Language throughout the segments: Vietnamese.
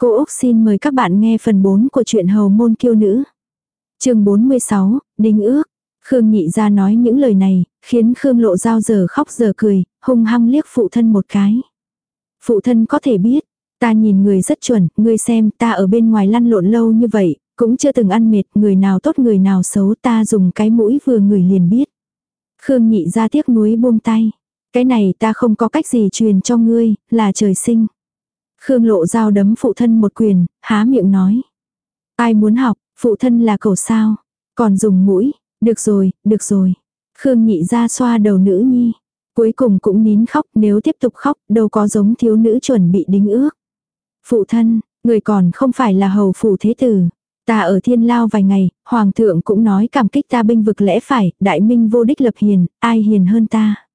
Cô Úc xin mời các bạn nghe phần 4 của truyện Hầu Môn Kiêu Nữ. chương 46, Đính ước. Khương nhị ra nói những lời này, khiến Khương lộ dao giờ khóc giờ cười, hung hăng liếc phụ thân một cái. Phụ thân có thể biết, ta nhìn người rất chuẩn, ngươi xem ta ở bên ngoài lăn lộn lâu như vậy, cũng chưa từng ăn mệt, người nào tốt người nào xấu ta dùng cái mũi vừa người liền biết. Khương nhị ra tiếc nuối buông tay. Cái này ta không có cách gì truyền cho ngươi, là trời sinh. Khương lộ dao đấm phụ thân một quyền, há miệng nói. Ai muốn học, phụ thân là cầu sao. Còn dùng mũi, được rồi, được rồi. Khương nhị ra xoa đầu nữ nhi. Cuối cùng cũng nín khóc nếu tiếp tục khóc đâu có giống thiếu nữ chuẩn bị đính ước. Phụ thân, người còn không phải là hầu phủ thế tử. Ta ở thiên lao vài ngày, hoàng thượng cũng nói cảm kích ta binh vực lẽ phải, đại minh vô đích lập hiền, ai hiền hơn ta.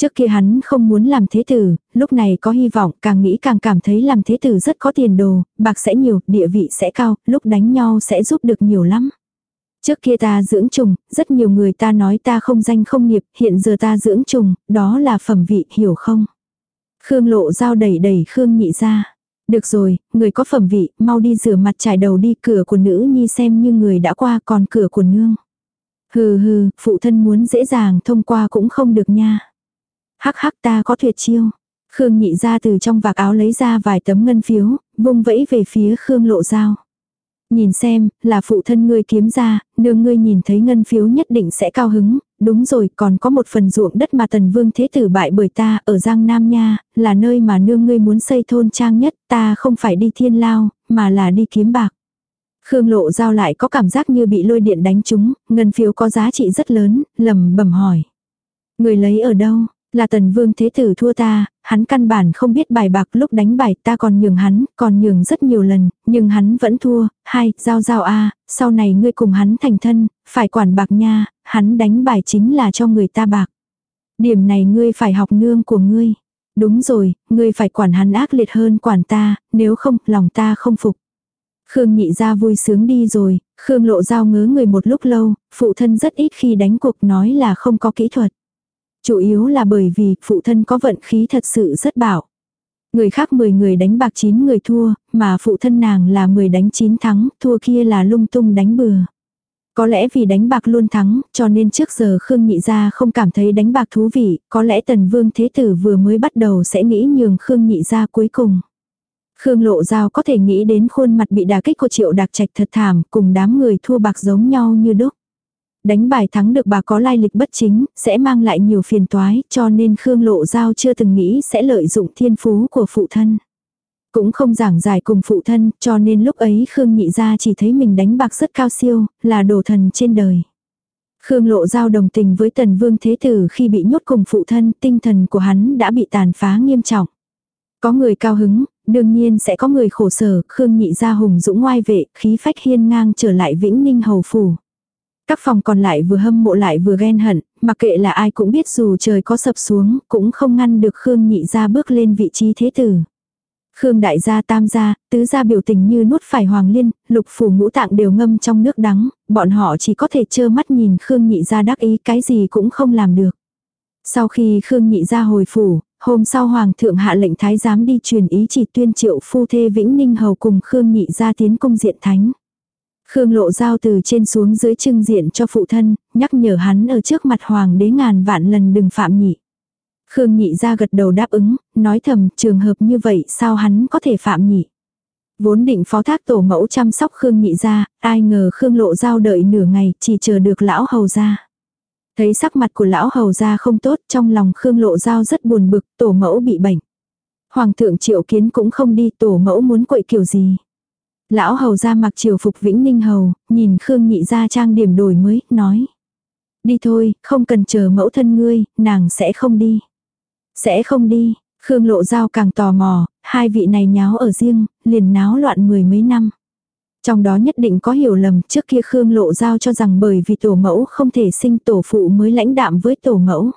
Trước kia hắn không muốn làm thế tử, lúc này có hy vọng, càng nghĩ càng cảm thấy làm thế tử rất có tiền đồ, bạc sẽ nhiều, địa vị sẽ cao, lúc đánh nhau sẽ giúp được nhiều lắm. Trước kia ta dưỡng trùng, rất nhiều người ta nói ta không danh không nghiệp, hiện giờ ta dưỡng trùng, đó là phẩm vị, hiểu không? Khương lộ dao đẩy đẩy Khương nhị ra. Được rồi, người có phẩm vị, mau đi rửa mặt trải đầu đi cửa của nữ nhi xem như người đã qua còn cửa của nương. Hừ hừ, phụ thân muốn dễ dàng thông qua cũng không được nha. Hắc hắc ta có tuyệt chiêu. Khương nhị ra từ trong vạc áo lấy ra vài tấm ngân phiếu, vung vẫy về phía Khương lộ dao. Nhìn xem, là phụ thân ngươi kiếm ra, nương ngươi nhìn thấy ngân phiếu nhất định sẽ cao hứng, đúng rồi còn có một phần ruộng đất mà tần vương thế tử bại bởi ta ở Giang Nam Nha, là nơi mà nương ngươi muốn xây thôn trang nhất, ta không phải đi thiên lao, mà là đi kiếm bạc. Khương lộ giao lại có cảm giác như bị lôi điện đánh trúng, ngân phiếu có giá trị rất lớn, lầm bẩm hỏi. Người lấy ở đâu? Là tần vương thế tử thua ta, hắn căn bản không biết bài bạc lúc đánh bài ta còn nhường hắn, còn nhường rất nhiều lần, nhưng hắn vẫn thua, hai, giao giao a sau này ngươi cùng hắn thành thân, phải quản bạc nha, hắn đánh bài chính là cho người ta bạc. Điểm này ngươi phải học nương của ngươi. Đúng rồi, ngươi phải quản hắn ác liệt hơn quản ta, nếu không, lòng ta không phục. Khương nhị ra vui sướng đi rồi, Khương lộ giao ngớ người một lúc lâu, phụ thân rất ít khi đánh cuộc nói là không có kỹ thuật. Chủ yếu là bởi vì phụ thân có vận khí thật sự rất bảo. Người khác 10 người đánh bạc 9 người thua, mà phụ thân nàng là 10 đánh 9 thắng, thua kia là lung tung đánh bừa. Có lẽ vì đánh bạc luôn thắng, cho nên trước giờ Khương Nhị Gia không cảm thấy đánh bạc thú vị, có lẽ Tần Vương Thế Tử vừa mới bắt đầu sẽ nghĩ nhường Khương Nhị Gia cuối cùng. Khương Lộ Giao có thể nghĩ đến khuôn mặt bị đả kích của Triệu Đạc Trạch thật thảm, cùng đám người thua bạc giống nhau như đúc. Đánh bài thắng được bà có lai lịch bất chính, sẽ mang lại nhiều phiền toái, cho nên Khương Lộ Giao chưa từng nghĩ sẽ lợi dụng thiên phú của phụ thân. Cũng không giảng giải cùng phụ thân, cho nên lúc ấy Khương Nhị Gia chỉ thấy mình đánh bạc rất cao siêu, là đồ thần trên đời. Khương Lộ Giao đồng tình với Tần Vương Thế Tử khi bị nhốt cùng phụ thân, tinh thần của hắn đã bị tàn phá nghiêm trọng. Có người cao hứng, đương nhiên sẽ có người khổ sở, Khương Nhị Gia hùng dũng ngoai vệ, khí phách hiên ngang trở lại Vĩnh Ninh Hầu Phủ. Các phòng còn lại vừa hâm mộ lại vừa ghen hận, mặc kệ là ai cũng biết dù trời có sập xuống, cũng không ngăn được Khương nhị ra bước lên vị trí thế tử. Khương đại gia tam gia, tứ gia biểu tình như nuốt phải hoàng liên, lục phủ ngũ tạng đều ngâm trong nước đắng, bọn họ chỉ có thể trơ mắt nhìn Khương nhị gia đắc ý cái gì cũng không làm được. Sau khi Khương nhị gia hồi phủ, hôm sau hoàng thượng hạ lệnh thái giám đi truyền ý chỉ tuyên triệu phu thê vĩnh ninh hầu cùng Khương nhị gia tiến cung diện thánh. Khương lộ giao từ trên xuống dưới trưng diện cho phụ thân, nhắc nhở hắn ở trước mặt hoàng đế ngàn vạn lần đừng phạm nhị. Khương nhị ra gật đầu đáp ứng, nói thầm trường hợp như vậy sao hắn có thể phạm nhị. Vốn định phó thác tổ mẫu chăm sóc Khương nhị ra, ai ngờ Khương lộ giao đợi nửa ngày chỉ chờ được lão hầu ra. Thấy sắc mặt của lão hầu ra không tốt trong lòng Khương lộ giao rất buồn bực tổ mẫu bị bệnh. Hoàng thượng triệu kiến cũng không đi tổ mẫu muốn quậy kiểu gì. Lão hầu ra mặc triều phục vĩnh ninh hầu, nhìn Khương nhị ra trang điểm đổi mới, nói. Đi thôi, không cần chờ mẫu thân ngươi, nàng sẽ không đi. Sẽ không đi, Khương lộ giao càng tò mò, hai vị này nháo ở riêng, liền náo loạn mười mấy năm. Trong đó nhất định có hiểu lầm trước kia Khương lộ giao cho rằng bởi vì tổ mẫu không thể sinh tổ phụ mới lãnh đạm với tổ mẫu.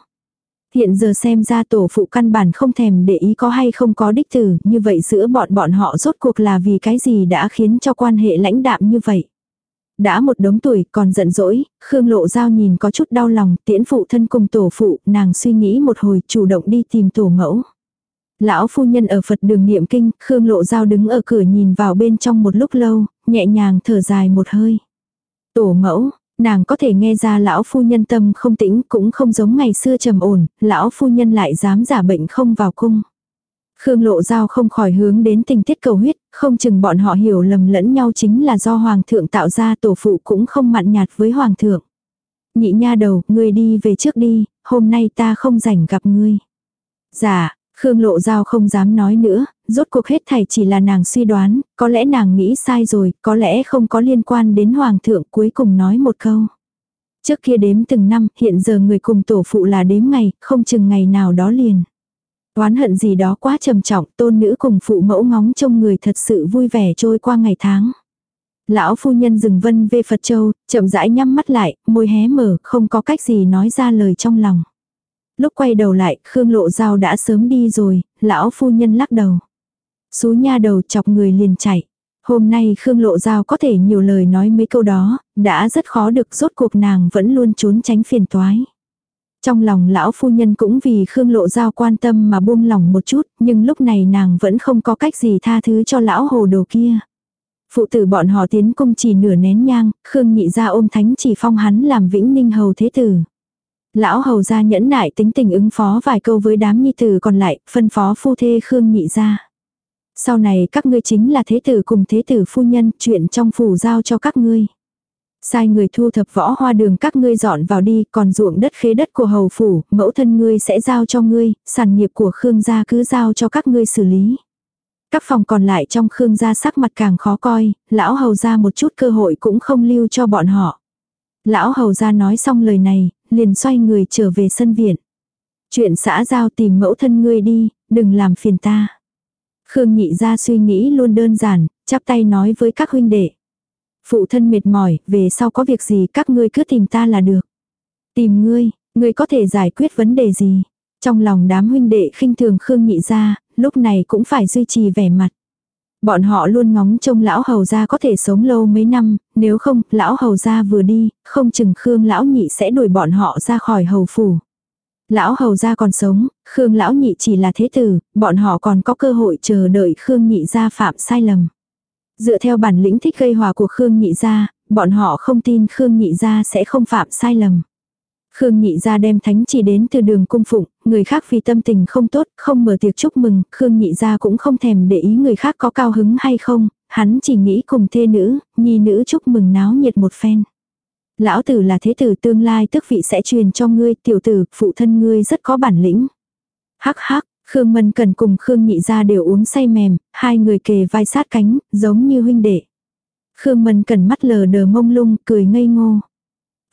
Hiện giờ xem ra tổ phụ căn bản không thèm để ý có hay không có đích tử, như vậy giữa bọn bọn họ rốt cuộc là vì cái gì đã khiến cho quan hệ lãnh đạm như vậy. Đã một đống tuổi còn giận dỗi, Khương Lộ Giao nhìn có chút đau lòng, tiễn phụ thân cùng tổ phụ, nàng suy nghĩ một hồi chủ động đi tìm tổ mẫu. Lão phu nhân ở Phật đường niệm kinh, Khương Lộ Giao đứng ở cửa nhìn vào bên trong một lúc lâu, nhẹ nhàng thở dài một hơi. Tổ mẫu, nàng có thể nghe ra lão phu nhân tâm không tĩnh cũng không giống ngày xưa trầm ổn, lão phu nhân lại dám giả bệnh không vào cung. Khương Lộ Giao không khỏi hướng đến tình tiết cầu huyết, không chừng bọn họ hiểu lầm lẫn nhau chính là do Hoàng thượng tạo ra tổ phụ cũng không mặn nhạt với Hoàng thượng. Nhị nha đầu, ngươi đi về trước đi, hôm nay ta không rảnh gặp ngươi. Dạ, Khương Lộ Giao không dám nói nữa, rốt cuộc hết thảy chỉ là nàng suy đoán, có lẽ nàng nghĩ sai rồi, có lẽ không có liên quan đến Hoàng thượng cuối cùng nói một câu. Trước kia đếm từng năm, hiện giờ người cùng tổ phụ là đếm ngày, không chừng ngày nào đó liền. Oán hận gì đó quá trầm trọng, tôn nữ cùng phụ mẫu ngóng trông người thật sự vui vẻ trôi qua ngày tháng. Lão phu nhân dừng vân về Phật Châu, chậm rãi nhắm mắt lại, môi hé mở, không có cách gì nói ra lời trong lòng. Lúc quay đầu lại, Khương Lộ Giao đã sớm đi rồi, lão phu nhân lắc đầu. Xú nha đầu chọc người liền chạy. Hôm nay Khương Lộ Giao có thể nhiều lời nói mấy câu đó, đã rất khó được rốt cuộc nàng vẫn luôn trốn tránh phiền toái. Trong lòng lão phu nhân cũng vì Khương Lộ Giao quan tâm mà buông lòng một chút, nhưng lúc này nàng vẫn không có cách gì tha thứ cho lão hồ đồ kia. Phụ tử bọn họ tiến cung chỉ nửa nén nhang, Khương nhị ra ôm thánh chỉ phong hắn làm vĩnh ninh hầu thế tử. Lão hầu gia nhẫn nại tính tình ứng phó vài câu với đám nhi tử còn lại, phân phó phu thê Khương nhị ra. Sau này các ngươi chính là thế tử cùng thế tử phu nhân, chuyện trong phủ giao cho các ngươi. Sai người thu thập võ hoa đường các ngươi dọn vào đi, còn ruộng đất khế đất của hầu phủ, mẫu thân ngươi sẽ giao cho ngươi, sản nghiệp của Khương gia cứ giao cho các ngươi xử lý. Các phòng còn lại trong Khương gia sắc mặt càng khó coi, lão hầu gia một chút cơ hội cũng không lưu cho bọn họ. Lão hầu gia nói xong lời này, liền xoay người trở về sân viện. Chuyện xã giao tìm mẫu thân ngươi đi, đừng làm phiền ta. Khương nhị ra suy nghĩ luôn đơn giản, chắp tay nói với các huynh đệ. Phụ thân mệt mỏi, về sau có việc gì các ngươi cứ tìm ta là được. Tìm ngươi, ngươi có thể giải quyết vấn đề gì. Trong lòng đám huynh đệ khinh thường Khương nhị ra, lúc này cũng phải duy trì vẻ mặt. Bọn họ luôn ngóng trông lão hầu gia có thể sống lâu mấy năm, nếu không, lão hầu gia vừa đi, không chừng Khương lão nhị sẽ đuổi bọn họ ra khỏi hầu phủ. Lão hầu gia còn sống, Khương lão nhị chỉ là thế tử, bọn họ còn có cơ hội chờ đợi Khương nhị gia phạm sai lầm. Dựa theo bản lĩnh thích gây hòa của Khương nhị gia, bọn họ không tin Khương nhị gia sẽ không phạm sai lầm. Khương nhị gia đem thánh chỉ đến từ đường cung phụng, người khác vì tâm tình không tốt, không mở tiệc chúc mừng, Khương nhị gia cũng không thèm để ý người khác có cao hứng hay không, hắn chỉ nghĩ cùng thê nữ, nhi nữ chúc mừng náo nhiệt một phen. Lão tử là thế tử tương lai tức vị sẽ truyền cho ngươi, tiểu tử, phụ thân ngươi rất có bản lĩnh. Hắc hắc, Khương Mân Cần cùng Khương Nhị Gia đều uống say mềm, hai người kề vai sát cánh, giống như huynh đệ. Khương Mân Cần mắt lờ đờ mông lung, cười ngây ngô.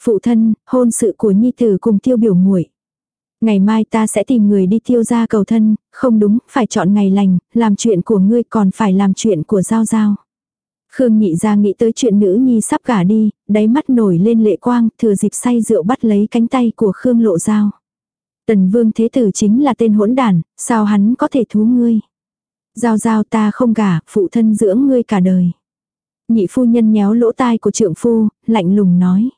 Phụ thân, hôn sự của Nhi Tử cùng tiêu biểu muội Ngày mai ta sẽ tìm người đi tiêu ra cầu thân, không đúng, phải chọn ngày lành, làm chuyện của ngươi còn phải làm chuyện của Giao Giao. Khương nhị ra nghĩ tới chuyện nữ nhi sắp gả đi, đáy mắt nổi lên lệ quang, thừa dịp say rượu bắt lấy cánh tay của Khương lộ giao. Tần vương thế tử chính là tên hỗn đàn, sao hắn có thể thú ngươi. Giao giao ta không gả, phụ thân dưỡng ngươi cả đời. Nhị phu nhân nhéo lỗ tai của trượng phu, lạnh lùng nói.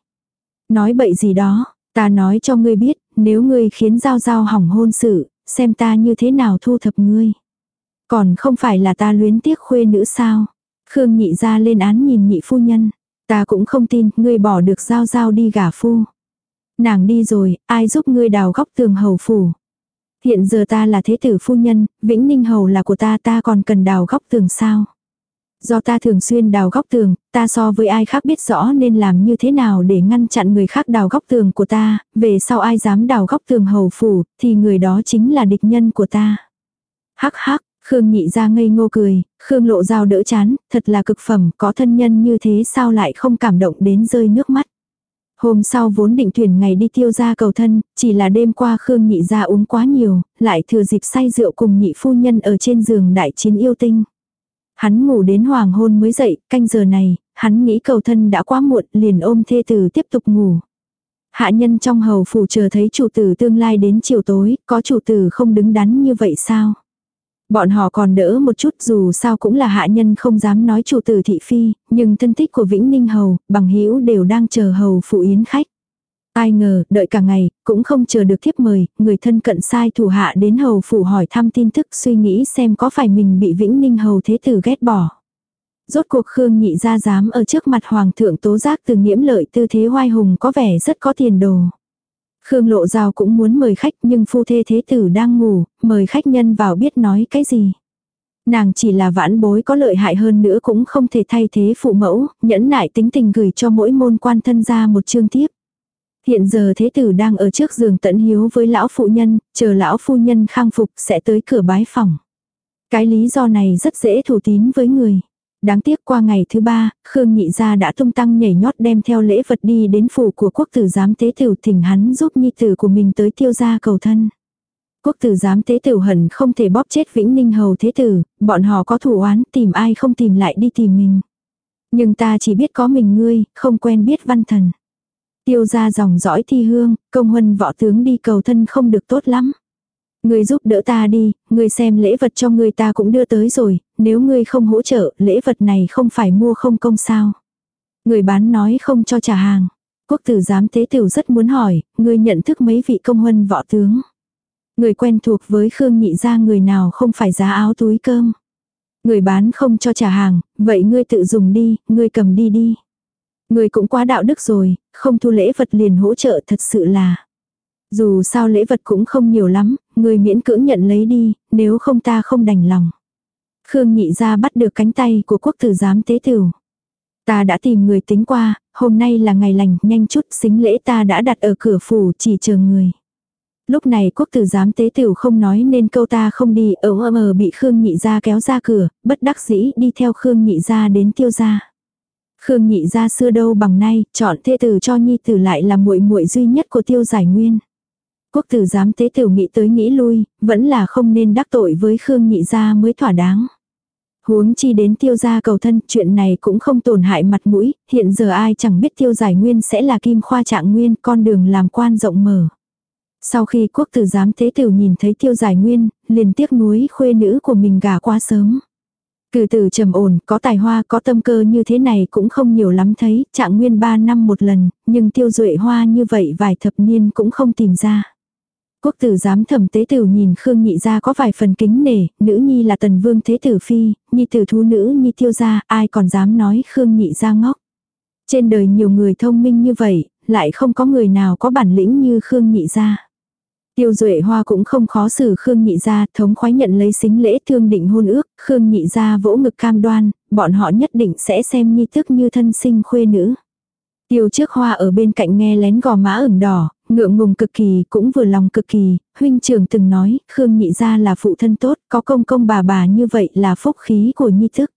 Nói bậy gì đó, ta nói cho ngươi biết, nếu ngươi khiến giao giao hỏng hôn sự, xem ta như thế nào thu thập ngươi. Còn không phải là ta luyến tiếc khuê nữ sao. Khương nhị ra lên án nhìn nhị phu nhân. Ta cũng không tin, ngươi bỏ được giao giao đi gả phu. Nàng đi rồi, ai giúp ngươi đào góc tường hầu phủ. Hiện giờ ta là thế tử phu nhân, Vĩnh Ninh Hầu là của ta ta còn cần đào góc tường sao. Do ta thường xuyên đào góc tường, ta so với ai khác biết rõ nên làm như thế nào để ngăn chặn người khác đào góc tường của ta, về sau ai dám đào góc tường hầu phủ, thì người đó chính là địch nhân của ta. Hắc hắc, Khương nhị ra ngây ngô cười, Khương lộ dao đỡ chán, thật là cực phẩm, có thân nhân như thế sao lại không cảm động đến rơi nước mắt. Hôm sau vốn định thuyền ngày đi tiêu ra cầu thân, chỉ là đêm qua Khương nhị ra uống quá nhiều, lại thừa dịp say rượu cùng nhị phu nhân ở trên giường đại chiến yêu tinh. Hắn ngủ đến hoàng hôn mới dậy, canh giờ này, hắn nghĩ cầu thân đã quá muộn, liền ôm thê tử tiếp tục ngủ. Hạ nhân trong hầu phủ chờ thấy chủ tử tương lai đến chiều tối, có chủ tử không đứng đắn như vậy sao? Bọn họ còn đỡ một chút dù sao cũng là hạ nhân không dám nói chủ tử thị phi, nhưng thân thích của Vĩnh Ninh Hầu, bằng hữu đều đang chờ hầu phụ yến khách. Ai ngờ, đợi cả ngày, cũng không chờ được thiếp mời, người thân cận sai thủ hạ đến hầu phủ hỏi thăm tin tức suy nghĩ xem có phải mình bị Vĩnh Ninh hầu thế tử ghét bỏ. Rốt cuộc Khương nhị ra dám ở trước mặt hoàng thượng tố giác từ nghiễm lợi tư thế hoai hùng có vẻ rất có tiền đồ. Khương lộ rào cũng muốn mời khách nhưng phu thê thế tử đang ngủ, mời khách nhân vào biết nói cái gì. Nàng chỉ là vãn bối có lợi hại hơn nữa cũng không thể thay thế phụ mẫu, nhẫn nại tính tình gửi cho mỗi môn quan thân ra một chương tiếp. Hiện giờ thế tử đang ở trước giường tận hiếu với lão phụ nhân, chờ lão phu nhân khang phục sẽ tới cửa bái phòng. Cái lý do này rất dễ thủ tín với người. Đáng tiếc qua ngày thứ ba, Khương Nhị Gia đã tung tăng nhảy nhót đem theo lễ vật đi đến phủ của quốc tử giám tế tử thỉnh hắn giúp nhi tử của mình tới tiêu gia cầu thân. Quốc tử giám tế tử hận không thể bóp chết Vĩnh Ninh Hầu thế tử, bọn họ có thủ oán tìm ai không tìm lại đi tìm mình. Nhưng ta chỉ biết có mình ngươi, không quen biết văn thần. Tiêu ra dòng dõi thi hương, công huân võ tướng đi cầu thân không được tốt lắm. người giúp đỡ ta đi, người xem lễ vật cho người ta cũng đưa tới rồi, nếu ngươi không hỗ trợ, lễ vật này không phải mua không công sao. Người bán nói không cho trả hàng. Quốc tử giám tế tiểu rất muốn hỏi, người nhận thức mấy vị công huân võ tướng. Người quen thuộc với Khương Nhị ra người nào không phải giá áo túi cơm. Người bán không cho trả hàng, vậy ngươi tự dùng đi, ngươi cầm đi đi người cũng quá đạo đức rồi, không thu lễ vật liền hỗ trợ thật sự là. Dù sao lễ vật cũng không nhiều lắm, người miễn cưỡng nhận lấy đi, nếu không ta không đành lòng. Khương nhị ra bắt được cánh tay của quốc tử giám tế tử. Ta đã tìm người tính qua, hôm nay là ngày lành, nhanh chút xính lễ ta đã đặt ở cửa phủ chỉ chờ người. Lúc này quốc tử giám tế tử không nói nên câu ta không đi, ở ơ mờ bị Khương nhị ra kéo ra cửa, bất đắc dĩ đi theo Khương nhị ra đến tiêu gia. Khương nhị ra xưa đâu bằng nay, chọn thê tử cho nhi tử lại là muội muội duy nhất của tiêu giải nguyên. Quốc tử giám tế tử nghĩ tới nghĩ lui, vẫn là không nên đắc tội với Khương nhị gia mới thỏa đáng. Huống chi đến tiêu gia cầu thân, chuyện này cũng không tổn hại mặt mũi, hiện giờ ai chẳng biết tiêu giải nguyên sẽ là kim khoa trạng nguyên, con đường làm quan rộng mở. Sau khi quốc tử giám tế tử nhìn thấy tiêu giải nguyên, liền tiếc nuối khuê nữ của mình gả quá sớm. Cử tử trầm ổn, có tài hoa, có tâm cơ như thế này cũng không nhiều lắm thấy, trạng nguyên 3 năm một lần, nhưng tiêu duệ hoa như vậy vài thập niên cũng không tìm ra. Quốc tử giám thẩm tế tử nhìn Khương Nhị ra có vài phần kính nể, nữ nhi là tần vương thế tử phi, nhi tử thú nữ nhi tiêu ra, ai còn dám nói Khương Nhị ra ngốc. Trên đời nhiều người thông minh như vậy, lại không có người nào có bản lĩnh như Khương Nhị ra. Tiêu Duệ Hoa cũng không khó xử Khương Nhị gia, thống khoái nhận lấy xính lễ thương định hôn ước, Khương Nhị gia vỗ ngực cam đoan, bọn họ nhất định sẽ xem nhi thức như thân sinh khuê nữ. Tiêu trước hoa ở bên cạnh nghe lén gò má ửng đỏ, ngượng ngùng cực kỳ, cũng vừa lòng cực kỳ, huynh trưởng từng nói, Khương Nhị gia là phụ thân tốt, có công công bà bà như vậy là phúc khí của nhi thức.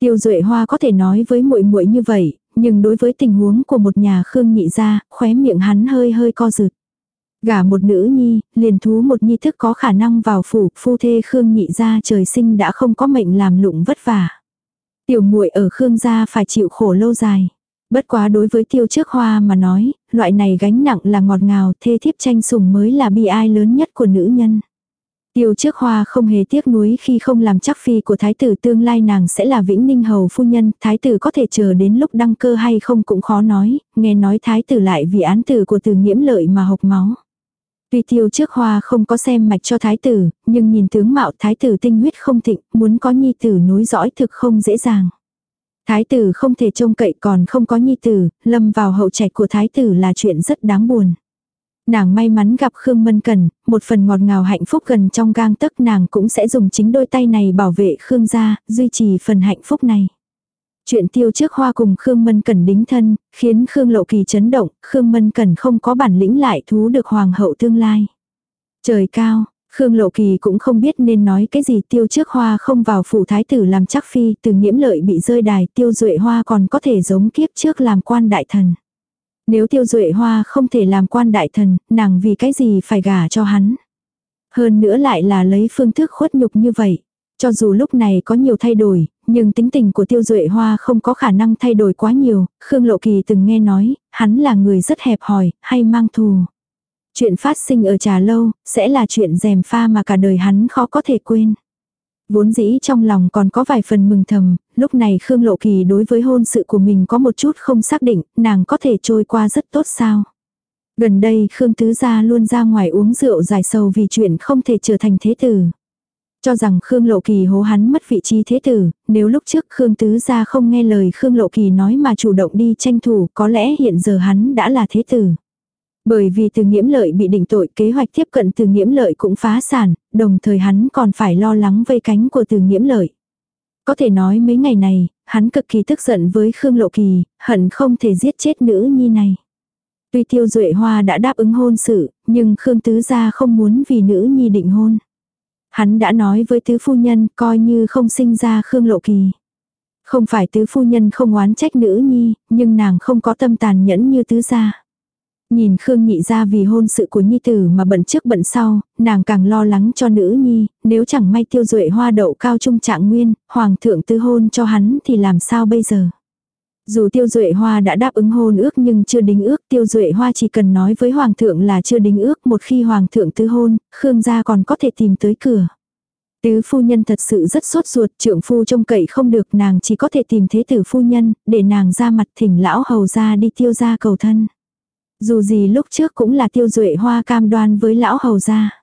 Tiêu Duệ Hoa có thể nói với muội muội như vậy, nhưng đối với tình huống của một nhà Khương Nhị gia, khóe miệng hắn hơi hơi co rụt. Gả một nữ nhi, liền thú một nhi thức có khả năng vào phủ, phu thê Khương nhị gia trời sinh đã không có mệnh làm lụng vất vả. Tiểu muội ở Khương gia phải chịu khổ lâu dài. Bất quá đối với tiêu trước hoa mà nói, loại này gánh nặng là ngọt ngào, thê thiếp tranh sủng mới là bi ai lớn nhất của nữ nhân. Tiêu trước hoa không hề tiếc nuối khi không làm chắc phi của thái tử tương lai nàng sẽ là vĩnh ninh hầu phu nhân, thái tử có thể chờ đến lúc đăng cơ hay không cũng khó nói, nghe nói thái tử lại vì án tử của từ nghiễm lợi mà hộc máu. Tuy tiêu trước hoa không có xem mạch cho thái tử, nhưng nhìn tướng mạo thái tử tinh huyết không thịnh, muốn có nhi tử nối dõi thực không dễ dàng. Thái tử không thể trông cậy còn không có nhi tử, lâm vào hậu trạch của thái tử là chuyện rất đáng buồn. Nàng may mắn gặp Khương Mân Cần, một phần ngọt ngào hạnh phúc gần trong gang tấc nàng cũng sẽ dùng chính đôi tay này bảo vệ Khương gia, duy trì phần hạnh phúc này. Chuyện tiêu trước hoa cùng Khương Mân cần đính thân, khiến Khương Lộ Kỳ chấn động, Khương Mân cần không có bản lĩnh lại thú được hoàng hậu tương lai. Trời cao, Khương Lộ Kỳ cũng không biết nên nói cái gì tiêu trước hoa không vào phủ thái tử làm chắc phi, từ nhiễm lợi bị rơi đài tiêu duệ hoa còn có thể giống kiếp trước làm quan đại thần. Nếu tiêu duệ hoa không thể làm quan đại thần, nàng vì cái gì phải gả cho hắn. Hơn nữa lại là lấy phương thức khuất nhục như vậy. Cho dù lúc này có nhiều thay đổi, nhưng tính tình của tiêu duệ hoa không có khả năng thay đổi quá nhiều, Khương Lộ Kỳ từng nghe nói, hắn là người rất hẹp hòi, hay mang thù. Chuyện phát sinh ở trà lâu, sẽ là chuyện rèm pha mà cả đời hắn khó có thể quên. Vốn dĩ trong lòng còn có vài phần mừng thầm, lúc này Khương Lộ Kỳ đối với hôn sự của mình có một chút không xác định, nàng có thể trôi qua rất tốt sao. Gần đây Khương Tứ Gia luôn ra ngoài uống rượu giải sầu vì chuyện không thể trở thành thế tử. Cho rằng Khương Lộ Kỳ hố hắn mất vị trí thế tử, nếu lúc trước Khương Tứ Gia không nghe lời Khương Lộ Kỳ nói mà chủ động đi tranh thủ có lẽ hiện giờ hắn đã là thế tử. Bởi vì từ nghiễm lợi bị định tội kế hoạch tiếp cận từ nghiễm lợi cũng phá sản, đồng thời hắn còn phải lo lắng vây cánh của từ nghiễm lợi. Có thể nói mấy ngày này, hắn cực kỳ tức giận với Khương Lộ Kỳ, hận không thể giết chết nữ nhi này. Tuy Tiêu Duệ Hoa đã đáp ứng hôn sự, nhưng Khương Tứ Gia không muốn vì nữ nhi định hôn. Hắn đã nói với tứ phu nhân coi như không sinh ra Khương Lộ Kỳ. Không phải tứ phu nhân không oán trách nữ nhi, nhưng nàng không có tâm tàn nhẫn như tứ gia. Nhìn Khương nhị ra vì hôn sự của nhi tử mà bận trước bận sau, nàng càng lo lắng cho nữ nhi, nếu chẳng may tiêu duệ hoa đậu cao trung trạng nguyên, hoàng thượng tư hôn cho hắn thì làm sao bây giờ. Dù tiêu duệ hoa đã đáp ứng hôn ước nhưng chưa đính ước tiêu duệ hoa chỉ cần nói với hoàng thượng là chưa đính ước một khi hoàng thượng tư hôn, Khương gia còn có thể tìm tới cửa. Tứ phu nhân thật sự rất sốt ruột, trượng phu trông cậy không được nàng chỉ có thể tìm thế tử phu nhân, để nàng ra mặt thỉnh lão hầu ra đi tiêu gia cầu thân. Dù gì lúc trước cũng là tiêu duệ hoa cam đoan với lão hầu gia.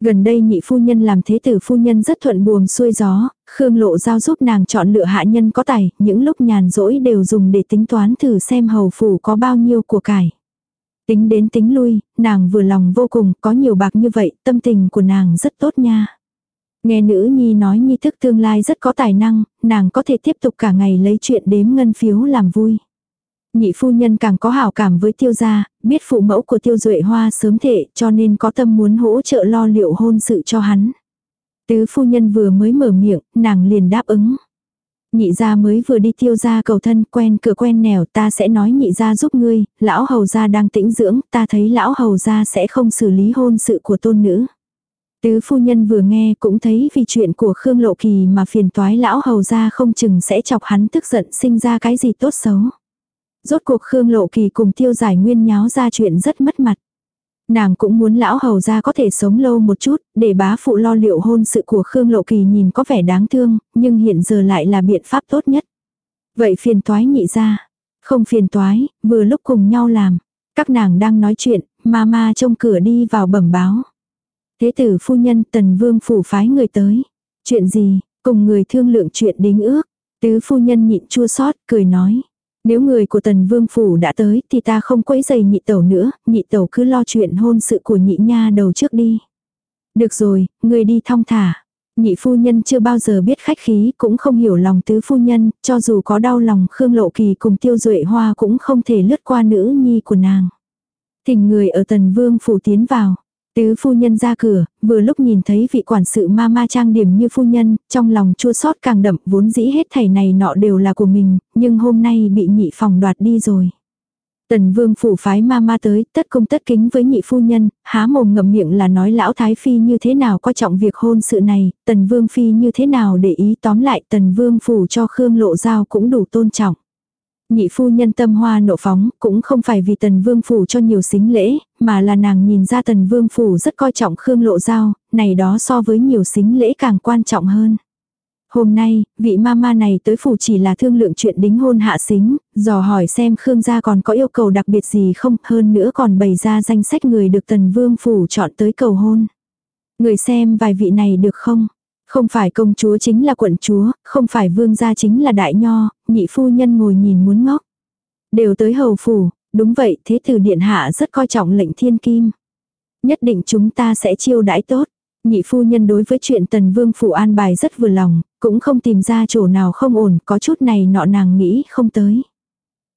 Gần đây nhị phu nhân làm thế tử phu nhân rất thuận buồm xuôi gió, Khương Lộ Giao giúp nàng chọn lựa hạ nhân có tài, những lúc nhàn rỗi đều dùng để tính toán thử xem hầu phủ có bao nhiêu của cải. Tính đến tính lui, nàng vừa lòng vô cùng, có nhiều bạc như vậy, tâm tình của nàng rất tốt nha. Nghe nữ nhi nói nhi thức tương lai rất có tài năng, nàng có thể tiếp tục cả ngày lấy chuyện đếm ngân phiếu làm vui. Nhị phu nhân càng có hảo cảm với tiêu gia, biết phụ mẫu của tiêu duệ hoa sớm thể cho nên có tâm muốn hỗ trợ lo liệu hôn sự cho hắn. Tứ phu nhân vừa mới mở miệng, nàng liền đáp ứng. Nhị gia mới vừa đi tiêu gia cầu thân quen cửa quen nẻo ta sẽ nói nhị gia giúp ngươi, lão hầu gia đang tĩnh dưỡng, ta thấy lão hầu gia sẽ không xử lý hôn sự của tôn nữ. Tứ phu nhân vừa nghe cũng thấy vì chuyện của Khương Lộ Kỳ mà phiền toái lão hầu gia không chừng sẽ chọc hắn tức giận sinh ra cái gì tốt xấu. Rốt cuộc Khương Lộ Kỳ cùng tiêu giải nguyên nháo ra chuyện rất mất mặt. Nàng cũng muốn lão hầu ra có thể sống lâu một chút, để bá phụ lo liệu hôn sự của Khương Lộ Kỳ nhìn có vẻ đáng thương, nhưng hiện giờ lại là biện pháp tốt nhất. Vậy phiền toái nhị ra. Không phiền toái, vừa lúc cùng nhau làm. Các nàng đang nói chuyện, mama trông cửa đi vào bẩm báo. Thế tử phu nhân tần vương phủ phái người tới. Chuyện gì, cùng người thương lượng chuyện đính ước. Tứ phu nhân nhịn chua xót cười nói. Nếu người của tần vương phủ đã tới thì ta không quấy giày nhị tẩu nữa, nhị tẩu cứ lo chuyện hôn sự của nhị nha đầu trước đi. Được rồi, người đi thong thả. Nhị phu nhân chưa bao giờ biết khách khí cũng không hiểu lòng tứ phu nhân, cho dù có đau lòng Khương Lộ Kỳ cùng tiêu duệ hoa cũng không thể lướt qua nữ nhi của nàng. Thỉnh người ở tần vương phủ tiến vào. Tứ phu nhân ra cửa, vừa lúc nhìn thấy vị quản sự ma ma trang điểm như phu nhân, trong lòng chua xót càng đậm vốn dĩ hết thảy này nọ đều là của mình, nhưng hôm nay bị nhị phòng đoạt đi rồi. Tần vương phủ phái ma ma tới, tất công tất kính với nhị phu nhân, há mồm ngậm miệng là nói lão thái phi như thế nào coi trọng việc hôn sự này, tần vương phi như thế nào để ý tóm lại tần vương phủ cho khương lộ giao cũng đủ tôn trọng. Nhị phu nhân tâm hoa nộ phóng, cũng không phải vì tần vương phủ cho nhiều xính lễ, mà là nàng nhìn ra tần vương phủ rất coi trọng Khương Lộ Giao, này đó so với nhiều xính lễ càng quan trọng hơn. Hôm nay, vị mama này tới phủ chỉ là thương lượng chuyện đính hôn hạ xính, dò hỏi xem Khương gia còn có yêu cầu đặc biệt gì không, hơn nữa còn bày ra danh sách người được tần vương phủ chọn tới cầu hôn. Người xem vài vị này được không? Không phải công chúa chính là quận chúa, không phải vương gia chính là đại nho, nhị phu nhân ngồi nhìn muốn ngóc. Đều tới hầu phủ, đúng vậy thế tử điện hạ rất coi trọng lệnh thiên kim. Nhất định chúng ta sẽ chiêu đãi tốt. Nhị phu nhân đối với chuyện tần vương phủ an bài rất vừa lòng, cũng không tìm ra chỗ nào không ổn, có chút này nọ nàng nghĩ không tới.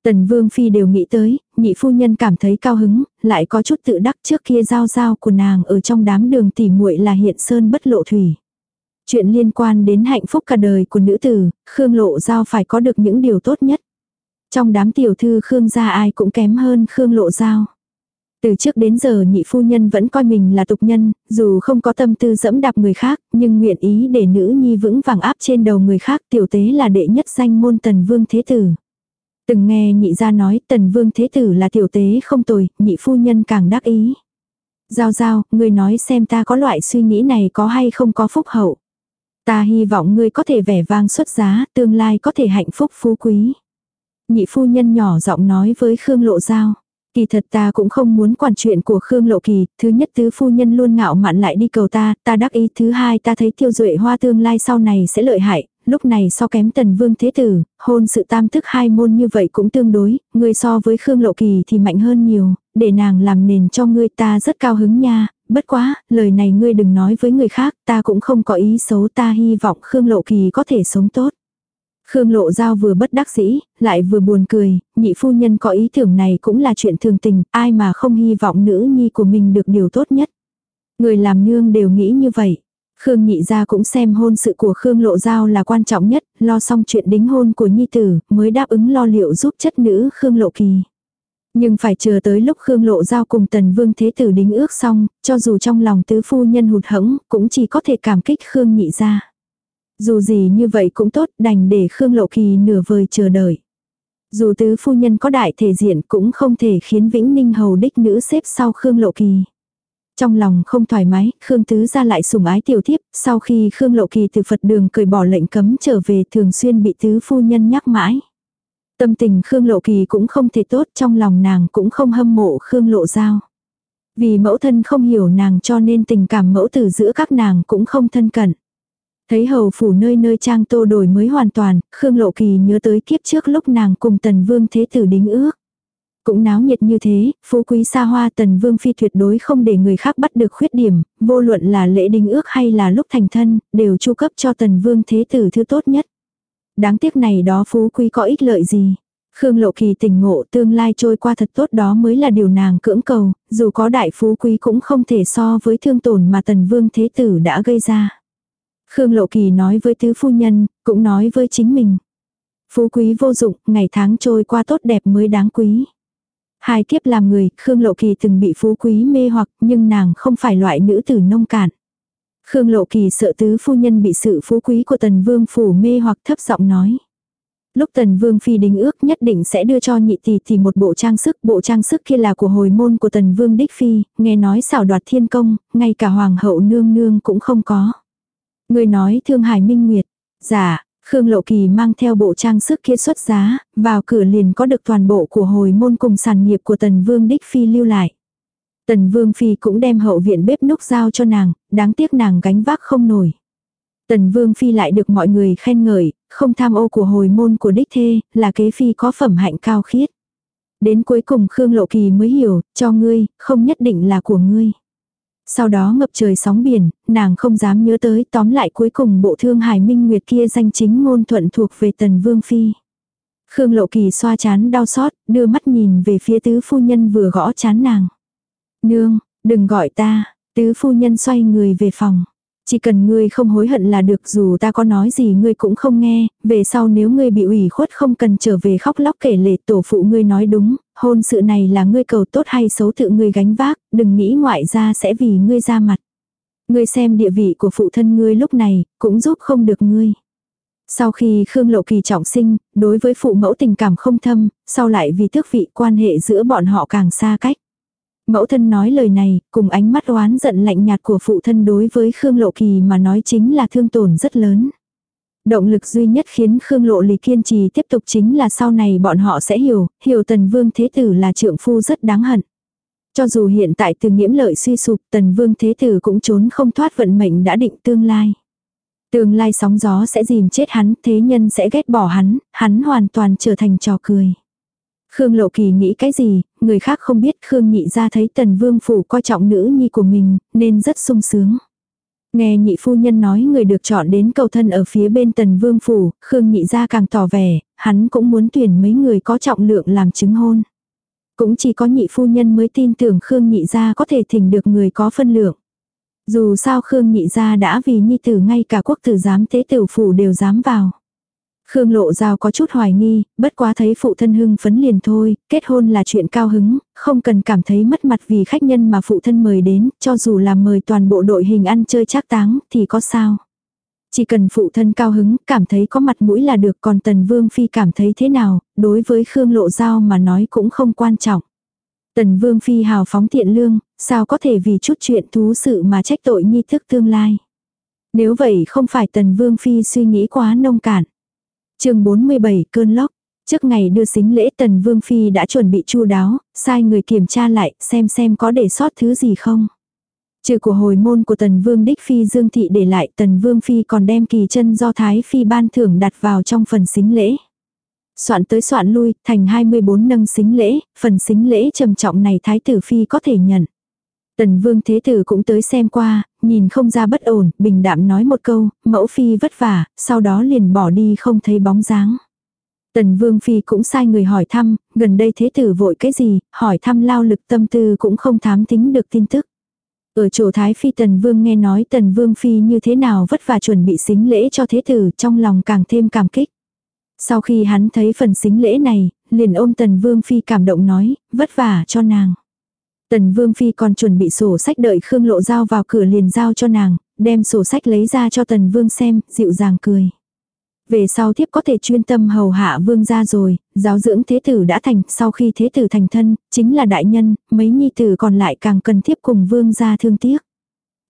Tần vương phi đều nghĩ tới, nhị phu nhân cảm thấy cao hứng, lại có chút tự đắc trước kia giao giao của nàng ở trong đám đường tỉ muội là hiện sơn bất lộ thủy. Chuyện liên quan đến hạnh phúc cả đời của nữ tử, Khương Lộ Giao phải có được những điều tốt nhất. Trong đám tiểu thư Khương gia ai cũng kém hơn Khương Lộ Giao. Từ trước đến giờ nhị phu nhân vẫn coi mình là tục nhân, dù không có tâm tư dẫm đạp người khác, nhưng nguyện ý để nữ nhi vững vàng áp trên đầu người khác tiểu tế là đệ nhất danh môn tần vương thế tử. Từng nghe nhị gia nói tần vương thế tử là tiểu tế không tồi, nhị phu nhân càng đắc ý. Giao giao, người nói xem ta có loại suy nghĩ này có hay không có phúc hậu. Ta hy vọng ngươi có thể vẻ vang xuất giá, tương lai có thể hạnh phúc phú quý. Nhị phu nhân nhỏ giọng nói với Khương Lộ Giao. Kỳ thật ta cũng không muốn quản chuyện của Khương Lộ Kỳ, thứ nhất tứ phu nhân luôn ngạo mạn lại đi cầu ta, ta đắc ý, thứ hai ta thấy tiêu duệ hoa tương lai sau này sẽ lợi hại, lúc này so kém tần vương thế tử, hôn sự tam thức hai môn như vậy cũng tương đối, người so với Khương Lộ Kỳ thì mạnh hơn nhiều, để nàng làm nền cho ngươi ta rất cao hứng nha, bất quá, lời này ngươi đừng nói với người khác, ta cũng không có ý xấu ta hy vọng Khương Lộ Kỳ có thể sống tốt. Khương Lộ Giao vừa bất đắc dĩ, lại vừa buồn cười, nhị phu nhân có ý tưởng này cũng là chuyện thường tình, ai mà không hy vọng nữ nhi của mình được điều tốt nhất. Người làm nương đều nghĩ như vậy. Khương nhị gia cũng xem hôn sự của Khương Lộ Giao là quan trọng nhất, lo xong chuyện đính hôn của nhi tử, mới đáp ứng lo liệu giúp chất nữ Khương Lộ Kỳ. Nhưng phải chờ tới lúc Khương Lộ Giao cùng Tần Vương Thế Tử đính ước xong, cho dù trong lòng tứ phu nhân hụt hẫng cũng chỉ có thể cảm kích Khương nhị gia. Dù gì như vậy cũng tốt, đành để Khương Lộ Kỳ nửa vời chờ đợi. Dù tứ phu nhân có đại thể diện cũng không thể khiến Vĩnh Ninh hầu đích nữ xếp sau Khương Lộ Kỳ. Trong lòng không thoải mái, Khương Tứ ra lại sủng ái tiểu thiếp, sau khi Khương Lộ Kỳ từ Phật đường cởi bỏ lệnh cấm trở về thường xuyên bị tứ phu nhân nhắc mãi. Tâm tình Khương Lộ Kỳ cũng không thể tốt, trong lòng nàng cũng không hâm mộ Khương Lộ Giao. Vì mẫu thân không hiểu nàng cho nên tình cảm mẫu tử giữa các nàng cũng không thân cận. Thấy hầu phủ nơi nơi trang tô đổi mới hoàn toàn, Khương Lộ Kỳ nhớ tới kiếp trước lúc nàng cùng tần vương thế tử đính ước. Cũng náo nhiệt như thế, phú quý xa hoa tần vương phi tuyệt đối không để người khác bắt được khuyết điểm, vô luận là lễ đính ước hay là lúc thành thân, đều chu cấp cho tần vương thế tử thứ tốt nhất. Đáng tiếc này đó phú quý có ích lợi gì. Khương Lộ Kỳ tỉnh ngộ tương lai trôi qua thật tốt đó mới là điều nàng cưỡng cầu, dù có đại phú quý cũng không thể so với thương tổn mà tần vương thế tử đã gây ra. Khương Lộ Kỳ nói với tứ phu nhân, cũng nói với chính mình. Phú quý vô dụng, ngày tháng trôi qua tốt đẹp mới đáng quý. Hai kiếp làm người, Khương Lộ Kỳ từng bị phú quý mê hoặc, nhưng nàng không phải loại nữ tử nông cạn. Khương Lộ Kỳ sợ tứ phu nhân bị sự phú quý của Tần Vương phủ mê hoặc thấp giọng nói. Lúc Tần Vương phi đính ước nhất định sẽ đưa cho nhị tỷ tỷ một bộ trang sức, bộ trang sức kia là của hồi môn của Tần Vương đích phi, nghe nói xảo đoạt thiên công, ngay cả hoàng hậu nương nương cũng không có. Người nói Thương Hải Minh Nguyệt. Dạ, Khương Lộ Kỳ mang theo bộ trang sức kia xuất giá, vào cửa liền có được toàn bộ của hồi môn cùng sản nghiệp của Tần Vương Đích Phi lưu lại. Tần Vương Phi cũng đem hậu viện bếp núc giao cho nàng, đáng tiếc nàng gánh vác không nổi. Tần Vương Phi lại được mọi người khen ngợi, không tham ô của hồi môn của đích thê, là kế phi có phẩm hạnh cao khiết. Đến cuối cùng Khương Lộ Kỳ mới hiểu, cho ngươi, không nhất định là của ngươi. Sau đó ngập trời sóng biển, nàng không dám nhớ tới tóm lại cuối cùng bộ thương hải minh nguyệt kia danh chính ngôn thuận thuộc về tần vương phi. Khương Lộ Kỳ xoa chán đau xót, đưa mắt nhìn về phía tứ phu nhân vừa gõ chán nàng. Nương, đừng gọi ta, tứ phu nhân xoay người về phòng. Chỉ cần ngươi không hối hận là được dù ta có nói gì ngươi cũng không nghe, về sau nếu ngươi bị ủy khuất không cần trở về khóc lóc kể lệ tổ phụ ngươi nói đúng, hôn sự này là ngươi cầu tốt hay xấu tự ngươi gánh vác, đừng nghĩ ngoại ra sẽ vì ngươi ra mặt. Ngươi xem địa vị của phụ thân ngươi lúc này, cũng giúp không được ngươi. Sau khi Khương Lộ Kỳ trọng sinh, đối với phụ mẫu tình cảm không thâm, sau lại vì tước vị quan hệ giữa bọn họ càng xa cách. Mẫu thân nói lời này, cùng ánh mắt oán giận lạnh nhạt của phụ thân đối với Khương Lộ Kỳ mà nói chính là thương tổn rất lớn. Động lực duy nhất khiến Khương Lộ Lì kiên trì tiếp tục chính là sau này bọn họ sẽ hiểu, hiểu Tần Vương Thế Tử là trượng phu rất đáng hận. Cho dù hiện tại từ nghiễm lợi suy sụp Tần Vương Thế Tử cũng trốn không thoát vận mệnh đã định tương lai. Tương lai sóng gió sẽ dìm chết hắn, thế nhân sẽ ghét bỏ hắn, hắn hoàn toàn trở thành trò cười. Khương Lộ Kỳ nghĩ cái gì, người khác không biết Khương Nhị ra thấy Tần Vương Phủ coi trọng nữ nhi của mình, nên rất sung sướng. Nghe nhị phu nhân nói người được chọn đến cầu thân ở phía bên Tần Vương Phủ, Khương Nhị ra càng tỏ vẻ, hắn cũng muốn tuyển mấy người có trọng lượng làm chứng hôn. Cũng chỉ có nhị phu nhân mới tin tưởng Khương Nhị ra có thể thỉnh được người có phân lượng. Dù sao Khương Nhị ra đã vì nhi tử ngay cả quốc tử giám tế tử phủ đều dám vào. Khương Lộ Giao có chút hoài nghi, bất quá thấy phụ thân hưng phấn liền thôi, kết hôn là chuyện cao hứng, không cần cảm thấy mất mặt vì khách nhân mà phụ thân mời đến, cho dù là mời toàn bộ đội hình ăn chơi trác táng, thì có sao. Chỉ cần phụ thân cao hứng, cảm thấy có mặt mũi là được còn Tần Vương Phi cảm thấy thế nào, đối với Khương Lộ Giao mà nói cũng không quan trọng. Tần Vương Phi hào phóng thiện lương, sao có thể vì chút chuyện thú sự mà trách tội nhi thức tương lai. Nếu vậy không phải Tần Vương Phi suy nghĩ quá nông cạn chương 47 cơn lốc. Trước ngày đưa xính lễ tần vương phi đã chuẩn bị chu đáo, sai người kiểm tra lại xem xem có để sót thứ gì không. Trừ của hồi môn của tần vương đích phi dương thị để lại tần vương phi còn đem kỳ chân do thái phi ban thưởng đặt vào trong phần xính lễ. Soạn tới soạn lui, thành 24 nâng xính lễ, phần xính lễ trầm trọng này thái tử phi có thể nhận. Tần vương thế tử cũng tới xem qua, nhìn không ra bất ổn, bình đạm nói một câu, mẫu phi vất vả, sau đó liền bỏ đi không thấy bóng dáng. Tần vương phi cũng sai người hỏi thăm, gần đây thế tử vội cái gì, hỏi thăm lao lực tâm tư cũng không thám tính được tin tức. Ở chỗ Thái Phi Tần Vương nghe nói Tần Vương Phi như thế nào vất vả chuẩn bị xính lễ cho thế tử trong lòng càng thêm cảm kích. Sau khi hắn thấy phần xính lễ này, liền ôm Tần Vương Phi cảm động nói, vất vả cho nàng. Tần Vương Phi còn chuẩn bị sổ sách đợi Khương Lộ Giao vào cửa liền giao cho nàng, đem sổ sách lấy ra cho Tần Vương xem, dịu dàng cười. Về sau thiếp có thể chuyên tâm hầu hạ vương gia rồi, giáo dưỡng thế tử đã thành, sau khi thế tử thành thân, chính là đại nhân, mấy nhi tử còn lại càng cần thiếp cùng vương gia thương tiếc.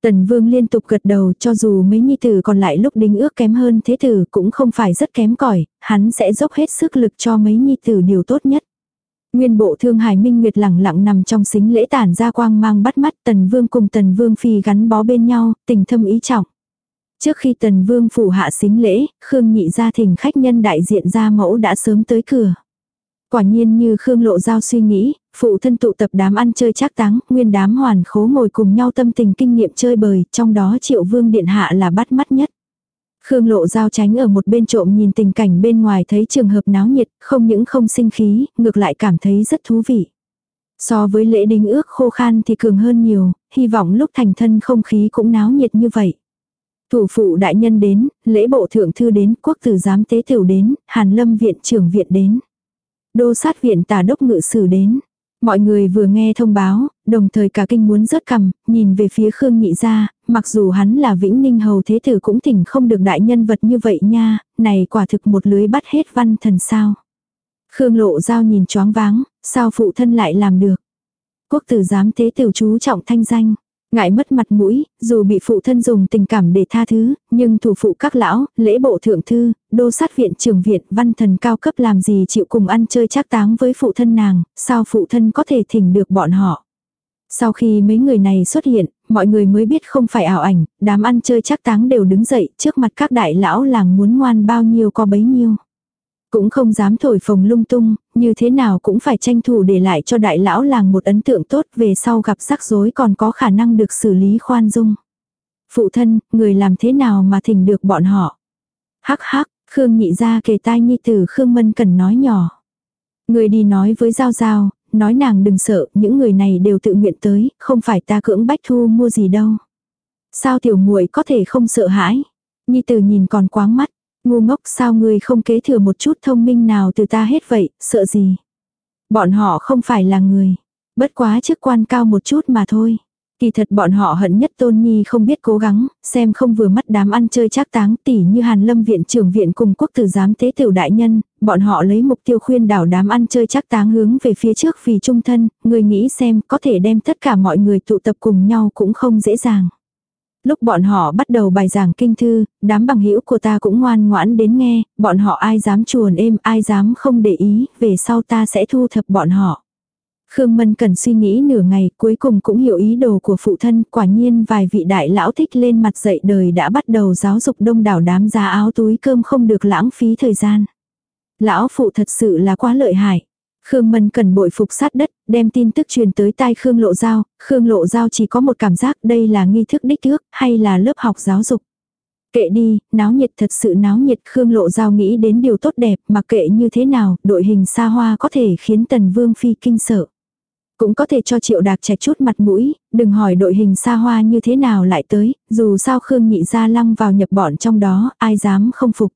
Tần vương liên tục gật đầu cho dù mấy nhi tử còn lại lúc đính ước kém hơn thế tử cũng không phải rất kém cỏi hắn sẽ dốc hết sức lực cho mấy nhi tử điều tốt nhất. Nguyên bộ thương hải minh nguyệt lẳng lặng nằm trong xính lễ tản ra quang mang bắt mắt tần vương cùng tần vương phi gắn bó bên nhau, tình thâm ý trọng. Trước khi tần vương phủ hạ xính lễ, Khương nhị gia thỉnh khách nhân đại diện gia mẫu đã sớm tới cửa. Quả nhiên như Khương lộ giao suy nghĩ, phụ thân tụ tập đám ăn chơi chắc táng, nguyên đám hoàn khố ngồi cùng nhau tâm tình kinh nghiệm chơi bời, trong đó triệu vương điện hạ là bắt mắt nhất. Khương lộ giao tránh ở một bên trộm nhìn tình cảnh bên ngoài thấy trường hợp náo nhiệt, không những không sinh khí, ngược lại cảm thấy rất thú vị. So với lễ đính ước khô khan thì cường hơn nhiều, hy vọng lúc thành thân không khí cũng náo nhiệt như vậy. Thủ phụ đại nhân đến, lễ bộ thượng thư đến, quốc tử giám tế tiểu đến, hàn lâm viện trưởng viện đến. Đô sát viện tả đốc ngự sử đến. Mọi người vừa nghe thông báo, đồng thời cả kinh muốn rớt cầm, nhìn về phía Khương Nhị gia, mặc dù hắn là vĩnh ninh hầu thế tử cũng thỉnh không được đại nhân vật như vậy nha, này quả thực một lưới bắt hết văn thần sao. Khương lộ giao nhìn choáng váng, sao phụ thân lại làm được. Quốc tử giám thế tiểu chú trọng thanh danh. Ngại mất mặt mũi, dù bị phụ thân dùng tình cảm để tha thứ, nhưng thủ phụ các lão, lễ bộ thượng thư, đô sát viện trường viện, văn thần cao cấp làm gì chịu cùng ăn chơi trác táng với phụ thân nàng, sao phụ thân có thể thỉnh được bọn họ. Sau khi mấy người này xuất hiện, mọi người mới biết không phải ảo ảnh, đám ăn chơi trác táng đều đứng dậy trước mặt các đại lão làng muốn ngoan bao nhiêu có bấy nhiêu. Cũng không dám thổi phồng lung tung, như thế nào cũng phải tranh thủ để lại cho đại lão làng một ấn tượng tốt về sau gặp rắc rối còn có khả năng được xử lý khoan dung. Phụ thân, người làm thế nào mà thỉnh được bọn họ? Hắc hắc, Khương nhị ra kề tai nhi tử Khương Mân cần nói nhỏ. Người đi nói với Giao Giao, nói nàng đừng sợ, những người này đều tự nguyện tới, không phải ta cưỡng bách thu mua gì đâu. Sao tiểu muội có thể không sợ hãi? Nhi tử nhìn còn quáng mắt, Ngu ngốc sao ngươi không kế thừa một chút thông minh nào từ ta hết vậy, sợ gì. Bọn họ không phải là người. Bất quá chức quan cao một chút mà thôi. Kỳ thật bọn họ hận nhất tôn nhi không biết cố gắng, xem không vừa mắt đám ăn chơi trác táng tỉ như hàn lâm viện trưởng viện cùng quốc tử giám tế tiểu đại nhân, bọn họ lấy mục tiêu khuyên đảo đám ăn chơi trác táng hướng về phía trước vì trung thân, người nghĩ xem có thể đem tất cả mọi người tụ tập cùng nhau cũng không dễ dàng. Lúc bọn họ bắt đầu bài giảng kinh thư, đám bằng hữu của ta cũng ngoan ngoãn đến nghe, bọn họ ai dám chuồn êm, ai dám không để ý, về sau ta sẽ thu thập bọn họ. Khương Mân cần suy nghĩ nửa ngày, cuối cùng cũng hiểu ý đồ của phụ thân, quả nhiên vài vị đại lão thích lên mặt dậy đời đã bắt đầu giáo dục đông đảo đám giá áo túi cơm không được lãng phí thời gian. Lão phụ thật sự là quá lợi hại. Khương Mân cần bội phục sát đất, đem tin tức truyền tới tai Khương Lộ Giao, Khương Lộ Giao chỉ có một cảm giác đây là nghi thức đích thước, hay là lớp học giáo dục. Kệ đi, náo nhiệt thật sự náo nhiệt Khương Lộ Giao nghĩ đến điều tốt đẹp mà kệ như thế nào, đội hình xa hoa có thể khiến Tần Vương Phi kinh sợ. Cũng có thể cho triệu đạc trạch chút mặt mũi, đừng hỏi đội hình xa hoa như thế nào lại tới, dù sao Khương nhị ra lăng vào nhập bọn trong đó, ai dám không phục.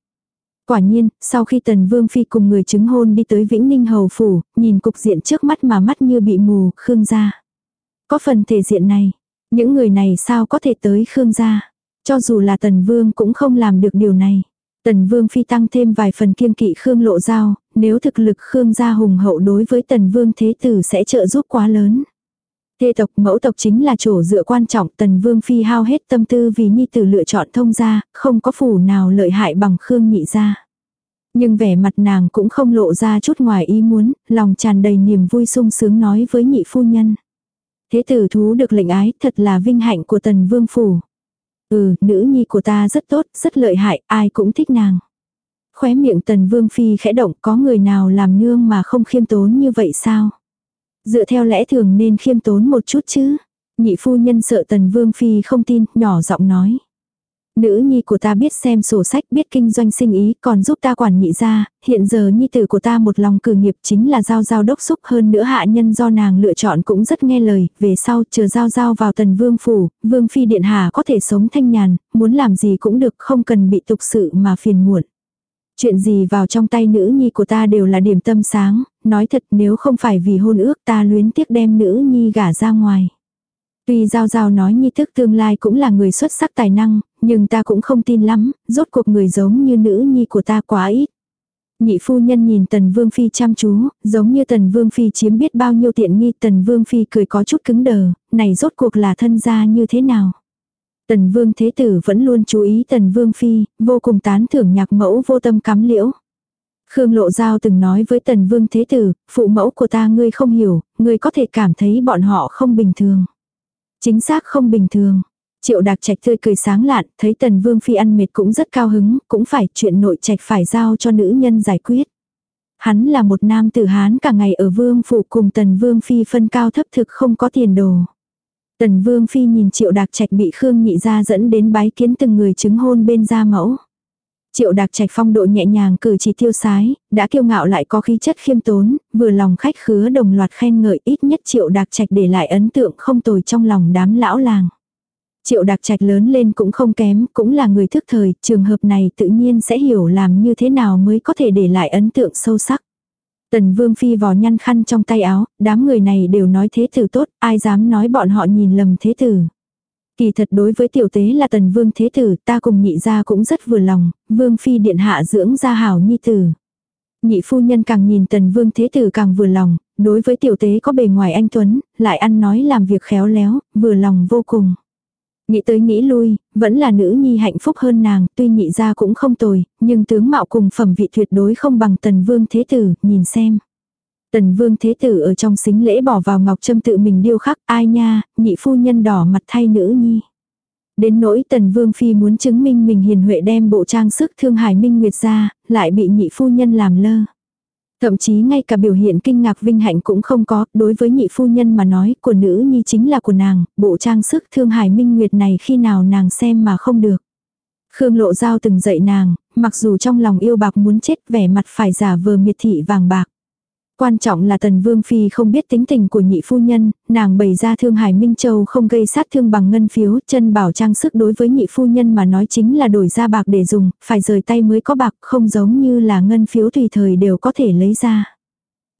Quả nhiên, sau khi Tần Vương Phi cùng người chứng hôn đi tới Vĩnh Ninh Hầu Phủ, nhìn cục diện trước mắt mà mắt như bị mù, Khương gia. Có phần thể diện này, những người này sao có thể tới Khương gia. Cho dù là Tần Vương cũng không làm được điều này. Tần Vương Phi tăng thêm vài phần kiêng kỵ Khương lộ giao, nếu thực lực Khương gia hùng hậu đối với Tần Vương Thế Tử sẽ trợ giúp quá lớn. Thê tộc mẫu tộc chính là chỗ dựa quan trọng tần vương phi hao hết tâm tư vì nhi tử lựa chọn thông gia, không có phủ nào lợi hại bằng Khương nhị gia. Nhưng vẻ mặt nàng cũng không lộ ra chút ngoài ý muốn, lòng tràn đầy niềm vui sung sướng nói với nhị phu nhân. Thế tử thú được lệnh ái thật là vinh hạnh của tần vương phủ. Ừ, nữ nhi của ta rất tốt, rất lợi hại, ai cũng thích nàng. Khóe miệng tần vương phi khẽ động có người nào làm nương mà không khiêm tốn như vậy sao? Dựa theo lẽ thường nên khiêm tốn một chút chứ. Nhị phu nhân sợ tần vương phi không tin, nhỏ giọng nói. Nữ nhi của ta biết xem sổ sách, biết kinh doanh sinh ý, còn giúp ta quản nhị ra, hiện giờ nhi tử của ta một lòng cử nghiệp chính là giao giao đốc xúc hơn nữa hạ nhân do nàng lựa chọn cũng rất nghe lời, về sau chờ giao giao vào tần vương phủ, vương phi điện hạ có thể sống thanh nhàn, muốn làm gì cũng được không cần bị tục sự mà phiền muộn. Chuyện gì vào trong tay nữ nhi của ta đều là điểm tâm sáng, nói thật nếu không phải vì hôn ước ta luyến tiếc đem nữ nhi gả ra ngoài. Tuy Giao Giao nói nhi thức tương lai cũng là người xuất sắc tài năng, nhưng ta cũng không tin lắm, rốt cuộc người giống như nữ nhi của ta quá ít. Nhị phu nhân nhìn Tần Vương Phi chăm chú, giống như Tần Vương Phi chiếm biết bao nhiêu tiện nghi Tần Vương Phi cười có chút cứng đờ, này rốt cuộc là thân gia như thế nào. Tần Vương Thế Tử vẫn luôn chú ý Tần Vương Phi, vô cùng tán thưởng nhạc mẫu vô tâm cắm liễu. Khương Lộ Giao từng nói với Tần Vương Thế Tử, phụ mẫu của ta ngươi không hiểu, ngươi có thể cảm thấy bọn họ không bình thường. Chính xác không bình thường. Triệu Đạc Trạch tươi cười sáng lạn, thấy Tần Vương Phi ăn mệt cũng rất cao hứng, cũng phải chuyện nội trạch phải giao cho nữ nhân giải quyết. Hắn là một nam tử Hán cả ngày ở Vương Phủ cùng Tần Vương Phi phân cao thấp thực không có tiền đồ. Tần Vương Phi nhìn Triệu Đạc Trạch bị Khương Nhị ra dẫn đến bái kiến từng người chứng hôn bên gia mẫu. Triệu Đạc Trạch phong độ nhẹ nhàng cử chỉ tiêu sái, đã kiêu ngạo lại có khí chất khiêm tốn, vừa lòng khách khứa đồng loạt khen ngợi ít nhất Triệu Đạc Trạch để lại ấn tượng không tồi trong lòng đám lão làng. Triệu Đạc Trạch lớn lên cũng không kém, cũng là người thức thời, trường hợp này tự nhiên sẽ hiểu làm như thế nào mới có thể để lại ấn tượng sâu sắc. Tần Vương Phi vò nhăn khăn trong tay áo, đám người này đều nói thế tử tốt, ai dám nói bọn họ nhìn lầm thế tử. Kỳ thật đối với tiểu tế là tần vương thế tử, ta cùng nhị gia cũng rất vừa lòng, vương phi điện hạ dưỡng gia hảo nhi tử. Nhị phu nhân càng nhìn tần vương thế tử càng vừa lòng, đối với tiểu tế có bề ngoài anh Tuấn, lại ăn nói làm việc khéo léo, vừa lòng vô cùng. Nghĩ tới nghĩ lui, vẫn là nữ nhi hạnh phúc hơn nàng, tuy nhị gia cũng không tồi, nhưng tướng mạo cùng phẩm vị tuyệt đối không bằng tần vương thế tử, nhìn xem. Tần vương thế tử ở trong xính lễ bỏ vào ngọc trâm tự mình điêu khắc, ai nha, nhị phu nhân đỏ mặt thay nữ nhi. Đến nỗi tần vương phi muốn chứng minh mình hiền huệ đem bộ trang sức thương hải minh nguyệt ra, lại bị nhị phu nhân làm lơ. Thậm chí ngay cả biểu hiện kinh ngạc vinh hạnh cũng không có, đối với nhị phu nhân mà nói của nữ nhi chính là của nàng, bộ trang sức thương hải minh nguyệt này khi nào nàng xem mà không được. Khương lộ giao từng dạy nàng, mặc dù trong lòng yêu bạc muốn chết vẻ mặt phải giả vờ miệt thị vàng bạc. Quan trọng là tần vương phi không biết tính tình của nhị phu nhân, nàng bày ra thương hải Minh Châu không gây sát thương bằng ngân phiếu, chân bảo trang sức đối với nhị phu nhân mà nói chính là đổi ra bạc để dùng, phải rời tay mới có bạc, không giống như là ngân phiếu tùy thời đều có thể lấy ra.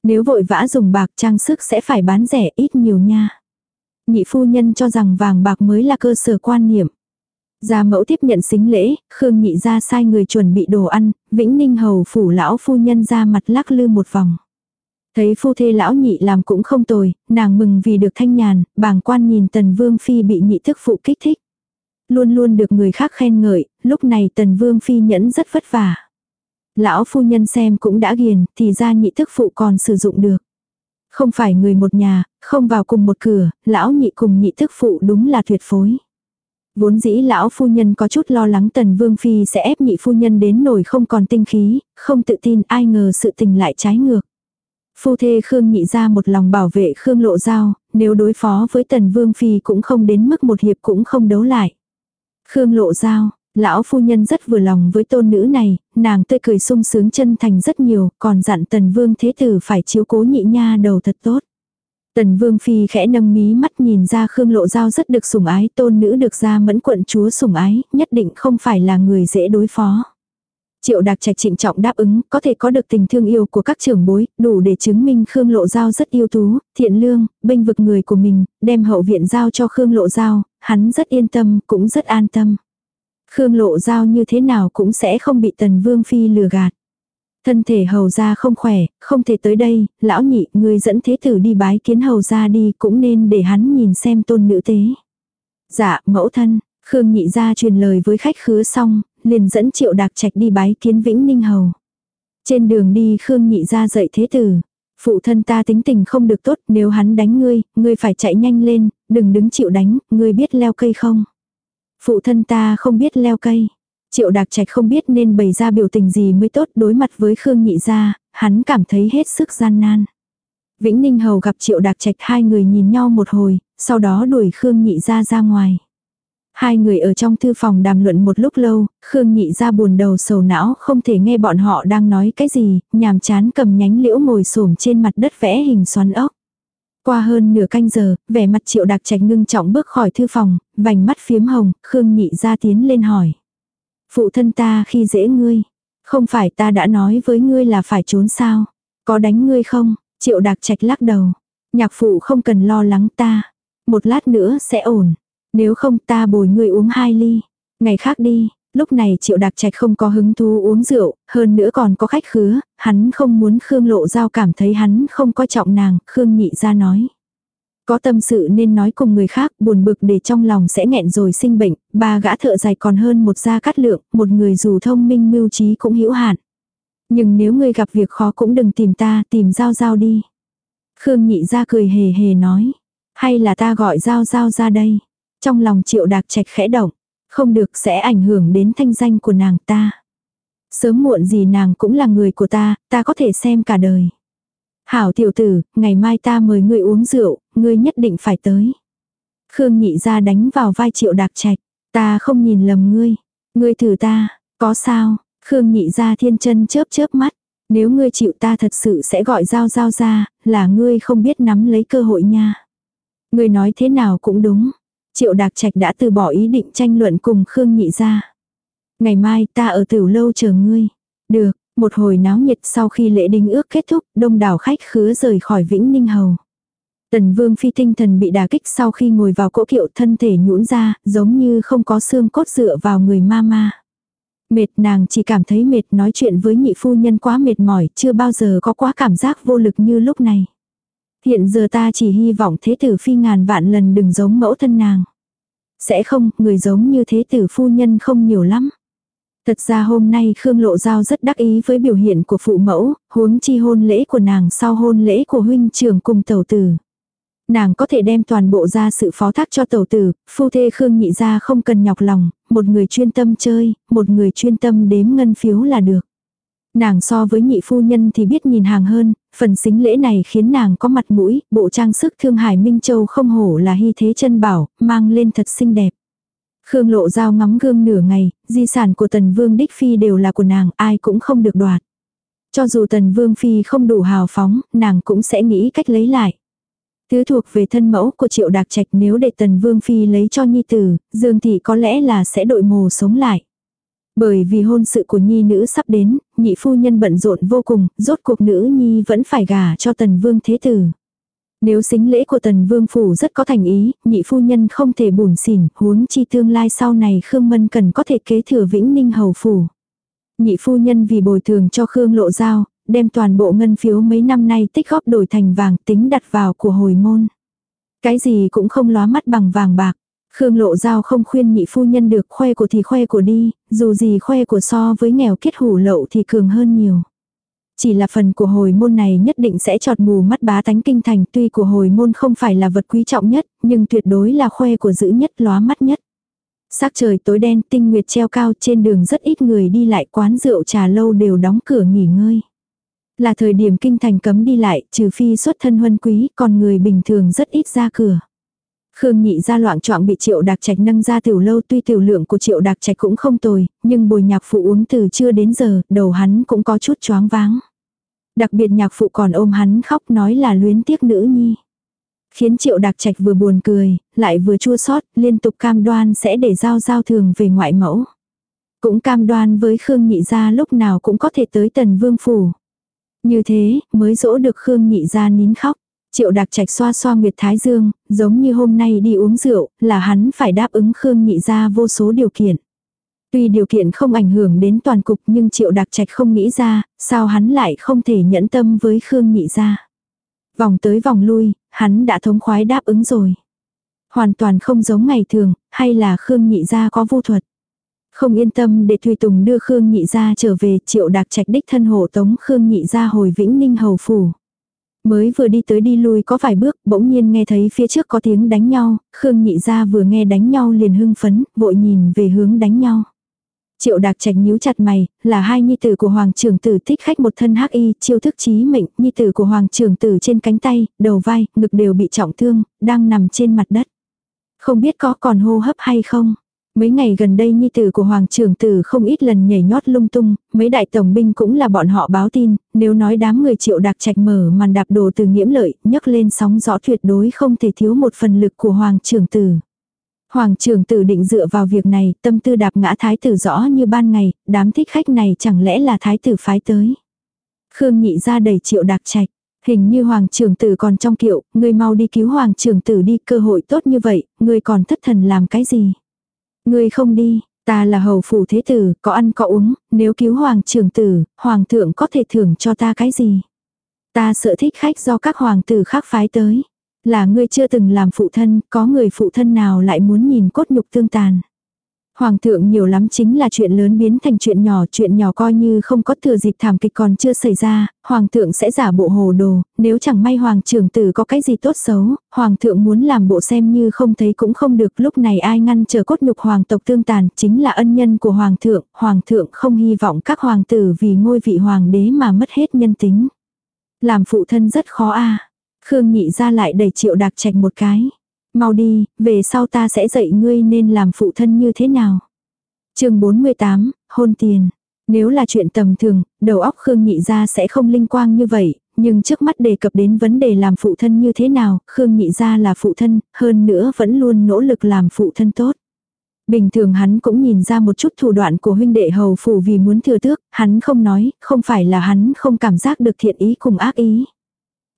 Nếu vội vã dùng bạc trang sức sẽ phải bán rẻ ít nhiều nha. Nhị phu nhân cho rằng vàng bạc mới là cơ sở quan niệm. Gia mẫu tiếp nhận xính lễ, Khương nhị ra sai người chuẩn bị đồ ăn, Vĩnh Ninh hầu phủ lão phu nhân ra mặt lắc lư một vòng. Thấy phu thê lão nhị làm cũng không tồi, nàng mừng vì được thanh nhàn, bàng quan nhìn tần vương phi bị nhị thức phụ kích thích. Luôn luôn được người khác khen ngợi, lúc này tần vương phi nhẫn rất vất vả. Lão phu nhân xem cũng đã ghiền, thì ra nhị thức phụ còn sử dụng được. Không phải người một nhà, không vào cùng một cửa, lão nhị cùng nhị thức phụ đúng là tuyệt phối. Vốn dĩ lão phu nhân có chút lo lắng tần vương phi sẽ ép nhị phu nhân đến nổi không còn tinh khí, không tự tin ai ngờ sự tình lại trái ngược. Phu thê Khương nhị ra một lòng bảo vệ Khương lộ giao, nếu đối phó với tần vương phi cũng không đến mức một hiệp cũng không đấu lại. Khương lộ giao, lão phu nhân rất vừa lòng với tôn nữ này, nàng tươi cười sung sướng chân thành rất nhiều, còn dặn tần vương thế tử phải chiếu cố nhị nha đầu thật tốt. Tần vương phi khẽ nâng mí mắt nhìn ra Khương lộ giao rất được sủng ái, tôn nữ được ra mẫn quận chúa sủng ái, nhất định không phải là người dễ đối phó. Triệu Đạc Trạch trịnh trọng đáp ứng, có thể có được tình thương yêu của các trưởng bối, đủ để chứng minh Khương Lộ Giao rất yêu tú, thiện lương, bênh vực người của mình, đem hậu viện giao cho Khương Lộ Giao, hắn rất yên tâm, cũng rất an tâm. Khương Lộ Giao như thế nào cũng sẽ không bị Tần Vương Phi lừa gạt. Thân thể hầu gia không khỏe, không thể tới đây, lão nhị, người dẫn thế tử đi bái kiến hầu gia đi, cũng nên để hắn nhìn xem tôn nữ tế. Dạ, mẫu thân, Khương nhị ra truyền lời với khách khứa xong, liền dẫn triệu đạc trạch đi bái kiến Vĩnh Ninh Hầu. Trên đường đi Khương nhị ra dạy thế tử. Phụ thân ta tính tình không được tốt, nếu hắn đánh ngươi, ngươi phải chạy nhanh lên, đừng đứng chịu đánh, ngươi biết leo cây không? Phụ thân ta không biết leo cây. Triệu Đạc Trạch không biết nên bày ra biểu tình gì mới tốt đối mặt với Khương Nhị Gia, hắn cảm thấy hết sức gian nan. Vĩnh Ninh Hầu gặp Triệu Đạc Trạch hai người nhìn nhau một hồi, sau đó đuổi Khương Nhị Gia ra ngoài. Hai người ở trong thư phòng đàm luận một lúc lâu, Khương Nhị ra buồn đầu sầu não không thể nghe bọn họ đang nói cái gì, nhàm chán cầm nhánh liễu ngồi xổm trên mặt đất vẽ hình xoắn ốc. Qua hơn nửa canh giờ, vẻ mặt Triệu đặc Trạch ngưng trọng bước khỏi thư phòng, vành mắt phiếm hồng, Khương Nhị ra tiến lên hỏi. Phụ thân ta khi dễ ngươi. Không phải ta đã nói với ngươi là phải trốn sao. Có đánh ngươi không? Triệu đặc trạch lắc đầu. Nhạc phụ không cần lo lắng ta. Một lát nữa sẽ ổn. Nếu không ta bồi ngươi uống hai ly. Ngày khác đi. Lúc này triệu đạc trạch không có hứng thú uống rượu, hơn nữa còn có khách khứa, hắn không muốn Khương lộ giao cảm thấy hắn không coi trọng nàng, Khương nhị ra nói. Có tâm sự nên nói cùng người khác, buồn bực để trong lòng sẽ nghẹn rồi sinh bệnh, ba gã thợ dài còn hơn một gia cát lượng, một người dù thông minh mưu trí cũng hữu hạn. Nhưng nếu ngươi gặp việc khó cũng đừng tìm ta, tìm Giao Giao đi. Khương nhị ra cười hề hề nói. Hay là ta gọi Giao Giao ra đây. Trong lòng triệu đạc trạch khẽ động. Không được sẽ ảnh hưởng đến thanh danh của nàng ta. Sớm muộn gì nàng cũng là người của ta, ta có thể xem cả đời. Hảo tiểu tử, ngày mai ta mời ngươi uống rượu, ngươi nhất định phải tới. Khương nhị ra đánh vào vai triệu đạc trạch. Ta không nhìn lầm ngươi. Ngươi thử ta, có sao? Khương nhị ra thiên chân chớp chớp mắt. Nếu ngươi chịu ta thật sự sẽ gọi giao giao ra, là ngươi không biết nắm lấy cơ hội nha. Ngươi nói thế nào cũng đúng. Triệu đạc trạch đã từ bỏ ý định tranh luận cùng Khương nhị ra. Ngày mai ta ở tiểu lâu chờ ngươi. Được, một hồi náo nhiệt sau khi lễ đính ước kết thúc, đông đảo khách khứa rời khỏi Vĩnh Ninh Hầu. Tần Vương Phi tinh thần bị đả kích sau khi ngồi vào cỗ kiệu thân thể nhũn ra, giống như không có xương cốt dựa vào người ma ma. Mệt nàng chỉ cảm thấy mệt nói chuyện với nhị phu nhân quá mệt mỏi, chưa bao giờ có quá cảm giác vô lực như lúc này. Hiện giờ ta chỉ hy vọng thế tử phi ngàn vạn lần đừng giống mẫu thân nàng. Sẽ không, người giống như thế tử phu nhân không nhiều lắm. Thật ra hôm nay Khương Lộ Giao rất đắc ý với biểu hiện của phụ mẫu, huống chi hôn lễ của nàng sau hôn lễ của huynh trưởng cùng tẩu tử. Nàng có thể đem toàn bộ ra sự phó thác cho tẩu tử, phu thê Khương nhị ra không cần nhọc lòng, một người chuyên tâm chơi, một người chuyên tâm đếm ngân phiếu là được. Nàng so với nhị phu nhân thì biết nhìn hàng hơn, phần xính lễ này khiến nàng có mặt mũi, bộ trang sức thương hải Minh Châu không hổ là hy thế chân bảo, mang lên thật xinh đẹp. Khương lộ dao ngắm gương nửa ngày, di sản của tần vương đích phi đều là của nàng, ai cũng không được đoạt. Cho dù tần vương phi không đủ hào phóng, nàng cũng sẽ nghĩ cách lấy lại. Thứ thuộc về thân mẫu của triệu đạc trạch nếu để tần vương phi lấy cho nhi tử, dương thị có lẽ là sẽ đội mồ sống lại. Bởi vì hôn sự của nhi nữ sắp đến, nhị phu nhân bận rộn vô cùng, rốt cuộc nữ nhi vẫn phải gả cho tần vương thế tử. Nếu xính lễ của tần vương phủ rất có thành ý, nhị phu nhân không thể bùn xỉn, huống chi tương lai sau này Khương Mân cần có thể kế thừa vĩnh ninh hầu phủ. Nhị phu nhân vì bồi thường cho Khương lộ giao, đem toàn bộ ngân phiếu mấy năm nay tích góp đổi thành vàng tính đặt vào của hồi môn. Cái gì cũng không lóa mắt bằng vàng bạc. Khương lộ giao không khuyên nhị phu nhân được khoe của thì khoe của đi, dù gì khoe của so với nghèo kết hủ lậu thì cường hơn nhiều. Chỉ là phần của hồi môn này nhất định sẽ trọt mù mắt bá tánh kinh thành tuy của hồi môn không phải là vật quý trọng nhất, nhưng tuyệt đối là khoe của giữ nhất lóa mắt nhất. Sắc trời tối đen tinh nguyệt treo cao trên đường rất ít người đi lại quán rượu trà lâu đều đóng cửa nghỉ ngơi. Là thời điểm kinh thành cấm đi lại, trừ phi xuất thân huân quý, còn người bình thường rất ít ra cửa. Khương nhị ra loạn trọng bị triệu đặc trạch nâng ra tiểu lâu tuy tiểu lượng của triệu đặc trạch cũng không tồi, nhưng bồi nhạc phụ uống từ chưa đến giờ, đầu hắn cũng có chút choáng váng. Đặc biệt nhạc phụ còn ôm hắn khóc nói là luyến tiếc nữ nhi. Khiến triệu đặc trạch vừa buồn cười, lại vừa chua xót liên tục cam đoan sẽ để giao giao thường về ngoại mẫu. Cũng cam đoan với Khương nhị ra lúc nào cũng có thể tới tần vương phủ. Như thế, mới dỗ được Khương nhị ra nín khóc. Triệu đặc trạch xoa xoa Nguyệt Thái Dương, giống như hôm nay đi uống rượu, là hắn phải đáp ứng Khương nhị ra vô số điều kiện. Tuy điều kiện không ảnh hưởng đến toàn cục nhưng triệu đặc trạch không nghĩ ra, sao hắn lại không thể nhẫn tâm với Khương nhị ra. Vòng tới vòng lui, hắn đã thống khoái đáp ứng rồi. Hoàn toàn không giống ngày thường, hay là Khương nhị ra có vô thuật. Không yên tâm để Thùy Tùng đưa Khương Nhị ra trở về, Triệu Đạc Trạch đích thân hộ tống Khương Nhị ra hồi Vĩnh Ninh hầu phủ. Mới vừa đi tới đi lui có vài bước, bỗng nhiên nghe thấy phía trước có tiếng đánh nhau, Khương Nhị ra vừa nghe đánh nhau liền hưng phấn, vội nhìn về hướng đánh nhau. Triệu Đạc Trạch nhíu chặt mày, là hai nhi tử của hoàng trưởng tử thích khách một thân hắc y, chiêu thức chí mệnh, nhi tử của hoàng trưởng tử trên cánh tay, đầu vai, ngực đều bị trọng thương, đang nằm trên mặt đất. Không biết có còn hô hấp hay không? Mấy ngày gần đây nhi tử của hoàng trưởng tử không ít lần nhảy nhót lung tung, mấy đại tổng binh cũng là bọn họ báo tin, nếu nói đám người triệu đạc trạch mở màn đạp đồ từ nghiễm lợi, nhấc lên sóng rõ tuyệt đối không thể thiếu một phần lực của hoàng trưởng tử. Hoàng trưởng tử định dựa vào việc này, tâm tư đạp ngã thái tử rõ như ban ngày, đám thích khách này chẳng lẽ là thái tử phái tới. Khương nhị ra đầy triệu đạc trạch. Hình như hoàng trưởng tử còn trong kiệu, ngươi mau đi cứu hoàng trưởng tử đi, cơ hội tốt như vậy, ngươi còn thất thần làm cái gì? Ngươi không đi, ta là hầu phủ thế tử, có ăn có uống, nếu cứu hoàng trưởng tử, hoàng thượng có thể thưởng cho ta cái gì? Ta sợ thích khách do các hoàng tử khác phái tới. Là ngươi chưa từng làm phụ thân, có người phụ thân nào lại muốn nhìn cốt nhục tương tàn. Hoàng thượng nhiều lắm chính là chuyện lớn biến thành chuyện nhỏ, chuyện nhỏ coi như không có thừa dịp thảm kịch còn chưa xảy ra, hoàng thượng sẽ giả bộ hồ đồ, nếu chẳng may hoàng trưởng tử có cái gì tốt xấu, hoàng thượng muốn làm bộ xem như không thấy cũng không được, lúc này ai ngăn chờ cốt nhục hoàng tộc tương tàn, chính là ân nhân của hoàng thượng, hoàng thượng không hy vọng các hoàng tử vì ngôi vị hoàng đế mà mất hết nhân tính. Làm phụ thân rất khó a. Khương nhị ra lại đẩy triệu đạc trạch một cái. Mau đi, về sau ta sẽ dạy ngươi nên làm phụ thân như thế nào. chương 48, hôn tiền. Nếu là chuyện tầm thường, đầu óc Khương Nhị Gia sẽ không linh quang như vậy, nhưng trước mắt đề cập đến vấn đề làm phụ thân như thế nào, Khương Nhị Gia là phụ thân, hơn nữa vẫn luôn nỗ lực làm phụ thân tốt. Bình thường hắn cũng nhìn ra một chút thủ đoạn của huynh đệ hầu phủ vì muốn thừa tước, hắn không nói, không phải là hắn không cảm giác được thiện ý cùng ác ý.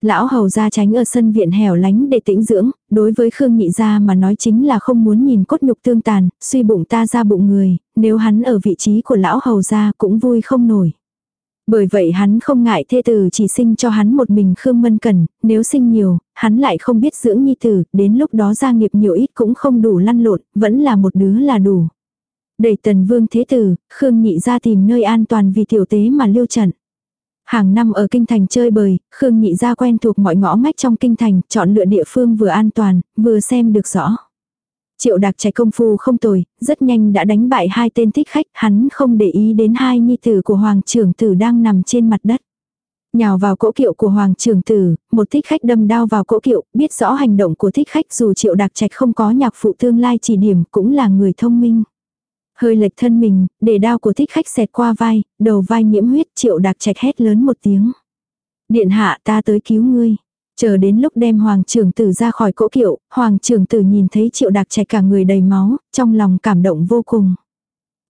Lão hầu ra tránh ở sân viện hẻo lánh để tĩnh dưỡng, đối với Khương Nhị gia mà nói chính là không muốn nhìn cốt nhục tương tàn, suy bụng ta ra bụng người, nếu hắn ở vị trí của lão hầu gia cũng vui không nổi. Bởi vậy hắn không ngại thê tử chỉ sinh cho hắn một mình Khương Mân cần nếu sinh nhiều, hắn lại không biết dưỡng nhi tử, đến lúc đó gia nghiệp nhiều ít cũng không đủ lăn lộn, vẫn là một đứa là đủ. Đẩy tần vương thế tử, Khương nhị ra tìm nơi an toàn vì tiểu tế mà lưu trận. Hàng năm ở kinh thành chơi bời, Khương nhị ra quen thuộc mọi ngõ ngách trong kinh thành, chọn lựa địa phương vừa an toàn, vừa xem được rõ. Triệu đặc trẻ công phu không tồi, rất nhanh đã đánh bại hai tên thích khách, hắn không để ý đến hai nhi tử của hoàng trưởng tử đang nằm trên mặt đất. Nhào vào cỗ kiệu của hoàng trưởng tử, một thích khách đâm đao vào cỗ kiệu, biết rõ hành động của thích khách dù triệu đặc trạch không có nhạc phụ tương lai chỉ điểm cũng là người thông minh. Hơi lệch thân mình, để đao của thích khách xẹt qua vai, đầu vai nhiễm huyết triệu đặc trạch hét lớn một tiếng. Điện hạ ta tới cứu ngươi. Chờ đến lúc đem hoàng trưởng tử ra khỏi cỗ kiệu, hoàng trưởng tử nhìn thấy triệu đặc trạch cả người đầy máu, trong lòng cảm động vô cùng.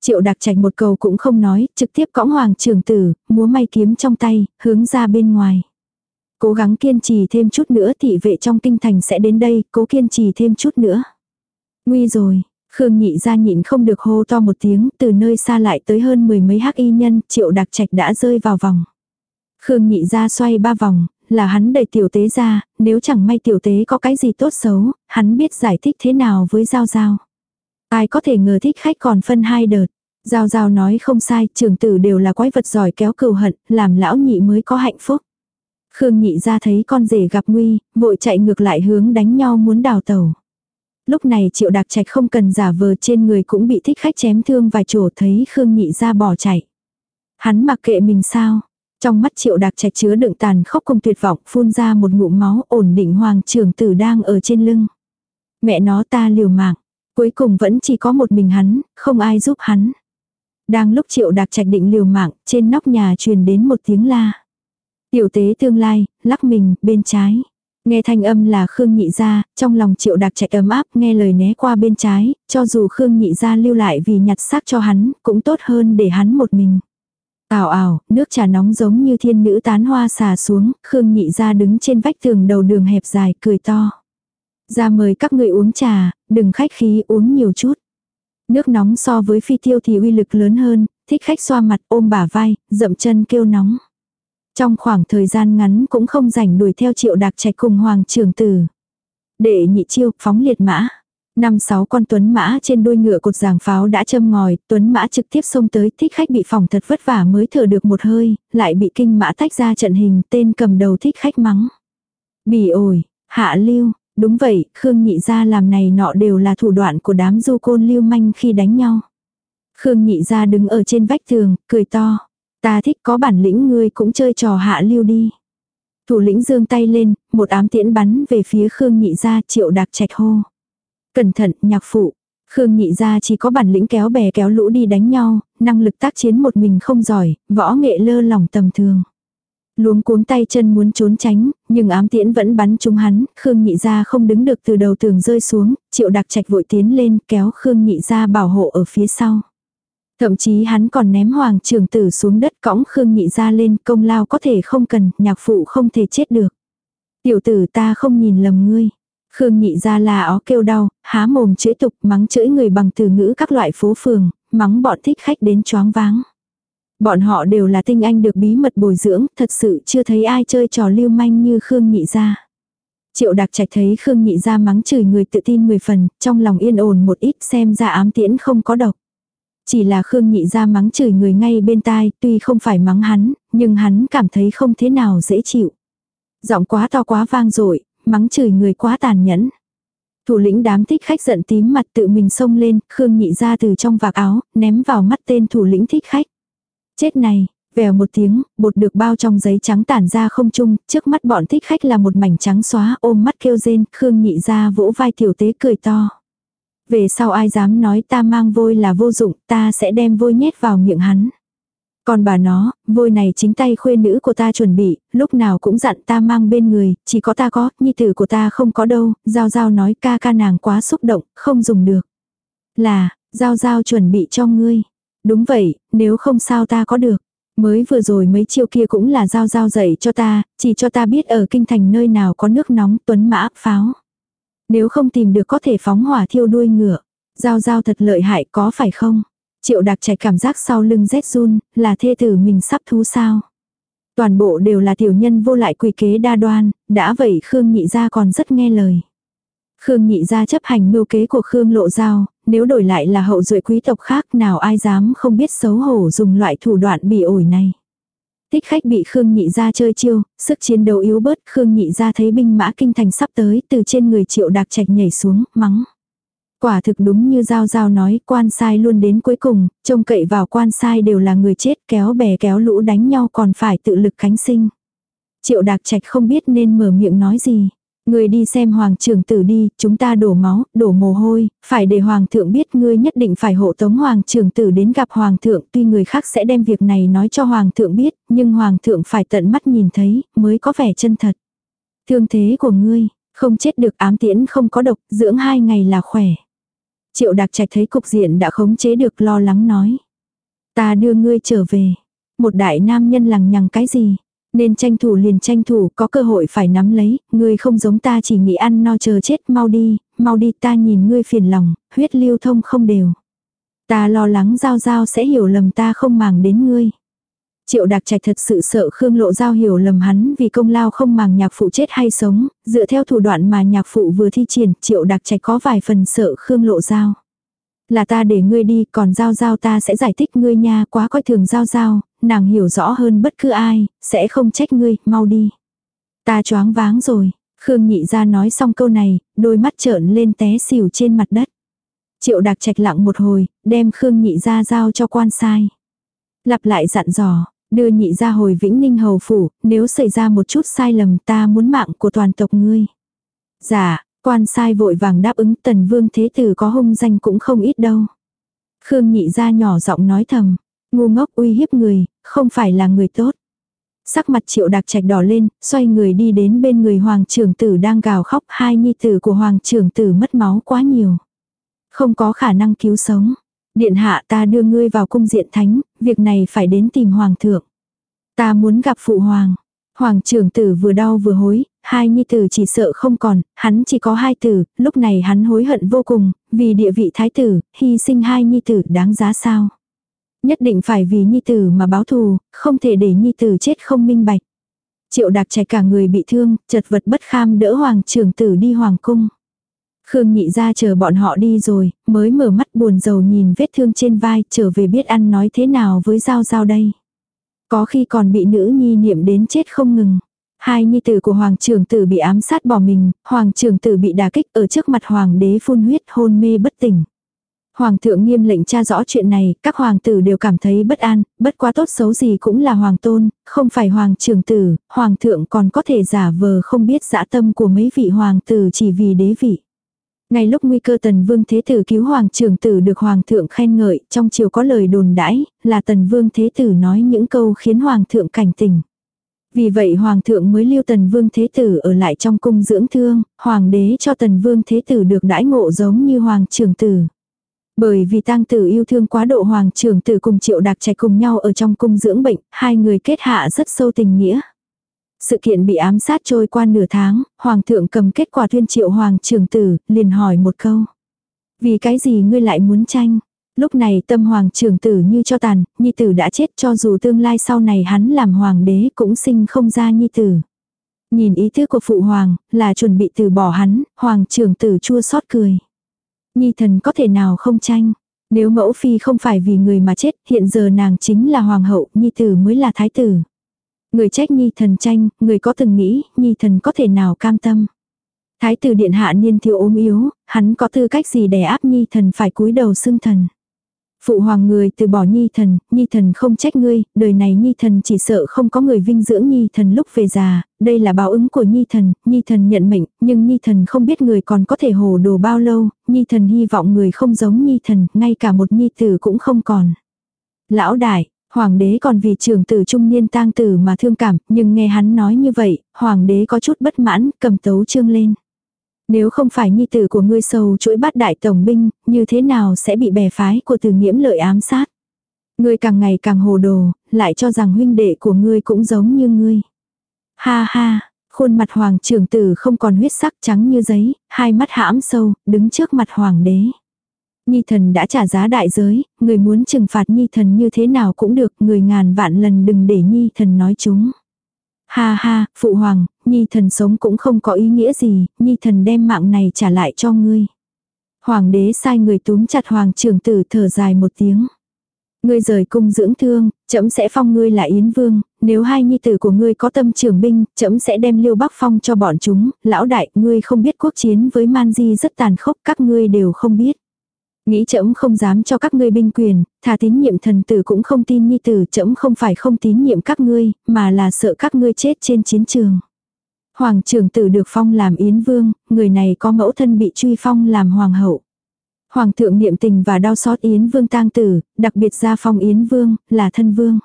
Triệu đặc trạch một câu cũng không nói, trực tiếp cõng hoàng trưởng tử, múa may kiếm trong tay, hướng ra bên ngoài. Cố gắng kiên trì thêm chút nữa thị vệ trong kinh thành sẽ đến đây, cố kiên trì thêm chút nữa. Nguy rồi, Khương nhị ra nhịn không được hô to một tiếng, từ nơi xa lại tới hơn mười mấy hắc y nhân, triệu đặc trạch đã rơi vào vòng. Khương nhị ra xoay ba vòng, là hắn đẩy tiểu tế ra, nếu chẳng may tiểu tế có cái gì tốt xấu, hắn biết giải thích thế nào với Giao Giao. Ai có thể ngờ thích khách còn phân hai đợt. Giao Giao nói không sai, trường tử đều là quái vật giỏi kéo cừu hận, làm lão nhị mới có hạnh phúc. Khương nhị ra thấy con rể gặp nguy, vội chạy ngược lại hướng đánh nhau muốn đào tẩu. Lúc này triệu đạc trạch không cần giả vờ trên người cũng bị thích khách chém thương vài chỗ thấy Khương nhị ra bỏ chạy. Hắn mặc kệ mình sao, trong mắt triệu đạc trạch chứa đựng tàn khốc cùng tuyệt vọng phun ra một ngụm máu ổn định hoàng trưởng tử đang ở trên lưng. Mẹ nó ta liều mạng. Cuối cùng vẫn chỉ có một mình hắn, không ai giúp hắn. Đang lúc triệu đạc trạch định liều mạng, trên nóc nhà truyền đến một tiếng la. Tiểu tế tương lai, lắc mình, bên trái. Nghe thanh âm là Khương Nhị Gia, trong lòng triệu đặc trạch ấm áp nghe lời né qua bên trái, cho dù Khương Nhị Gia lưu lại vì nhặt xác cho hắn, cũng tốt hơn để hắn một mình. Ảo ảo, nước trà nóng giống như thiên nữ tán hoa xà xuống, Khương nhị gia đứng trên vách tường đầu đường hẹp dài, cười to. Ra mời các người uống trà, đừng khách khí uống nhiều chút. Nước nóng so với phi tiêu thì uy lực lớn hơn, thích khách xoa mặt ôm bả vai, dậm chân kêu nóng. Trong khoảng thời gian ngắn cũng không rảnh đuổi theo triệu đạc trạch cùng hoàng trường tử. Để nhị chiêu, phóng liệt mã. Năm sáu con tuấn mã trên đuôi ngựa cột giảng pháo đã châm ngòi, tuấn mã trực tiếp xông tới, thích khách bị phòng thật vất vả mới thở được một hơi, lại bị kinh mã tách ra trận hình, tên cầm đầu thích khách mắng. Bỉ ổi, hạ lưu, đúng vậy, Khương nhị ra làm này nọ đều là thủ đoạn của đám du côn lưu manh khi đánh nhau. Khương nhị ra đứng ở trên vách tường, cười to. Ta thích có bản lĩnh ngươi cũng chơi trò hạ lưu đi. Thủ lĩnh giương tay lên, một ám tiễn bắn về phía Khương nhị gia triệu đặc trạch hô. Cẩn thận, nhạc phụ. Khương nhị gia chỉ có bản lĩnh kéo bè kéo lũ đi đánh nhau, năng lực tác chiến một mình không giỏi, võ nghệ lơ lỏng tầm thường. Luống cuống tay chân muốn trốn tránh, nhưng ám tiễn vẫn bắn trúng hắn, Khương nhị gia không đứng được từ đầu tường rơi xuống, triệu đặc trạch vội tiến lên kéo Khương nhị gia bảo hộ ở phía sau. Thậm chí hắn còn ném hoàng trường tử xuống đất cõng Khương nhị gia lên công lao có thể không cần, nhạc phụ không thể chết được. Tiểu tử ta không nhìn lầm ngươi. Khương nhị ra là ó kêu đau, há mồm chửi tục mắng chửi người bằng từ ngữ các loại phố phường, mắng bọn thích khách đến choáng váng. Bọn họ đều là tinh anh được bí mật bồi dưỡng, thật sự chưa thấy ai chơi trò lưu manh như Khương nhị ra. Triệu đặc trạch thấy Khương nhị ra mắng chửi người tự tin 10 phần, trong lòng yên ổn một ít xem ra ám tiễn không có độc. Chỉ là Khương nhị ra mắng chửi người ngay bên tai, tuy không phải mắng hắn, nhưng hắn cảm thấy không thế nào dễ chịu. Giọng quá to quá vang dội mắng chửi người quá tàn nhẫn. Thủ lĩnh đám thích khách giận tím mặt tự mình xông lên, Khương nhị ra từ trong vạc áo, ném vào mắt tên thủ lĩnh thích khách. Chết này, vèo một tiếng, bột được bao trong giấy trắng tản ra không chung, trước mắt bọn thích khách là một mảnh trắng xóa ôm mắt kêu rên, Khương nhị ra vỗ vai tiểu tế cười to. Về sau ai dám nói ta mang vôi là vô dụng, ta sẽ đem vôi nhét vào miệng hắn. Còn bà nó, vôi này chính tay khuê nữ của ta chuẩn bị, lúc nào cũng dặn ta mang bên người, chỉ có ta có, nhi tử của ta không có đâu, Giao Giao nói ca ca nàng quá xúc động, không dùng được. Là, Giao Giao chuẩn bị cho ngươi. Đúng vậy, nếu không sao ta có được. Mới vừa rồi mấy chiêu kia cũng là Giao Giao dạy cho ta, chỉ cho ta biết ở kinh thành nơi nào có nước nóng tuấn mã pháo. Nếu không tìm được có thể phóng hỏa thiêu đuôi ngựa. Giao Giao thật lợi hại có phải không? Triệu đặc chạy cảm giác sau lưng rét run, là thê tử mình sắp thú sao. Toàn bộ đều là tiểu nhân vô lại quỷ kế đa đoan, đã vậy Khương nhị gia còn rất nghe lời. Khương nhị gia chấp hành mưu kế của Khương lộ giao, nếu đổi lại là hậu duệ quý tộc khác nào ai dám không biết xấu hổ dùng loại thủ đoạn bị ổi này. Thích khách bị Khương nhị gia chơi chiêu, sức chiến đấu yếu bớt, Khương nhị gia thấy binh mã kinh thành sắp tới, từ trên người triệu đạc trạch nhảy xuống, mắng. Quả thực đúng như Giao Giao nói, quan sai luôn đến cuối cùng, trông cậy vào quan sai đều là người chết kéo bè kéo lũ đánh nhau còn phải tự lực cánh sinh. Triệu Đạc Trạch không biết nên mở miệng nói gì. Người đi xem hoàng trưởng tử đi, chúng ta đổ máu, đổ mồ hôi, phải để hoàng thượng biết ngươi nhất định phải hộ tống hoàng trưởng tử đến gặp hoàng thượng, tuy người khác sẽ đem việc này nói cho hoàng thượng biết, nhưng hoàng thượng phải tận mắt nhìn thấy, mới có vẻ chân thật. Thương thế của ngươi, không chết được ám tiễn không có độc, dưỡng hai ngày là khỏe. Triệu đặc trạch thấy cục diện đã khống chế được lo lắng nói. Ta đưa ngươi trở về. Một đại nam nhân lằng nhằng cái gì. Nên tranh thủ liền tranh thủ, có cơ hội phải nắm lấy, ngươi không giống ta chỉ nghĩ ăn no chờ chết, mau đi, mau đi ta nhìn ngươi phiền lòng, huyết lưu thông không đều. Ta lo lắng giao giao sẽ hiểu lầm ta không màng đến ngươi. Triệu Đạc Trạch thật sự sợ Khương Lộ Giao hiểu lầm hắn vì công lao không màng nhạc phụ chết hay sống, dựa theo thủ đoạn mà nhạc phụ vừa thi triển, Triệu Đạc Trạch có vài phần sợ Khương Lộ Giao. Là ta để ngươi đi, còn Giao Giao ta sẽ giải thích ngươi nha, quá coi thường Giao Giao, nàng hiểu rõ hơn bất cứ ai, sẽ không trách ngươi, mau đi. Ta choáng váng rồi, Khương Nhị ra nói xong câu này, đôi mắt trợn lên té xỉu trên mặt đất. Triệu Đạc Trạch lặng một hồi, đem Khương Nhị ra giao cho quan sai. Lặp lại dặn dò, Đưa nhị ra hồi Vĩnh Ninh Hầu Phủ, nếu xảy ra một chút sai lầm ta muốn mạng của toàn tộc ngươi. Dạ, quan sai vội vàng đáp ứng tần vương thế tử có hung danh cũng không ít đâu. Khương nhị ra nhỏ giọng nói thầm, ngu ngốc uy hiếp người, không phải là người tốt. Sắc mặt triệu đặc trạch đỏ lên, xoay người đi đến bên người hoàng trưởng tử đang gào khóc hai nhi tử của hoàng trưởng tử mất máu quá nhiều. Không có khả năng cứu sống. Điện hạ ta đưa ngươi vào cung diện thánh, việc này phải đến tìm hoàng thượng. Ta muốn gặp phụ hoàng. Hoàng trưởng tử vừa đau vừa hối, hai nhi tử chỉ sợ không còn, hắn chỉ có hai tử, lúc này hắn hối hận vô cùng, vì địa vị thái tử, hy sinh hai nhi tử đáng giá sao. Nhất định phải vì nhi tử mà báo thù, không thể để nhi tử chết không minh bạch. Triệu đạc trẻ cả người bị thương, chật vật bất kham đỡ hoàng trưởng tử đi hoàng cung. Khương nhị ra chờ bọn họ đi rồi, mới mở mắt buồn rầu nhìn vết thương trên vai, trở về biết ăn nói thế nào với Giao Giao đây. Có khi còn bị nữ nhi niệm đến chết không ngừng. Hai nhi tử của hoàng trưởng tử bị ám sát bỏ mình, hoàng trưởng tử bị đà kích ở trước mặt hoàng đế phun huyết hôn mê bất tỉnh. Hoàng thượng nghiêm lệnh tra rõ chuyện này, các hoàng tử đều cảm thấy bất an, bất quá tốt xấu gì cũng là hoàng tôn, không phải hoàng trưởng tử, hoàng thượng còn có thể giả vờ không biết dã tâm của mấy vị hoàng tử chỉ vì đế vị. Ngay lúc nguy cơ tần vương thế tử cứu hoàng trưởng tử được hoàng thượng khen ngợi, trong chiều có lời đồn đãi, là tần vương thế tử nói những câu khiến hoàng thượng cảnh tỉnh. Vì vậy hoàng thượng mới lưu tần vương thế tử ở lại trong cung dưỡng thương, hoàng đế cho tần vương thế tử được đãi ngộ giống như hoàng trưởng tử. Bởi vì tang tử yêu thương quá độ hoàng trưởng tử cùng triệu đạc trạch cùng nhau ở trong cung dưỡng bệnh, hai người kết hạ rất sâu tình nghĩa. Sự kiện bị ám sát trôi qua nửa tháng, hoàng thượng cầm kết quả tuyên triệu hoàng trưởng tử, liền hỏi một câu. Vì cái gì ngươi lại muốn tranh? Lúc này tâm hoàng trưởng tử như cho tàn, nhi tử đã chết cho dù tương lai sau này hắn làm hoàng đế cũng sinh không ra nhi tử. Nhìn ý thức của phụ hoàng, là chuẩn bị từ bỏ hắn, hoàng trưởng tử chua xót cười. Nhi thần có thể nào không tranh. Nếu mẫu phi không phải vì người mà chết, hiện giờ nàng chính là hoàng hậu, nhi tử mới là thái tử. Người trách nhi thần tranh, người có từng nghĩ, nhi thần có thể nào cam tâm. Thái tử điện hạ niên thiếu ốm yếu, hắn có tư cách gì đè áp nhi thần phải cúi đầu xưng thần. Phụ hoàng người từ bỏ nhi thần, nhi thần không trách ngươi, đời này nhi thần chỉ sợ không có người vinh dưỡng nhi thần lúc về già, đây là báo ứng của nhi thần, nhi thần nhận mệnh, nhưng nhi thần không biết người còn có thể hồ đồ bao lâu, nhi thần hy vọng người không giống nhi thần, ngay cả một nhi tử cũng không còn. Lão đại, hoàng đế còn vì trưởng tử trung niên tang tử mà thương cảm, nhưng nghe hắn nói như vậy, hoàng đế có chút bất mãn, cầm tấu trương lên. Nếu không phải nhi tử của ngươi sầu chuỗi bắt đại tổng binh, như thế nào sẽ bị bè phái của từ nghiễm lợi ám sát? Ngươi càng ngày càng hồ đồ, lại cho rằng huynh đệ của ngươi cũng giống như ngươi. Ha ha, khuôn mặt hoàng trưởng tử không còn huyết sắc trắng như giấy, hai mắt hãm sâu, đứng trước mặt hoàng đế. Nhi thần đã trả giá đại giới, người muốn trừng phạt nhi thần như thế nào cũng được, người ngàn vạn lần đừng để nhi thần nói chúng. Ha ha, phụ hoàng, nhi thần sống cũng không có ý nghĩa gì, nhi thần đem mạng này trả lại cho ngươi. Hoàng đế sai người túm chặt hoàng trưởng tử thở dài một tiếng. Ngươi rời cung dưỡng thương, trẫm sẽ phong ngươi là Yến Vương, nếu hai nhi tử của ngươi có tâm trưởng binh, trẫm sẽ đem Liêu Bắc phong cho bọn chúng, lão đại, ngươi không biết quốc chiến với Man Di rất tàn khốc, các ngươi đều không biết. Nghĩ trẫm không dám cho các ngươi binh quyền, thà tín nhiệm thần tử cũng không tin nhi tử trẫm không phải không tín nhiệm các ngươi, mà là sợ các ngươi chết trên chiến trường. Hoàng trưởng tử được phong làm Yến Vương, người này có mẫu thân bị truy phong làm Hoàng hậu. Hoàng thượng niệm tình và đau xót Yến Vương tang tử, đặc biệt ra phong Yến Vương, là thân vương.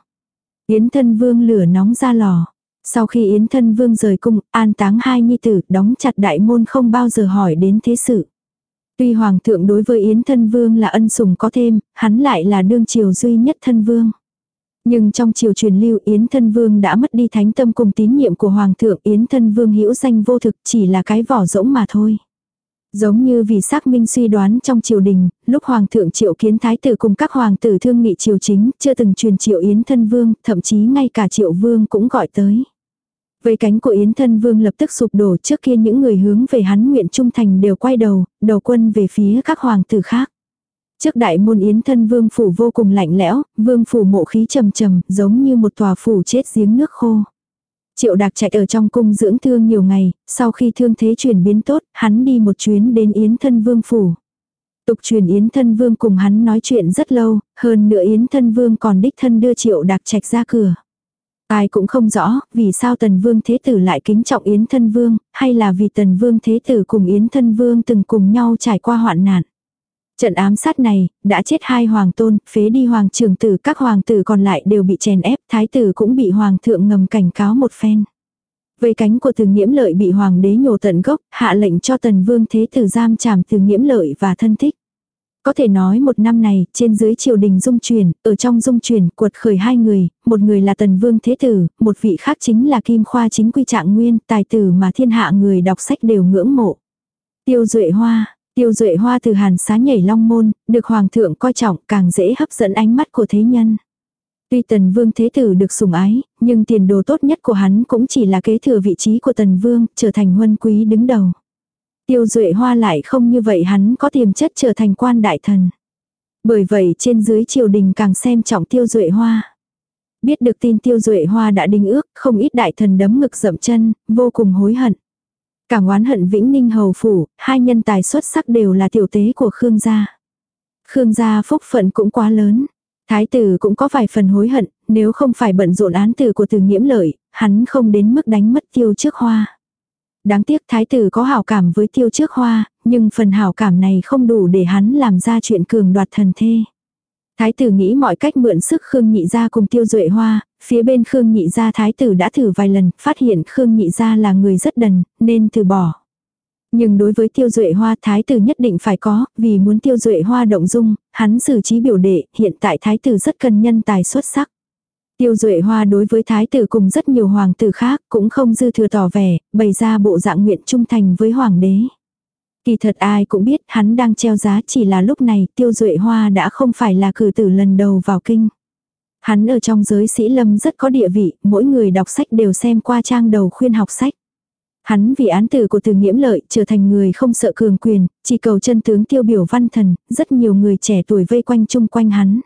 Yến thân vương lửa nóng ra lò. Sau khi Yến thân vương rời cung, an táng hai nhi tử, đóng chặt đại môn không bao giờ hỏi đến thế sự. Tuy hoàng thượng đối với Yến thân vương là ân sủng có thêm, hắn lại là đương triều duy nhất thân vương. Nhưng trong triều truyền lưu Yến thân vương đã mất đi thánh tâm cùng tín nhiệm của hoàng thượng Yến thân vương hữu danh vô thực chỉ là cái vỏ rỗng mà thôi. Giống như vì xác minh suy đoán trong triều đình, lúc hoàng thượng triệu kiến thái tử cùng các hoàng tử thương nghị triều chính, chưa từng truyền triệu yến thân vương, thậm chí ngay cả triệu vương cũng gọi tới. Vây cánh của Yến Thân Vương lập tức sụp đổ trước kia những người hướng về hắn nguyện trung thành đều quay đầu, đầu quân về phía các hoàng tử khác. Trước đại môn Yến Thân Vương phủ vô cùng lạnh lẽo, vương phủ mộ khí trầm trầm, giống như một tòa phủ chết giếng nước khô. Triệu Đạc chạy ở trong cung dưỡng thương nhiều ngày, sau khi thương thế chuyển biến tốt, hắn đi một chuyến đến Yến Thân Vương phủ. Tục truyền Yến Thân Vương cùng hắn nói chuyện rất lâu, hơn nữa Yến Thân Vương còn đích thân đưa Triệu Đạc Trạch ra cửa. Ai cũng không rõ, vì sao Tần Vương Thế Tử lại kính trọng Yến Thân Vương, hay là vì Tần Vương Thế Tử cùng Yến Thân Vương từng cùng nhau trải qua hoạn nạn. Trận ám sát này, đã chết hai hoàng tôn, phế đi hoàng trưởng tử, các hoàng tử còn lại đều bị chèn ép, thái tử cũng bị hoàng thượng ngầm cảnh cáo một phen. Vây cánh của từ nghiễm lợi bị hoàng đế nhổ tận gốc, hạ lệnh cho tần vương thế tử giam trảm từ nghiễm lợi và thân thích. Có thể nói một năm này, trên dưới triều đình dung chuyển ở trong dung chuyển cuột khởi hai người, một người là tần vương thế tử, một vị khác chính là kim khoa chính quy trạng nguyên, tài tử mà thiên hạ người đọc sách đều ngưỡng mộ. Tiêu duệ hoa, tiêu duệ hoa từ hàn xá nhảy long môn, được hoàng thượng coi trọng càng dễ hấp dẫn ánh mắt của thế nhân. Tuy tần vương thế tử được sủng ái, nhưng tiền đồ tốt nhất của hắn cũng chỉ là kế thừa vị trí của tần vương, trở thành huân quý đứng đầu. Tiêu Duệ Hoa lại không như vậy hắn có tiềm chất trở thành quan đại thần. Bởi vậy trên dưới triều đình càng xem trọng Tiêu Duệ Hoa. Biết được tin Tiêu Duệ Hoa đã đính ước, không ít đại thần đấm ngực dậm chân, vô cùng hối hận. Càng oán hận Vĩnh Ninh Hầu Phủ, hai nhân tài xuất sắc đều là tiểu tế của Khương gia. Khương gia phúc phận cũng quá lớn. Thái tử cũng có vài phần hối hận, nếu không phải bận rộn án tử của từ nghiễm lợi, hắn không đến mức đánh mất tiêu trước hoa. Đáng tiếc thái tử có hảo cảm với tiêu trước hoa, nhưng phần hảo cảm này không đủ để hắn làm ra chuyện cường đoạt thần thê. Thái tử nghĩ mọi cách mượn sức Khương Nhị Gia cùng tiêu duệ hoa, phía bên Khương Nhị Gia thái tử đã thử vài lần, phát hiện Khương Nhị Gia là người rất đần, nên từ bỏ. Nhưng đối với tiêu duệ hoa thái tử nhất định phải có, vì muốn tiêu duệ hoa động dung, hắn xử trí biểu đệ, hiện tại thái tử rất cần nhân tài xuất sắc. Tiêu duệ hoa đối với thái tử cùng rất nhiều hoàng tử khác cũng không dư thừa tỏ vẻ, bày ra bộ dạng nguyện trung thành với hoàng đế. Kỳ thật ai cũng biết hắn đang treo giá chỉ là lúc này tiêu duệ hoa đã không phải là cử tử lần đầu vào kinh. Hắn ở trong giới sĩ lâm rất có địa vị, mỗi người đọc sách đều xem qua trang đầu khuyên học sách. Hắn vì án tử của từ nghiễm lợi trở thành người không sợ cường quyền, chỉ cầu chân tướng tiêu biểu văn thần, rất nhiều người trẻ tuổi vây quanh chung quanh hắn.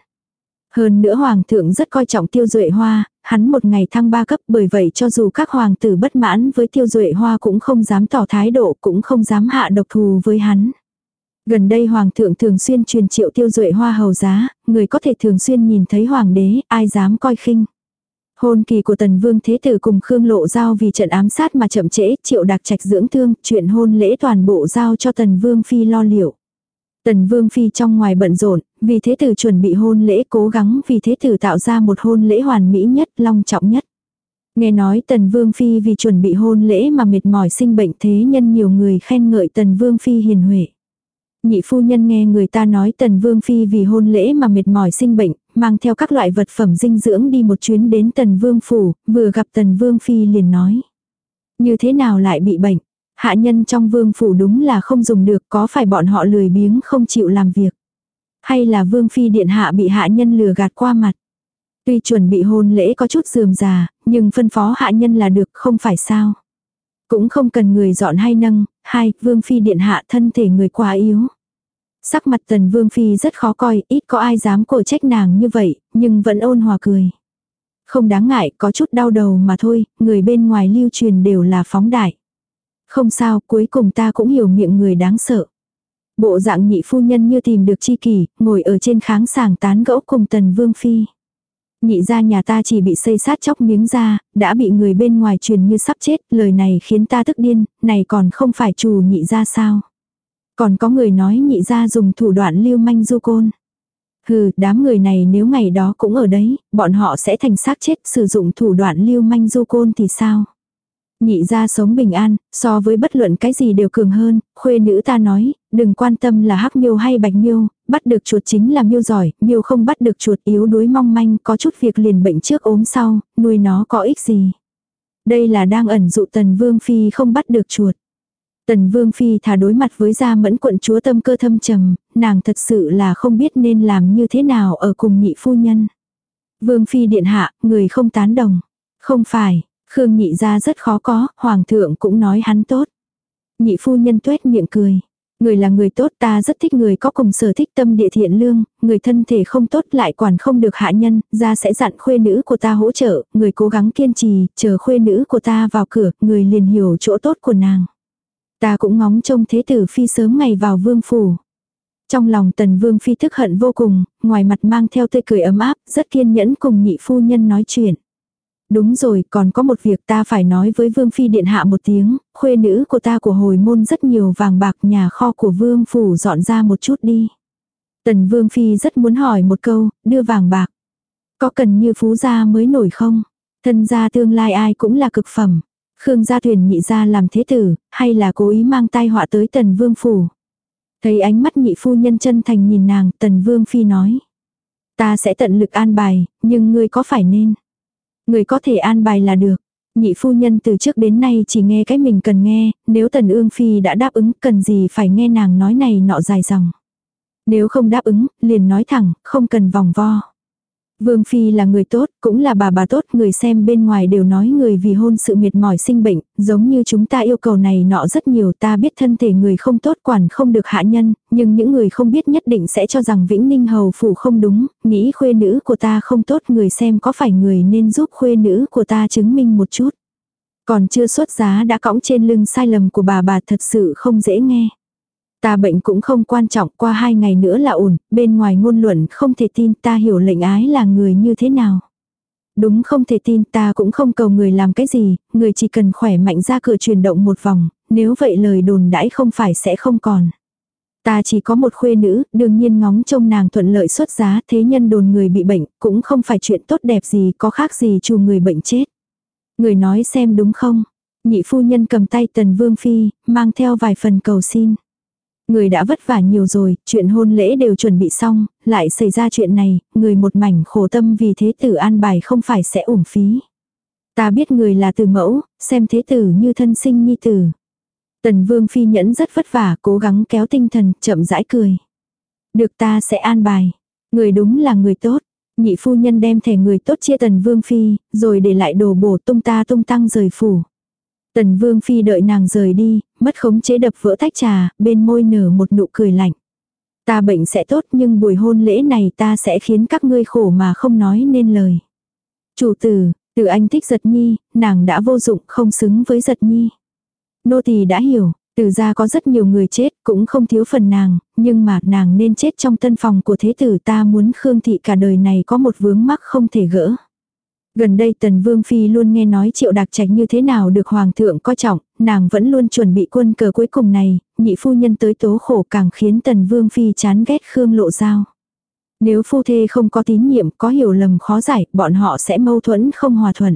Hơn nữa hoàng thượng rất coi trọng tiêu duệ hoa, hắn một ngày thăng ba cấp bởi vậy cho dù các hoàng tử bất mãn với tiêu duệ hoa cũng không dám tỏ thái độ cũng không dám hạ độc thù với hắn. Gần đây hoàng thượng thường xuyên truyền triệu tiêu duệ hoa hầu giá, người có thể thường xuyên nhìn thấy hoàng đế, ai dám coi khinh. Hôn kỳ của tần vương thế tử cùng Khương Lộ Giao vì trận ám sát mà chậm trễ, triệu đặc trạch dưỡng thương, chuyện hôn lễ toàn bộ giao cho tần vương phi lo liệu. Tần vương phi trong ngoài bận rộn, vì thế tử chuẩn bị hôn lễ cố gắng vì thế tử tạo ra một hôn lễ hoàn mỹ nhất, long trọng nhất. Nghe nói tần vương phi vì chuẩn bị hôn lễ mà mệt mỏi sinh bệnh thế nhân nhiều người khen ngợi tần vương phi hiền huệ. Nhị phu nhân nghe người ta nói tần vương phi vì hôn lễ mà mệt mỏi sinh bệnh, mang theo các loại vật phẩm dinh dưỡng đi một chuyến đến tần vương phủ, vừa gặp tần vương phi liền nói. Như thế nào lại bị bệnh? Hạ nhân trong vương phủ đúng là không dùng được có phải bọn họ lười biếng không chịu làm việc. Hay là vương phi điện hạ bị hạ nhân lừa gạt qua mặt. Tuy chuẩn bị hôn lễ có chút dườm già, nhưng phân phó hạ nhân là được không phải sao. Cũng không cần người dọn hay nâng, hai, vương phi điện hạ thân thể người quá yếu. Sắc mặt tần vương phi rất khó coi, ít có ai dám cổ trách nàng như vậy, nhưng vẫn ôn hòa cười. Không đáng ngại, có chút đau đầu mà thôi, người bên ngoài lưu truyền đều là phóng đại. Không sao, cuối cùng ta cũng hiểu miệng người đáng sợ. Bộ dạng nhị phu nhân như tìm được chi kỷ, ngồi ở trên kháng sàng tán gẫu cùng tần vương phi. Nhị ra nhà ta chỉ bị xây sát chóc miếng ra, đã bị người bên ngoài truyền như sắp chết, lời này khiến ta tức điên, này còn không phải chủ nhị ra sao. Còn có người nói nhị ra dùng thủ đoạn lưu manh du côn. Hừ, đám người này nếu ngày đó cũng ở đấy, bọn họ sẽ thành xác chết sử dụng thủ đoạn lưu manh du côn thì sao? Nhị ra sống bình an, so với bất luận cái gì đều cường hơn, khuê nữ ta nói, đừng quan tâm là hắc miêu hay bạch miêu, bắt được chuột chính là miêu giỏi, miêu không bắt được chuột yếu đuối mong manh, có chút việc liền bệnh trước ốm sau, nuôi nó có ích gì. Đây là đang ẩn dụ tần vương phi không bắt được chuột. Tần Vương Phi thả đối mặt với gia mẫn quận chúa tâm cơ thâm trầm, nàng thật sự là không biết nên làm như thế nào ở cùng nhị phu nhân. Vương Phi điện hạ, người không tán đồng. Không phải, Khương nhị ra rất khó có, Hoàng thượng cũng nói hắn tốt. Nhị phu nhân tuét miệng cười. Người là người tốt ta rất thích người có cùng sở thích tâm địa thiện lương, người thân thể không tốt lại quản không được hạ nhân, ra sẽ dặn khuê nữ của ta hỗ trợ, người cố gắng kiên trì, chờ khuê nữ của ta vào cửa, người liền hiểu chỗ tốt của nàng. Ta cũng ngóng trông thế tử phi sớm ngày vào vương phủ. Trong lòng tần vương phi thức hận vô cùng, ngoài mặt mang theo tươi cười ấm áp, rất kiên nhẫn cùng nhị phu nhân nói chuyện. Đúng rồi, còn có một việc ta phải nói với vương phi điện hạ một tiếng, khuê nữ của ta của hồi môn rất nhiều vàng bạc nhà kho của vương phủ dọn ra một chút đi. Tần vương phi rất muốn hỏi một câu, đưa vàng bạc. Có cần như phú gia mới nổi không? Thân gia tương lai ai cũng là cực phẩm. Khương gia thuyền nhị gia làm thế tử, hay là cố ý mang tai họa tới tần vương phủ. Thấy ánh mắt nhị phu nhân chân thành nhìn nàng, tần vương phi nói. Ta sẽ tận lực an bài, nhưng ngươi có phải nên. Người có thể an bài là được. Nhị phu nhân từ trước đến nay chỉ nghe cái mình cần nghe, nếu tần ương phi đã đáp ứng cần gì phải nghe nàng nói này nọ dài dòng. Nếu không đáp ứng, liền nói thẳng, không cần vòng vo. Vương Phi là người tốt, cũng là bà bà tốt, người xem bên ngoài đều nói người vì hôn sự mệt mỏi sinh bệnh, giống như chúng ta yêu cầu này nọ rất nhiều ta biết thân thể người không tốt quản không được hạ nhân, nhưng những người không biết nhất định sẽ cho rằng Vĩnh Ninh Hầu Phủ không đúng, nghĩ khuê nữ của ta không tốt người xem có phải người nên giúp khuê nữ của ta chứng minh một chút. Còn chưa xuất giá đã cõng trên lưng sai lầm của bà bà thật sự không dễ nghe. Ta bệnh cũng không quan trọng, qua hai ngày nữa là ổn, bên ngoài ngôn luận không thể tin ta hiểu lệnh ái là người như thế nào. Đúng không thể tin ta cũng không cầu người làm cái gì, người chỉ cần khỏe mạnh ra cửa chuyển động một vòng, nếu vậy lời đồn đãi không phải sẽ không còn. Ta chỉ có một khuê nữ, đương nhiên ngóng trông nàng thuận lợi xuất giá, thế nhân đồn người bị bệnh, cũng không phải chuyện tốt đẹp gì, có khác gì chù người bệnh chết. Người nói xem đúng không? Nhị phu nhân cầm tay tần vương phi, mang theo vài phần cầu xin. Người đã vất vả nhiều rồi, chuyện hôn lễ đều chuẩn bị xong, lại xảy ra chuyện này, người một mảnh khổ tâm vì thế tử an bài không phải sẽ uổng phí. Ta biết người là từ mẫu, xem thế tử như thân sinh nhi tử. Tần vương phi nhẫn rất vất vả, cố gắng kéo tinh thần, chậm rãi cười. Được ta sẽ an bài. Người đúng là người tốt. Nhị phu nhân đem thẻ người tốt chia tần vương phi, rồi để lại đồ bổ tung ta tung tăng rời phủ. Tần Vương Phi đợi nàng rời đi, mất khống chế đập vỡ tách trà, bên môi nở một nụ cười lạnh. Ta bệnh sẽ tốt nhưng buổi hôn lễ này ta sẽ khiến các ngươi khổ mà không nói nên lời. Chủ tử, từ anh thích giật nhi, nàng đã vô dụng không xứng với giật nhi. Nô tỳ đã hiểu, từ ra có rất nhiều người chết cũng không thiếu phần nàng, nhưng mà nàng nên chết trong tân phòng của thế tử ta muốn Khương Thị cả đời này có một vướng mắc không thể gỡ. Gần đây Tần Vương Phi luôn nghe nói triệu đặc trạch như thế nào được Hoàng thượng coi trọng, nàng vẫn luôn chuẩn bị quân cờ cuối cùng này, nhị phu nhân tới tố khổ càng khiến Tần Vương Phi chán ghét Khương Lộ Giao. Nếu phu thê không có tín nhiệm, có hiểu lầm khó giải, bọn họ sẽ mâu thuẫn không hòa thuận.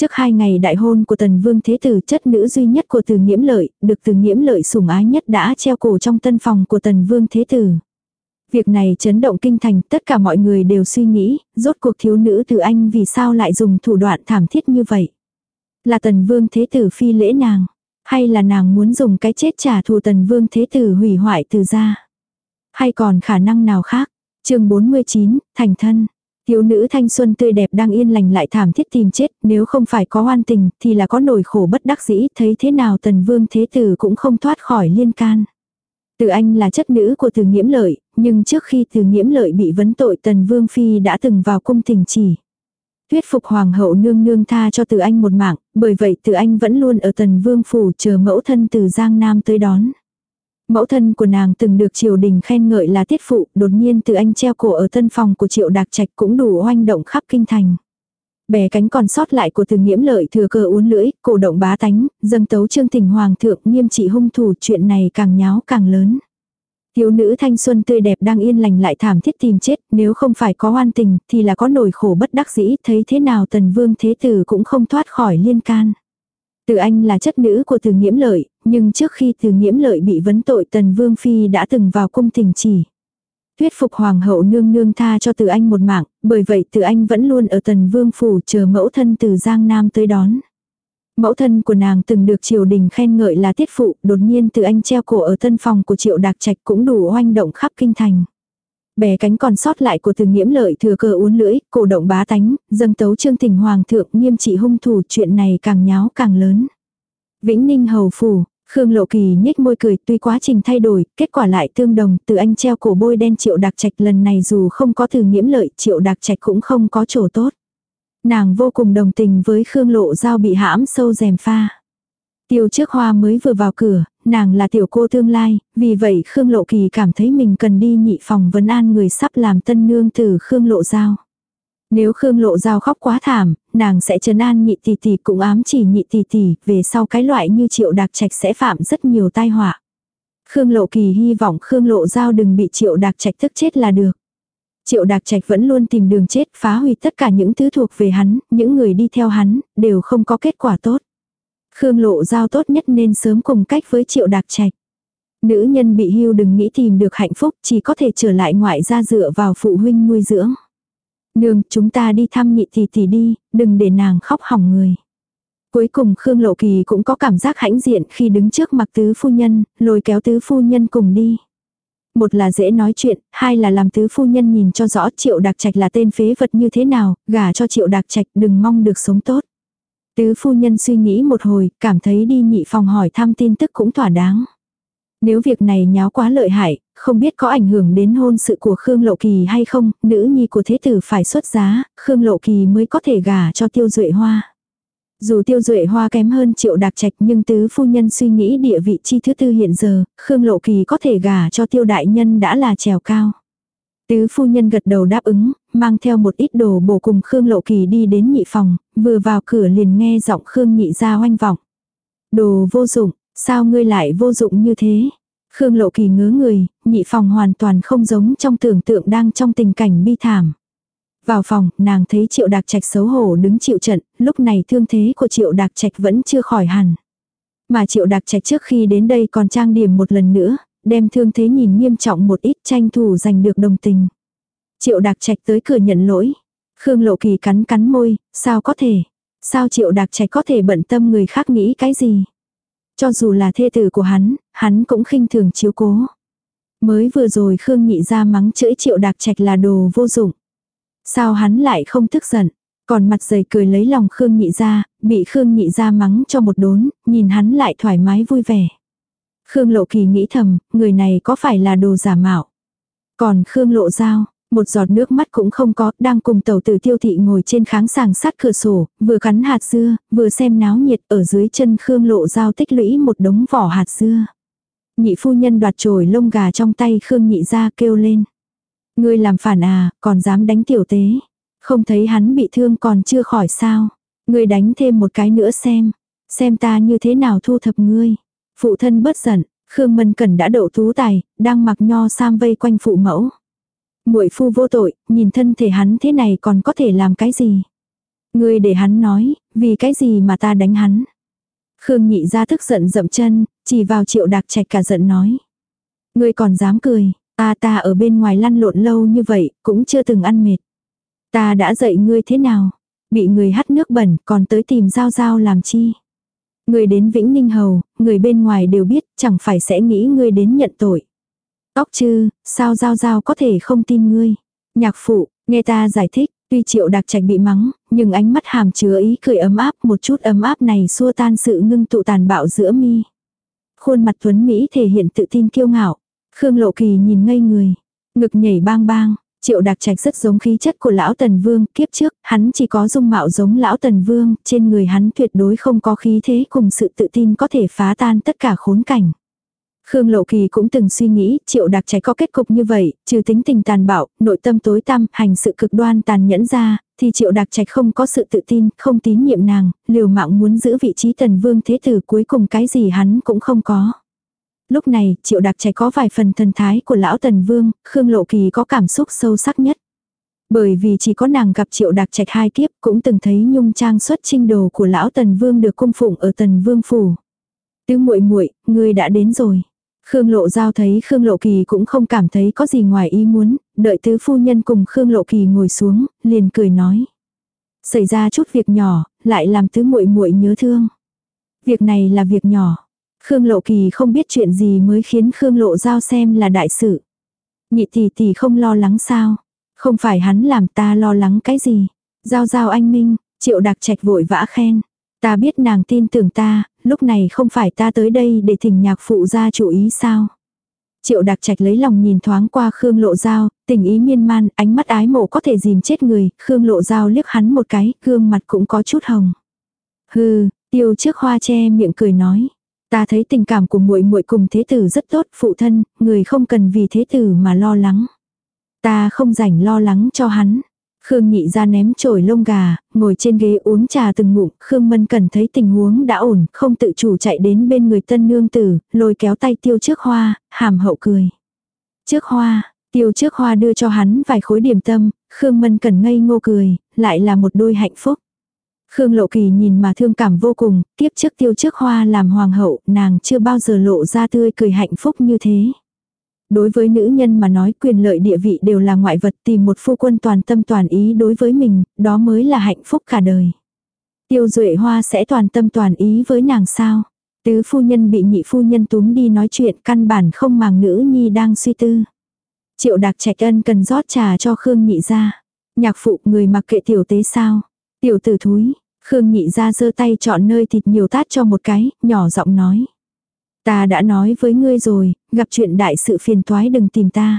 Trước hai ngày đại hôn của Tần Vương Thế Tử chất nữ duy nhất của Từ Nghiễm Lợi, được Từ Nghiễm Lợi sủng ái nhất đã treo cổ trong tân phòng của Tần Vương Thế Tử. Việc này chấn động kinh thành, tất cả mọi người đều suy nghĩ, rốt cuộc thiếu nữ từ anh vì sao lại dùng thủ đoạn thảm thiết như vậy. Là tần vương thế tử phi lễ nàng, hay là nàng muốn dùng cái chết trả thù tần vương thế tử hủy hoại từ ra. Hay còn khả năng nào khác. chương 49, thành thân. Thiếu nữ thanh xuân tươi đẹp đang yên lành lại thảm thiết tìm chết, nếu không phải có oan tình thì là có nổi khổ bất đắc dĩ, thấy thế nào tần vương thế tử cũng không thoát khỏi liên can. Từ Anh là chất nữ của Từ Nghiễm Lợi, nhưng trước khi Từ Nghiễm Lợi bị vấn tội Tần Vương Phi đã từng vào cung tình chỉ. Thuyết phục Hoàng hậu nương nương tha cho Từ Anh một mạng, bởi vậy Từ Anh vẫn luôn ở Tần Vương Phủ chờ mẫu thân từ Giang Nam tới đón. Mẫu thân của nàng từng được triều đình khen ngợi là tiết phụ, đột nhiên Từ Anh treo cổ ở tân phòng của triệu đạc trạch cũng đủ oanh động khắp kinh thành. Bè cánh còn sót lại của từ nghiễm lợi thừa cơ uốn lưỡi, cổ động bá tánh, dâng tấu trương tình hoàng thượng nghiêm trị hung thủ chuyện này càng nháo càng lớn. Thiếu nữ thanh xuân tươi đẹp đang yên lành lại thảm thiết tìm chết, nếu không phải có oan tình thì là có nổi khổ bất đắc dĩ, thấy thế nào tần vương thế tử cũng không thoát khỏi liên can. Từ anh là chất nữ của từ nghiễm lợi, nhưng trước khi từ nghiễm lợi bị vấn tội tần vương phi đã từng vào cung tình chỉ. Thuyết phục hoàng hậu nương nương tha cho từ anh một mạng, bởi vậy từ anh vẫn luôn ở tần vương phủ chờ mẫu thân từ Giang Nam tới đón. Mẫu thân của nàng từng được triều đình khen ngợi là tiết phụ, đột nhiên từ anh treo cổ ở tân phòng của triệu đạc trạch cũng đủ oanh động khắp kinh thành. Bè cánh còn sót lại của từ nghiễm lợi thừa cơ uốn lưỡi, cổ động bá tánh, dâng tấu trương tình hoàng thượng nghiêm trị hung thủ chuyện này càng nháo càng lớn. Vĩnh Ninh hầu phủ, Khương Lộ Kỳ nhếch môi cười, tuy quá trình thay đổi, kết quả lại tương đồng, từ anh treo cổ bôi đen Triệu Đạc Trạch lần này dù không có từ nghiễm lợi, Triệu Đạc Trạch cũng không có chỗ tốt. Nàng vô cùng đồng tình với Khương Lộ Giao bị hãm sâu rèm pha. Tiêu trước hoa mới vừa vào cửa, nàng là tiểu cô tương lai, vì vậy Khương Lộ Kỳ cảm thấy mình cần đi nhị phòng vấn an người sắp làm tân nương từ Khương Lộ Giao. Nếu Khương Lộ Giao khóc quá thảm, nàng sẽ trấn an nhị tỷ tỷ cũng ám chỉ nhị tỷ tỷ, về sau cái loại như triệu đạc trạch sẽ phạm rất nhiều tai họa. Khương Lộ Kỳ hy vọng Khương Lộ Giao đừng bị triệu đạc trạch thức chết là được. Triệu đạc trạch vẫn luôn tìm đường chết phá hủy tất cả những thứ thuộc về hắn, những người đi theo hắn, đều không có kết quả tốt. Khương Lộ Giao tốt nhất nên sớm cùng cách với triệu đạc trạch. Nữ nhân bị hưu đừng nghĩ tìm được hạnh phúc, chỉ có thể trở lại ngoại gia dựa vào phụ huynh nuôi dưỡng. Nương, chúng ta đi thăm nhị tỷ tỷ đi, đừng để nàng khóc hỏng người. Cuối cùng Khương Lộ Kỳ cũng có cảm giác hãnh diện khi đứng trước mặt tứ phu nhân, lôi kéo tứ phu nhân cùng đi. Một là dễ nói chuyện, hai là làm tứ phu nhân nhìn cho rõ triệu đặc trạch là tên phế vật như thế nào, gả cho triệu đặc trạch đừng mong được sống tốt. Tứ phu nhân suy nghĩ một hồi, cảm thấy đi nhị phòng hỏi thăm tin tức cũng thỏa đáng. Nếu việc này nháo quá lợi hại, không biết có ảnh hưởng đến hôn sự của Khương Lộ Kỳ hay không, nữ nhi của thế tử phải xuất giá, Khương Lộ Kỳ mới có thể gả cho Tiêu Duệ Hoa. Dù Tiêu Duệ Hoa kém hơn Triệu Đạc Trạch nhưng tứ phu nhân suy nghĩ địa vị chi thứ tư hiện giờ, Khương Lộ Kỳ có thể gả cho Tiêu Đại Nhân đã là trèo cao. Tứ phu nhân gật đầu đáp ứng, mang theo một ít đồ bổ cùng Khương Lộ Kỳ đi đến nhị phòng, vừa vào cửa liền nghe giọng Khương nhị ra oanh vọng. Đồ vô dụng, sao ngươi lại vô dụng như thế? Khương Lộ Kỳ ngớ người, nhị phòng hoàn toàn không giống trong tưởng tượng đang trong tình cảnh bi thảm. Vào phòng, nàng thấy Triệu Đạc Trạch xấu hổ đứng chịu trận, lúc này thương thế của Triệu Đạc Trạch vẫn chưa khỏi hẳn. Mà Triệu Đạc Trạch trước khi đến đây còn trang điểm một lần nữa, đem thương thế nhìn nghiêm trọng một ít tranh thủ giành được đồng tình. Triệu Đạc Trạch tới cửa nhận lỗi. Khương Lộ Kỳ cắn cắn môi, sao có thể? Sao Triệu Đạc Trạch có thể bận tâm người khác nghĩ cái gì? Cho dù là thê tử của hắn, hắn cũng khinh thường chiếu cố. Mới vừa rồi Khương nhị ra mắng chửi Triệu Đạc Trạch là đồ vô dụng. Sao hắn lại không tức giận? Còn mặt dày cười lấy lòng Khương nhị ra, bị Khương nhị ra mắng cho một đốn, nhìn hắn lại thoải mái vui vẻ. Khương Lộ Kỳ nghĩ thầm, người này có phải là đồ giả mạo? Còn Khương Lộ Giao, một giọt nước mắt cũng không có, đang cùng tàu tử tiêu thị ngồi trên kháng sàng sát cửa sổ, vừa cắn hạt dưa, vừa xem náo nhiệt ở dưới chân Khương Lộ Giao tích lũy một đống vỏ hạt dưa. Nhị phu nhân đoạt trồi lông gà trong tay Khương nhị ra kêu lên. Ngươi làm phản à, còn dám đánh tiểu tế. Không thấy hắn bị thương còn chưa khỏi sao. Ngươi đánh thêm một cái nữa xem. Xem ta như thế nào thu thập ngươi. Phụ thân bất giận, Khương Mân Cẩn đã đậu tú tài, đang mặc nho sam vây quanh phụ mẫu. Muội phu vô tội, nhìn thân thể hắn thế này còn có thể làm cái gì? Ngươi để hắn nói, vì cái gì mà ta đánh hắn? Khương nhị ra thức giận dậm chân, chỉ vào triệu đạc trạch cả giận nói. Ngươi còn dám cười, ta ta ở bên ngoài lăn lộn lâu như vậy, cũng chưa từng ăn mệt. Ta đã dạy ngươi thế nào? Bị người hắt nước bẩn còn tới tìm giao giao làm chi? Ngươi đến Vĩnh Ninh Hầu, người bên ngoài đều biết, chẳng phải sẽ nghĩ ngươi đến nhận tội. Tóc chư, sao giao giao có thể không tin ngươi? Nhạc phụ, nghe ta giải thích, tuy triệu đặc trạch bị mắng, nhưng ánh mắt hàm chứa ý cười ấm áp, một chút ấm áp này xua tan sự ngưng tụ tàn bạo giữa mi. Khuôn mặt tuấn Mỹ thể hiện tự tin kiêu ngạo. Khương Lộ Kỳ nhìn ngây người, ngực nhảy bang bang, Triệu đặc Trạch rất giống khí chất của lão Tần Vương, kiếp trước, hắn chỉ có dung mạo giống lão Tần Vương, trên người hắn tuyệt đối không có khí thế cùng sự tự tin có thể phá tan tất cả khốn cảnh. Khương Lộ Kỳ cũng từng suy nghĩ, Triệu đặc Trạch có kết cục như vậy, trừ tính tình tàn bạo, nội tâm tối tăm, hành sự cực đoan tàn nhẫn ra, thì Triệu đặc Trạch không có sự tự tin, không tín nhiệm nàng, liều mạng muốn giữ vị trí Tần Vương thế tử cuối cùng cái gì hắn cũng không có. Lúc này, triệu đặc trạch có vài phần thần thái của lão tần vương, Khương Lộ Kỳ có cảm xúc sâu sắc nhất. Bởi vì chỉ có nàng gặp triệu đặc trạch hai kiếp cũng từng thấy nhung trang xuất trinh đồ của lão tần vương được cung phụng ở tần vương phủ. Tứ muội muội ngươi đã đến rồi. Khương Lộ Giao thấy Khương Lộ Kỳ cũng không cảm thấy có gì ngoài ý muốn, đợi tứ phu nhân cùng Khương Lộ Kỳ ngồi xuống, liền cười nói. Xảy ra chút việc nhỏ, lại làm tứ muội muội nhớ thương. Việc này là việc nhỏ. Khương Lộ Kỳ không biết chuyện gì mới khiến Khương Lộ Giao xem là đại sự. Nhị tỷ tỷ không lo lắng sao? Không phải hắn làm ta lo lắng cái gì? Giao giao anh Minh, triệu đặc trạch vội vã khen. Ta biết nàng tin tưởng ta, lúc này không phải ta tới đây để thỉnh nhạc phụ ra chủ ý sao? Triệu đặc trạch lấy lòng nhìn thoáng qua Khương Lộ Giao, tình ý miên man, ánh mắt ái mộ có thể dìm chết người, Khương Lộ Giao liếc hắn một cái, gương mặt cũng có chút hồng. Hừ, tiêu trước hoa che miệng cười nói. Ta thấy tình cảm của muội muội cùng thế tử rất tốt, phụ thân, người không cần vì thế tử mà lo lắng. Ta không rảnh lo lắng cho hắn. Khương nhị ra ném chổi lông gà, ngồi trên ghế uống trà từng ngụm, Khương Mân cần thấy tình huống đã ổn, không tự chủ chạy đến bên người tân nương tử, lôi kéo tay tiêu trước hoa, hàm hậu cười. Trước hoa, tiêu trước hoa đưa cho hắn vài khối điểm tâm, Khương Mân cần ngây ngô cười, lại là một đôi hạnh phúc. Khương Lộ Kỳ nhìn mà thương cảm vô cùng, tiếp trước tiêu trước hoa làm hoàng hậu, nàng chưa bao giờ lộ ra tươi cười hạnh phúc như thế. Đối với nữ nhân mà nói quyền lợi địa vị đều là ngoại vật tìm một phu quân toàn tâm toàn ý đối với mình, đó mới là hạnh phúc cả đời. Tiêu Duệ Hoa sẽ toàn tâm toàn ý với nàng sao? Tứ phu nhân bị nhị phu nhân túm đi nói chuyện căn bản không màng nữ nhi đang suy tư. Triệu đặc trạch ân cần rót trà cho Khương nhị ra. Nhạc phụ người mặc kệ tiểu tế sao. Tiểu tử thúi, Khương nhị ra giơ tay chọn nơi thịt nhiều tát cho một cái, nhỏ giọng nói. Ta đã nói với ngươi rồi, gặp chuyện đại sự phiền toái đừng tìm ta.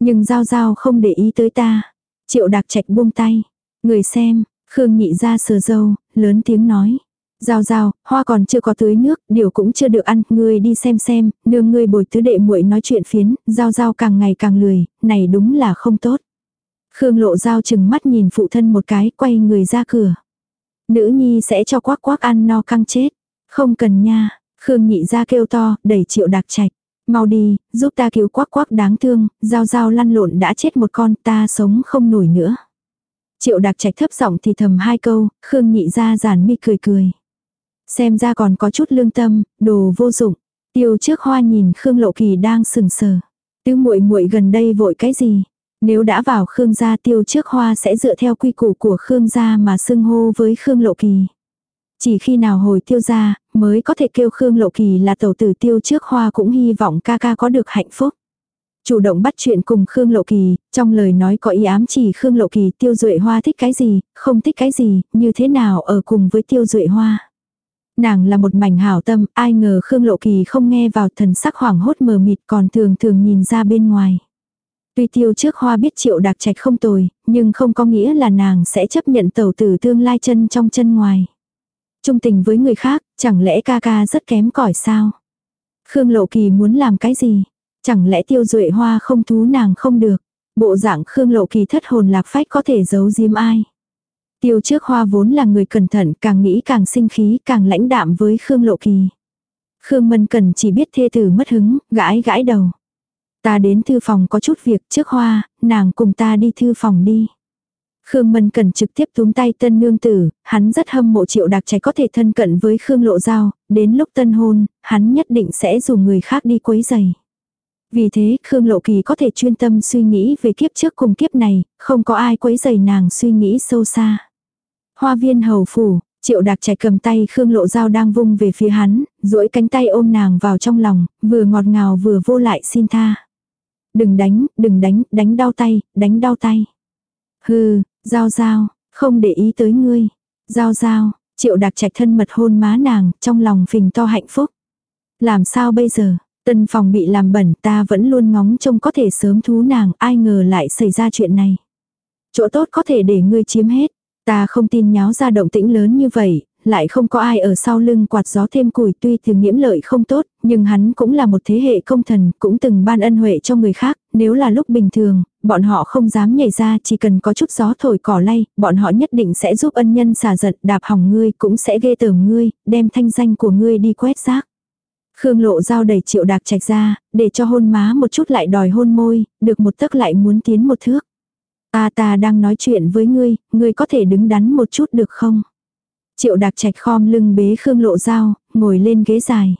Nhưng Giao Giao không để ý tới ta. Triệu đặc trạch buông tay. Người xem, Khương nhị ra sờ dâu, lớn tiếng nói. Giao giao, hoa còn chưa có tưới nước, điều cũng chưa được ăn, ngươi đi xem xem, nương ngươi bồi tứ đệ muội nói chuyện phiến, giao giao càng ngày càng lười, này đúng là không tốt. Khương lộ giao chừng mắt nhìn phụ thân một cái, quay người ra cửa. Nữ nhi sẽ cho quắc quắc ăn no căng chết. Không cần nha, Khương nhị ra kêu to, đẩy triệu đặc trạch. Mau đi, giúp ta cứu quắc quắc đáng thương, dao dao lăn lộn đã chết một con, ta sống không nổi nữa. Triệu đặc trạch thấp giọng thì thầm hai câu, Khương nhị ra giản mi cười cười. Xem ra còn có chút lương tâm, đồ vô dụng. Tiêu trước hoa nhìn Khương Lộ Kỳ đang sừng sờ. Tứ muội muội gần đây vội cái gì? Nếu đã vào Khương gia tiêu trước hoa sẽ dựa theo quy củ của Khương gia mà xưng hô với Khương Lộ Kỳ. Chỉ khi nào hồi tiêu gia, mới có thể kêu Khương Lộ Kỳ là tẩu tử tiêu trước hoa cũng hy vọng ca ca có được hạnh phúc. Chủ động bắt chuyện cùng Khương Lộ Kỳ, trong lời nói có ý ám chỉ Khương Lộ Kỳ tiêu duệ hoa thích cái gì, không thích cái gì, như thế nào ở cùng với tiêu duệ hoa. Nàng là một mảnh hảo tâm, ai ngờ Khương Lộ Kỳ không nghe vào thần sắc hoảng hốt mờ mịt còn thường thường nhìn ra bên ngoài. Tuy tiêu trước hoa biết triệu đặc trạch không tồi, nhưng không có nghĩa là nàng sẽ chấp nhận tẩu tử tương lai chân trong chân ngoài. Trung tình với người khác, chẳng lẽ ca ca rất kém cỏi sao? Khương Lộ Kỳ muốn làm cái gì? Chẳng lẽ tiêu duệ hoa không thú nàng không được? Bộ dạng Khương Lộ Kỳ thất hồn lạc phách có thể giấu giếm ai? Tiêu trước hoa vốn là người cẩn thận, càng nghĩ càng sinh khí, càng lãnh đạm với Khương Lộ Kỳ. Khương Mân Cần chỉ biết thê tử mất hứng, gãi gãi đầu. Ta đến thư phòng có chút việc trước hoa, nàng cùng ta đi thư phòng đi. Khương Mân Cần trực tiếp túm tay tân nương tử, hắn rất hâm mộ triệu đặc trẻ có thể thân cận với Khương Lộ Giao, đến lúc tân hôn, hắn nhất định sẽ dùng người khác đi quấy giày. Vì thế Khương Lộ Kỳ có thể chuyên tâm suy nghĩ về kiếp trước cùng kiếp này, không có ai quấy giày nàng suy nghĩ sâu xa. Hoa viên hầu phủ, triệu đặc trẻ cầm tay Khương Lộ Giao đang vung về phía hắn, duỗi cánh tay ôm nàng vào trong lòng, vừa ngọt ngào vừa vô lại xin tha. Đừng đánh, đừng đánh, đánh đau tay, đánh đau tay. Hừ, Giao Giao, không để ý tới ngươi. Giao Giao, triệu đặc trạch thân mật hôn má nàng, trong lòng phình to hạnh phúc. Làm sao bây giờ, tân phòng bị làm bẩn ta vẫn luôn ngóng trông có thể sớm thú nàng, ai ngờ lại xảy ra chuyện này. Chỗ tốt có thể để ngươi chiếm hết. Ta không tin nháo ra động tĩnh lớn như vậy, lại không có ai ở sau lưng quạt gió thêm củi tuy từ nhiễm lợi không tốt, nhưng hắn cũng là một thế hệ công thần, cũng từng ban ân huệ cho người khác, nếu là lúc bình thường, bọn họ không dám nhảy ra chỉ cần có chút gió thổi cỏ lay, bọn họ nhất định sẽ giúp ân nhân xả giận đạp hỏng ngươi cũng sẽ ghê tởm ngươi, đem thanh danh của ngươi đi quét rác. Khương lộ dao đẩy triệu đạc trạch ra, để cho hôn má một chút lại đòi hôn môi, được một tấc lại muốn tiến một thước. Ta ta đang nói chuyện với ngươi, ngươi có thể đứng đắn một chút được không? Triệu đạc trạch khom lưng bế Khương lộ dao, ngồi lên ghế dài.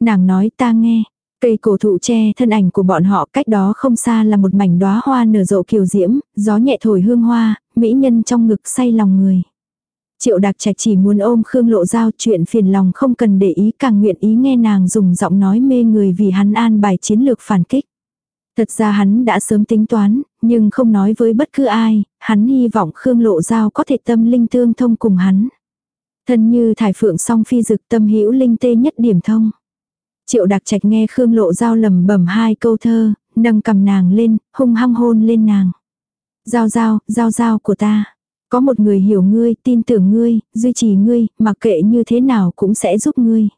Nàng nói ta nghe, cây cổ thụ che thân ảnh của bọn họ cách đó không xa là một mảnh đóa hoa nở rộ kiều diễm, gió nhẹ thổi hương hoa, mỹ nhân trong ngực say lòng người. Triệu đặc trạch chỉ muốn ôm Khương lộ dao chuyện phiền lòng không cần để ý càng nguyện ý nghe nàng dùng giọng nói mê người vì hắn an bài chiến lược phản kích. Thật ra hắn đã sớm tính toán, nhưng không nói với bất cứ ai, hắn hy vọng Khương Lộ Giao có thể tâm linh tương thông cùng hắn. Thân như thải phượng song phi dực tâm hữu linh tê nhất điểm thông. Triệu đặc trạch nghe Khương Lộ Giao lầm bẩm hai câu thơ, nâng cầm nàng lên, hung hăng hôn lên nàng. Giao giao, giao giao của ta. Có một người hiểu ngươi, tin tưởng ngươi, duy trì ngươi, mặc kệ như thế nào cũng sẽ giúp ngươi.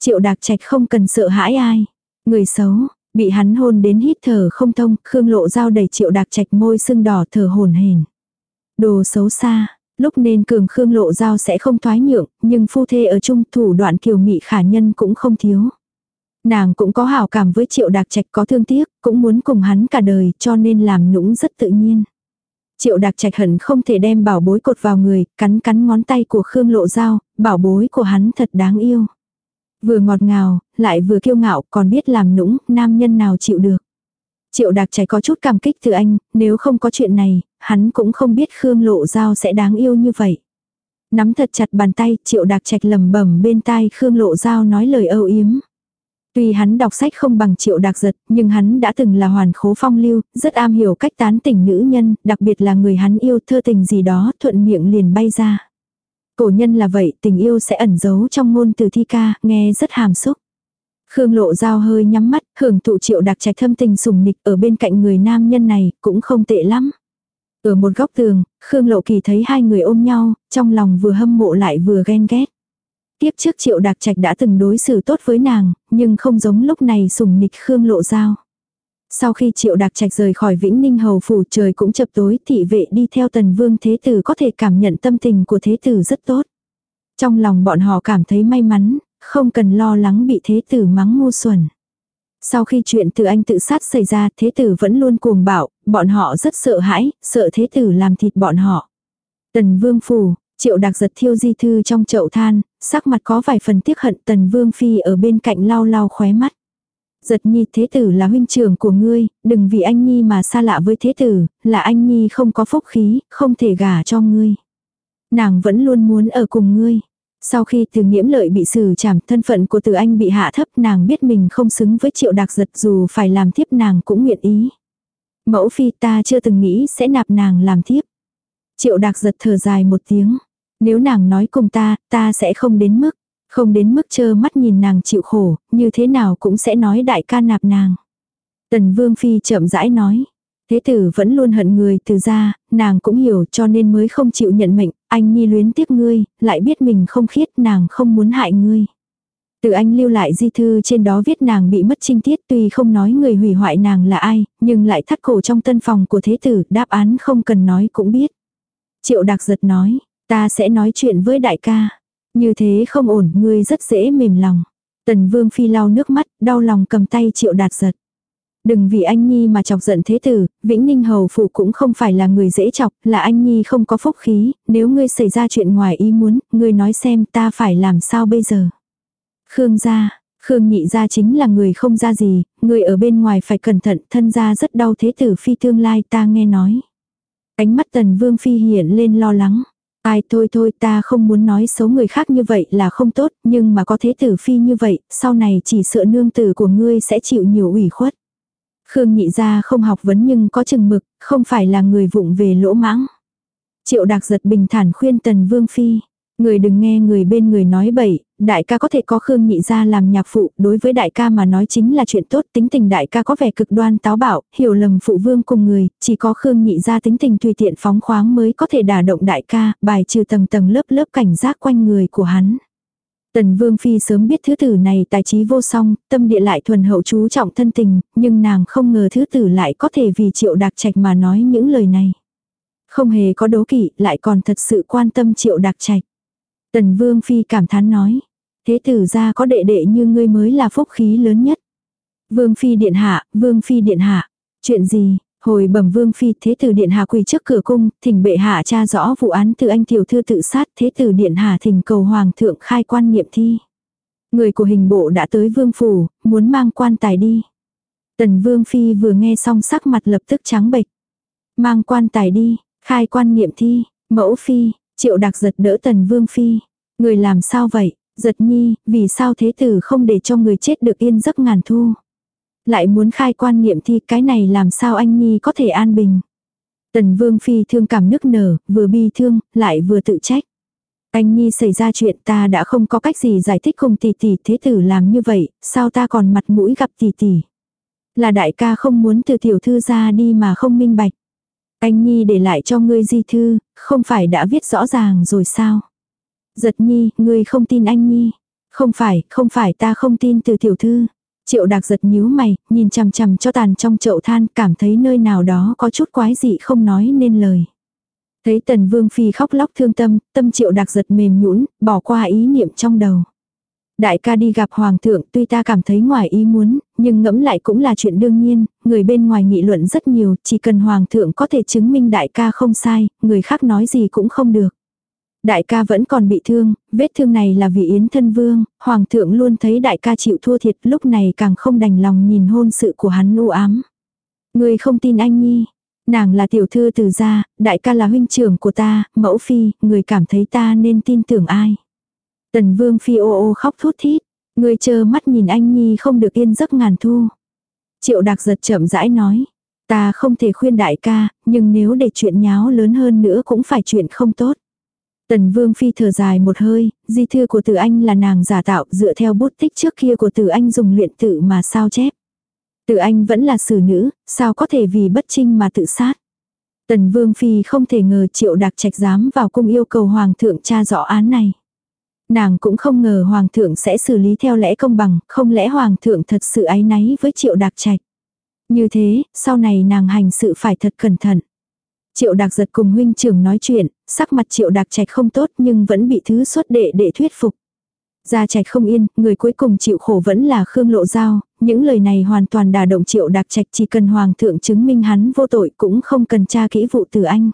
Triệu đặc trạch không cần sợ hãi ai. Người xấu, bị hắn hôn đến hít thở không thông, Khương Lộ Giao đẩy triệu đặc trạch môi sưng đỏ thở hồn hển. Đồ xấu xa, lúc nên cường Khương Lộ Giao sẽ không thoái nhượng, nhưng phu thê ở chung thủ đoạn kiều mị khả nhân cũng không thiếu. Nàng cũng có hảo cảm với triệu đạc trạch có thương tiếc, cũng muốn cùng hắn cả đời cho nên làm nũng rất tự nhiên. Triệu đạc trạch hận không thể đem bảo bối cột vào người, cắn cắn ngón tay của Khương Lộ Giao, bảo bối của hắn thật đáng yêu. Vừa ngọt ngào, lại vừa kiêu ngạo, còn biết làm nũng, nam nhân nào chịu được. Triệu đạc trạch có chút cảm kích từ anh, nếu không có chuyện này, hắn cũng không biết Khương Lộ Giao sẽ đáng yêu như vậy. Nắm thật chặt bàn tay, triệu đạc trạch lầm bẩm bên tai Khương Lộ Giao nói lời âu yếm. Tuy hắn đọc sách không bằng triệu đạc giật, nhưng hắn đã từng là hoàn khố phong lưu, rất am hiểu cách tán tỉnh nữ nhân, đặc biệt là người hắn yêu thơ tình gì đó, thuận miệng liền bay ra. Cổ nhân là vậy, tình yêu sẽ ẩn giấu trong ngôn từ thi ca, nghe rất hàm xúc. Khương lộ dao hơi nhắm mắt, hưởng thụ triệu đặc trạch thâm tình sùng nịch ở bên cạnh người nam nhân này, cũng không tệ lắm. Ở một góc tường, Khương lộ kỳ thấy hai người ôm nhau, trong lòng vừa hâm mộ lại vừa ghen ghét. Tiếp trước triệu đặc trạch đã từng đối xử tốt với nàng, nhưng không giống lúc này sùng nịch Khương lộ dao. Sau khi triệu đặc trạch rời khỏi Vĩnh Ninh Hầu Phủ trời cũng chập tối thị vệ đi theo tần vương thế tử có thể cảm nhận tâm tình của thế tử rất tốt. Trong lòng bọn họ cảm thấy may mắn, không cần lo lắng bị thế tử mắng ngu xuẩn. Sau khi chuyện từ anh tự sát xảy ra thế tử vẫn luôn cuồng bạo, bọn họ rất sợ hãi, sợ thế tử làm thịt bọn họ. Tần vương phủ, triệu đặc giật thiêu di thư trong chậu than, sắc mặt có vài phần tiếc hận tần vương phi ở bên cạnh lau lau khóe mắt. Giật nhi thế tử là huynh trưởng của ngươi, đừng vì anh nhi mà xa lạ với thế tử, là anh nhi không có phúc khí, không thể gả cho ngươi. Nàng vẫn luôn muốn ở cùng ngươi. Sau khi từ nghiễm lợi bị xử trảm thân phận của từ anh bị hạ thấp nàng biết mình không xứng với triệu đặc giật dù phải làm thiếp nàng cũng nguyện ý. Mẫu phi ta chưa từng nghĩ sẽ nạp nàng làm thiếp. Triệu đặc giật thở dài một tiếng. Nếu nàng nói cùng ta, ta sẽ không đến mức. Không đến mức chơ mắt nhìn nàng chịu khổ, như thế nào cũng sẽ nói đại ca nạp nàng. Tần Vương Phi chậm rãi nói. Thế tử vẫn luôn hận người từ ra, nàng cũng hiểu cho nên mới không chịu nhận mệnh, anh nhi luyến tiếc ngươi, lại biết mình không khiết nàng không muốn hại ngươi. Từ anh lưu lại di thư trên đó viết nàng bị mất trinh tiết tuy không nói người hủy hoại nàng là ai, nhưng lại thắt cổ trong tân phòng của thế tử, đáp án không cần nói cũng biết. Triệu đặc giật nói, ta sẽ nói chuyện với đại ca. Như thế không ổn, ngươi rất dễ mềm lòng. Tần Vương Phi lau nước mắt, đau lòng cầm tay triệu đạt giật. Đừng vì anh Nhi mà chọc giận thế tử, Vĩnh Ninh Hầu Phụ cũng không phải là người dễ chọc, là anh Nhi không có phúc khí, nếu ngươi xảy ra chuyện ngoài ý muốn, ngươi nói xem ta phải làm sao bây giờ. Khương gia, Khương nhị gia chính là người không ra gì, người ở bên ngoài phải cẩn thận, thân gia rất đau thế tử phi tương lai ta nghe nói. Ánh mắt tần vương phi hiện lên lo lắng. Ai thôi thôi ta không muốn nói xấu người khác như vậy là không tốt, nhưng mà có thế tử phi như vậy, sau này chỉ sợ nương tử của ngươi sẽ chịu nhiều ủy khuất. Khương nhị ra không học vấn nhưng có chừng mực, không phải là người vụng về lỗ mãng. Triệu đặc giật bình thản khuyên tần vương phi. Người đừng nghe người bên người nói bậy, đại ca có thể có Khương nhị ra làm nhạc phụ, đối với đại ca mà nói chính là chuyện tốt, tính tình đại ca có vẻ cực đoan táo bạo, hiểu lầm phụ vương cùng người, chỉ có Khương nhị ra tính tình tùy tiện phóng khoáng mới có thể đả động đại ca, bài trừ tầng tầng lớp lớp cảnh giác quanh người của hắn. Tần Vương Phi sớm biết thứ tử này tài trí vô song, tâm địa lại thuần hậu chú trọng thân tình, nhưng nàng không ngờ thứ tử lại có thể vì triệu đặc trạch mà nói những lời này. Không hề có đố kỵ, lại còn thật sự quan tâm triệu đặc trạch. Tần Vương Phi cảm thán nói. Thế tử ra có đệ đệ như ngươi mới là phúc khí lớn nhất. Vương Phi điện hạ, Vương Phi điện hạ. Chuyện gì, hồi bẩm Vương Phi thế tử điện hạ quỳ trước cửa cung, thỉnh bệ hạ tra rõ vụ án từ anh tiểu thư tự sát thế tử điện hạ thỉnh cầu hoàng thượng khai quan nghiệm thi. Người của hình bộ đã tới Vương Phủ, muốn mang quan tài đi. Tần Vương Phi vừa nghe xong sắc mặt lập tức trắng bệch. Mang quan tài đi, khai quan nghiệm thi, mẫu Phi, Triệu đặc giật đỡ tần vương phi. Người làm sao vậy? Giật nhi, vì sao thế tử không để cho người chết được yên giấc ngàn thu? Lại muốn khai quan nghiệm thi cái này làm sao anh nhi có thể an bình? Tần vương phi thương cảm nức nở, vừa bi thương, lại vừa tự trách. Anh Nhi xảy ra chuyện ta đã không có cách gì giải thích cùng tỷ tỷ thế tử làm như vậy, sao ta còn mặt mũi gặp tỷ tỷ. Là đại ca không muốn từ tiểu thư ra đi mà không minh bạch. Anh Nhi để lại cho ngươi di thư, không phải đã viết rõ ràng rồi sao? Giật Nhi, ngươi không tin anh Nhi. Không phải, không phải ta không tin từ tiểu thư. Triệu đặc giật nhíu mày, nhìn chằm chằm cho tàn trong chậu than, cảm thấy nơi nào đó có chút quái dị không nói nên lời. Thấy tần vương phi khóc lóc thương tâm, tâm triệu đặc giật mềm nhũn bỏ qua ý niệm trong đầu. Đại ca đi gặp hoàng thượng tuy ta cảm thấy ngoài ý muốn, nhưng ngẫm lại cũng là chuyện đương nhiên, người bên ngoài nghị luận rất nhiều, chỉ cần hoàng thượng có thể chứng minh đại ca không sai, người khác nói gì cũng không được. Đại ca vẫn còn bị thương, vết thương này là vì yến thân vương, hoàng thượng luôn thấy đại ca chịu thua thiệt lúc này càng không đành lòng nhìn hôn sự của hắn u ám. Người không tin anh nhi, Nàng là tiểu thư từ gia, đại ca là huynh trưởng của ta, mẫu phi, người cảm thấy ta nên tin tưởng ai. Tần vương phi ô ô khóc thút thít, người chờ mắt nhìn anh nhi không được yên giấc ngàn thu. Triệu đặc giật chậm rãi nói, ta không thể khuyên đại ca, nhưng nếu để chuyện nháo lớn hơn nữa cũng phải chuyện không tốt. Tần Vương Phi thở dài một hơi, di thư của Tử Anh là nàng giả tạo dựa theo bút tích trước kia của Tử Anh dùng luyện tự mà sao chép. Tử Anh vẫn là xử nữ, sao có thể vì bất trinh mà tự sát. Tần Vương Phi không thể ngờ triệu đặc trạch dám vào cung yêu cầu Hoàng thượng tra rõ án này. Nàng cũng không ngờ Hoàng thượng sẽ xử lý theo lẽ công bằng, không lẽ Hoàng thượng thật sự ái náy với triệu đặc trạch. Như thế, sau này nàng hành sự phải thật cẩn thận. Triệu đặc giật cùng huynh trưởng nói chuyện, sắc mặt triệu đặc trạch không tốt nhưng vẫn bị thứ xuất đệ để thuyết phục. Gia trạch không yên, người cuối cùng chịu khổ vẫn là Khương Lộ Giao, những lời này hoàn toàn đả động triệu đặc trạch chỉ cần hoàng thượng chứng minh hắn vô tội cũng không cần tra kỹ vụ từ anh.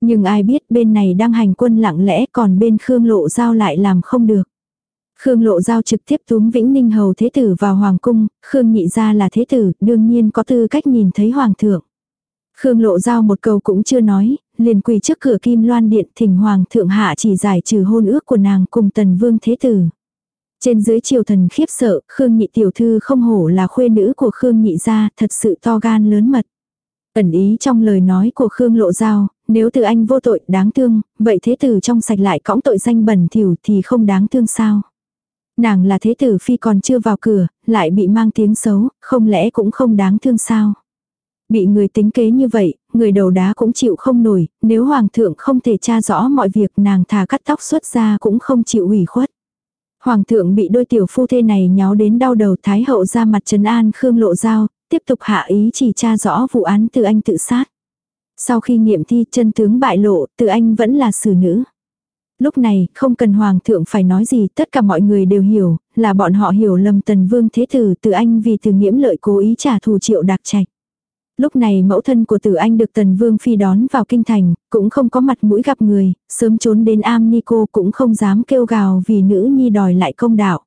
Nhưng ai biết bên này đang hành quân lặng lẽ còn bên Khương Lộ Giao lại làm không được. Khương Lộ Giao trực tiếp túm Vĩnh Ninh Hầu Thế Tử vào Hoàng Cung, Khương nhị gia là Thế Tử, đương nhiên có tư cách nhìn thấy Hoàng thượng. Khương Lộ Giao một câu cũng chưa nói, liền quỳ trước cửa Kim Loan Điện thỉnh Hoàng thượng hạ chỉ giải trừ hôn ước của nàng cùng Tần Vương Thế Tử. Trên dưới triều thần khiếp sợ, Khương nhị tiểu thư không hổ là khuê nữ của Khương nhị gia, thật sự to gan lớn mật. Ẩn ý trong lời nói của Khương Lộ Giao, nếu từ anh vô tội đáng thương, vậy thế tử trong sạch lại cõng tội danh bẩn thỉu thì không đáng thương sao. Nàng là thế tử phi còn chưa vào cửa, lại bị mang tiếng xấu, không lẽ cũng không đáng thương sao. Bị người tính kế như vậy, người đầu đá cũng chịu không nổi, nếu hoàng thượng không thể tra rõ mọi việc nàng thà cắt tóc xuất ra cũng không chịu ủy khuất. Hoàng thượng bị đôi tiểu phu thê này nháo đến đau đầu thái hậu ra mặt trấn an Khương Lộ Giao, tiếp tục hạ ý chỉ tra rõ vụ án từ anh tự sát. Sau khi nghiệm thi chân tướng bại lộ, từ anh vẫn là xử nữ. Lúc này, không cần hoàng thượng phải nói gì, tất cả mọi người đều hiểu, là bọn họ hiểu lầm tần vương thế tử từ anh vì từ nghiễm lợi cố ý trả thù triệu đặc trạch. Lúc này mẫu thân của tử anh được tần vương phi đón vào kinh thành, cũng không có mặt mũi gặp người, sớm trốn đến am ni cô cũng không dám kêu gào vì nữ nhi đòi lại công đạo.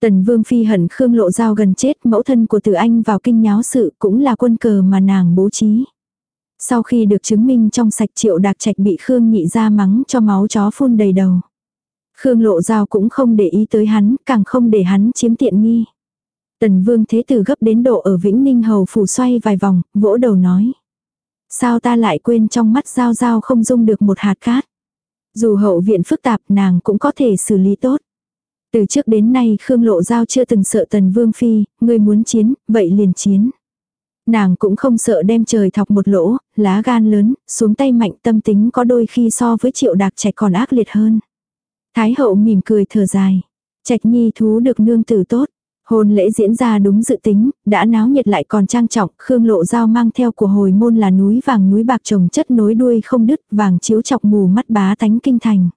Tần vương phi hận Khương lộ dao gần chết mẫu thân của tử anh vào kinh nháo sự cũng là quân cờ mà nàng bố trí. Sau khi được chứng minh trong sạch triệu đạc trạch bị Khương nhị ra mắng cho máu chó phun đầy đầu. Khương lộ dao cũng không để ý tới hắn, càng không để hắn chiếm tiện nghi. Tần vương thế tử gấp đến độ ở Vĩnh Ninh Hầu phủ xoay vài vòng, vỗ đầu nói. Sao ta lại quên trong mắt giao giao không dung được một hạt cát. Dù hậu viện phức tạp nàng cũng có thể xử lý tốt. Từ trước đến nay Khương Lộ Giao chưa từng sợ Tần Vương Phi, người muốn chiến, vậy liền chiến. Nàng cũng không sợ đem trời thọc một lỗ, lá gan lớn, xuống tay mạnh tâm tính có đôi khi so với triệu đạc trạch còn ác liệt hơn. Thái hậu mỉm cười thở dài. Trạch nhi thú được nương tử tốt. Hôn lễ diễn ra đúng dự tính, đã náo nhiệt lại còn trang trọng, Khương Lộ Giao mang theo của hồi môn là núi vàng núi bạc trồng chất nối đuôi không đứt, vàng chiếu chọc mù mắt bá tánh kinh thành.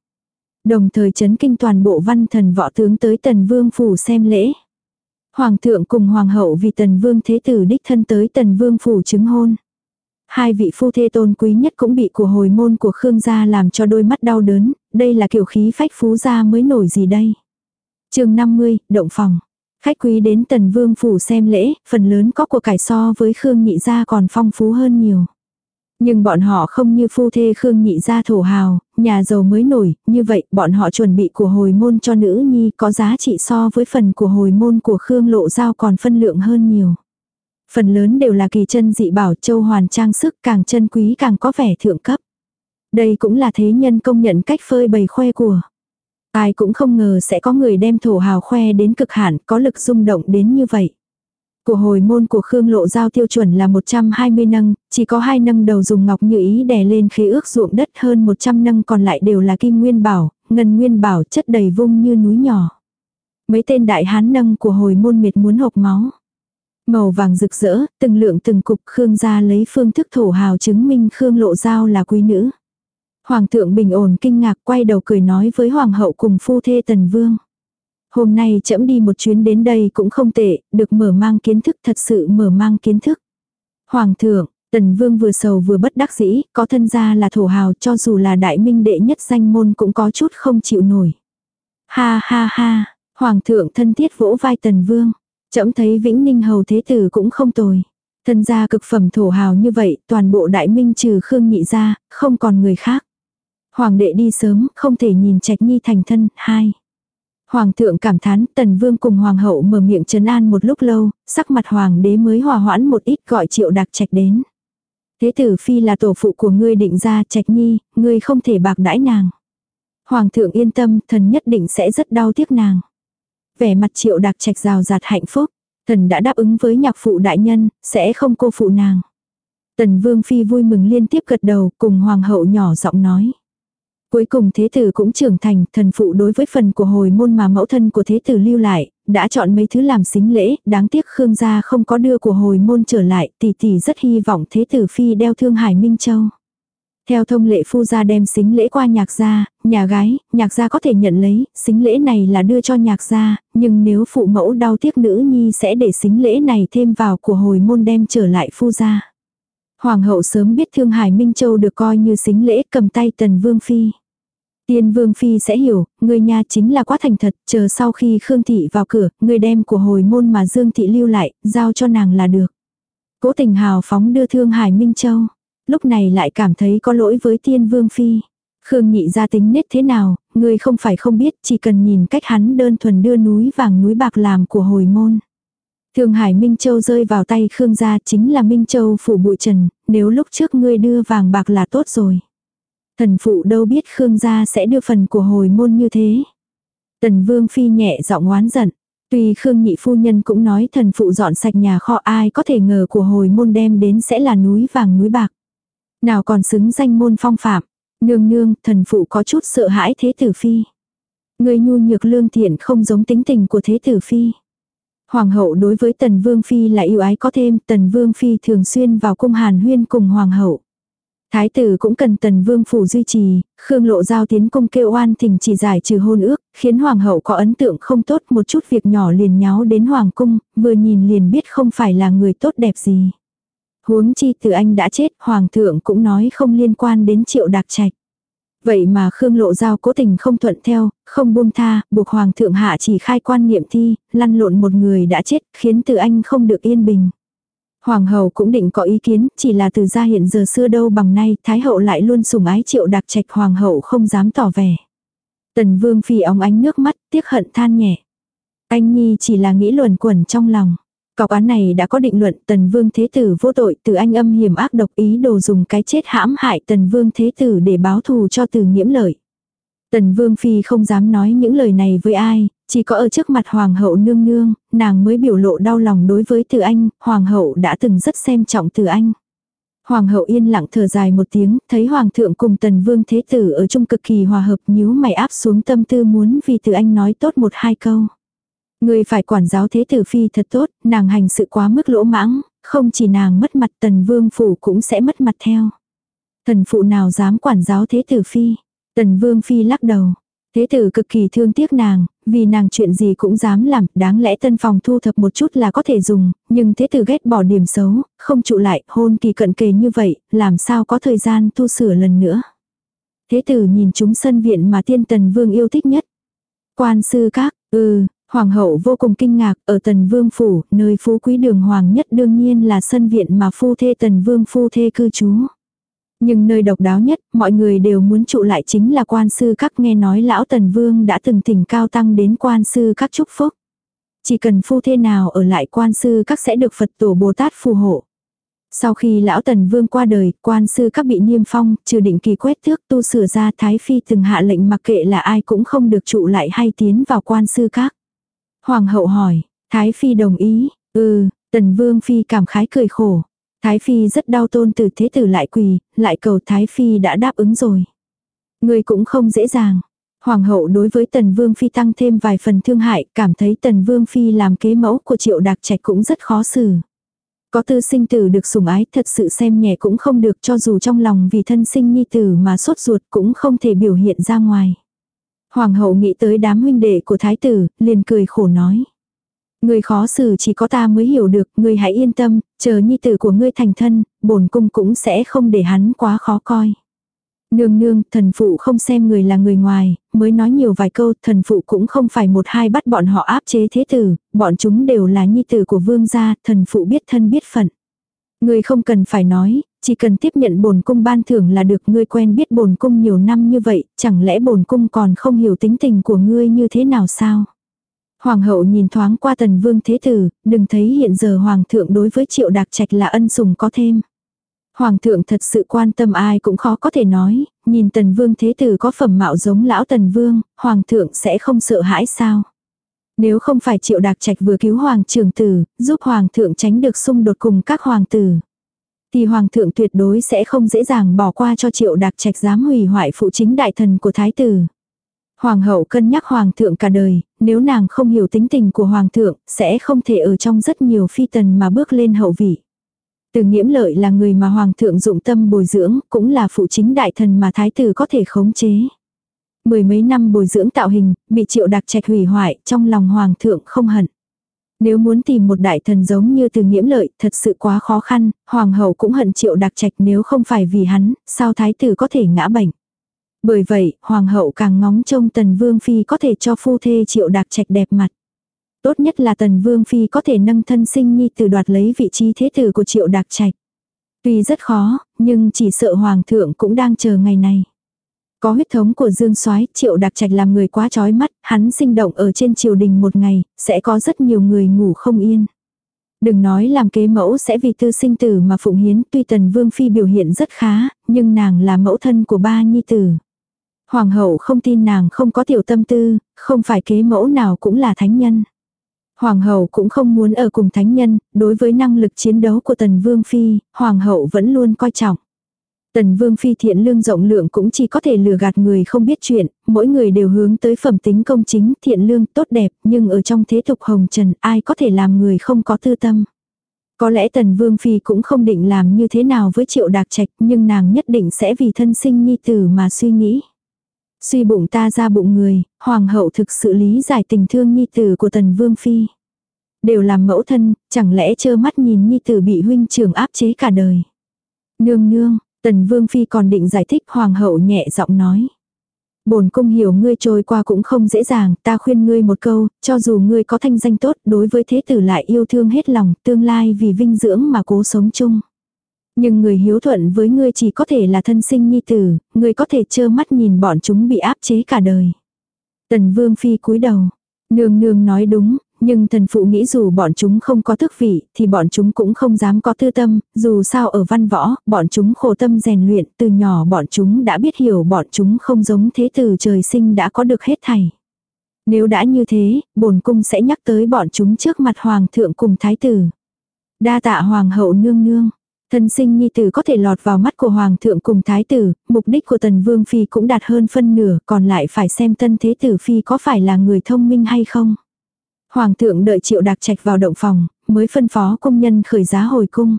Đồng thời chấn kinh toàn bộ văn thần võ tướng tới tần vương phủ xem lễ. Hoàng thượng cùng hoàng hậu vì tần vương thế tử đích thân tới tần vương phủ chứng hôn. Hai vị phu thê tôn quý nhất cũng bị của hồi môn của Khương gia làm cho đôi mắt đau đớn, đây là kiểu khí phách phú gia mới nổi gì đây. chương 50, động phòng. Khách quý đến tần vương phủ xem lễ, phần lớn có của cải so với Khương nhị gia còn phong phú hơn nhiều. Nhưng bọn họ không như phu thê Khương nhị gia thổ hào, nhà giàu mới nổi, như vậy bọn họ chuẩn bị của hồi môn cho nữ nhi có giá trị so với phần của hồi môn của Khương lộ giao còn phân lượng hơn nhiều. Phần lớn đều là kỳ chân dị bảo châu hoàn trang sức càng chân quý càng có vẻ thượng cấp. Đây cũng là thế nhân công nhận cách phơi bày khoe của. Ai cũng không ngờ sẽ có người đem thổ hào khoe đến cực hạn có lực rung động đến như vậy. Của hồi môn của Khương Lộ Giao tiêu chuẩn là 120 nâng, chỉ có hai nâng đầu dùng ngọc như ý đè lên khế ước ruộng đất hơn 100 nâng còn lại đều là kim nguyên bảo, ngân nguyên bảo chất đầy vung như núi nhỏ. Mấy tên đại hán nâng của hồi môn miệt muốn hộc máu. Màu vàng rực rỡ, từng lượng từng cục Khương gia lấy phương thức thổ hào chứng minh Khương Lộ Giao là quý nữ. Hoàng thượng bình ổn kinh ngạc quay đầu cười nói với hoàng hậu cùng phu thê tần vương. Hôm nay chậm đi một chuyến đến đây cũng không tệ, được mở mang kiến thức thật sự mở mang kiến thức. Hoàng thượng, tần vương vừa sầu vừa bất đắc dĩ, có thân gia là thổ hào cho dù là đại minh đệ nhất danh môn cũng có chút không chịu nổi. Ha ha ha, hoàng thượng thân thiết vỗ vai tần vương. Chậm thấy vĩnh ninh hầu thế tử cũng không tồi. Thân gia cực phẩm thổ hào như vậy, toàn bộ đại minh trừ Khương Nhị ra, không còn người khác. Hoàng đệ đi sớm, không thể nhìn trạch nhi thành thân, hai. Hoàng thượng cảm thán, tần vương cùng hoàng hậu mở miệng trấn an một lúc lâu, sắc mặt hoàng đế mới hòa hoãn một ít gọi triệu đặc trạch đến. Thế tử phi là tổ phụ của ngươi định ra trạch nhi, ngươi không thể bạc đãi nàng. Hoàng thượng yên tâm, thần nhất định sẽ rất đau tiếc nàng. Vẻ mặt triệu đặc trạch rào rạt hạnh phúc, thần đã đáp ứng với nhạc phụ đại nhân, sẽ không cô phụ nàng. Tần vương phi vui mừng liên tiếp gật đầu, cùng hoàng hậu nhỏ giọng nói. Cuối cùng thế tử cũng trưởng thành, thần phụ đối với phần của hồi môn mà mẫu thân của thế tử lưu lại, đã chọn mấy thứ làm xính lễ, đáng tiếc Khương gia không có đưa của hồi môn trở lại, tỷ tỷ rất hy vọng thế tử phi đeo thương hải Minh Châu. Theo thông lệ phu gia đem xính lễ qua nhạc gia, nhà gái, nhạc gia có thể nhận lấy, xính lễ này là đưa cho nhạc gia, nhưng nếu phụ mẫu đau tiếc nữ nhi sẽ để xính lễ này thêm vào của hồi môn đem trở lại phu gia. Hoàng hậu sớm biết Thương Hải Minh Châu được coi như xính lễ cầm tay tần vương phi. Tiên vương phi sẽ hiểu, người nhà chính là quá thành thật, chờ sau khi Khương Thị vào cửa, người đem của hồi môn mà Dương Thị lưu lại, giao cho nàng là được. Cố tình hào phóng đưa thương Hải Minh Châu. Lúc này lại cảm thấy có lỗi với tiên vương phi. Khương nhị ra tính nết thế nào, người không phải không biết, chỉ cần nhìn cách hắn đơn thuần đưa núi vàng núi bạc làm của hồi môn. Thương Hải Minh Châu rơi vào tay Khương gia chính là Minh Châu phủ bụi trần, nếu lúc trước ngươi đưa vàng bạc là tốt rồi. Thần phụ đâu biết Khương gia sẽ đưa phần của hồi môn như thế. Tần Vương Phi nhẹ giọng oán giận. Tuy Khương nhị phu nhân cũng nói thần phụ dọn sạch nhà kho ai có thể ngờ của hồi môn đem đến sẽ là núi vàng núi bạc. Nào còn xứng danh môn phong phạm. Nương nương, thần phụ có chút sợ hãi thế tử phi. Người nhu nhược lương thiện không giống tính tình của thế tử phi. Hoàng hậu đối với tần vương phi là yêu ái có thêm, tần vương phi thường xuyên vào cung hàn huyên cùng hoàng hậu. Thái tử cũng cần tần vương phủ duy trì, Khương Lộ Giao tiến cung kêu oan thình chỉ giải trừ hôn ước, khiến hoàng hậu có ấn tượng không tốt một chút việc nhỏ liền nháo đến hoàng cung, vừa nhìn liền biết không phải là người tốt đẹp gì. Huống chi từ anh đã chết, hoàng thượng cũng nói không liên quan đến triệu đạc trạch. Vậy mà Khương Lộ Giao cố tình không thuận theo, không buông tha, buộc Hoàng thượng hạ chỉ khai quan niệm thi, lăn lộn một người đã chết, khiến từ anh không được yên bình. Hoàng hậu cũng định có ý kiến, chỉ là từ gia hiện giờ xưa đâu bằng nay, Thái hậu lại luôn sủng ái triệu đặc trạch hoàng hậu không dám tỏ vẻ. Tần vương phi óng ánh nước mắt, tiếc hận than nhẹ. Anh Nhi chỉ là nghĩ luẩn quẩn trong lòng. Cọc án này đã có định luận tần vương thế tử vô tội từ anh âm hiểm ác độc ý đồ dùng cái chết hãm hại tần vương thế tử để báo thù cho từ nhiễm lợi. Tần vương phi không dám nói những lời này với ai, chỉ có ở trước mặt hoàng hậu nương nương, nàng mới biểu lộ đau lòng đối với từ anh, hoàng hậu đã từng rất xem trọng từ anh. Hoàng hậu yên lặng thở dài một tiếng, thấy hoàng thượng cùng tần vương thế tử ở chung cực kỳ hòa hợp nhíu mày áp xuống tâm tư muốn vì từ anh nói tốt một hai câu. Người phải quản giáo thế tử phi thật tốt, nàng hành sự quá mức lỗ mãng, không chỉ nàng mất mặt tần vương phủ cũng sẽ mất mặt theo. Thần phụ nào dám quản giáo thế tử phi. Tần vương phi lắc đầu. Thế tử cực kỳ thương tiếc nàng, vì nàng chuyện gì cũng dám làm, đáng lẽ tân phòng thu thập một chút là có thể dùng, nhưng thế tử ghét bỏ điểm xấu, không trụ lại, hôn kỳ cận kề như vậy, làm sao có thời gian tu sửa lần nữa. Thế tử nhìn chúng sân viện mà tiên tần vương yêu thích nhất. Quan sư các, ừ, hoàng hậu vô cùng kinh ngạc, ở tần vương phủ, nơi phú quý đường hoàng nhất đương nhiên là sân viện mà phu thê tần vương phu thê cư trú. Nhưng nơi độc đáo nhất, mọi người đều muốn trụ lại chính là quan sư các nghe nói lão tần vương đã từng thỉnh cao tăng đến quan sư các chúc phúc. Chỉ cần phu thê nào ở lại quan sư các sẽ được Phật tổ Bồ Tát phù hộ. Sau khi lão tần vương qua đời, quan sư các bị niêm phong, trừ định kỳ quét thước tu sửa ra Thái Phi từng hạ lệnh mặc kệ là ai cũng không được trụ lại hay tiến vào quan sư các. Hoàng hậu hỏi, Thái Phi đồng ý, ừ, tần vương phi cảm khái cười khổ. Thái Phi rất đau tôn từ thế tử lại quỳ, lại cầu Thái Phi đã đáp ứng rồi. Người cũng không dễ dàng. Hoàng hậu đối với Tần Vương Phi tăng thêm vài phần thương hại, cảm thấy Tần Vương Phi làm kế mẫu của triệu đặc trạch cũng rất khó xử. Có tư sinh tử được sủng ái thật sự xem nhẹ cũng không được cho dù trong lòng vì thân sinh nhi tử mà sốt ruột cũng không thể biểu hiện ra ngoài. Hoàng hậu nghĩ tới đám huynh đệ của thái tử, liền cười khổ nói. Người khó xử chỉ có ta mới hiểu được, người hãy yên tâm, chờ nhi tử của ngươi thành thân, bổn cung cũng sẽ không để hắn quá khó coi. Nương nương, thần phụ không xem người là người ngoài, mới nói nhiều vài câu, thần phụ cũng không phải một hai bắt bọn họ áp chế thế tử, bọn chúng đều là nhi tử của vương gia, thần phụ biết thân biết phận. người không cần phải nói, chỉ cần tiếp nhận bổn cung ban thưởng là được ngươi quen biết bổn cung nhiều năm như vậy, chẳng lẽ bổn cung còn không hiểu tính tình của ngươi như thế nào sao? Hoàng hậu nhìn thoáng qua tần vương thế tử, đừng thấy hiện giờ hoàng thượng đối với triệu đạc trạch là ân sủng có thêm. Hoàng thượng thật sự quan tâm ai cũng khó có thể nói, nhìn tần vương thế tử có phẩm mạo giống lão tần vương, hoàng thượng sẽ không sợ hãi sao. Nếu không phải triệu đạc trạch vừa cứu hoàng trường tử, giúp hoàng thượng tránh được xung đột cùng các hoàng tử. Thì hoàng thượng tuyệt đối sẽ không dễ dàng bỏ qua cho triệu đạc trạch dám hủy hoại phụ chính đại thần của thái tử. Hoàng hậu cân nhắc hoàng thượng cả đời, nếu nàng không hiểu tính tình của hoàng thượng, sẽ không thể ở trong rất nhiều phi tần mà bước lên hậu vị. Từ nghiễm lợi là người mà hoàng thượng dụng tâm bồi dưỡng, cũng là phụ chính đại thần mà thái tử có thể khống chế. Mười mấy năm bồi dưỡng tạo hình, bị triệu đặc trạch hủy hoại, trong lòng hoàng thượng không hận. Nếu muốn tìm một đại thần giống như từ nghiễm lợi, thật sự quá khó khăn, hoàng hậu cũng hận triệu đặc trạch nếu không phải vì hắn, sao thái tử có thể ngã bệnh. Bởi vậy, hoàng hậu càng ngóng trông tần vương phi có thể cho phu thê triệu đặc trạch đẹp mặt. Tốt nhất là tần vương phi có thể nâng thân sinh nhi từ đoạt lấy vị trí thế tử của triệu đặc trạch. Tuy rất khó, nhưng chỉ sợ hoàng thượng cũng đang chờ ngày này. Có huyết thống của Dương Soái, Triệu Đặc Trạch làm người quá chói mắt, hắn sinh động ở trên triều đình một ngày, sẽ có rất nhiều người ngủ không yên. Đừng nói làm kế mẫu sẽ vì tư sinh tử mà phụng hiến, tuy Tần Vương phi biểu hiện rất khá, nhưng nàng là mẫu thân của ba nhi tử. Hoàng hậu không tin nàng không có tiểu tâm tư, không phải kế mẫu nào cũng là thánh nhân. Hoàng hậu cũng không muốn ở cùng thánh nhân, đối với năng lực chiến đấu của Tần Vương phi, hoàng hậu vẫn luôn coi trọng. Tần Vương Phi thiện lương rộng lượng cũng chỉ có thể lừa gạt người không biết chuyện, mỗi người đều hướng tới phẩm tính công chính, thiện lương, tốt đẹp, nhưng ở trong thế tục hồng trần ai có thể làm người không có tư tâm. Có lẽ Tần Vương Phi cũng không định làm như thế nào với triệu đạc trạch, nhưng nàng nhất định sẽ vì thân sinh nhi tử mà suy nghĩ. Suy bụng ta ra bụng người, hoàng hậu thực sự lý giải tình thương nhi tử của Tần Vương Phi. Đều làm mẫu thân, chẳng lẽ trơ mắt nhìn nhi tử bị huynh trưởng áp chế cả đời. Nương nương, Tần Vương Phi còn định giải thích hoàng hậu nhẹ giọng nói. Bổn cung hiểu ngươi trôi qua cũng không dễ dàng, ta khuyên ngươi một câu, cho dù ngươi có thanh danh tốt đối với thế tử lại yêu thương hết lòng, tương lai vì vinh dưỡng mà cố sống chung. Nhưng người hiếu thuận với ngươi chỉ có thể là thân sinh nhi tử, ngươi có thể trơ mắt nhìn bọn chúng bị áp chế cả đời. Tần Vương Phi cúi đầu. Nương nương nói đúng, nhưng thần phụ nghĩ dù bọn chúng không có thức vị, thì bọn chúng cũng không dám có tư tâm, dù sao ở văn võ, bọn chúng khổ tâm rèn luyện, từ nhỏ bọn chúng đã biết hiểu bọn chúng không giống thế từ trời sinh đã có được hết thảy. Nếu đã như thế, bổn cung sẽ nhắc tới bọn chúng trước mặt hoàng thượng cùng thái tử. Đa tạ hoàng hậu nương nương. Thân sinh nhi tử có thể lọt vào mắt của hoàng thượng cùng thái tử, mục đích của tần vương phi cũng đạt hơn phân nửa, còn lại phải xem tân thế tử phi có phải là người thông minh hay không. Hoàng thượng đợi triệu đạc trạch vào động phòng, mới phân phó công nhân khởi giá hồi cung.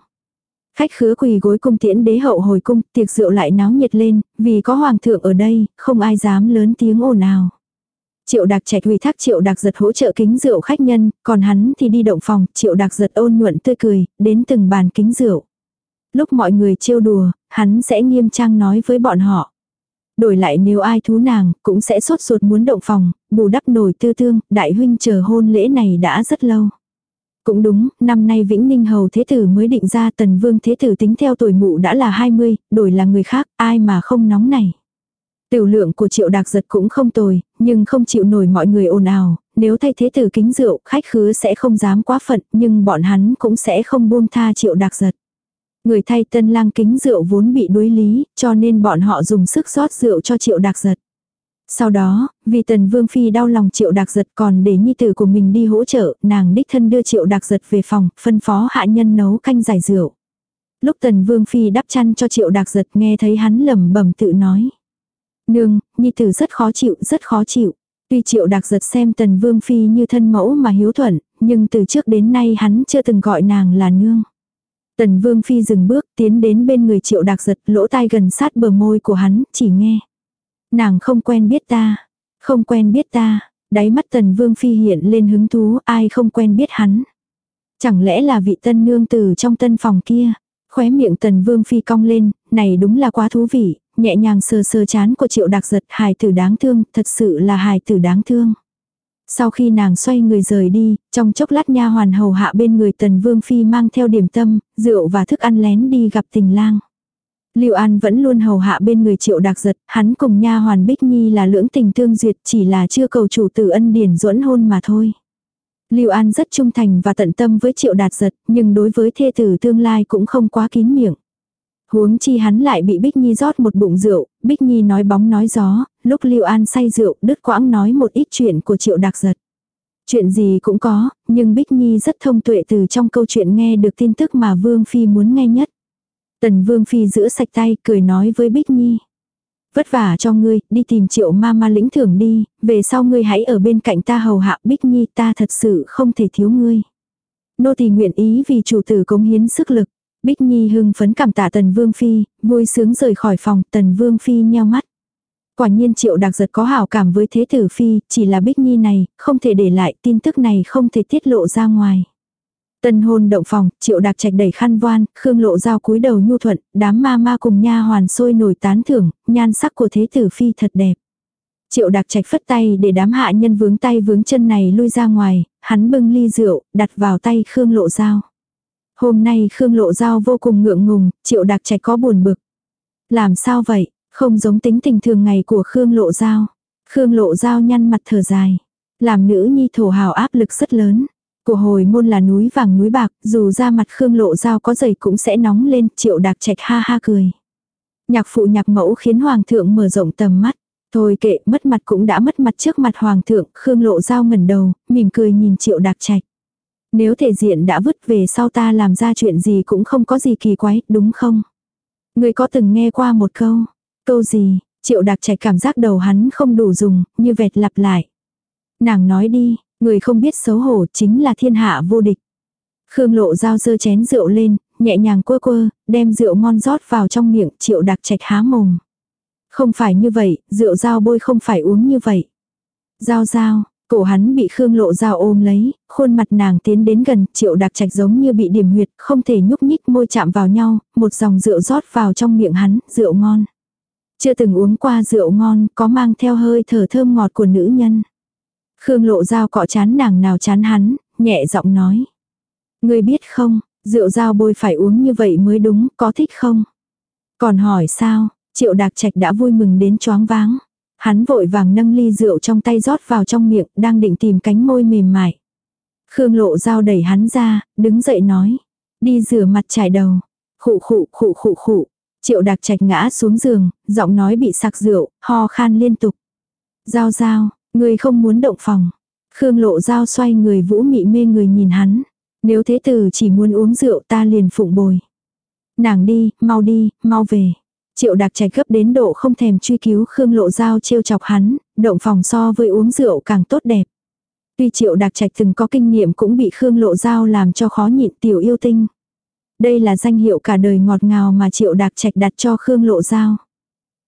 Khách khứa quỳ gối cung tiễn đế hậu hồi cung, tiệc rượu lại náo nhiệt lên, vì có hoàng thượng ở đây, không ai dám lớn tiếng ồn ào. Triệu đặc trạch huy thác triệu đặc giật hỗ trợ kính rượu khách nhân, còn hắn thì đi động phòng, triệu đặc giật ôn nhuận tươi cười, đến từng bàn kính rượu. Lúc mọi người trêu đùa, hắn sẽ nghiêm trang nói với bọn họ. Đổi lại nếu ai thú nàng, cũng sẽ sốt ruột muốn động phòng, bù đắp nổi tư thương, đại huynh chờ hôn lễ này đã rất lâu. Cũng đúng, năm nay Vĩnh Ninh Hầu Thế Tử mới định ra Tần Vương Thế Tử tính theo tuổi mụ đã là 20, đổi là người khác, ai mà không nóng này. Tiểu lượng của triệu đạc giật cũng không tồi, nhưng không chịu nổi mọi người ồn ào, nếu thay thế tử kính rượu, khách khứa sẽ không dám quá phận, nhưng bọn hắn cũng sẽ không buông tha triệu đạc giật. Người thay tân lang kính rượu vốn bị đuối lý, cho nên bọn họ dùng sức rót rượu cho triệu đạc giật. Sau đó, vì tần vương phi đau lòng triệu đạc giật còn để nhi tử của mình đi hỗ trợ, nàng đích thân đưa triệu đạc giật về phòng, phân phó hạ nhân nấu canh giải rượu. Lúc tần vương phi đắp chăn cho triệu đạc giật nghe thấy hắn lẩm bẩm tự nói. Nương, nhi tử rất khó chịu, rất khó chịu. Tuy triệu đạc giật xem tần vương phi như thân mẫu mà hiếu thuận, nhưng từ trước đến nay hắn chưa từng gọi nàng là nương. Tần Vương Phi dừng bước tiến đến bên người triệu đạc giật lỗ tai gần sát bờ môi của hắn, chỉ nghe. Nàng không quen biết ta, không quen biết ta, đáy mắt Tần Vương Phi hiện lên hứng thú ai không quen biết hắn. Chẳng lẽ là vị tân nương từ trong tân phòng kia. Khóe miệng Tần Vương Phi cong lên, này đúng là quá thú vị, nhẹ nhàng sờ sờ chán của triệu đặc giật hài tử đáng thương, thật sự là hài tử đáng thương. Sau khi nàng xoay người rời đi, trong chốc lát nha hoàn hầu hạ bên người tần vương phi mang theo điểm tâm, rượu và thức ăn lén đi gặp tình lang. Lưu An vẫn luôn hầu hạ bên người triệu đạc giật, hắn cùng nha hoàn Bích Nhi là lưỡng tình tương duyệt chỉ là chưa cầu chủ tử ân điển duẫn hôn mà thôi. Lưu An rất trung thành và tận tâm với triệu đạt giật, nhưng đối với thê tử tương lai cũng không quá kín miệng. Huống chi hắn lại bị Bích Nhi rót một bụng rượu, Bích Nhi nói bóng nói gió, lúc Lưu An say rượu đứt quãng nói một ít chuyện của triệu đặc giật. Chuyện gì cũng có, nhưng Bích Nhi rất thông tuệ từ trong câu chuyện nghe được tin tức mà Vương Phi muốn nghe nhất. Tần Vương Phi giữ sạch tay cười nói với Bích Nhi. Vất vả cho ngươi, đi tìm triệu ma ma lĩnh thưởng đi, về sau ngươi hãy ở bên cạnh ta hầu hạ Bích Nhi ta thật sự không thể thiếu ngươi. Nô tỳ nguyện ý vì chủ tử cống hiến sức lực. Bích Nhi hưng phấn cảm tạ Tần Vương Phi, vui sướng rời khỏi phòng, Tần Vương Phi nheo mắt. Quả nhiên triệu đặc giật có hảo cảm với thế tử Phi, chỉ là Bích Nhi này, không thể để lại, tin tức này không thể tiết lộ ra ngoài. Tân hôn động phòng, triệu đặc trạch đẩy khăn voan, khương lộ dao cúi đầu nhu thuận, đám ma ma cùng nha hoàn sôi nổi tán thưởng, nhan sắc của thế tử phi thật đẹp. Triệu đặc trạch phất tay để đám hạ nhân vướng tay vướng chân này lui ra ngoài, hắn bưng ly rượu, đặt vào tay khương lộ dao. Hôm nay khương lộ dao vô cùng ngượng ngùng, triệu đặc trạch có buồn bực. Làm sao vậy, không giống tính tình thường ngày của khương lộ dao. Khương lộ dao nhăn mặt thở dài. Làm nữ nhi thổ hào áp lực rất lớn. Của hồi môn là núi vàng núi bạc, dù ra mặt Khương Lộ Giao có dày cũng sẽ nóng lên, triệu đạc trạch ha ha cười. Nhạc phụ nhạc mẫu khiến Hoàng thượng mở rộng tầm mắt. Thôi kệ, mất mặt cũng đã mất mặt trước mặt Hoàng thượng, Khương Lộ Giao ngẩn đầu, mỉm cười nhìn triệu đạc trạch. Nếu thể diện đã vứt về sau ta làm ra chuyện gì cũng không có gì kỳ quái, đúng không? Người có từng nghe qua một câu, câu gì, triệu đặc trạch cảm giác đầu hắn không đủ dùng, như vẹt lặp lại. Nàng nói đi, Người không biết xấu hổ chính là thiên hạ vô địch. Khương lộ dao dơ chén rượu lên, nhẹ nhàng quơ quơ, đem rượu ngon rót vào trong miệng, triệu đặc trạch há mồm. Không phải như vậy, rượu dao bôi không phải uống như vậy. Dao dao, cổ hắn bị Khương lộ dao ôm lấy, khuôn mặt nàng tiến đến gần, triệu đặc trạch giống như bị điểm huyệt, không thể nhúc nhích môi chạm vào nhau, một dòng rượu rót vào trong miệng hắn, rượu ngon. Chưa từng uống qua rượu ngon, có mang theo hơi thở thơm ngọt của nữ nhân. Khương lộ dao cọ chán nàng nào chán hắn, nhẹ giọng nói. Người biết không, rượu dao bôi phải uống như vậy mới đúng, có thích không? Còn hỏi sao, triệu đạc trạch đã vui mừng đến choáng váng. Hắn vội vàng nâng ly rượu trong tay rót vào trong miệng, đang định tìm cánh môi mềm mại. Khương lộ dao đẩy hắn ra, đứng dậy nói. Đi rửa mặt trải đầu. Khụ khụ khụ khụ khụ. Triệu đạc trạch ngã xuống giường, giọng nói bị sặc rượu, ho khan liên tục. Giao giao, Người không muốn động phòng. Khương lộ dao xoay người vũ mị mê người nhìn hắn. Nếu thế tử chỉ muốn uống rượu ta liền phụng bồi. Nàng đi, mau đi, mau về. Triệu đặc trạch gấp đến độ không thèm truy cứu Khương lộ dao trêu chọc hắn, động phòng so với uống rượu càng tốt đẹp. Tuy triệu đặc trạch từng có kinh nghiệm cũng bị Khương lộ dao làm cho khó nhịn tiểu yêu tinh. Đây là danh hiệu cả đời ngọt ngào mà triệu đặc trạch đặt cho Khương lộ dao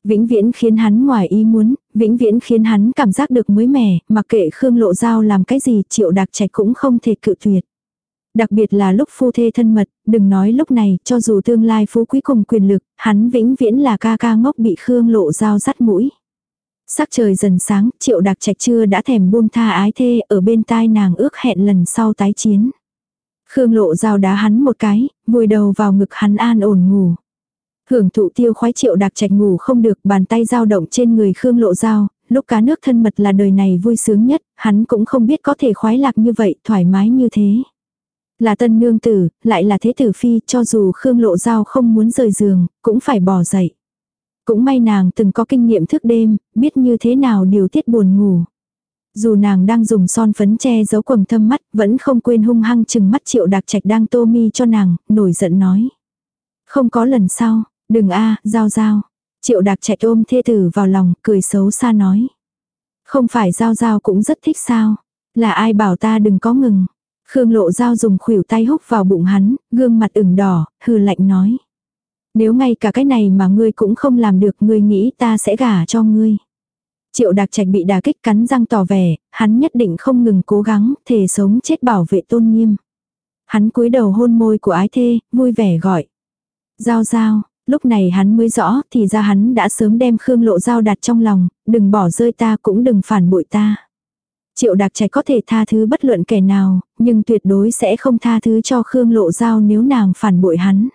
vĩnh viễn khiến hắn ngoài ý muốn, vĩnh viễn khiến hắn cảm giác được mới mẻ, mặc kệ Khương Lộ Giao làm cái gì triệu đặc trạch cũng không thể cự tuyệt. Đặc biệt là lúc phu thê thân mật, đừng nói lúc này, cho dù tương lai phú quý cùng quyền lực, hắn vĩnh viễn là ca ca ngốc bị Khương Lộ dao dắt mũi. Sắc trời dần sáng, triệu đặc trạch chưa đã thèm buông tha ái thê ở bên tai nàng ước hẹn lần sau tái chiến. Khương lộ dao đá hắn một cái, vùi đầu vào ngực hắn an ổn ngủ. Hưởng thụ tiêu khoái triệu đặc trạch ngủ không được bàn tay dao động trên người Khương lộ dao, lúc cá nước thân mật là đời này vui sướng nhất, hắn cũng không biết có thể khoái lạc như vậy, thoải mái như thế. Là tân nương tử, lại là thế tử phi, cho dù Khương lộ giao không muốn rời giường, cũng phải bỏ dậy. Cũng may nàng từng có kinh nghiệm thức đêm, biết như thế nào điều tiết buồn ngủ. Dù nàng đang dùng son phấn che giấu quầng thâm mắt, vẫn không quên hung hăng chừng mắt triệu đặc trạch đang tô mi cho nàng, nổi giận nói. Không có lần sau, Đừng a giao giao. Triệu đặc trạch ôm thê tử vào lòng, cười xấu xa nói. Không phải giao giao cũng rất thích sao. Là ai bảo ta đừng có ngừng. Khương lộ giao dùng khuỷu tay húc vào bụng hắn, gương mặt ửng đỏ, hừ lạnh nói. Nếu ngay cả cái này mà ngươi cũng không làm được ngươi nghĩ ta sẽ gả cho ngươi. Triệu đạc trạch bị đà kích cắn răng tỏ vẻ, hắn nhất định không ngừng cố gắng, thể sống chết bảo vệ tôn nghiêm. Hắn cúi đầu hôn môi của ái thê, vui vẻ gọi. Giao giao, Lúc này hắn mới rõ thì ra hắn đã sớm đem Khương Lộ Giao đặt trong lòng, đừng bỏ rơi ta cũng đừng phản bội ta. Triệu đặc trạch có thể tha thứ bất luận kẻ nào, nhưng tuyệt đối sẽ không tha thứ cho Khương Lộ Giao nếu nàng phản bội hắn.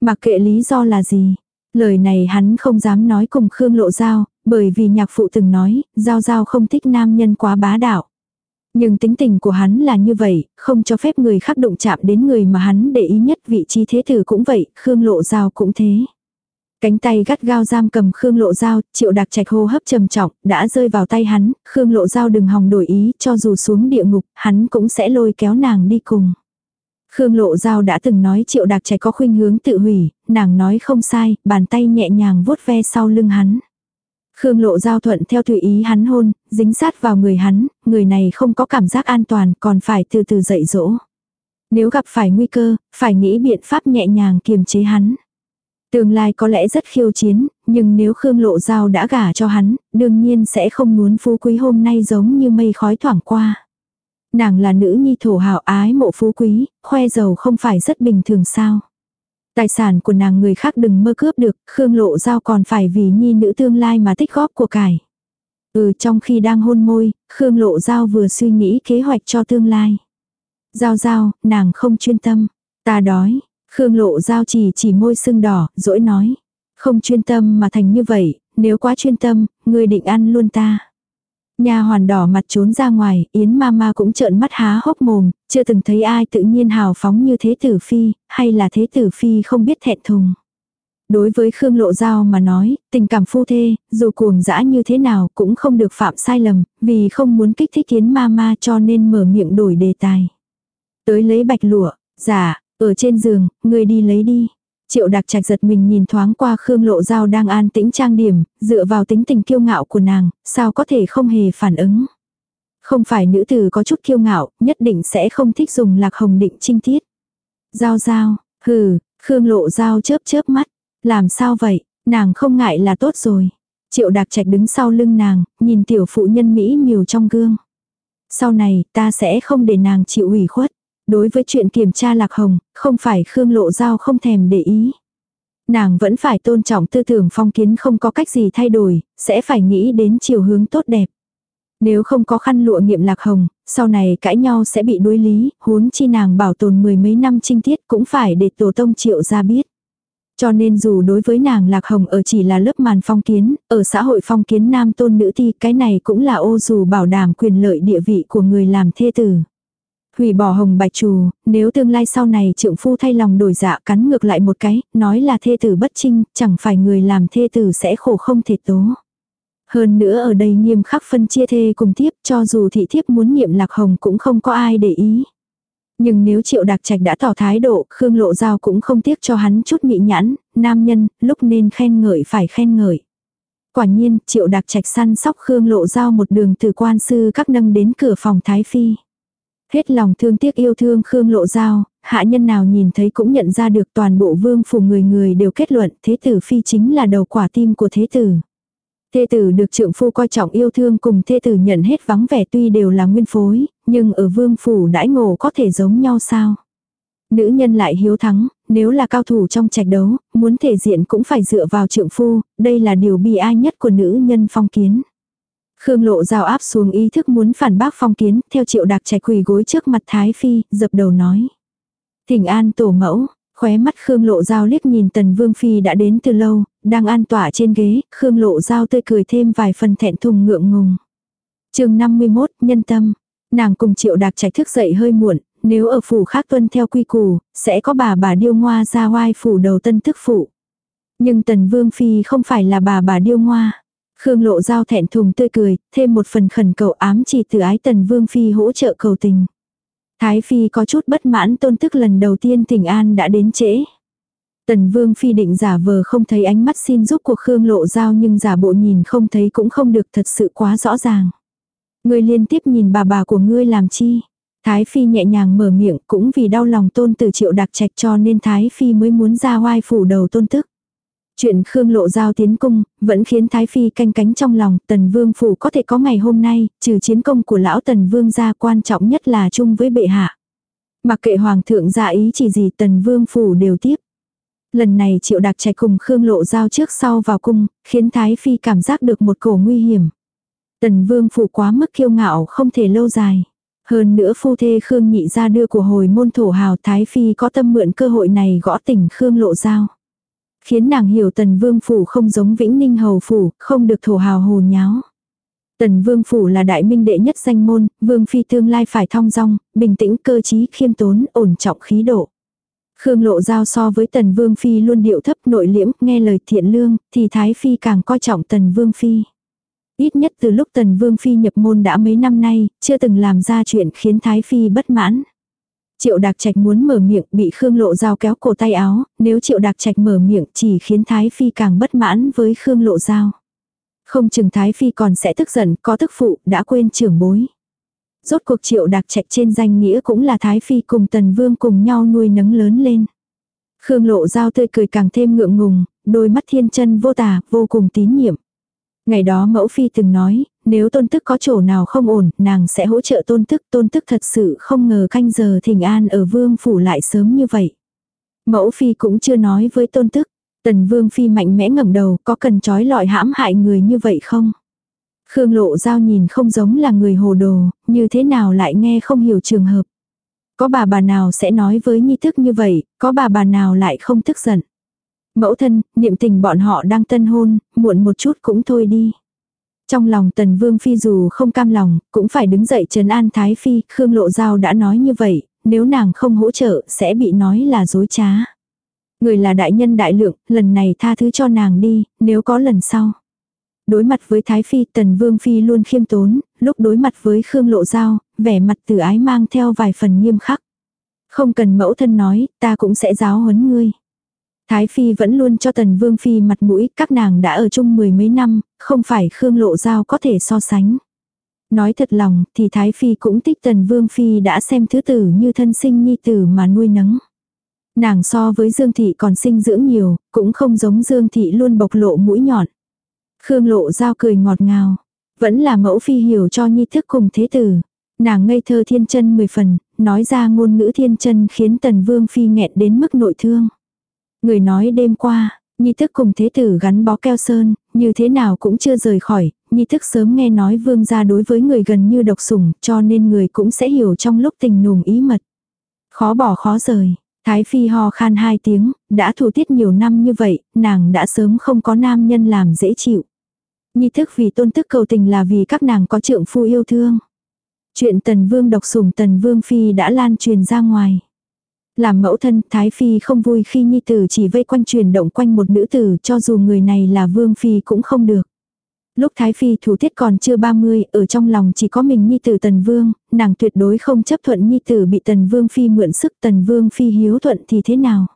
Mặc kệ lý do là gì. Lời này hắn không dám nói cùng Khương Lộ Giao, bởi vì nhạc phụ từng nói, Giao Giao không thích nam nhân quá bá đạo. Nhưng tính tình của hắn là như vậy, không cho phép người khác động chạm đến người mà hắn để ý nhất vị trí thế tử cũng vậy, Khương Lộ Giao cũng thế. Cánh tay gắt gao giam cầm Khương Lộ Giao, triệu đặc trạch hô hấp trầm trọng, đã rơi vào tay hắn, Khương Lộ Giao đừng hòng đổi ý, cho dù xuống địa ngục, hắn cũng sẽ lôi kéo nàng đi cùng. Khương Lộ Giao đã từng nói triệu đặc trạch có khuynh hướng tự hủy, nàng nói không sai, bàn tay nhẹ nhàng vuốt ve sau lưng hắn. Khương Lộ Giao thuận theo tùy ý hắn hôn, dính sát vào người hắn, người này không có cảm giác an toàn còn phải từ từ dạy dỗ. Nếu gặp phải nguy cơ, phải nghĩ biện pháp nhẹ nhàng kiềm chế hắn. Tương lai có lẽ rất khiêu chiến, nhưng nếu Khương Lộ Giao đã gả cho hắn, đương nhiên sẽ không muốn phú quý hôm nay giống như mây khói thoảng qua. Nàng là nữ nhi thổ hào ái mộ phú quý, khoe giàu không phải rất bình thường sao. Tài sản của nàng người khác đừng mơ cướp được, Khương Lộ Giao còn phải vì nhi nữ tương lai mà tích góp của cải. Ừ trong khi đang hôn môi, Khương Lộ Giao vừa suy nghĩ kế hoạch cho tương lai. Giao giao, nàng không chuyên tâm. Ta đói. Khương Lộ Giao chỉ chỉ môi sưng đỏ, dỗi nói. Không chuyên tâm mà thành như vậy, nếu quá chuyên tâm, người định ăn luôn ta. Nhà hoàn đỏ mặt trốn ra ngoài, Yến Mama cũng trợn mắt há hốc mồm, chưa từng thấy ai tự nhiên hào phóng như thế tử phi, hay là thế tử phi không biết thẹn thùng. Đối với Khương Lộ Giao mà nói, tình cảm phu thê, dù cuồng dã như thế nào cũng không được phạm sai lầm, vì không muốn kích thích Yến Mama cho nên mở miệng đổi đề tài. Tới lấy bạch lụa, giả, ở trên giường, người đi lấy đi. Triệu đặc trạch giật mình nhìn thoáng qua Khương Lộ Giao đang an tĩnh trang điểm, dựa vào tính tình kiêu ngạo của nàng, sao có thể không hề phản ứng. Không phải nữ tử có chút kiêu ngạo, nhất định sẽ không thích dùng lạc hồng định trinh tiết. Giao giao, hừ, Khương Lộ Giao chớp chớp mắt. Làm sao vậy, nàng không ngại là tốt rồi. Triệu đặc trạch đứng sau lưng nàng, nhìn tiểu phụ nhân Mỹ miều trong gương. Sau này, ta sẽ không để nàng chịu ủy khuất. Đối với chuyện kiểm tra lạc hồng, không phải Khương Lộ Giao không thèm để ý. Nàng vẫn phải tôn trọng tư tưởng phong kiến không có cách gì thay đổi, sẽ phải nghĩ đến chiều hướng tốt đẹp. Nếu không có khăn lụa nghiệm lạc hồng, sau này cãi nhau sẽ bị đối lý, huống chi nàng bảo tồn mười mấy năm trinh tiết cũng phải để tổ tông triệu ra biết. Cho nên dù đối với nàng lạc hồng ở chỉ là lớp màn phong kiến, ở xã hội phong kiến nam tôn nữ thi cái này cũng là ô dù bảo đảm quyền lợi địa vị của người làm thê tử. Hủy bỏ hồng bạch trù, nếu tương lai sau này trượng phu thay lòng đổi dạ cắn ngược lại một cái, nói là thê tử bất trinh, chẳng phải người làm thê tử sẽ khổ không thể tố. Hơn nữa ở đây nghiêm khắc phân chia thê cùng thiếp cho dù thị thiếp muốn nghiệm lạc hồng cũng không có ai để ý. Nhưng nếu triệu đặc trạch đã tỏ thái độ, Khương Lộ Giao cũng không tiếc cho hắn chút mị nhãn, nam nhân, lúc nên khen ngợi phải khen ngợi. Quả nhiên, triệu đặc trạch săn sóc Khương Lộ Giao một đường từ quan sư các nâng đến cửa phòng Thái Phi. Hết lòng thương tiếc yêu thương Khương Lộ Giao, hạ nhân nào nhìn thấy cũng nhận ra được toàn bộ vương phủ người người đều kết luận thế tử phi chính là đầu quả tim của thế tử. Thê tử được trượng phu coi trọng yêu thương cùng thê tử nhận hết vắng vẻ tuy đều là nguyên phối, nhưng ở vương phủ đãi ngộ có thể giống nhau sao? Nữ nhân lại hiếu thắng, nếu là cao thủ trong trạch đấu, muốn thể diện cũng phải dựa vào trượng phu, đây là điều bi ai nhất của nữ nhân phong kiến. Khương lộ rào áp xuống ý thức muốn phản bác phong kiến, theo triệu đặc trạch quỳ gối trước mặt Thái Phi, dập đầu nói. Thỉnh an tổ mẫu, khóe mắt Khương lộ rào liếc nhìn tần vương phi đã đến từ lâu, đang an tỏa trên ghế, Khương lộ rào tươi cười thêm vài phần thẹn thùng ngượng ngùng. chương 51, nhân tâm. Nàng cùng triệu đặc trạch thức dậy hơi muộn, nếu ở phủ khác tuân theo quy củ, sẽ có bà bà điêu ngoa ra oai phủ đầu tân thức phụ. Nhưng tần vương phi không phải là bà bà điêu ngoa. Khương lộ giao thẹn thùng tươi cười, thêm một phần khẩn cầu ám chỉ từ ái tần vương phi hỗ trợ cầu tình. Thái phi có chút bất mãn tôn tức lần đầu tiên tình an đã đến trễ. Tần vương phi định giả vờ không thấy ánh mắt xin giúp của Khương lộ giao nhưng giả bộ nhìn không thấy cũng không được thật sự quá rõ ràng. Ngươi liên tiếp nhìn bà bà của ngươi làm chi? Thái Phi nhẹ nhàng mở miệng cũng vì đau lòng tôn từ triệu đặc trạch cho nên Thái Phi mới muốn ra oai phủ đầu tôn tức. Chuyện Khương Lộ Giao tiến cung, vẫn khiến Thái Phi canh cánh trong lòng, Tần Vương Phủ có thể có ngày hôm nay, trừ chiến công của lão Tần Vương gia quan trọng nhất là chung với bệ hạ. Mặc kệ Hoàng thượng ra ý chỉ gì Tần Vương Phủ đều tiếp. Lần này Triệu Đạc Trạch cùng Khương Lộ Giao trước sau vào cung, khiến Thái Phi cảm giác được một cổ nguy hiểm. Tần vương phủ quá mức kiêu ngạo không thể lâu dài. Hơn nữa phu thê Khương nhị ra đưa của hồi môn thổ hào Thái Phi có tâm mượn cơ hội này gõ tỉnh Khương lộ giao. Khiến nàng hiểu tần vương phủ không giống vĩnh ninh hầu phủ, không được thổ hào hồ nháo. Tần vương phủ là đại minh đệ nhất danh môn, vương phi tương lai phải thong dong, bình tĩnh cơ trí khiêm tốn, ổn trọng khí độ. Khương lộ giao so với tần vương phi luôn điệu thấp nội liễm, nghe lời thiện lương, thì thái phi càng coi trọng tần vương phi. Ít nhất từ lúc tần vương phi nhập môn đã mấy năm nay, chưa từng làm ra chuyện khiến thái phi bất mãn. Triệu Đạc Trạch muốn mở miệng bị Khương Lộ Giao kéo cổ tay áo, nếu Triệu Đạc Trạch mở miệng chỉ khiến Thái Phi càng bất mãn với Khương Lộ Giao. Không chừng Thái Phi còn sẽ tức giận, có tức phụ, đã quên trưởng bối. Rốt cuộc Triệu Đạc Trạch trên danh nghĩa cũng là Thái Phi cùng Tần Vương cùng nhau nuôi nấng lớn lên. Khương Lộ Giao tươi cười càng thêm ngượng ngùng, đôi mắt thiên chân vô tà, vô cùng tín nhiệm. Ngày đó mẫu phi từng nói, nếu tôn tức có chỗ nào không ổn, nàng sẽ hỗ trợ tôn tức. Tôn tức thật sự không ngờ canh giờ thỉnh an ở vương phủ lại sớm như vậy. Mẫu phi cũng chưa nói với tôn tức. Tần vương phi mạnh mẽ ngẩng đầu, có cần trói lọi hãm hại người như vậy không? Khương lộ giao nhìn không giống là người hồ đồ, như thế nào lại nghe không hiểu trường hợp. Có bà bà nào sẽ nói với nhi thức như vậy, có bà bà nào lại không tức giận. Mẫu thân, niệm tình bọn họ đang tân hôn, muộn một chút cũng thôi đi. Trong lòng tần vương phi dù không cam lòng, cũng phải đứng dậy trấn an thái phi, Khương Lộ Giao đã nói như vậy, nếu nàng không hỗ trợ sẽ bị nói là dối trá. Người là đại nhân đại lượng, lần này tha thứ cho nàng đi, nếu có lần sau. Đối mặt với Thái Phi, Tần Vương Phi luôn khiêm tốn, lúc đối mặt với Khương Lộ Giao, vẻ mặt từ ái mang theo vài phần nghiêm khắc. Không cần mẫu thân nói, ta cũng sẽ giáo huấn ngươi. Thái Phi vẫn luôn cho Tần Vương Phi mặt mũi, các nàng đã ở chung mười mấy năm, không phải Khương Lộ Giao có thể so sánh. Nói thật lòng thì Thái Phi cũng thích Tần Vương Phi đã xem thứ tử như thân sinh nhi tử mà nuôi nấng. Nàng so với Dương Thị còn sinh dưỡng nhiều, cũng không giống Dương Thị luôn bộc lộ mũi nhọn. Khương Lộ Giao cười ngọt ngào. Vẫn là mẫu phi hiểu cho nhi thức cùng thế tử. Nàng ngây thơ thiên chân mười phần, nói ra ngôn ngữ thiên chân khiến Tần Vương Phi nghẹn đến mức nội thương. Người nói đêm qua, Nhi thức cùng thế tử gắn bó keo sơn, như thế nào cũng chưa rời khỏi, Nhi thức sớm nghe nói vương gia đối với người gần như độc sủng, cho nên người cũng sẽ hiểu trong lúc tình nùng ý mật. Khó bỏ khó rời, Thái Phi ho khan hai tiếng, đã thủ tiết nhiều năm như vậy, nàng đã sớm không có nam nhân làm dễ chịu. Nhi thức vì tôn tức cầu tình là vì các nàng có trượng phu yêu thương. Chuyện tần vương độc sủng tần vương phi đã lan truyền ra ngoài. Làm mẫu thân, Thái Phi không vui khi Nhi Tử chỉ vây quanh truyền động quanh một nữ tử cho dù người này là Vương Phi cũng không được. Lúc Thái Phi thủ tiết còn chưa 30, ở trong lòng chỉ có mình Nhi Tử Tần Vương, nàng tuyệt đối không chấp thuận Nhi Tử bị Tần Vương Phi mượn sức Tần Vương Phi hiếu thuận thì thế nào.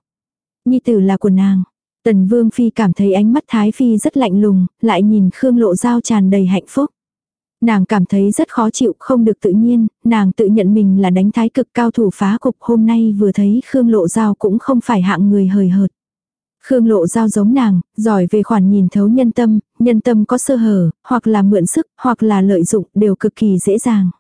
Nhi Tử là của nàng. Tần Vương Phi cảm thấy ánh mắt Thái Phi rất lạnh lùng, lại nhìn Khương Lộ Giao tràn đầy hạnh phúc. Nàng cảm thấy rất khó chịu, không được tự nhiên, nàng tự nhận mình là đánh thái cực cao thủ phá cục hôm nay vừa thấy Khương Lộ Giao cũng không phải hạng người hời hợt. Khương Lộ Giao giống nàng, giỏi về khoản nhìn thấu nhân tâm, nhân tâm có sơ hở, hoặc là mượn sức, hoặc là lợi dụng, đều cực kỳ dễ dàng.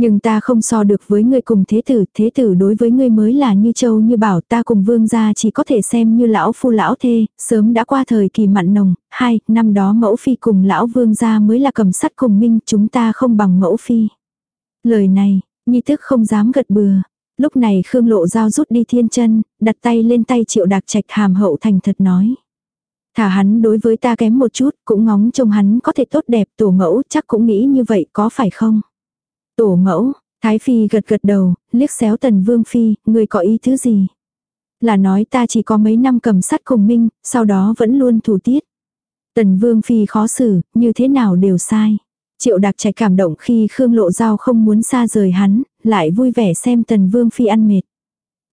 Nhưng ta không so được với ngươi cùng thế tử, thế tử đối với ngươi mới là như châu như bảo ta cùng vương gia chỉ có thể xem như lão phu lão thê, sớm đã qua thời kỳ mặn nồng, hai, năm đó mẫu phi cùng lão vương gia mới là cầm sắt cùng minh, chúng ta không bằng mẫu phi. Lời này, nhi tức không dám gật bừa. Lúc này Khương Lộ Giao rút đi thiên chân, đặt tay lên tay triệu đạc trạch hàm hậu thành thật nói. Thả hắn đối với ta kém một chút, cũng ngóng trông hắn có thể tốt đẹp, tổ mẫu chắc cũng nghĩ như vậy có phải không? Tổ mẫu, Thái Phi gật gật đầu, liếc xéo tần vương phi, người có ý thứ gì? Là nói ta chỉ có mấy năm cầm sắt cùng minh, sau đó vẫn luôn thủ tiết. Tần vương phi khó xử, như thế nào đều sai. Triệu đặc trạch cảm động khi Khương Lộ Giao không muốn xa rời hắn, lại vui vẻ xem tần vương phi ăn mệt.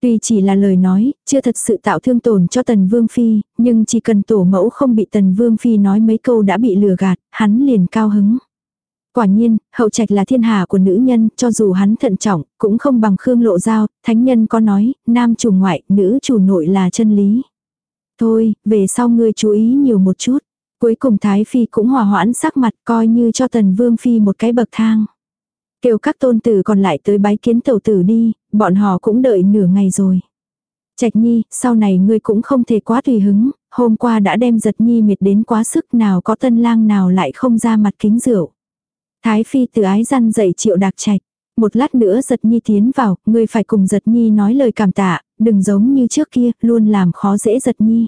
Tuy chỉ là lời nói, chưa thật sự tạo thương tổn cho tần vương phi, nhưng chỉ cần tổ mẫu không bị tần vương phi nói mấy câu đã bị lừa gạt, hắn liền cao hứng. Quả nhiên, hậu trạch là thiên hà của nữ nhân, cho dù hắn thận trọng, cũng không bằng Khương Lộ Giao, thánh nhân có nói, nam chủ ngoại, nữ chủ nội là chân lý. Thôi, về sau ngươi chú ý nhiều một chút. Cuối cùng Thái Phi cũng hòa hoãn sắc mặt coi như cho Tần Vương Phi một cái bậc thang. Kêu các tôn tử còn lại tới bái kiến tẩu tử đi, bọn họ cũng đợi nửa ngày rồi. Trạch Nhi, sau này ngươi cũng không thể quá tùy hứng, hôm qua đã đem giật Nhi mệt đến quá sức nào có tân lang nào lại không ra mặt kính rượu. Thái phi từ ái răn dậy triệu đạc trạch. Một lát nữa giật nhi tiến vào, ngươi phải cùng giật nhi nói lời cảm tạ, đừng giống như trước kia, luôn làm khó dễ giật nhi.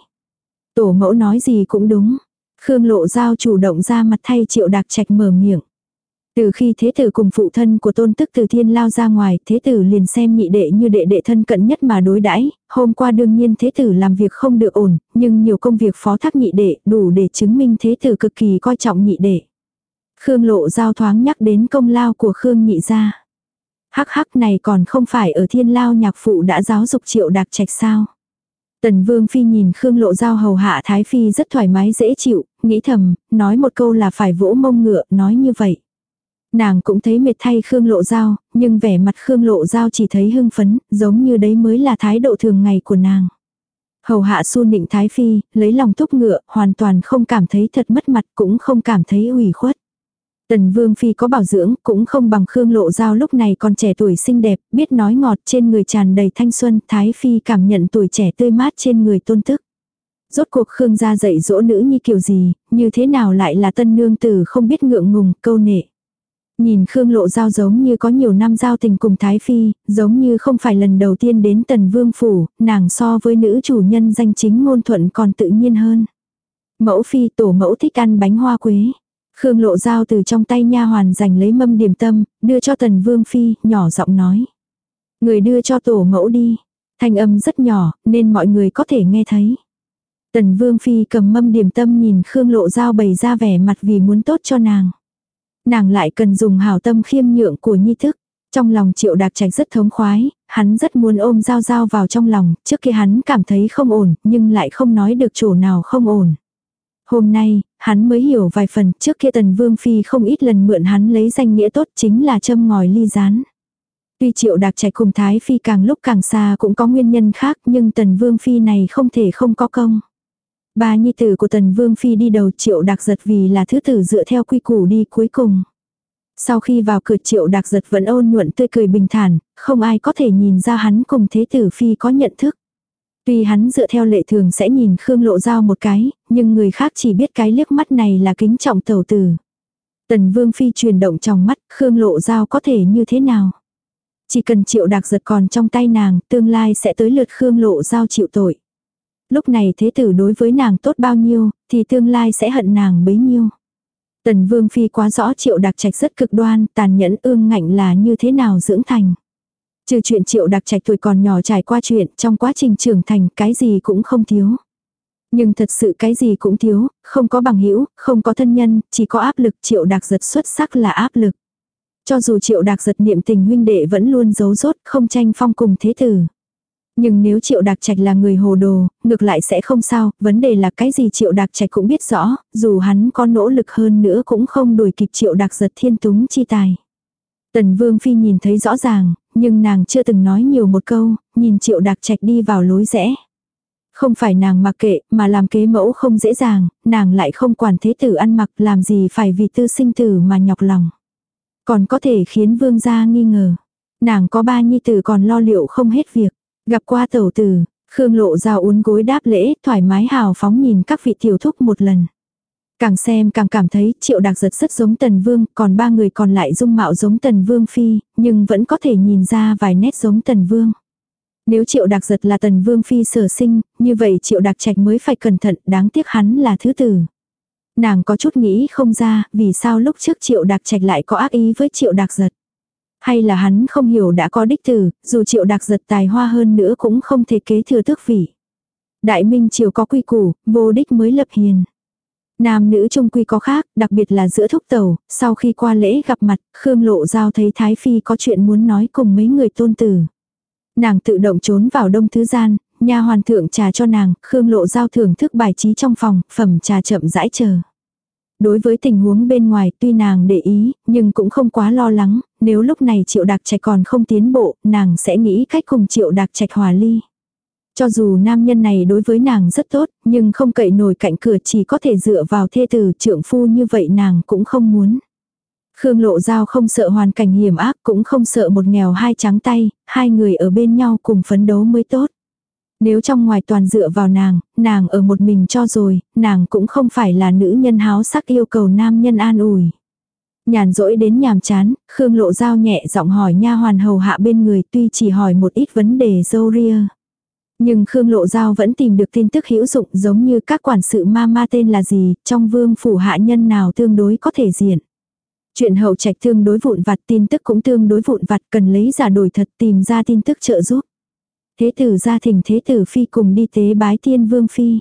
Tổ mẫu nói gì cũng đúng. Khương lộ giao chủ động ra mặt thay triệu đạc trạch mở miệng. Từ khi thế tử cùng phụ thân của tôn tức từ thiên lao ra ngoài, thế tử liền xem nhị đệ như đệ đệ thân cận nhất mà đối đãi hôm qua đương nhiên thế tử làm việc không được ổn, nhưng nhiều công việc phó thác nhị đệ đủ để chứng minh thế tử cực kỳ coi trọng nhị đệ. Khương lộ giao thoáng nhắc đến công lao của Khương nhị gia. Hắc hắc này còn không phải ở thiên lao nhạc phụ đã giáo dục triệu đạc trạch sao. Tần Vương Phi nhìn Khương Lộ Giao hầu hạ Thái Phi rất thoải mái dễ chịu, nghĩ thầm, nói một câu là phải vỗ mông ngựa, nói như vậy. Nàng cũng thấy mệt thay Khương Lộ Giao, nhưng vẻ mặt Khương Lộ Giao chỉ thấy hưng phấn, giống như đấy mới là thái độ thường ngày của nàng. Hầu hạ su nịnh Thái Phi, lấy lòng thúc ngựa, hoàn toàn không cảm thấy thật mất mặt cũng không cảm thấy ủy khuất. Tần Vương Phi có bảo dưỡng, cũng không bằng Khương Lộ Giao lúc này còn trẻ tuổi xinh đẹp, biết nói ngọt trên người tràn đầy thanh xuân, Thái Phi cảm nhận tuổi trẻ tươi mát trên người tôn tức. Rốt cuộc Khương gia dạy dỗ nữ như kiểu gì, như thế nào lại là tân nương tử không biết ngượng ngùng, câu nệ. Nhìn Khương Lộ Giao giống như có nhiều năm giao tình cùng Thái Phi, giống như không phải lần đầu tiên đến Tần Vương Phủ, nàng so với nữ chủ nhân danh chính ngôn thuận còn tự nhiên hơn. Mẫu Phi tổ mẫu thích ăn bánh hoa quế. Khương Lộ Giao từ trong tay nha hoàn giành lấy mâm điểm tâm, đưa cho Tần Vương Phi, nhỏ giọng nói. Người đưa cho tổ mẫu đi. Thanh âm rất nhỏ, nên mọi người có thể nghe thấy. Tần Vương Phi cầm mâm điểm tâm nhìn Khương Lộ Giao bày ra vẻ mặt vì muốn tốt cho nàng. Nàng lại cần dùng hảo tâm khiêm nhượng của nhi thức. Trong lòng triệu đạc trạch rất thống khoái, hắn rất muốn ôm Giao Giao vào trong lòng, trước kia hắn cảm thấy không ổn, nhưng lại không nói được chỗ nào không ổn. Hôm nay, hắn mới hiểu vài phần trước kia tần vương phi không ít lần mượn hắn lấy danh nghĩa tốt chính là châm ngòi ly gián. Tuy triệu đạc trạch cùng thái phi càng lúc càng xa cũng có nguyên nhân khác nhưng tần vương phi này không thể không có công. Ba nhi tử của tần vương phi đi đầu triệu đạc giật vì là thứ tử dựa theo quy củ đi cuối cùng. Sau khi vào cửa triệu đạc giật vẫn ôn nhuận tươi cười bình thản, không ai có thể nhìn ra hắn cùng thế tử phi có nhận thức. Tuy hắn dựa theo lệ thường sẽ nhìn Khương Lộ Giao một cái, nhưng người khác chỉ biết cái liếc mắt này là kính trọng tẩu tử. Tần Vương Phi truyền động trong mắt, Khương Lộ Giao có thể như thế nào? Chỉ cần triệu đặc giật còn trong tay nàng, tương lai sẽ tới lượt Khương Lộ Giao chịu tội. Lúc này thế tử đối với nàng tốt bao nhiêu, thì tương lai sẽ hận nàng bấy nhiêu. Tần Vương Phi quá rõ triệu đặc trạch rất cực đoan, tàn nhẫn ương ngạnh là như thế nào dưỡng thành. Trừ chuyện triệu đặc trạch tuổi còn nhỏ trải qua chuyện, trong quá trình trưởng thành cái gì cũng không thiếu. Nhưng thật sự cái gì cũng thiếu, không có bằng hữu không có thân nhân, chỉ có áp lực triệu đặc giật xuất sắc là áp lực. Cho dù triệu đặc giật niệm tình huynh đệ vẫn luôn giấu rốt, không tranh phong cùng thế tử. Nhưng nếu triệu đặc trạch là người hồ đồ, ngược lại sẽ không sao, vấn đề là cái gì triệu đặc trạch cũng biết rõ, dù hắn có nỗ lực hơn nữa cũng không đuổi kịp triệu đặc giật thiên túng chi tài. Tần Vương Phi nhìn thấy rõ ràng, nhưng nàng chưa từng nói nhiều một câu, nhìn triệu đặc trạch đi vào lối rẽ. Không phải nàng mặc kệ, mà làm kế mẫu không dễ dàng, nàng lại không quản thế tử ăn mặc làm gì phải vì tư sinh tử mà nhọc lòng. Còn có thể khiến vương gia nghi ngờ. Nàng có ba nhi tử còn lo liệu không hết việc. Gặp qua tẩu tử, Khương lộ ra uốn gối đáp lễ, thoải mái hào phóng nhìn các vị tiểu thúc một lần. Càng xem càng cảm thấy triệu đặc giật rất giống tần vương, còn ba người còn lại dung mạo giống tần vương phi, nhưng vẫn có thể nhìn ra vài nét giống tần vương. Nếu triệu đặc giật là tần vương phi sở sinh, như vậy triệu đặc trạch mới phải cẩn thận, đáng tiếc hắn là thứ tử. Nàng có chút nghĩ không ra, vì sao lúc trước triệu đặc trạch lại có ác ý với triệu đặc giật. Hay là hắn không hiểu đã có đích tử, dù triệu đặc giật tài hoa hơn nữa cũng không thể kế thừa tước vị. Đại minh triều có quy củ, vô đích mới lập hiền. Nam nữ trung quy có khác, đặc biệt là giữa thúc tẩu, sau khi qua lễ gặp mặt, Khương Lộ Giao thấy Thái Phi có chuyện muốn nói cùng mấy người tôn tử. Nàng tự động trốn vào đông thứ gian, nhà hoàn thượng trà cho nàng, Khương Lộ Giao thưởng thức bài trí trong phòng, phẩm trà chậm rãi chờ. Đối với tình huống bên ngoài tuy nàng để ý, nhưng cũng không quá lo lắng, nếu lúc này triệu đặc trạch còn không tiến bộ, nàng sẽ nghĩ cách cùng triệu đặc trạch hòa ly. Cho dù nam nhân này đối với nàng rất tốt, nhưng không cậy nổi cạnh cửa chỉ có thể dựa vào thê tử trượng phu như vậy nàng cũng không muốn. Khương Lộ Giao không sợ hoàn cảnh hiểm ác cũng không sợ một nghèo hai trắng tay, hai người ở bên nhau cùng phấn đấu mới tốt. Nếu trong ngoài toàn dựa vào nàng, nàng ở một mình cho rồi, nàng cũng không phải là nữ nhân háo sắc yêu cầu nam nhân an ủi. Nhàn rỗi đến nhàm chán, Khương Lộ Giao nhẹ giọng hỏi nha hoàn hầu hạ bên người tuy chỉ hỏi một ít vấn đề dâu ria. Nhưng Khương Lộ Giao vẫn tìm được tin tức hữu dụng giống như các quản sự ma ma tên là gì, trong vương phủ hạ nhân nào tương đối có thể diện. Chuyện hậu trạch tương đối vụn vặt tin tức cũng tương đối vụn vặt cần lấy giả đổi thật tìm ra tin tức trợ giúp. Thế tử gia thỉnh thế tử phi cùng đi tế bái tiên vương phi.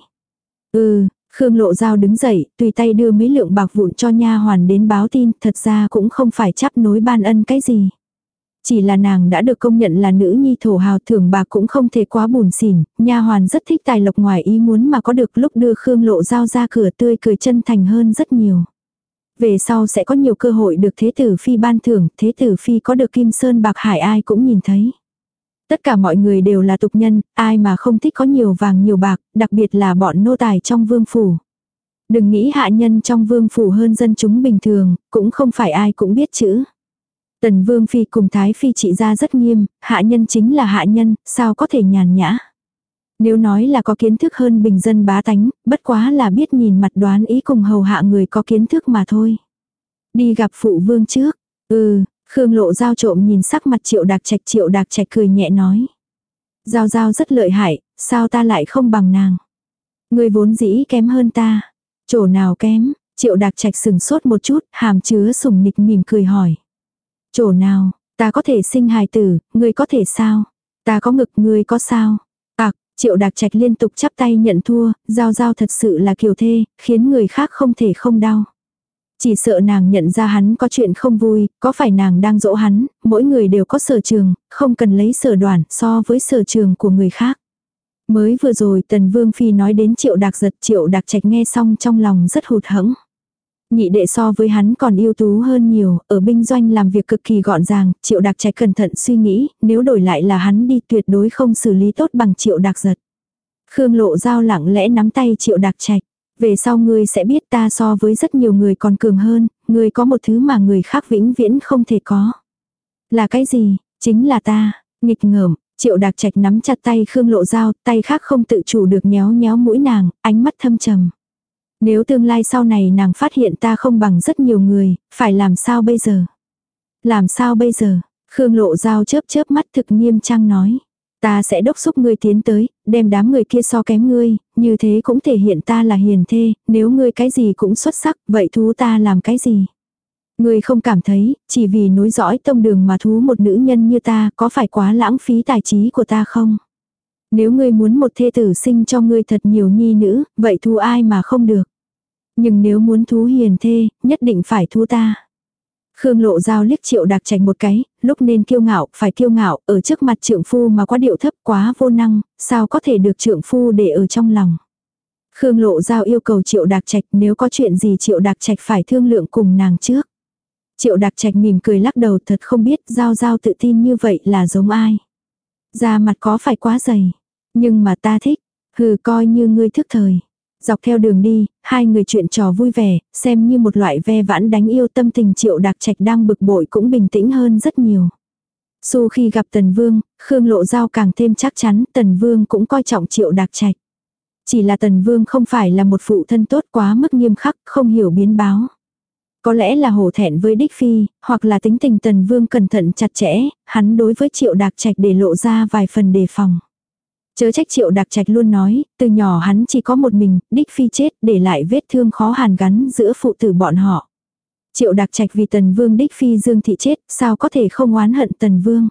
Ừ, Khương Lộ Giao đứng dậy, tùy tay đưa mấy lượng bạc vụn cho nha hoàn đến báo tin, thật ra cũng không phải chấp nối ban ân cái gì. Chỉ là nàng đã được công nhận là nữ nhi thổ hào thưởng bà cũng không thể quá buồn xỉn, nha hoàn rất thích tài lộc ngoài ý muốn mà có được lúc đưa Khương Lộ Giao ra cửa tươi cười chân thành hơn rất nhiều. Về sau sẽ có nhiều cơ hội được thế tử phi ban thưởng, thế tử phi có được kim sơn bạc hải ai cũng nhìn thấy. Tất cả mọi người đều là tục nhân, ai mà không thích có nhiều vàng nhiều bạc, đặc biệt là bọn nô tài trong vương phủ. Đừng nghĩ hạ nhân trong vương phủ hơn dân chúng bình thường, cũng không phải ai cũng biết chữ. Tần vương phi cùng thái phi trị ra rất nghiêm, hạ nhân chính là hạ nhân, sao có thể nhàn nhã. Nếu nói là có kiến thức hơn bình dân bá tánh, bất quá là biết nhìn mặt đoán ý cùng hầu hạ người có kiến thức mà thôi. Đi gặp phụ vương trước, ừ, Khương lộ giao trộm nhìn sắc mặt triệu đạc trạch triệu đạc trạch cười nhẹ nói. Giao giao rất lợi hại, sao ta lại không bằng nàng. Người vốn dĩ kém hơn ta. Chỗ nào kém, triệu đạc trạch sừng sốt một chút, hàm chứa sùng nịch mỉm cười hỏi. Chỗ nào, ta có thể sinh hài tử, người có thể sao? Ta có ngực, người có sao? Ặc, triệu đạc trạch liên tục chắp tay nhận thua, giao giao thật sự là kiều thê, khiến người khác không thể không đau. Chỉ sợ nàng nhận ra hắn có chuyện không vui, có phải nàng đang dỗ hắn, mỗi người đều có sở trường, không cần lấy sở đoàn so với sở trường của người khác. Mới vừa rồi Tần Vương Phi nói đến triệu đạc giật triệu đạc trạch nghe xong trong lòng rất hụt hẫng. Nhị đệ so với hắn còn ưu tú hơn nhiều, ở binh doanh làm việc cực kỳ gọn gàng. triệu đạc trạch cẩn thận suy nghĩ, nếu đổi lại là hắn đi tuyệt đối không xử lý tốt bằng triệu đạc giật. Khương lộ dao lặng lẽ nắm tay triệu đạc trạch. Về sau ngươi sẽ biết ta so với rất nhiều người còn cường hơn, ngươi có một thứ mà người khác vĩnh viễn không thể có. Là cái gì? Chính là ta. Nghịch ngợm, triệu đạc trạch nắm chặt tay Khương Lộ Giao, tay khác không tự chủ được nhéo nhéo mũi nàng, ánh mắt thâm trầm. Nếu tương lai sau này nàng phát hiện ta không bằng rất nhiều người, phải làm sao bây giờ? Làm sao bây giờ? Khương Lộ Giao chớp chớp mắt thực nghiêm trang nói. Ta sẽ đốc xúc ngươi tiến tới, đem đám người kia so kém ngươi, như thế cũng thể hiện ta là hiền thê, nếu ngươi cái gì cũng xuất sắc, vậy thú ta làm cái gì? Ngươi không cảm thấy, chỉ vì nối dõi tông đường mà thú một nữ nhân như ta, có phải quá lãng phí tài trí của ta không? Nếu ngươi muốn một thê tử sinh cho ngươi thật nhiều nhi nữ, vậy thú ai mà không được? Nhưng nếu muốn thú hiền thê, nhất định phải thú ta. Khương Lộ Giao liếc triệu đặc trạch một cái, lúc nên kiêu ngạo, phải kiêu ngạo, ở trước mặt trượng phu mà quá điệu thấp quá vô năng, sao có thể được trượng phu để ở trong lòng. Khương Lộ Giao yêu cầu triệu đặc trạch nếu có chuyện gì triệu đặc trạch phải thương lượng cùng nàng trước. Triệu đặc trạch mỉm cười lắc đầu thật không biết Giao Giao tự tin như vậy là giống ai. Da mặt có phải quá dày, nhưng mà ta thích, hừ coi như ngươi thức thời. Dọc theo đường đi, hai người chuyện trò vui vẻ, xem như một loại ve vãn đánh yêu tâm tình triệu đặc trạch đang bực bội cũng bình tĩnh hơn rất nhiều. Su khi gặp Tần Vương, Khương Lộ Giao càng thêm chắc chắn Tần Vương cũng coi trọng triệu đặc trạch. Chỉ là Tần Vương không phải là một phụ thân tốt quá mức nghiêm khắc, không hiểu biến báo. Có lẽ là hổ thẹn với Đích Phi, hoặc là tính tình Tần Vương cẩn thận chặt chẽ, hắn đối với triệu đặc trạch để lộ ra vài phần đề phòng. Chớ trách triệu đặc trạch luôn nói, từ nhỏ hắn chỉ có một mình, đích phi chết, để lại vết thương khó hàn gắn giữa phụ tử bọn họ. Triệu đặc trạch vì tần vương đích phi dương thị chết, sao có thể không oán hận tần vương.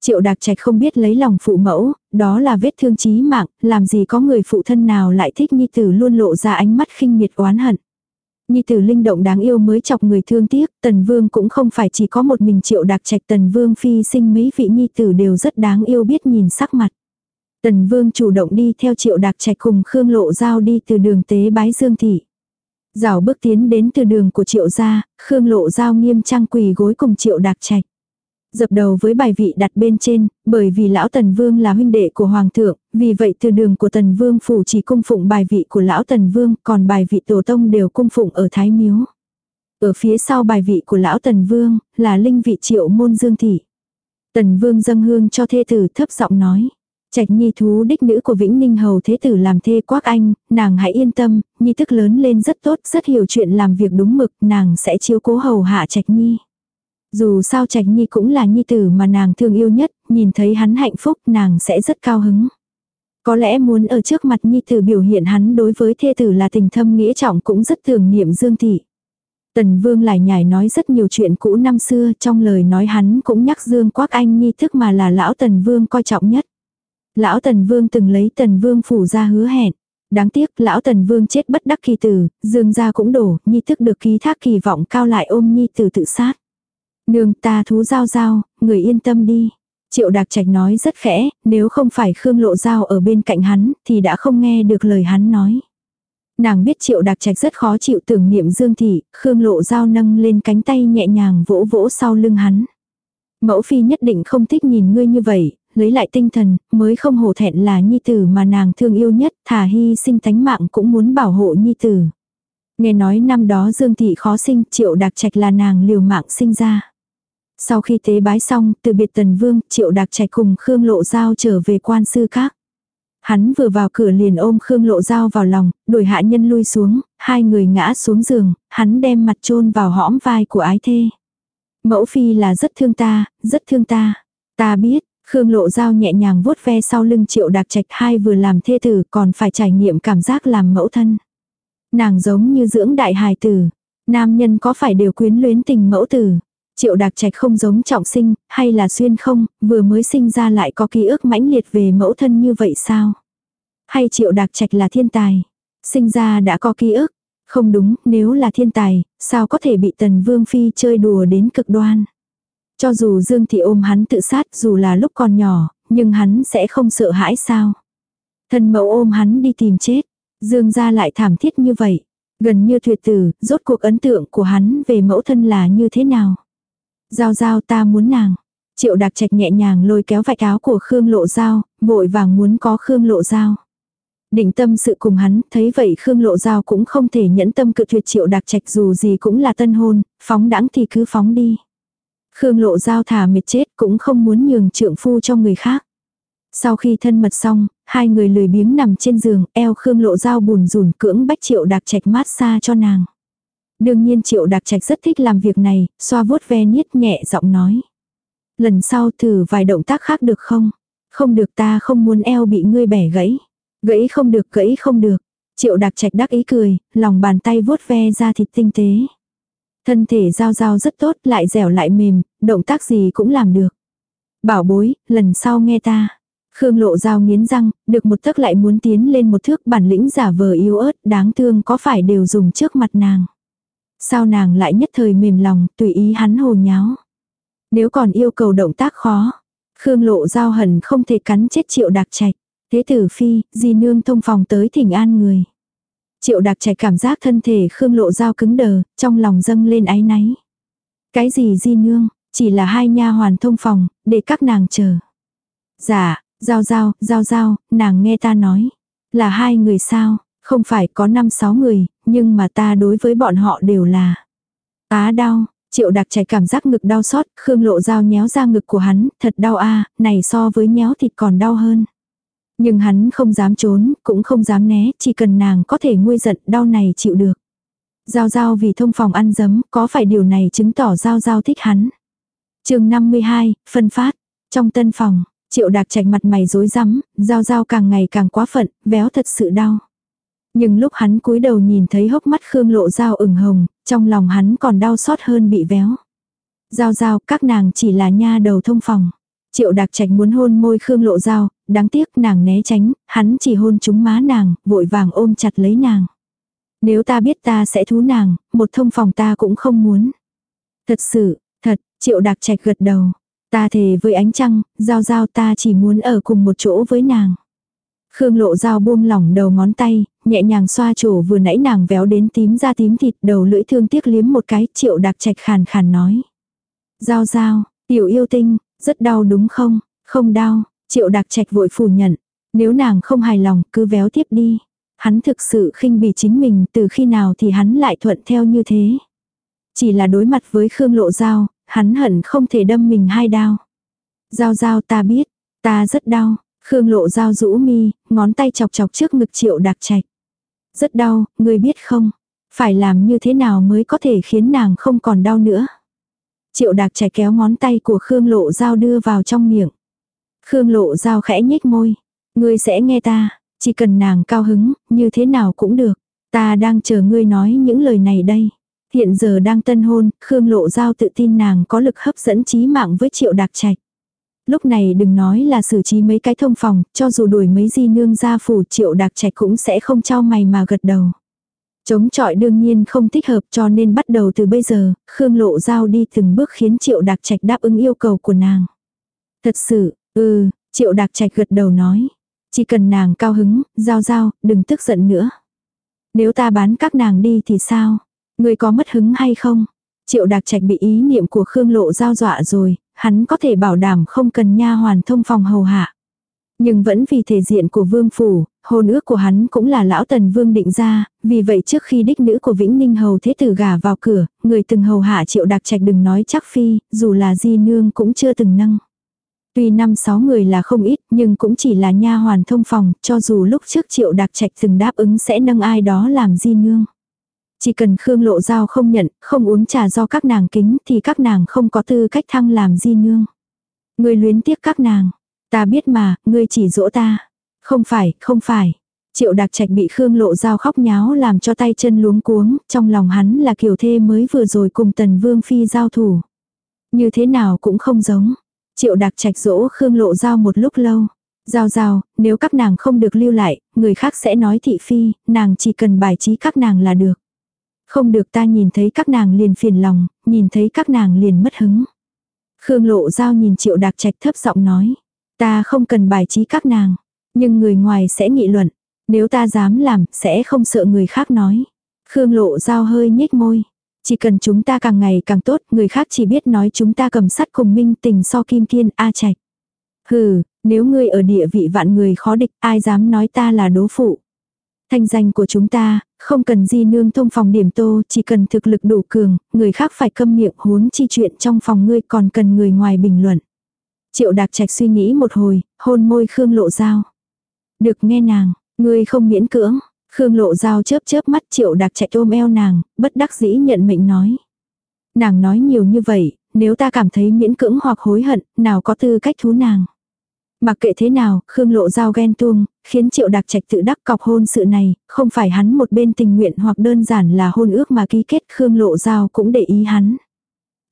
Triệu đặc trạch không biết lấy lòng phụ mẫu, đó là vết thương chí mạng, làm gì có người phụ thân nào lại thích nhi tử luôn lộ ra ánh mắt khinh miệt oán hận. Nhi tử linh động đáng yêu mới chọc người thương tiếc, tần vương cũng không phải chỉ có một mình triệu đặc trạch tần vương phi sinh mấy vị nhi tử đều rất đáng yêu biết nhìn sắc mặt. Tần Vương chủ động đi theo triệu đạc trạch cùng Khương Lộ Giao đi từ đường tế bái Dương Thị. Rào bước tiến đến từ đường của triệu gia, Khương Lộ Giao nghiêm trang quỳ gối cùng triệu đạc trạch. Dập đầu với bài vị đặt bên trên, bởi vì lão Tần Vương là huynh đệ của Hoàng thượng, vì vậy từ đường của Tần Vương phủ chỉ cung phụng bài vị của lão Tần Vương, còn bài vị tổ tông đều cung phụng ở Thái Miếu. Ở phía sau bài vị của lão Tần Vương, là linh vị triệu môn Dương Thị. Tần Vương dâng hương cho thê tử thấp giọng nói. Trạch Nhi thú đích nữ của Vĩnh Ninh hầu thế tử làm thê Quác Anh, nàng hãy yên tâm, Nhi tức lớn lên rất tốt, rất hiểu chuyện làm việc đúng mực, nàng sẽ chiếu cố hầu hạ Trạch Nhi. Dù sao Trạch Nhi cũng là Nhi tử mà nàng thương yêu nhất, nhìn thấy hắn hạnh phúc nàng sẽ rất cao hứng. Có lẽ muốn ở trước mặt Nhi tử biểu hiện hắn đối với thê tử là tình thâm nghĩa trọng cũng rất thường niệm Dương Thị. Tần Vương lại nhảy nói rất nhiều chuyện cũ năm xưa trong lời nói hắn cũng nhắc Dương Quác Anh Nhi thức mà là lão Tần Vương coi trọng nhất. Lão Tần Vương từng lấy Tần Vương phủ ra hứa hẹn. Đáng tiếc lão Tần Vương chết bất đắc kỳ tử, Dương gia cũng đổ, Nhi thức được ký thác kỳ vọng cao lại ôm Nhi tử tự sát. Nương ta thú giao giao, người yên tâm đi. Triệu Đạc Trạch nói rất khẽ, nếu không phải Khương Lộ Giao ở bên cạnh hắn, thì đã không nghe được lời hắn nói. Nàng biết Triệu Đạc Trạch rất khó chịu tưởng niệm Dương Thị, Khương Lộ Giao nâng lên cánh tay nhẹ nhàng vỗ vỗ sau lưng hắn. Mẫu phi nhất định không thích nhìn ngươi như vậy, lấy lại tinh thần, mới không hổ thẹn là nhi tử mà nàng thương yêu nhất, thả hy sinh tánh mạng cũng muốn bảo hộ nhi tử. Nghe nói năm đó Dương Thị khó sinh, Triệu Đạc Trạch là nàng liều mạng sinh ra. Sau khi tế bái xong, từ biệt tần vương, triệu đặc trạch cùng Khương Lộ Giao trở về quan sư các. Hắn vừa vào cửa liền ôm Khương Lộ Giao vào lòng, đuổi hạ nhân lui xuống, hai người ngã xuống giường, hắn đem mặt chôn vào hõm vai của ái thê. Mẫu phi là rất thương ta, rất thương ta. Ta biết, Khương Lộ Giao nhẹ nhàng vuốt ve sau lưng triệu đạc trạch hai vừa làm thê tử còn phải trải nghiệm cảm giác làm mẫu thân. Nàng giống như dưỡng đại hài tử. Nam nhân có phải đều quyến luyến tình mẫu tử. Triệu Đạc Trạch không giống trọng sinh, hay là xuyên không, vừa mới sinh ra lại có ký ức mãnh liệt về mẫu thân như vậy sao? Hay Triệu Đạc Trạch là thiên tài? Sinh ra đã có ký ức. Không đúng, nếu là thiên tài, sao có thể bị Tần Vương Phi chơi đùa đến cực đoan? Cho dù Dương Thị ôm hắn tự sát dù là lúc còn nhỏ, nhưng hắn sẽ không sợ hãi sao? Thân mẫu ôm hắn đi tìm chết. Dương ra lại thảm thiết như vậy. Gần như tuyệt tử, rốt cuộc ấn tượng của hắn về mẫu thân là như thế nào? Giao giao ta muốn nàng. Triệu đặc trạch nhẹ nhàng lôi kéo vạch áo của Khương Lộ Giao, vội vàng muốn có Khương Lộ Giao. Định tâm sự cùng hắn, thấy vậy Khương Lộ Giao cũng không thể nhẫn tâm cự tuyệt triệu đặc trạch dù gì cũng là tân hôn, phóng đãng thì cứ phóng đi. Khương Lộ Giao thả mệt chết cũng không muốn nhường trượng phu cho người khác. Sau khi thân mật xong, hai người lười biếng nằm trên giường, eo Khương Lộ Giao bùn rùn cưỡng bách triệu đặc trạch mát xa cho nàng. Đương nhiên triệu đặc trạch rất thích làm việc này, xoa vuốt ve niết nhẹ giọng nói. Lần sau thử vài động tác khác được không? Không được ta không muốn eo bị ngươi bẻ gãy. Gãy không được gãy không được. Triệu đặc trạch đắc ý cười, lòng bàn tay vuốt ve ra thịt tinh tế. Thân thể giao giao rất tốt, lại dẻo lại mềm, động tác gì cũng làm được. Bảo bối, lần sau nghe ta. Khương lộ dao nghiến răng, được một thức lại muốn tiến lên một thước bản lĩnh giả vờ yếu ớt, đáng thương có phải đều dùng trước mặt nàng. Sao nàng lại nhất thời mềm lòng, tùy ý hắn hồ nháo. Nếu còn yêu cầu động tác khó, Khương lộ giao hận không thể cắn chết triệu đặc trạch. Thế tử phi, di nương thông phòng tới thỉnh an người. Triệu đặc trẻ cảm giác thân thể Khương lộ giao cứng đờ, trong lòng dâng lên áy náy. Cái gì di nương, chỉ là hai nha hoàn thông phòng, để các nàng chờ. Dạ, giao giao, giao giao, nàng nghe ta nói. Là hai người sao, không phải có năm sáu người, nhưng mà ta đối với bọn họ đều là á đau. Triệu đặc chảy cảm giác ngực đau xót, Khương lộ dao nhéo ra ngực của hắn, thật đau a này so với nhéo thịt còn đau hơn. Nhưng hắn không dám trốn, cũng không dám né, chỉ cần nàng có thể nguôi giận, đau này chịu được. Giao giao vì thông phòng ăn dấm, có phải điều này chứng tỏ giao giao thích hắn. chương 52, phân phát. Trong tân phòng, triệu đạc chạch mặt mày rối rắm, giao giao càng ngày càng quá phận, véo thật sự đau. Nhưng lúc hắn cúi đầu nhìn thấy hốc mắt Khương Lộ Giao ửng hồng, trong lòng hắn còn đau xót hơn bị véo. Giao giao, các nàng chỉ là nha đầu thông phòng. Triệu đặc trạch muốn hôn môi Khương Lộ Giao, đáng tiếc nàng né tránh, hắn chỉ hôn trúng má nàng, vội vàng ôm chặt lấy nàng. Nếu ta biết ta sẽ thú nàng, một thông phòng ta cũng không muốn. Thật sự, thật, triệu đặc trạch gật đầu. Ta thề với ánh trăng, giao giao ta chỉ muốn ở cùng một chỗ với nàng. Khương lộ dao buông lỏng đầu ngón tay, nhẹ nhàng xoa chỗ vừa nãy nàng véo đến tím ra tím thịt đầu lưỡi thương tiếc liếm một cái, triệu đặc trạch khàn khàn nói. Giao giao, tiểu yêu tinh, rất đau đúng không? Không đau, triệu đặc trạch vội phủ nhận. Nếu nàng không hài lòng cứ véo tiếp đi. Hắn thực sự khinh bỉ chính mình từ khi nào thì hắn lại thuận theo như thế. Chỉ là đối mặt với Khương lộ dao, hắn hận không thể đâm mình hai đao. Giao giao ta biết, ta rất đau, Khương lộ dao rũ mi, ngón tay chọc chọc trước ngực triệu đặc trạch. Rất đau, người biết không? Phải làm như thế nào mới có thể khiến nàng không còn đau nữa? Triệu đạc trạch kéo ngón tay của Khương lộ giao đưa vào trong miệng. Khương lộ giao khẽ nhếch môi. Ngươi sẽ nghe ta, chỉ cần nàng cao hứng, như thế nào cũng được. Ta đang chờ ngươi nói những lời này đây. Hiện giờ đang tân hôn, Khương Lộ Giao tự tin nàng có lực hấp dẫn trí mạng với triệu đạc trạch. Lúc này đừng nói là xử trí mấy cái thông phòng, cho dù đuổi mấy di nương ra phủ triệu đạc trạch cũng sẽ không trao mày mà gật đầu. Chống chọi đương nhiên không thích hợp cho nên bắt đầu từ bây giờ, Khương Lộ Giao đi từng bước khiến triệu đặc trạch đáp ứng yêu cầu của nàng. Thật sự, ừ, triệu đặc trạch gật đầu nói. Chỉ cần nàng cao hứng, giao giao, đừng tức giận nữa. Nếu ta bán các nàng đi thì sao? Người có mất hứng hay không? Triệu đặc trạch bị ý niệm của Khương Lộ giao dọa rồi, hắn có thể bảo đảm không cần nha hoàn thông phòng hầu hạ. Nhưng vẫn vì thể diện của vương phủ, hôn ước của hắn cũng là lão tần vương định ra, vì vậy trước khi đích nữ của Vĩnh Ninh hầu thế tử gả vào cửa, người từng hầu hạ triệu đặc trạch đừng nói chắc phi, dù là di nương cũng chưa từng nâng. Tuy năm sáu người là không ít, nhưng cũng chỉ là nha hoàn thông phòng, cho dù lúc trước triệu đặc trạch từng đáp ứng sẽ nâng ai đó làm di nương. Chỉ cần Khương Lộ Giao không nhận, không uống trà do các nàng kính thì các nàng không có tư cách thăng làm di nương. người luyến tiếc các nàng. Ta biết mà, ngươi chỉ dỗ ta. Không phải, không phải. Triệu đặc trạch bị Khương Lộ Giao khóc nháo làm cho tay chân luống cuống, trong lòng hắn là kiều thê mới vừa rồi cùng tần vương phi giao thủ. Như thế nào cũng không giống. Triệu đặc trạch dỗ Khương Lộ Giao một lúc lâu. Giao giao, nếu các nàng không được lưu lại, người khác sẽ nói thị phi, nàng chỉ cần bài trí các nàng là được. Không được ta nhìn thấy các nàng liền phiền lòng, nhìn thấy các nàng liền mất hứng. Khương Lộ Giao nhìn Triệu đặc Trạch thấp giọng nói. Ta không cần bài trí các nàng, nhưng người ngoài sẽ nghị luận. Nếu ta dám làm, sẽ không sợ người khác nói. Khương Lộ Giao hơi nhếch môi. Chỉ cần chúng ta càng ngày càng tốt, người khác chỉ biết nói chúng ta cầm sắt cùng minh tình so kim kiên A Trạch. Hừ, nếu ngươi ở địa vị vạn người khó địch, ai dám nói ta là đố phụ. Thanh danh của chúng ta, không cần di nương thông phòng điểm tô, chỉ cần thực lực đủ cường, người khác phải câm miệng huống chi chuyện trong phòng ngươi còn cần người ngoài bình luận. Triệu Đạc Trạch suy nghĩ một hồi, hôn môi Khương Lộ Giao. Được nghe nàng, ngươi không miễn cưỡng. Khương Lộ Giao chớp chớp mắt Triệu Đạc Trạch ôm eo nàng, bất đắc dĩ nhận mệnh nói. Nàng nói nhiều như vậy, nếu ta cảm thấy miễn cưỡng hoặc hối hận, nào có tư cách thú nàng. Mặc kệ thế nào, Khương Lộ Giao ghen tuông, khiến Triệu Đạc Trạch tự đắc cọc hôn sự này, không phải hắn một bên tình nguyện hoặc đơn giản là hôn ước mà ký kết Khương Lộ Giao cũng để ý hắn.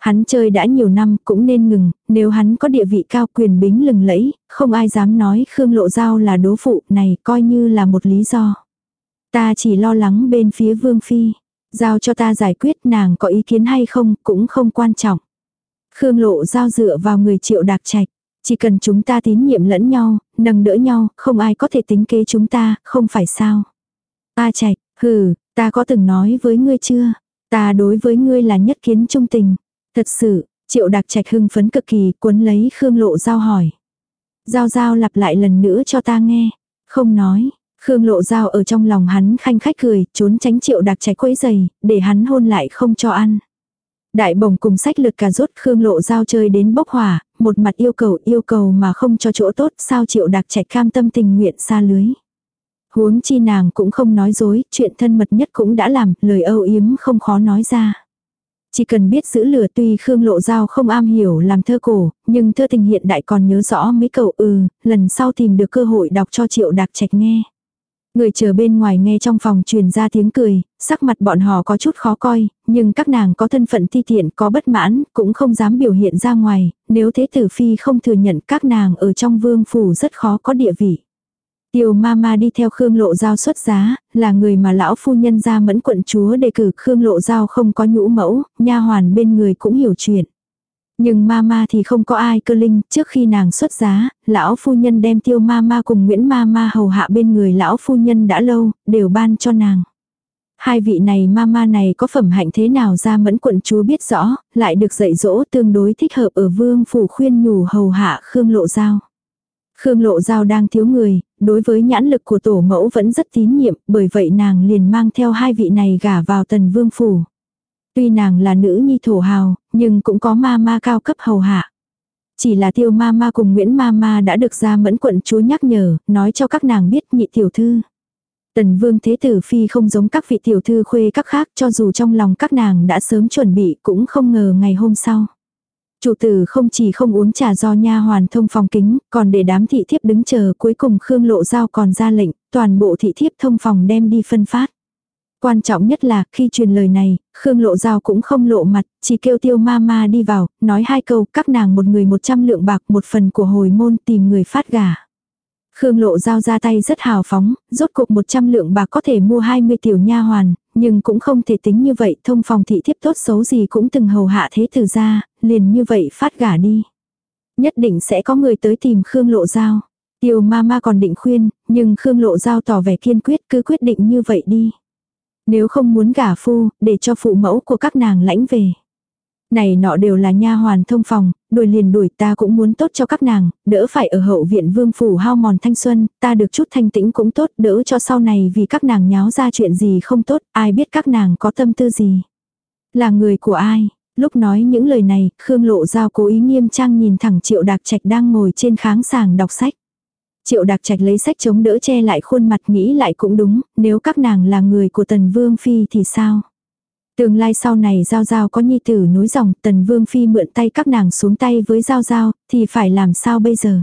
Hắn chơi đã nhiều năm cũng nên ngừng, nếu hắn có địa vị cao quyền bính lừng lẫy, không ai dám nói Khương Lộ Giao là đố phụ này coi như là một lý do. Ta chỉ lo lắng bên phía Vương Phi. Giao cho ta giải quyết nàng có ý kiến hay không cũng không quan trọng. Khương Lộ Giao dựa vào người triệu đạc trạch. Chỉ cần chúng ta tín nhiệm lẫn nhau, nâng đỡ nhau, không ai có thể tính kế chúng ta, không phải sao. Ta trạch, hừ, ta có từng nói với ngươi chưa? Ta đối với ngươi là nhất kiến trung tình. Thật sự, triệu đặc trạch hưng phấn cực kỳ, cuốn lấy Khương Lộ Giao hỏi. Giao Giao lặp lại lần nữa cho ta nghe. Không nói, Khương Lộ Giao ở trong lòng hắn khanh khách cười, trốn tránh triệu đặc trạch quấy giày, để hắn hôn lại không cho ăn. Đại bồng cùng sách lượt cà rốt Khương Lộ Giao chơi đến bốc hỏa, một mặt yêu cầu yêu cầu mà không cho chỗ tốt sao triệu đặc trạch cam tâm tình nguyện xa lưới. Huống chi nàng cũng không nói dối, chuyện thân mật nhất cũng đã làm, lời âu yếm không khó nói ra. Chỉ cần biết giữ lửa tuy Khương Lộ Giao không am hiểu làm thơ cổ, nhưng thơ tình hiện đại còn nhớ rõ mấy cậu ừ, lần sau tìm được cơ hội đọc cho triệu đặc trạch nghe. Người chờ bên ngoài nghe trong phòng truyền ra tiếng cười, sắc mặt bọn họ có chút khó coi, nhưng các nàng có thân phận thi tiện có bất mãn, cũng không dám biểu hiện ra ngoài, nếu thế tử phi không thừa nhận các nàng ở trong vương phủ rất khó có địa vị. Tiêu Mama đi theo Khương Lộ Giao xuất giá, là người mà lão phu nhân ra mẫn quận chúa đề cử Khương Lộ Giao không có nhũ mẫu, nha hoàn bên người cũng hiểu chuyện. Nhưng Mama thì không có ai cơ linh, trước khi nàng xuất giá, lão phu nhân đem Tiêu Mama cùng Nguyễn Mama hầu hạ bên người lão phu nhân đã lâu, đều ban cho nàng. Hai vị này mama này có phẩm hạnh thế nào ra mẫn quận chúa biết rõ, lại được dạy dỗ tương đối thích hợp ở vương phủ khuyên nhủ hầu hạ Khương Lộ Giao. Khương Lộ Giao đang thiếu người, đối với nhãn lực của tổ mẫu vẫn rất tín nhiệm, bởi vậy nàng liền mang theo hai vị này gả vào tần vương phủ. Tuy nàng là nữ nhi thổ hào, nhưng cũng có ma ma cao cấp hầu hạ. Chỉ là tiêu ma ma cùng Nguyễn ma ma đã được ra mẫn quận chúa nhắc nhở, nói cho các nàng biết nhị tiểu thư. Tần vương thế tử phi không giống các vị tiểu thư khuê các khác cho dù trong lòng các nàng đã sớm chuẩn bị cũng không ngờ ngày hôm sau. Chủ tử không chỉ không uống trà do nha hoàn thông phòng kính, còn để đám thị thiếp đứng chờ cuối cùng Khương Lộ Giao còn ra lệnh, toàn bộ thị thiếp thông phòng đem đi phân phát. Quan trọng nhất là khi truyền lời này, Khương Lộ Giao cũng không lộ mặt, chỉ kêu tiêu ma ma đi vào, nói hai câu, các nàng một người một trăm lượng bạc một phần của hồi môn tìm người phát gà. Khương Lộ Giao ra tay rất hào phóng, rốt cục 100 lượng bạc có thể mua 20 tiểu nha hoàn, nhưng cũng không thể tính như vậy, thông phòng thị thiếp tốt xấu gì cũng từng hầu hạ thế tử ra, liền như vậy phát gả đi. Nhất định sẽ có người tới tìm Khương Lộ Giao. Tiêu ma ma còn định khuyên, nhưng Khương Lộ Giao tỏ vẻ kiên quyết cứ quyết định như vậy đi. Nếu không muốn gả phu, để cho phụ mẫu của các nàng lãnh về. Này nọ đều là nha hoàn thông phòng, đuổi liền đuổi ta cũng muốn tốt cho các nàng, đỡ phải ở hậu viện vương phủ hao mòn thanh xuân, ta được chút thanh tĩnh cũng tốt, đỡ cho sau này vì các nàng nháo ra chuyện gì không tốt, ai biết các nàng có tâm tư gì. Là người của ai? Lúc nói những lời này, Khương Lộ Giao cố ý nghiêm trang nhìn thẳng Triệu Đạc Trạch đang ngồi trên kháng sàng đọc sách. Triệu Đạc Trạch lấy sách chống đỡ che lại khuôn mặt nghĩ lại cũng đúng, nếu các nàng là người của Tần Vương Phi thì sao? Tương lai sau này Giao Giao có nhi tử nối dòng, Tần Vương Phi mượn tay các nàng xuống tay với Giao Giao, thì phải làm sao bây giờ?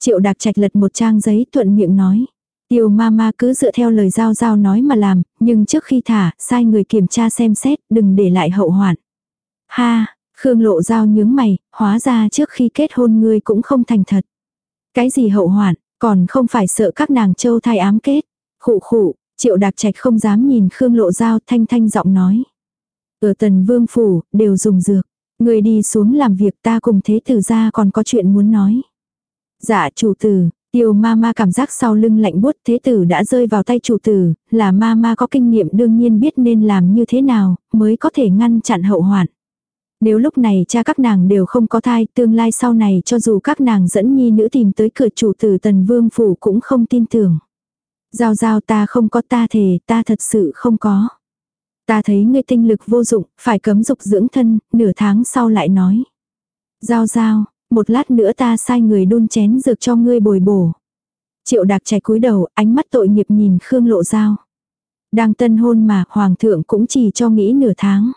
Triệu Đạc Trạch lật một trang giấy thuận miệng nói. Tiêu ma ma cứ dựa theo lời Giao Giao nói mà làm, nhưng trước khi thả, sai người kiểm tra xem xét, đừng để lại hậu hoạn. Ha, Khương Lộ Giao nhướng mày, hóa ra trước khi kết hôn ngươi cũng không thành thật. Cái gì hậu hoạn, còn không phải sợ các nàng châu thai ám kết. Khụ khụ, Triệu Đạc Trạch không dám nhìn Khương Lộ Giao thanh thanh giọng nói. Ở tần vương phủ, đều dùng dược. Người đi xuống làm việc ta cùng thế tử ra còn có chuyện muốn nói. Dạ chủ tử, tiêu ma ma cảm giác sau lưng lạnh buốt thế tử đã rơi vào tay chủ tử, là ma ma có kinh nghiệm đương nhiên biết nên làm như thế nào, mới có thể ngăn chặn hậu hoạn. Nếu lúc này cha các nàng đều không có thai, tương lai sau này cho dù các nàng dẫn nhi nữ tìm tới cửa chủ tử tần vương phủ cũng không tin tưởng. Giao giao ta không có ta thề, ta thật sự không có. Ta thấy ngươi tinh lực vô dụng, phải cấm dục dưỡng thân, nửa tháng sau lại nói. Giao giao, một lát nữa ta sai người đun chén dược cho ngươi bồi bổ. Triệu đạc trẻ cúi đầu, ánh mắt tội nghiệp nhìn Khương Lộ Giao. Đang tân hôn mà, Hoàng thượng cũng chỉ cho nghĩ nửa tháng.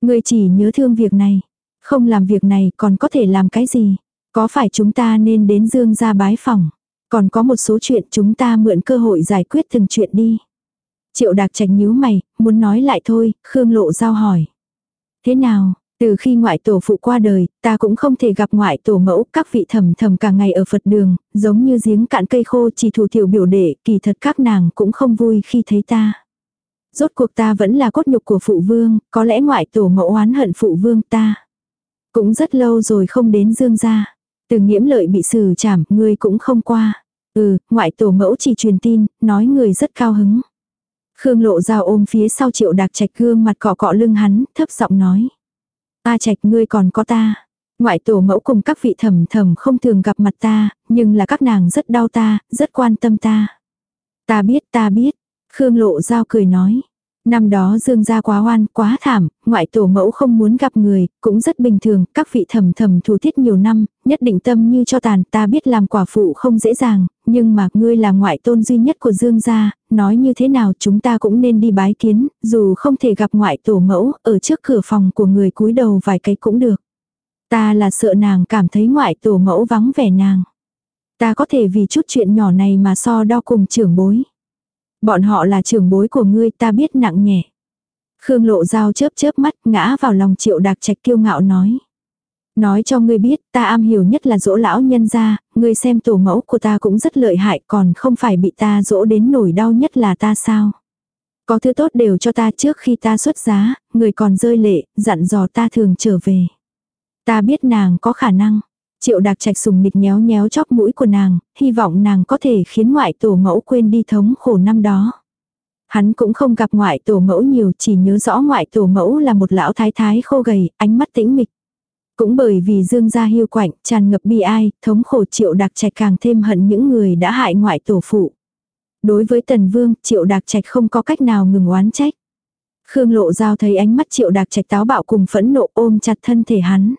Ngươi chỉ nhớ thương việc này. Không làm việc này còn có thể làm cái gì? Có phải chúng ta nên đến Dương ra bái phòng? Còn có một số chuyện chúng ta mượn cơ hội giải quyết từng chuyện đi. Triệu đạc trạch nhíu mày, muốn nói lại thôi, Khương Lộ Giao hỏi. Thế nào, từ khi ngoại tổ phụ qua đời, ta cũng không thể gặp ngoại tổ mẫu, các vị thầm thầm cả ngày ở Phật đường, giống như giếng cạn cây khô chỉ thủ tiểu biểu đệ, kỳ thật các nàng cũng không vui khi thấy ta. Rốt cuộc ta vẫn là cốt nhục của phụ vương, có lẽ ngoại tổ mẫu oán hận phụ vương ta. Cũng rất lâu rồi không đến dương gia. Từ nghiễm lợi bị xử trảm, ngươi cũng không qua. Ừ, ngoại tổ mẫu chỉ truyền tin, nói người rất cao hứng. Khương lộ dao ôm phía sau triệu đạc trạch gương mặt cọ cọ lưng hắn, thấp giọng nói. Ta trạch ngươi còn có ta. Ngoại tổ mẫu cùng các vị thầm thầm không thường gặp mặt ta, nhưng là các nàng rất đau ta, rất quan tâm ta. Ta biết ta biết. Khương lộ dao cười nói. Năm đó Dương gia quá oan, quá thảm, ngoại tổ mẫu không muốn gặp người, cũng rất bình thường, các vị thầm thầm thù thiết nhiều năm, nhất định tâm như cho tàn, ta biết làm quả phụ không dễ dàng, nhưng mà ngươi là ngoại tôn duy nhất của Dương gia, nói như thế nào chúng ta cũng nên đi bái kiến, dù không thể gặp ngoại tổ mẫu, ở trước cửa phòng của người cúi đầu vài cái cũng được. Ta là sợ nàng cảm thấy ngoại tổ mẫu vắng vẻ nàng. Ta có thể vì chút chuyện nhỏ này mà so đo cùng trưởng bối. Bọn họ là trưởng bối của ngươi ta biết nặng nhẹ. Khương lộ dao chớp chớp mắt ngã vào lòng triệu đạc trạch kiêu ngạo nói. Nói cho ngươi biết ta am hiểu nhất là dỗ lão nhân gia, ngươi xem tổ mẫu của ta cũng rất lợi hại còn không phải bị ta dỗ đến nổi đau nhất là ta sao. Có thứ tốt đều cho ta trước khi ta xuất giá, người còn rơi lệ, dặn dò ta thường trở về. Ta biết nàng có khả năng, Triệu đạc trạch sùng nịch nhéo nhéo chóp mũi của nàng, hy vọng nàng có thể khiến ngoại tổ mẫu quên đi thống khổ năm đó. Hắn cũng không gặp ngoại tổ mẫu nhiều, chỉ nhớ rõ ngoại tổ mẫu là một lão thái thái khô gầy, ánh mắt tĩnh mịch. Cũng bởi vì dương gia hiu quạnh, tràn ngập bi ai, thống khổ triệu đạc trạch càng thêm hận những người đã hại ngoại tổ phụ. Đối với tần vương, triệu đạc trạch không có cách nào ngừng oán trách. Khương lộ giao thấy ánh mắt triệu đạc trạch táo bạo cùng phẫn nộ ôm chặt thân thể hắn.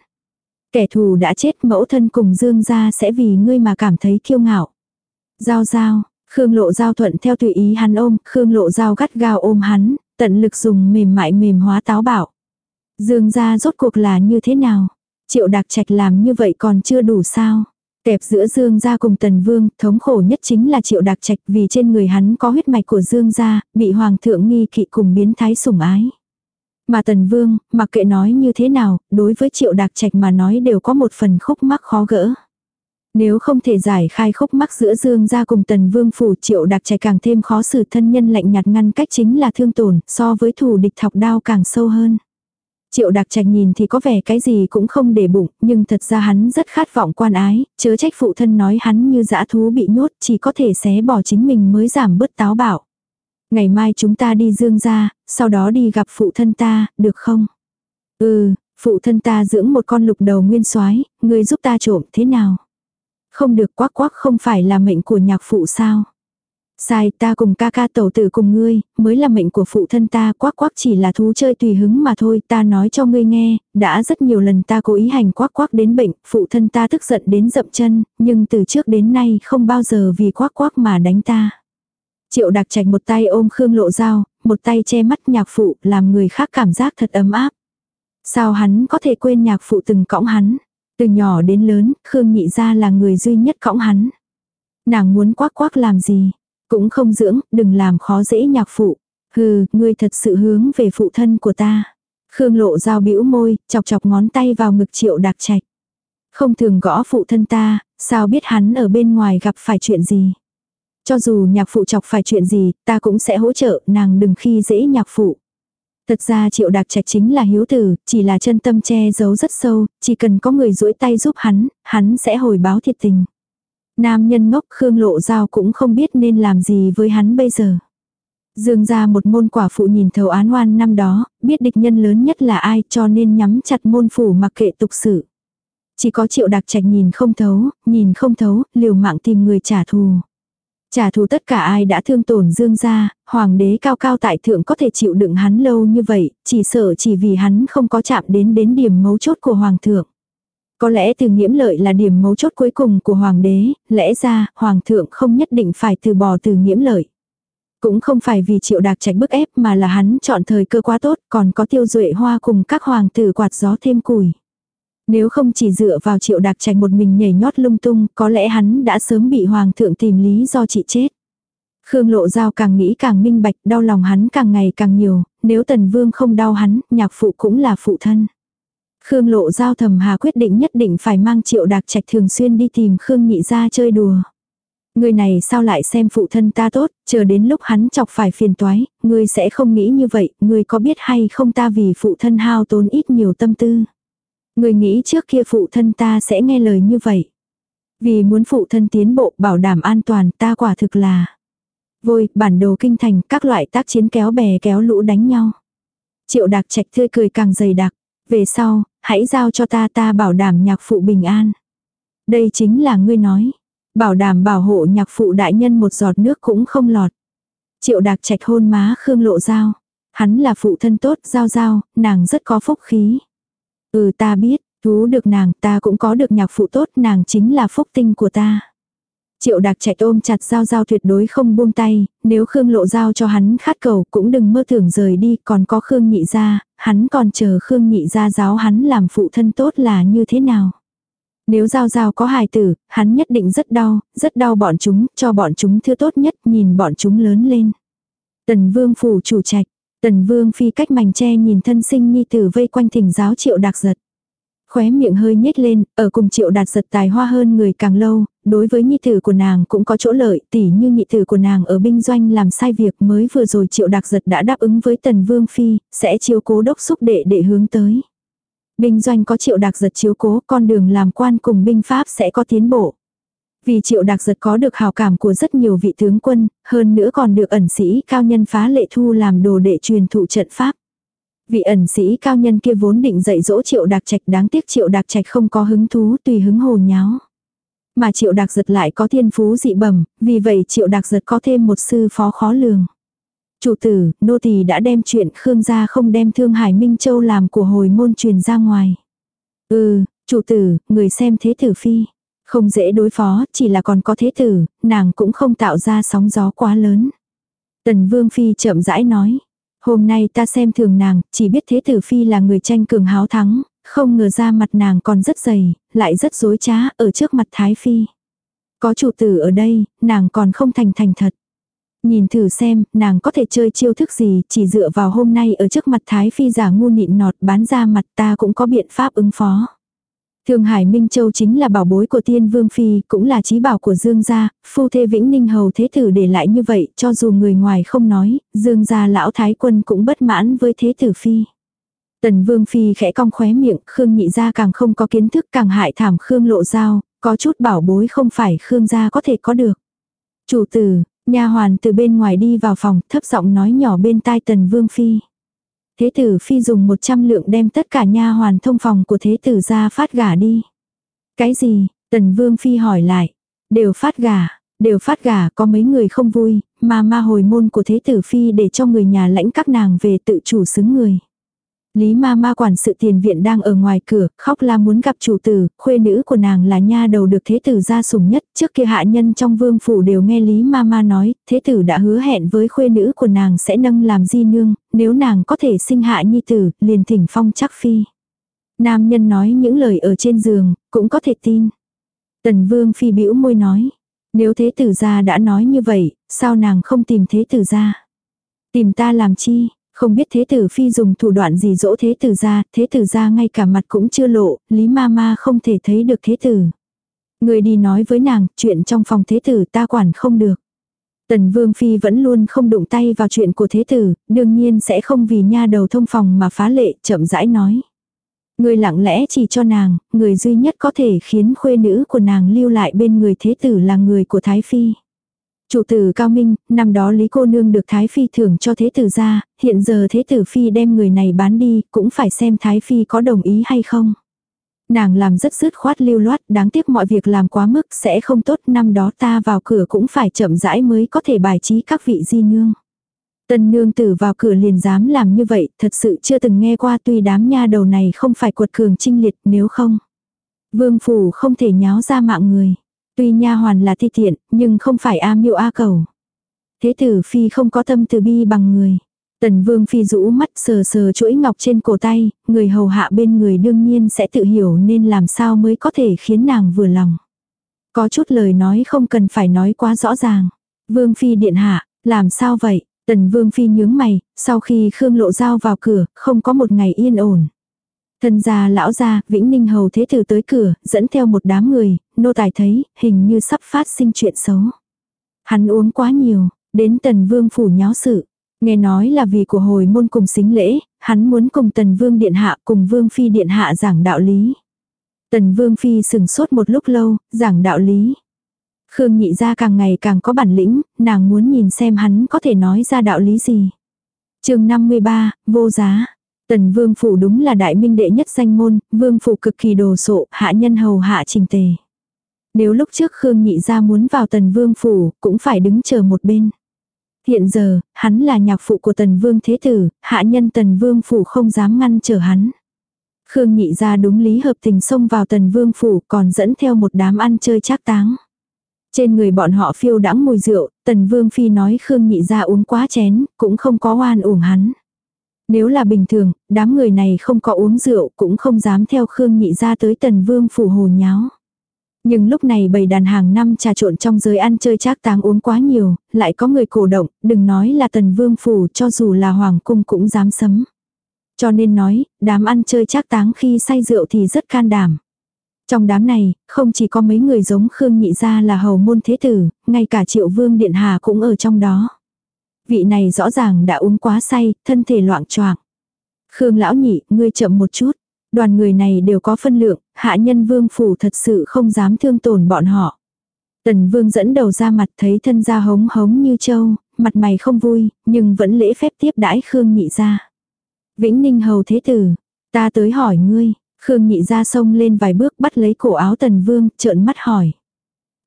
Kẻ thù đã chết mẫu thân cùng Dương gia sẽ vì ngươi mà cảm thấy kiêu ngạo. Giao giao, Khương Lộ Giao thuận theo tùy ý hắn ôm, Khương Lộ Giao gắt gao ôm hắn, tận lực dùng mềm mại mềm hóa táo bạo. Dương gia rốt cuộc là như thế nào? Triệu đặc Trạch làm như vậy còn chưa đủ sao? Kẹp giữa Dương gia cùng Tần Vương, thống khổ nhất chính là Triệu Đạc Trạch vì trên người hắn có huyết mạch của Dương gia, bị hoàng thượng nghi kỵ cùng biến thái sủng ái. Mà Tần Vương, mặc kệ nói như thế nào, đối với Triệu Đạc Trạch mà nói đều có một phần khúc mắc khó gỡ. Nếu không thể giải khai khúc mắc giữa Dương gia cùng Tần Vương phủ Triệu Đạc Trạch càng thêm khó xử thân nhân lạnh nhạt ngăn cách chính là thương tổn, so với thù địch thọc đao càng sâu hơn. Triệu đặc trạch nhìn thì có vẻ cái gì cũng không để bụng, nhưng thật ra hắn rất khát vọng quan ái, chớ trách phụ thân nói hắn như dã thú bị nhốt chỉ có thể xé bỏ chính mình mới giảm bớt táo bạo. Ngày mai chúng ta đi dương ra, sau đó đi gặp phụ thân ta, được không? Ừ, phụ thân ta dưỡng một con lục đầu nguyên soái người giúp ta trộm thế nào? Không được quắc quắc không phải là mệnh của nhạc phụ sao? Sai ta cùng ca ca tẩu tử cùng ngươi, mới là mệnh của phụ thân ta quắc quắc chỉ là thú chơi tùy hứng mà thôi ta nói cho ngươi nghe, đã rất nhiều lần ta cố ý hành quắc quắc đến bệnh, phụ thân ta tức giận đến dậm chân, nhưng từ trước đến nay không bao giờ vì quắc quắc mà đánh ta. Triệu đặc trạch một tay ôm Khương Lộ Dao, một tay che mắt nhạc phụ, làm người khác cảm giác thật ấm áp. Sao hắn có thể quên nhạc phụ từng cõng hắn? Từ nhỏ đến lớn, Khương nhị ra là người duy nhất cõng hắn. Nàng muốn quắc quắc làm gì? Cũng không dưỡng, đừng làm khó dễ nhạc phụ. Hừ, ngươi thật sự hướng về phụ thân của ta. Khương lộ dao bĩu môi, chọc chọc ngón tay vào ngực triệu đặc trạch. Không thường gõ phụ thân ta, sao biết hắn ở bên ngoài gặp phải chuyện gì. Cho dù nhạc phụ chọc phải chuyện gì, ta cũng sẽ hỗ trợ, nàng đừng khi dễ nhạc phụ. Thật ra triệu đạc trạch chính là hiếu tử, chỉ là chân tâm che giấu rất sâu, chỉ cần có người duỗi tay giúp hắn, hắn sẽ hồi báo thiệt tình. Nam nhân ngốc Khương Lộ Giao cũng không biết nên làm gì với hắn bây giờ. Dương ra một môn quả phụ nhìn thầu án oan năm đó, biết địch nhân lớn nhất là ai cho nên nhắm chặt môn phủ mặc kệ tục sự. Chỉ có triệu đặc trạch nhìn không thấu, nhìn không thấu, liều mạng tìm người trả thù. Trả thù tất cả ai đã thương tổn dương gia, hoàng đế cao cao tại thượng có thể chịu đựng hắn lâu như vậy, chỉ sợ chỉ vì hắn không có chạm đến đến điểm mấu chốt của hoàng thượng. Có lẽ từ nghiễm lợi là điểm mấu chốt cuối cùng của hoàng đế, lẽ ra hoàng thượng không nhất định phải từ bỏ từ nghiễm lợi. Cũng không phải vì triệu đạc trạch bức ép mà là hắn chọn thời cơ quá tốt còn có tiêu duệ hoa cùng các hoàng tử quạt gió thêm củi. Nếu không chỉ dựa vào triệu đạc trạch một mình nhảy nhót lung tung có lẽ hắn đã sớm bị hoàng thượng tìm lý do chị chết. Khương lộ giao càng nghĩ càng minh bạch đau lòng hắn càng ngày càng nhiều, nếu tần vương không đau hắn, nhạc phụ cũng là phụ thân. Khương lộ giao thầm hà quyết định nhất định phải mang triệu đạc trạch thường xuyên đi tìm Khương nhị ra chơi đùa. Người này sao lại xem phụ thân ta tốt, chờ đến lúc hắn chọc phải phiền toái, ngươi sẽ không nghĩ như vậy, ngươi có biết hay không ta vì phụ thân hao tốn ít nhiều tâm tư người nghĩ trước kia phụ thân ta sẽ nghe lời như vậy. Vì muốn phụ thân tiến bộ bảo đảm an toàn ta quả thực là. Vôi, bản đồ kinh thành, các loại tác chiến kéo bè kéo lũ đánh nhau. Triệu đặc trạch tươi cười càng dày đặc. Về sau, hãy giao cho ta ta bảo đảm nhạc phụ bình an. Đây chính là ngươi nói. Bảo đảm bảo hộ nhạc phụ đại nhân một giọt nước cũng không lọt. Triệu đạc trạch hôn má Khương lộ giao. Hắn là phụ thân tốt giao giao, nàng rất có phúc khí. Ừ ta biết, thú được nàng ta cũng có được nhạc phụ tốt nàng chính là phúc tinh của ta. Triệu đạc chạy ôm chặt giao giao tuyệt đối không buông tay, nếu Khương lộ giao cho hắn khát cầu cũng đừng mơ tưởng rời đi, còn có Khương nhị ra, hắn còn chờ Khương nhị ra giáo hắn làm phụ thân tốt là như thế nào. Nếu giao giao có hài tử, hắn nhất định rất đau, rất đau bọn chúng, cho bọn chúng thứ tốt nhất, nhìn bọn chúng lớn lên. Tần vương phủ chủ trạch, tần vương phi cách mảnh tre nhìn thân sinh nhi tử vây quanh thỉnh giáo triệu đạc giật. Khóe miệng hơi nhếch lên, ở cùng triệu đạt giật tài hoa hơn người càng lâu, đối với nhi tử của nàng cũng có chỗ lợi, tỉ như nhị tử của nàng ở binh doanh làm sai việc mới vừa rồi triệu đạc giật đã đáp ứng với tần vương phi, sẽ chiếu cố đốc xúc đệ để hướng tới. Binh doanh có triệu đạc giật chiếu cố, con đường làm quan cùng binh pháp sẽ có tiến bộ. Vì triệu đặc giật có được hào cảm của rất nhiều vị tướng quân, hơn nữa còn được ẩn sĩ cao nhân phá lệ thu làm đồ đệ truyền thụ trận pháp. Vị ẩn sĩ cao nhân kia vốn định dạy dỗ triệu đặc trạch đáng tiếc triệu đặc trạch không có hứng thú tùy hứng hồ nháo. Mà triệu đặc giật lại có thiên phú dị bẩm, vì vậy triệu đặc giật có thêm một sư phó khó lường. Chủ tử, nô tỳ đã đem chuyện Khương gia không đem Thương Hải Minh Châu làm của hồi môn truyền ra ngoài. Ừ, Chủ tử, người xem thế tử phi. Không dễ đối phó, chỉ là còn có thế tử, nàng cũng không tạo ra sóng gió quá lớn. Tần Vương Phi chậm rãi nói. Hôm nay ta xem thường nàng, chỉ biết thế tử Phi là người tranh cường háo thắng, không ngờ ra mặt nàng còn rất dày, lại rất dối trá ở trước mặt Thái Phi. Có chủ tử ở đây, nàng còn không thành thành thật. Nhìn thử xem, nàng có thể chơi chiêu thức gì, chỉ dựa vào hôm nay ở trước mặt Thái Phi giả ngu nịn nọt bán ra mặt ta cũng có biện pháp ứng phó. Thương Hải Minh Châu chính là bảo bối của Tiên Vương Phi, cũng là trí bảo của Dương gia, phu thê Vĩnh Ninh Hầu Thế Tử để lại như vậy, cho dù người ngoài không nói, Dương gia lão thái quân cũng bất mãn với Thế Tử Phi. Tần Vương Phi khẽ cong khóe miệng, Khương nhị gia càng không có kiến thức càng hại thảm Khương lộ giao, có chút bảo bối không phải Khương gia có thể có được. Chủ tử, nha hoàn từ bên ngoài đi vào phòng, thấp giọng nói nhỏ bên tai Tần Vương Phi. Thế tử phi dùng 100 lượng đem tất cả nha hoàn thông phòng của thế tử ra phát gả đi. Cái gì? Tần vương phi hỏi lại. Đều phát gả, đều phát gả có mấy người không vui, mà ma hồi môn của thế tử phi để cho người nhà lãnh các nàng về tự chủ xứng người. Lý ma ma quản sự tiền viện đang ở ngoài cửa, khóc la muốn gặp chủ tử, khuê nữ của nàng là nha đầu được thế tử gia sủng nhất, trước kia hạ nhân trong vương phủ đều nghe Lý ma ma nói, thế tử đã hứa hẹn với khuê nữ của nàng sẽ nâng làm di nương, nếu nàng có thể sinh hạ nhi tử, liền thỉnh phong chắc phi. Nam nhân nói những lời ở trên giường, cũng có thể tin. Tần vương phi bĩu môi nói, nếu thế tử gia đã nói như vậy, sao nàng không tìm thế tử gia? Tìm ta làm chi? Không biết thế tử phi dùng thủ đoạn gì dỗ thế tử ra, thế tử ra ngay cả mặt cũng chưa lộ, lý ma ma không thể thấy được thế tử. Người đi nói với nàng, chuyện trong phòng thế tử ta quản không được. Tần Vương Phi vẫn luôn không đụng tay vào chuyện của thế tử, đương nhiên sẽ không vì nha đầu thông phòng mà phá lệ, chậm rãi nói. Người lặng lẽ chỉ cho nàng, người duy nhất có thể khiến khuê nữ của nàng lưu lại bên người thế tử là người của Thái Phi. Chủ tử Cao Minh, năm đó Lý cô nương được Thái Phi thưởng cho Thế tử ra, hiện giờ Thế tử Phi đem người này bán đi, cũng phải xem Thái Phi có đồng ý hay không. Nàng làm rất dứt khoát lưu loát, đáng tiếc mọi việc làm quá mức sẽ không tốt, năm đó ta vào cửa cũng phải chậm rãi mới có thể bài trí các vị di nương. Tân nương tử vào cửa liền dám làm như vậy, thật sự chưa từng nghe qua tuy đám nha đầu này không phải cuột cường trinh liệt nếu không. Vương phủ không thể nháo ra mạng người. Tuy nha hoàn là thi thiện, nhưng không phải a miêu a cầu. Thế tử phi không có tâm từ bi bằng người. Tần vương phi rũ mắt sờ sờ chuỗi ngọc trên cổ tay, người hầu hạ bên người đương nhiên sẽ tự hiểu nên làm sao mới có thể khiến nàng vừa lòng. Có chút lời nói không cần phải nói quá rõ ràng. Vương phi điện hạ, làm sao vậy? Tần vương phi nhướng mày, sau khi Khương lộ dao vào cửa, không có một ngày yên ổn. Thân gia lão gia, Vĩnh Ninh hầu thế tử tới cửa, dẫn theo một đám người, nô tài thấy, hình như sắp phát sinh chuyện xấu. Hắn uống quá nhiều, đến tần vương phủ nháo sự. Nghe nói là vì của hồi môn cùng xính lễ, hắn muốn cùng tần vương điện hạ cùng vương phi điện hạ giảng đạo lý. Tần vương phi sừng sốt một lúc lâu, giảng đạo lý. Khương nhị ra càng ngày càng có bản lĩnh, nàng muốn nhìn xem hắn có thể nói ra đạo lý gì. chương 53, vô giá. Tần vương phủ đúng là đại minh đệ nhất danh môn, vương phủ cực kỳ đồ sộ, hạ nhân hầu hạ trình tề. Nếu lúc trước Khương nhị ra muốn vào tần vương phủ, cũng phải đứng chờ một bên. Hiện giờ, hắn là nhạc phụ của tần vương thế tử, hạ nhân tần vương phủ không dám ngăn trở hắn. Khương nhị ra đúng lý hợp tình xông vào tần vương phủ còn dẫn theo một đám ăn chơi trác táng. Trên người bọn họ phiêu đãng mùi rượu, tần vương phi nói Khương nhị ra uống quá chén, cũng không có oan uổng hắn. Nếu là bình thường, đám người này không có uống rượu cũng không dám theo Khương nhị ra tới tần vương phủ hồ nháo. Nhưng lúc này bầy đàn hàng năm trà trộn trong giới ăn chơi trác táng uống quá nhiều, lại có người cổ động, đừng nói là tần vương phủ cho dù là hoàng cung cũng dám sấm. Cho nên nói, đám ăn chơi trác táng khi say rượu thì rất can đảm. Trong đám này, không chỉ có mấy người giống Khương Nhị Gia là hầu môn thế tử, ngay cả triệu vương điện hà cũng ở trong đó vị này rõ ràng đã uống quá say, thân thể loạn choạng. Khương lão nhị, ngươi chậm một chút. Đoàn người này đều có phân lượng, hạ nhân vương phủ thật sự không dám thương tổn bọn họ. Tần vương dẫn đầu ra mặt thấy thân gia hống hống như trâu mặt mày không vui, nhưng vẫn lễ phép tiếp đãi Khương nhị ra. Vĩnh ninh hầu thế tử, ta tới hỏi ngươi, Khương nhị ra xông lên vài bước bắt lấy cổ áo tần vương, trợn mắt hỏi.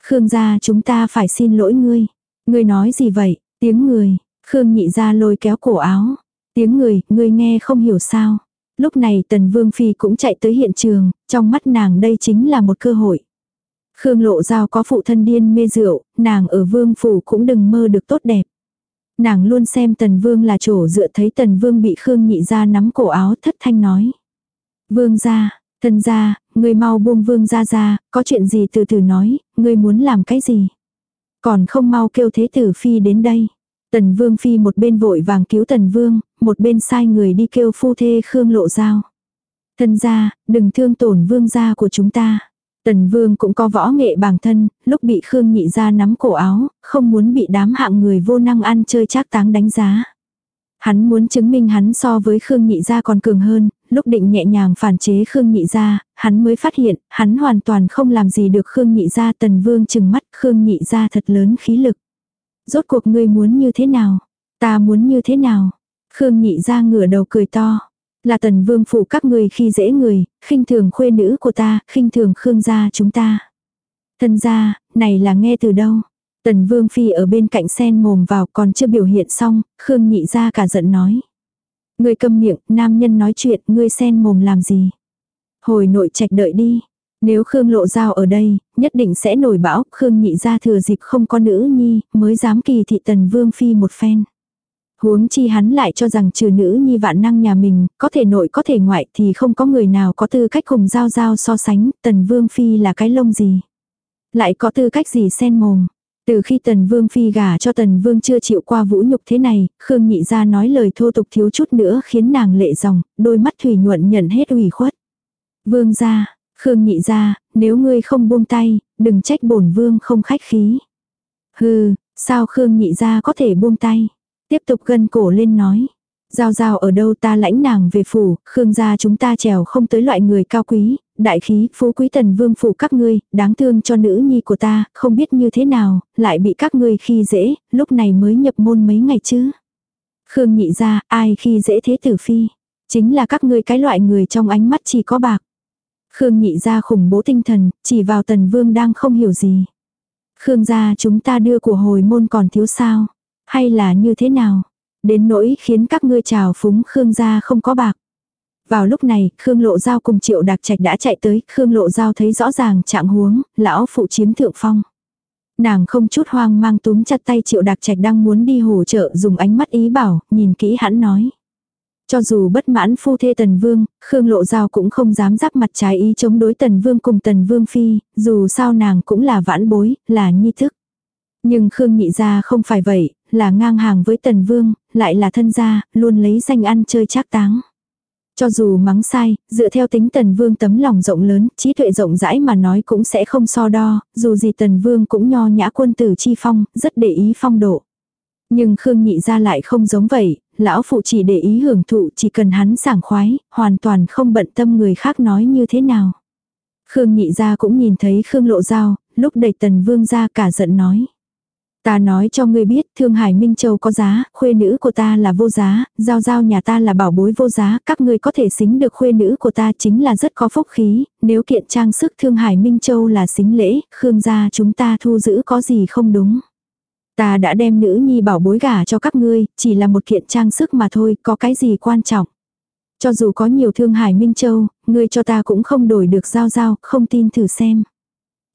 Khương gia chúng ta phải xin lỗi ngươi. Ngươi nói gì vậy, tiếng người, Khương nhị ra lôi kéo cổ áo. Tiếng người, người nghe không hiểu sao. Lúc này Tần Vương Phi cũng chạy tới hiện trường, trong mắt nàng đây chính là một cơ hội. Khương Lộ Giao có phụ thân điên mê rượu, nàng ở Vương Phủ cũng đừng mơ được tốt đẹp. Nàng luôn xem Tần Vương là chỗ dựa thấy Tần Vương bị Khương nhị ra nắm cổ áo thất thanh nói. Vương ra, thân ra, người mau buông Vương ra ra, có chuyện gì từ từ nói, người muốn làm cái gì. Còn không mau kêu thế tử Phi đến đây. Tần Vương Phi một bên vội vàng cứu Tần Vương, một bên sai người đi kêu phu thê Khương Lộ Giao. Thân gia đừng thương tổn vương gia của chúng ta. Tần Vương cũng có võ nghệ bản thân, lúc bị Khương nhị ra nắm cổ áo, không muốn bị đám hạng người vô năng ăn chơi trác táng đánh giá. Hắn muốn chứng minh hắn so với Khương nhị gia còn cường hơn, lúc định nhẹ nhàng phản chế Khương nhị gia, hắn mới phát hiện, hắn hoàn toàn không làm gì được Khương nhị gia tần vương chừng mắt Khương nhị gia thật lớn khí lực. Rốt cuộc ngươi muốn như thế nào? Ta muốn như thế nào? Khương nhị ra ngửa đầu cười to. Là tần vương phụ các người khi dễ người, khinh thường khuê nữ của ta, khinh thường Khương gia chúng ta. Thân gia, này là nghe từ đâu? Tần vương phi ở bên cạnh sen mồm vào còn chưa biểu hiện xong, Khương nhị ra cả giận nói. Ngươi câm miệng, nam nhân nói chuyện, ngươi sen mồm làm gì? Hồi nội trạch đợi đi. Nếu Khương lộ giao ở đây, nhất định sẽ nổi bão, Khương nhị gia thừa dịp không có nữ nhi, mới dám kỳ thị tần vương phi một phen. Huống chi hắn lại cho rằng trừ nữ nhi vạn năng nhà mình, có thể nội có thể ngoại thì không có người nào có tư cách cùng giao giao so sánh, tần vương phi là cái lông gì. Lại có tư cách gì sen mồm. Từ khi Tần Vương phi gả cho Tần Vương chưa chịu qua vũ nhục thế này, Khương Nhị ra nói lời thô tục thiếu chút nữa khiến nàng lệ dòng, đôi mắt thủy nhuận nhận hết ủy khuất. Vương ra, Khương Nhị ra, nếu ngươi không buông tay, đừng trách bổn Vương không khách khí. Hừ, sao Khương Nhị ra có thể buông tay? Tiếp tục gân cổ lên nói. Giao giao ở đâu ta lãnh nàng về phủ, Khương gia chúng ta trèo không tới loại người cao quý, đại khí, phú quý tần vương phủ các ngươi, đáng thương cho nữ nhi của ta, không biết như thế nào, lại bị các ngươi khi dễ, lúc này mới nhập môn mấy ngày chứ. Khương nhị ra, ai khi dễ thế tử phi, chính là các ngươi cái loại người trong ánh mắt chỉ có bạc. Khương nhị ra khủng bố tinh thần, chỉ vào tần vương đang không hiểu gì. Khương gia chúng ta đưa của hồi môn còn thiếu sao, hay là như thế nào, đến nỗi khiến các ngươi trào phúng Khương gia không có bạc. Vào lúc này, Khương Lộ Giao cùng Triệu Đạc Trạch đã chạy tới, Khương Lộ Giao thấy rõ ràng trạng huống, lão phụ chiếm thượng phong. Nàng không chút hoang mang túm chặt tay Triệu Đạc Trạch đang muốn đi hỗ trợ dùng ánh mắt ý bảo, nhìn kỹ hắn nói. Cho dù bất mãn phu thê Tần Vương, Khương Lộ Giao cũng không dám giáp mặt trái ý chống đối Tần Vương cùng Tần Vương Phi, dù sao nàng cũng là vãn bối, là nhi thức. Nhưng Khương nhị gia không phải vậy, là ngang hàng với Tần Vương, lại là thân gia, luôn lấy danh ăn chơi trác táng. Cho dù mắng sai, dựa theo tính tần vương tấm lòng rộng lớn, trí tuệ rộng rãi mà nói cũng sẽ không so đo, dù gì tần vương cũng nho nhã quân tử chi phong, rất để ý phong độ. Nhưng Khương Nhị gia lại không giống vậy, lão phụ chỉ để ý hưởng thụ chỉ cần hắn sảng khoái, hoàn toàn không bận tâm người khác nói như thế nào. Khương Nhị ra cũng nhìn thấy Khương Lộ dao lúc đẩy tần vương ra cả giận nói. Ta nói cho ngươi biết, Thương Hải Minh Châu có giá, khuê nữ của ta là vô giá, giao giao nhà ta là bảo bối vô giá, các ngươi có thể xính được khuê nữ của ta chính là rất có phúc khí, nếu kiện trang sức Thương Hải Minh Châu là xính lễ, Khương gia chúng ta thu giữ có gì không đúng. Ta đã đem nữ nhi bảo bối gả cho các ngươi, chỉ là một kiện trang sức mà thôi, có cái gì quan trọng. Cho dù có nhiều Thương Hải Minh Châu, ngươi cho ta cũng không đổi được giao giao, không tin thử xem.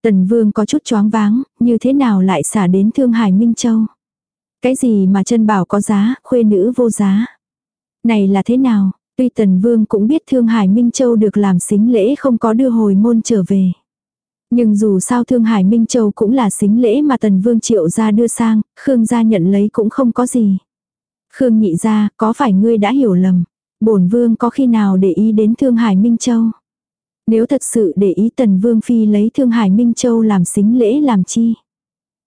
Tần Vương có chút choáng váng, như thế nào lại xả đến Thương Hải Minh Châu. Cái gì mà chân bảo có giá, khuê nữ vô giá. Này là thế nào, tuy Tần Vương cũng biết Thương Hải Minh Châu được làm xính lễ không có đưa hồi môn trở về. Nhưng dù sao Thương Hải Minh Châu cũng là xính lễ mà Tần Vương triệu ra đưa sang, Khương gia nhận lấy cũng không có gì. Khương nhị ra, có phải ngươi đã hiểu lầm? bổn Vương có khi nào để ý đến Thương Hải Minh Châu? Nếu thật sự để ý Tần Vương Phi lấy Thương Hải Minh Châu làm xính lễ làm chi.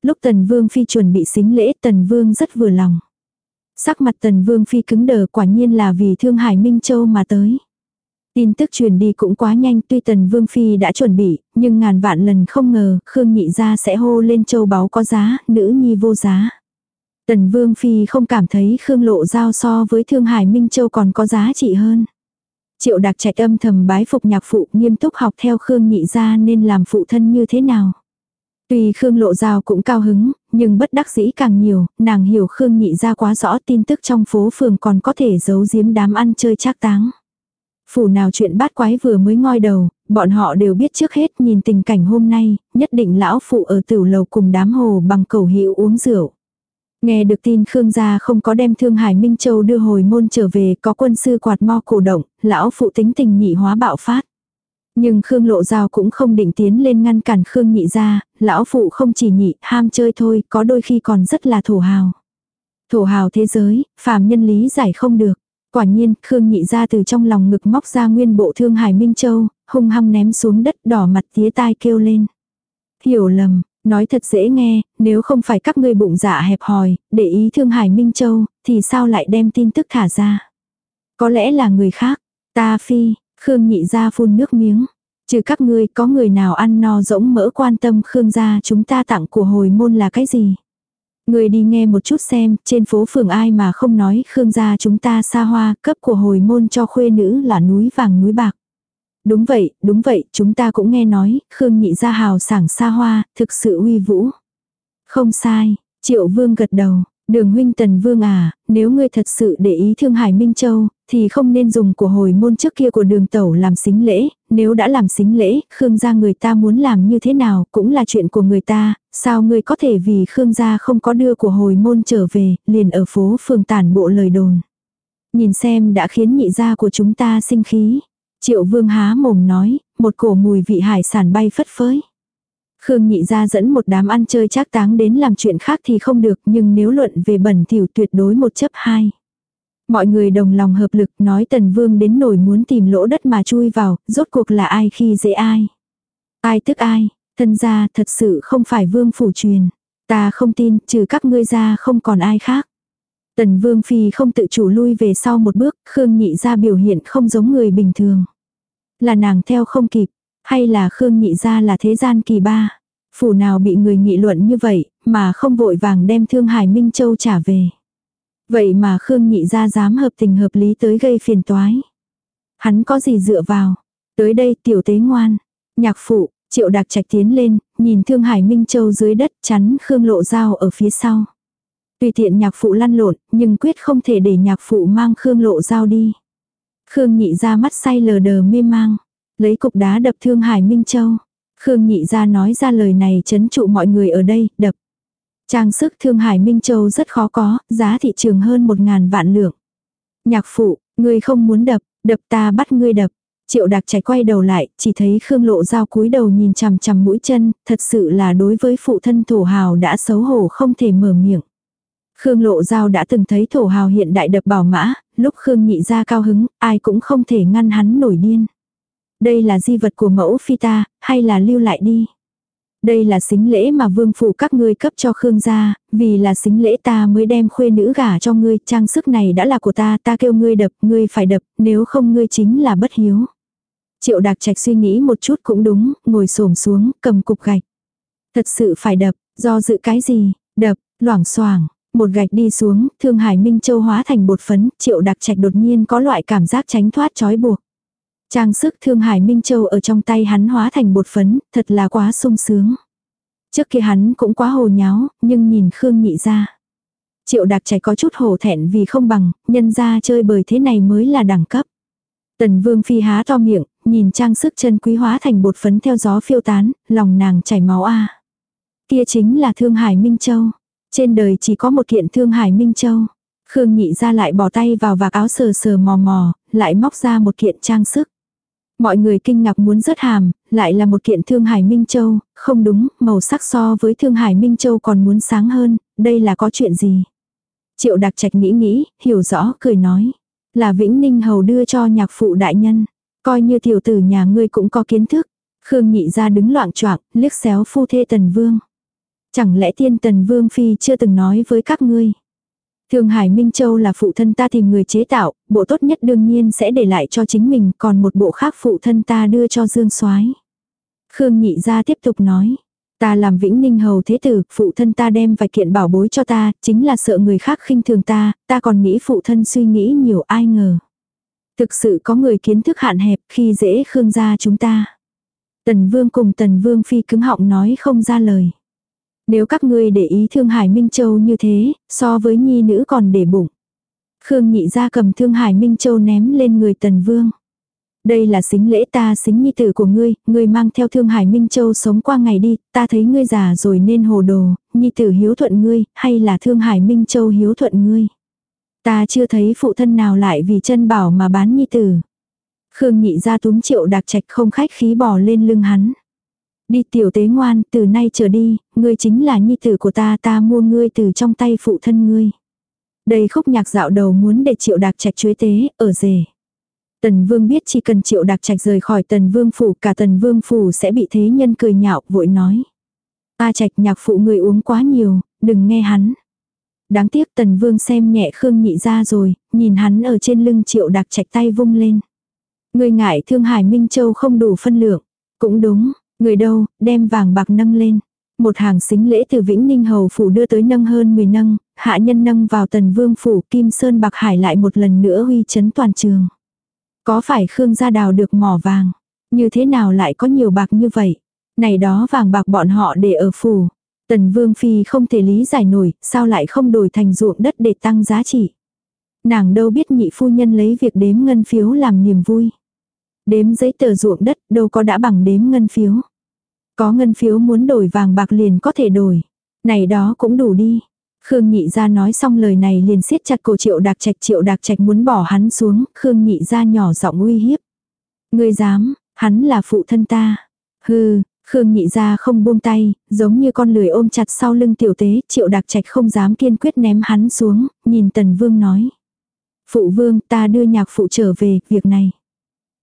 Lúc Tần Vương Phi chuẩn bị xính lễ Tần Vương rất vừa lòng. Sắc mặt Tần Vương Phi cứng đờ quả nhiên là vì Thương Hải Minh Châu mà tới. Tin tức truyền đi cũng quá nhanh tuy Tần Vương Phi đã chuẩn bị, nhưng ngàn vạn lần không ngờ Khương Nhị Gia sẽ hô lên châu báu có giá, nữ nhi vô giá. Tần Vương Phi không cảm thấy Khương Lộ Giao so với Thương Hải Minh Châu còn có giá trị hơn. Triệu đặc trạch âm thầm bái phục nhạc phụ nghiêm túc học theo Khương nhị ra nên làm phụ thân như thế nào. Tuy Khương lộ giao cũng cao hứng, nhưng bất đắc dĩ càng nhiều, nàng hiểu Khương nhị ra quá rõ tin tức trong phố phường còn có thể giấu giếm đám ăn chơi trác táng. Phủ nào chuyện bát quái vừa mới ngoi đầu, bọn họ đều biết trước hết nhìn tình cảnh hôm nay, nhất định lão phụ ở tiểu lầu cùng đám hồ bằng cầu hữu uống rượu. Nghe được tin Khương gia không có đem Thương Hải Minh Châu đưa hồi môn trở về có quân sư quạt mo cổ động, lão phụ tính tình nhị hóa bạo phát. Nhưng Khương Lộ Giao cũng không định tiến lên ngăn cản Khương nhị ra, lão phụ không chỉ nhị, ham chơi thôi, có đôi khi còn rất là thổ hào. Thổ hào thế giới, phàm nhân lý giải không được. Quả nhiên, Khương nhị ra từ trong lòng ngực móc ra nguyên bộ thương Hải Minh Châu, hung hăng ném xuống đất đỏ mặt tía tai kêu lên. Hiểu lầm, nói thật dễ nghe, nếu không phải các ngươi bụng dạ hẹp hòi, để ý thương Hải Minh Châu, thì sao lại đem tin tức thả ra. Có lẽ là người khác, ta phi, Khương nhị ra phun nước miếng. Trừ các ngươi có người nào ăn no rỗng mỡ quan tâm Khương gia chúng ta tặng của hồi môn là cái gì. Người đi nghe một chút xem, trên phố phường ai mà không nói Khương gia chúng ta xa hoa, cấp của hồi môn cho khuê nữ là núi vàng núi bạc. Đúng vậy, đúng vậy, chúng ta cũng nghe nói, Khương nhị gia hào sảng xa hoa, thực sự uy vũ. Không sai, triệu vương gật đầu, Đường huynh tần vương à, nếu ngươi thật sự để ý thương hải Minh Châu, thì không nên dùng của hồi môn trước kia của đường tẩu làm xính lễ, nếu đã làm xính lễ, Khương gia người ta muốn làm như thế nào cũng là chuyện của người ta, sao người có thể vì Khương gia không có đưa của hồi môn trở về, liền ở phố phường tản bộ lời đồn. Nhìn xem đã khiến nhị gia của chúng ta sinh khí. Triệu vương há mồm nói, một cổ mùi vị hải sản bay phất phới. Khương nhị gia dẫn một đám ăn chơi trác táng đến làm chuyện khác thì không được nhưng nếu luận về bẩn thỉu tuyệt đối một chấp hai. Mọi người đồng lòng hợp lực nói tần vương đến nổi muốn tìm lỗ đất mà chui vào, rốt cuộc là ai khi dễ ai. Ai tức ai, thân gia thật sự không phải vương phủ truyền. Ta không tin, trừ các ngươi ra không còn ai khác. Tần vương phi không tự chủ lui về sau một bước, Khương nhị ra biểu hiện không giống người bình thường. Là nàng theo không kịp, hay là Khương nhị ra là thế gian kỳ ba. Phủ nào bị người nghị luận như vậy, mà không vội vàng đem Thương Hải Minh Châu trả về. Vậy mà Khương nhị ra dám hợp tình hợp lý tới gây phiền toái. Hắn có gì dựa vào. Tới đây tiểu tế ngoan. Nhạc phụ, triệu đặc trạch tiến lên, nhìn Thương Hải Minh Châu dưới đất chắn Khương lộ dao ở phía sau. Tùy tiện nhạc phụ lăn lộn, nhưng quyết không thể để nhạc phụ mang Khương lộ dao đi. Khương nhị ra mắt say lờ đờ mê mang. Lấy cục đá đập Thương Hải Minh Châu. Khương nhị ra nói ra lời này chấn trụ mọi người ở đây, đập. Trang sức Thương Hải Minh Châu rất khó có, giá thị trường hơn một ngàn vạn lượng. Nhạc phụ, ngươi không muốn đập, đập ta bắt ngươi đập. Triệu đặc chạy quay đầu lại, chỉ thấy Khương lộ dao cúi đầu nhìn chằm chằm mũi chân, thật sự là đối với phụ thân thổ hào đã xấu hổ không thể mở miệng. Khương lộ dao đã từng thấy thổ hào hiện đại đập bảo mã, lúc Khương nhị ra cao hứng, ai cũng không thể ngăn hắn nổi điên. Đây là di vật của mẫu phi ta, hay là lưu lại đi. Đây là xính lễ mà vương phủ các ngươi cấp cho Khương gia, vì là xính lễ ta mới đem khuê nữ gả cho ngươi, trang sức này đã là của ta, ta kêu ngươi đập, ngươi phải đập, nếu không ngươi chính là bất hiếu. Triệu Đạc Trạch suy nghĩ một chút cũng đúng, ngồi xổm xuống, cầm cục gạch. Thật sự phải đập, do dự cái gì, đập, loảng xoảng một gạch đi xuống, Thương Hải Minh Châu hóa thành bột phấn, Triệu Đặc Trạch đột nhiên có loại cảm giác tránh thoát trói buộc. Trang sức Thương Hải Minh Châu ở trong tay hắn hóa thành bột phấn, thật là quá sung sướng. Trước kia hắn cũng quá hồ nháo, nhưng nhìn Khương nhị ra. Triệu đặc trẻ có chút hổ thẹn vì không bằng, nhân ra chơi bời thế này mới là đẳng cấp. Tần vương phi há to miệng, nhìn trang sức chân quý hóa thành bột phấn theo gió phiêu tán, lòng nàng chảy máu a. Kia chính là Thương Hải Minh Châu. Trên đời chỉ có một kiện Thương Hải Minh Châu. Khương nhị ra lại bỏ tay vào vạc áo sờ sờ mò mò, lại móc ra một kiện trang sức. Mọi người kinh ngạc muốn rớt hàm, lại là một kiện Thương Hải Minh Châu, không đúng, màu sắc so với Thương Hải Minh Châu còn muốn sáng hơn, đây là có chuyện gì? Triệu đặc trạch nghĩ nghĩ, hiểu rõ, cười nói. Là Vĩnh Ninh Hầu đưa cho nhạc phụ đại nhân. Coi như tiểu tử nhà ngươi cũng có kiến thức. Khương nhị ra đứng loạn choạng liếc xéo phu thê tần vương. Chẳng lẽ tiên tần vương phi chưa từng nói với các ngươi. Thương Hải Minh Châu là phụ thân ta tìm người chế tạo, bộ tốt nhất đương nhiên sẽ để lại cho chính mình, còn một bộ khác phụ thân ta đưa cho Dương Soái. Khương Nhị gia tiếp tục nói, ta làm Vĩnh Ninh hầu thế tử, phụ thân ta đem vài kiện bảo bối cho ta, chính là sợ người khác khinh thường ta, ta còn nghĩ phụ thân suy nghĩ nhiều ai ngờ. Thực sự có người kiến thức hạn hẹp khi dễ Khương gia chúng ta. Tần Vương cùng Tần Vương phi cứng họng nói không ra lời. Nếu các ngươi để ý Thương Hải Minh Châu như thế, so với nhi nữ còn để bụng. Khương nhị ra cầm Thương Hải Minh Châu ném lên người Tần Vương. Đây là xính lễ ta xính nhi tử của ngươi, ngươi mang theo Thương Hải Minh Châu sống qua ngày đi, ta thấy ngươi già rồi nên hồ đồ, nhi tử hiếu thuận ngươi, hay là Thương Hải Minh Châu hiếu thuận ngươi. Ta chưa thấy phụ thân nào lại vì chân bảo mà bán nhi tử. Khương nhị ra túm triệu đặc trạch không khách khí bỏ lên lưng hắn. Đi tiểu tế ngoan, từ nay trở đi, ngươi chính là nhi tử của ta, ta mua ngươi từ trong tay phụ thân ngươi. Đây khúc nhạc dạo đầu muốn để triệu đặc trạch chuế tế, ở rể. Tần vương biết chỉ cần triệu đặc trạch rời khỏi tần vương phủ, cả tần vương phủ sẽ bị thế nhân cười nhạo, vội nói. A trạch nhạc phụ người uống quá nhiều, đừng nghe hắn. Đáng tiếc tần vương xem nhẹ Khương nhị ra rồi, nhìn hắn ở trên lưng triệu đặc trạch tay vung lên. Người ngại thương hải Minh Châu không đủ phân lượng. Cũng đúng, người đâu, đem vàng bạc nâng lên. Một hàng xính lễ từ Vĩnh Ninh Hầu Phủ đưa tới nâng hơn 10 nâng, hạ nhân nâng vào tần vương phủ Kim Sơn Bạc Hải lại một lần nữa huy chấn toàn trường. Có phải Khương gia đào được mỏ vàng? Như thế nào lại có nhiều bạc như vậy? Này đó vàng bạc bọn họ để ở phủ. Tần Vương Phi không thể lý giải nổi, sao lại không đổi thành ruộng đất để tăng giá trị. Nàng đâu biết nhị phu nhân lấy việc đếm ngân phiếu làm niềm vui. Đếm giấy tờ ruộng đất đâu có đã bằng đếm ngân phiếu. Có ngân phiếu muốn đổi vàng bạc liền có thể đổi. Này đó cũng đủ đi. Khương Nhị ra nói xong lời này liền siết chặt cổ Triệu Đạc Trạch, Triệu Đạc Trạch muốn bỏ hắn xuống, Khương Nhị ra nhỏ giọng uy hiếp. Ngươi dám, hắn là phụ thân ta. Hừ, Khương Nhị ra không buông tay, giống như con lười ôm chặt sau lưng tiểu tế, Triệu Đạc Trạch không dám kiên quyết ném hắn xuống, nhìn Tần Vương nói: "Phụ vương, ta đưa nhạc phụ trở về, việc này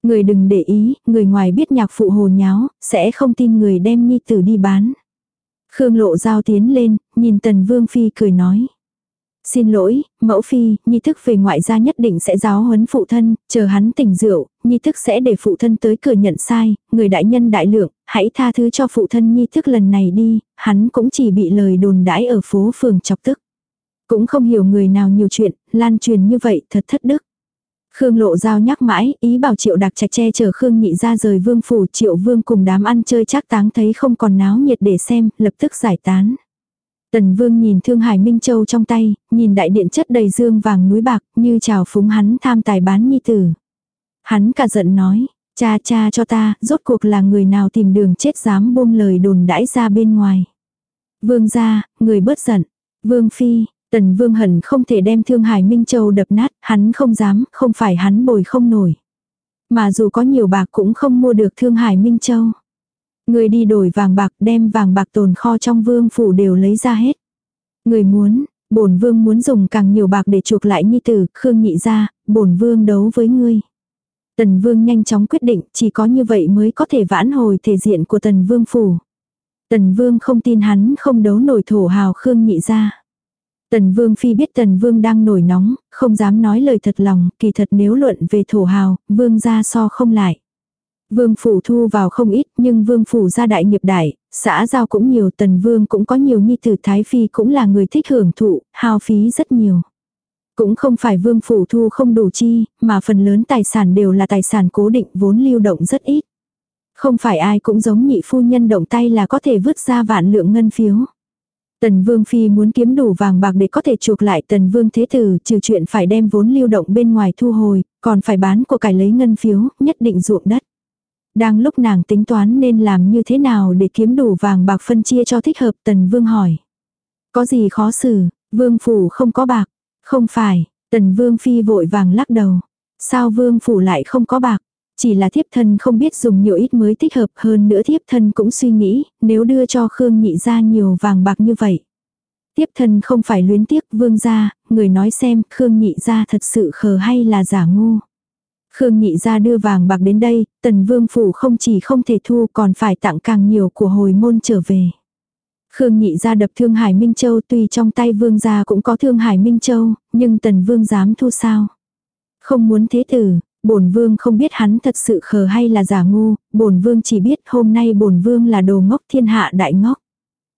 Người đừng để ý, người ngoài biết nhạc phụ hồ nháo, sẽ không tin người đem nhi tử đi bán. Khương lộ giao tiến lên, nhìn tần vương phi cười nói. Xin lỗi, mẫu phi, nhi thức về ngoại gia nhất định sẽ giáo huấn phụ thân, chờ hắn tỉnh rượu, nhi thức sẽ để phụ thân tới cửa nhận sai, người đại nhân đại lượng, hãy tha thứ cho phụ thân nhi thức lần này đi, hắn cũng chỉ bị lời đồn đãi ở phố phường chọc tức. Cũng không hiểu người nào nhiều chuyện, lan truyền như vậy thật thất đức. Khương Lộ Giao nhắc mãi, ý bảo Triệu Đặc Trạch che chở Khương Nhị ra rời vương phủ, Triệu Vương cùng đám ăn chơi chắc táng thấy không còn náo nhiệt để xem, lập tức giải tán. Tần Vương nhìn Thương Hải Minh Châu trong tay, nhìn đại điện chất đầy dương vàng núi bạc, như chào phúng hắn tham tài bán nhi tử. Hắn cả giận nói, cha cha cho ta, rốt cuộc là người nào tìm đường chết dám buông lời đồn đãi ra bên ngoài. Vương gia, người bớt giận. Vương Phi, Tần Vương hận không thể đem Thương Hải Minh Châu đập nát, hắn không dám, không phải hắn bồi không nổi. Mà dù có nhiều bạc cũng không mua được Thương Hải Minh Châu. Người đi đổi vàng bạc đem vàng bạc tồn kho trong vương phủ đều lấy ra hết. Người muốn, bổn vương muốn dùng càng nhiều bạc để chuộc lại nhi tử, Khương nhị ra, bổn vương đấu với ngươi. Tần vương nhanh chóng quyết định, chỉ có như vậy mới có thể vãn hồi thể diện của tần vương phủ. Tần vương không tin hắn không đấu nổi thổ hào Khương nhị ra. Tần Vương Phi biết Tần Vương đang nổi nóng, không dám nói lời thật lòng, kỳ thật nếu luận về thổ hào, Vương gia so không lại. Vương phủ thu vào không ít, nhưng Vương phủ gia đại nghiệp đại, xã giao cũng nhiều, Tần Vương cũng có nhiều nhi tử Thái Phi cũng là người thích hưởng thụ, hao phí rất nhiều. Cũng không phải Vương phủ thu không đủ chi, mà phần lớn tài sản đều là tài sản cố định vốn lưu động rất ít. Không phải ai cũng giống nhị phu nhân động tay là có thể vứt ra vạn lượng ngân phiếu. Tần Vương Phi muốn kiếm đủ vàng bạc để có thể chuộc lại Tần Vương Thế Tử, trừ chuyện phải đem vốn lưu động bên ngoài thu hồi, còn phải bán của cải lấy ngân phiếu, nhất định ruộng đất. Đang lúc nàng tính toán nên làm như thế nào để kiếm đủ vàng bạc phân chia cho thích hợp Tần Vương hỏi. Có gì khó xử, Vương Phủ không có bạc. Không phải, Tần Vương Phi vội vàng lắc đầu. Sao Vương Phủ lại không có bạc? Chỉ là thiếp thân không biết dùng nhiều ít mới thích hợp hơn nữa thiếp thân cũng suy nghĩ, nếu đưa cho Khương nhị ra nhiều vàng bạc như vậy. Thiếp thân không phải luyến tiếc vương gia, người nói xem Khương nhị ra thật sự khờ hay là giả ngu. Khương nhị ra đưa vàng bạc đến đây, tần vương phủ không chỉ không thể thu còn phải tặng càng nhiều của hồi môn trở về. Khương nhị ra đập Thương Hải Minh Châu tuy trong tay vương gia cũng có Thương Hải Minh Châu, nhưng tần vương dám thu sao. Không muốn thế tử, bổn vương không biết hắn thật sự khờ hay là giả ngu, bổn vương chỉ biết hôm nay bổn vương là đồ ngốc thiên hạ đại ngốc.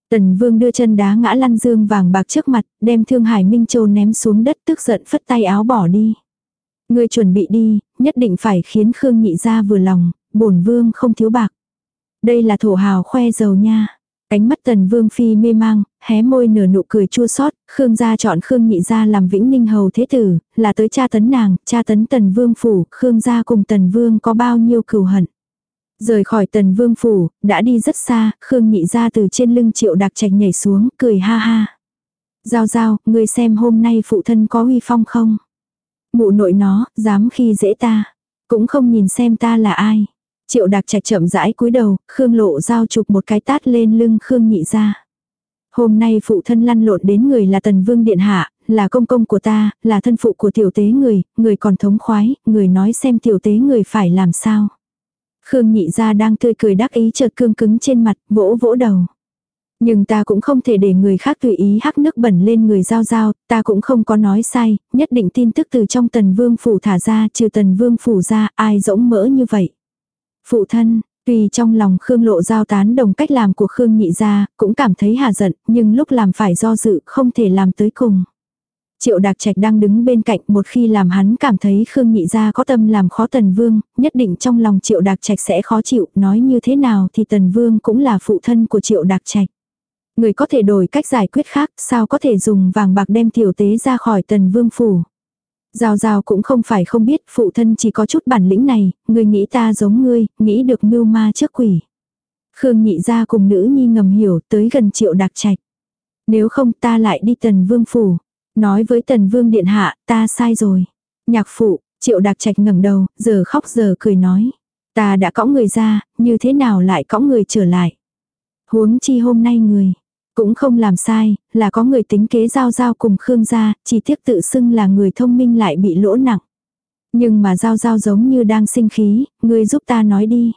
Tần vương đưa chân đá ngã lăn dương vàng bạc trước mặt, đem thương hải minh châu ném xuống đất tức giận phất tay áo bỏ đi. Người chuẩn bị đi, nhất định phải khiến Khương nhị ra vừa lòng, bổn vương không thiếu bạc. Đây là thổ hào khoe giàu nha. Cánh mắt tần vương phi mê mang, hé môi nở nụ cười chua xót Khương gia chọn Khương nhị gia làm vĩnh ninh hầu thế tử, là tới cha tấn nàng, cha tấn tần vương phủ, Khương gia cùng tần vương có bao nhiêu cừu hận. Rời khỏi tần vương phủ, đã đi rất xa, Khương nhị gia từ trên lưng triệu đặc trạch nhảy xuống, cười ha ha. Giao giao, ngươi xem hôm nay phụ thân có uy phong không? Mụ nội nó, dám khi dễ ta. Cũng không nhìn xem ta là ai. Triệu đặc trạch chậm rãi cúi đầu, Khương lộ giao chụp một cái tát lên lưng Khương nhị ra. Hôm nay phụ thân lăn lộn đến người là tần vương điện hạ, là công công của ta, là thân phụ của tiểu tế người, người còn thống khoái, người nói xem tiểu tế người phải làm sao. Khương nhị ra đang tươi cười đắc ý chợt cương cứng trên mặt, vỗ vỗ đầu. Nhưng ta cũng không thể để người khác tùy ý hắc nước bẩn lên người giao giao, ta cũng không có nói sai, nhất định tin tức từ trong tần vương phủ thả ra trừ tần vương phủ ra ai rỗng mỡ như vậy. Phụ thân, tuy trong lòng Khương Lộ giao tán đồng cách làm của Khương Nhị gia, cũng cảm thấy hà giận, nhưng lúc làm phải do dự không thể làm tới cùng. Triệu Đạc Trạch đang đứng bên cạnh một khi làm hắn cảm thấy Khương Nhị gia có tâm làm khó Tần Vương, nhất định trong lòng Triệu Đạc Trạch sẽ khó chịu, nói như thế nào thì Tần Vương cũng là phụ thân của Triệu Đạc Trạch. Người có thể đổi cách giải quyết khác, sao có thể dùng vàng bạc đem tiểu tế ra khỏi Tần Vương phủ. Giao giao cũng không phải không biết, phụ thân chỉ có chút bản lĩnh này, người nghĩ ta giống ngươi, nghĩ được mưu ma trước quỷ. Khương nhị ra cùng nữ nhi ngầm hiểu tới gần triệu đặc trạch. Nếu không ta lại đi tần vương phủ. Nói với tần vương điện hạ, ta sai rồi. Nhạc phụ, triệu đặc trạch ngẩng đầu, giờ khóc giờ cười nói. Ta đã cõng người ra, như thế nào lại cõng người trở lại. Huống chi hôm nay người, cũng không làm sai, là có người tính kế giao giao cùng Khương gia, chỉ tiếc tự xưng là người thông minh lại bị lỗ nặng. Nhưng mà giao giao giống như đang sinh khí, người giúp ta nói đi.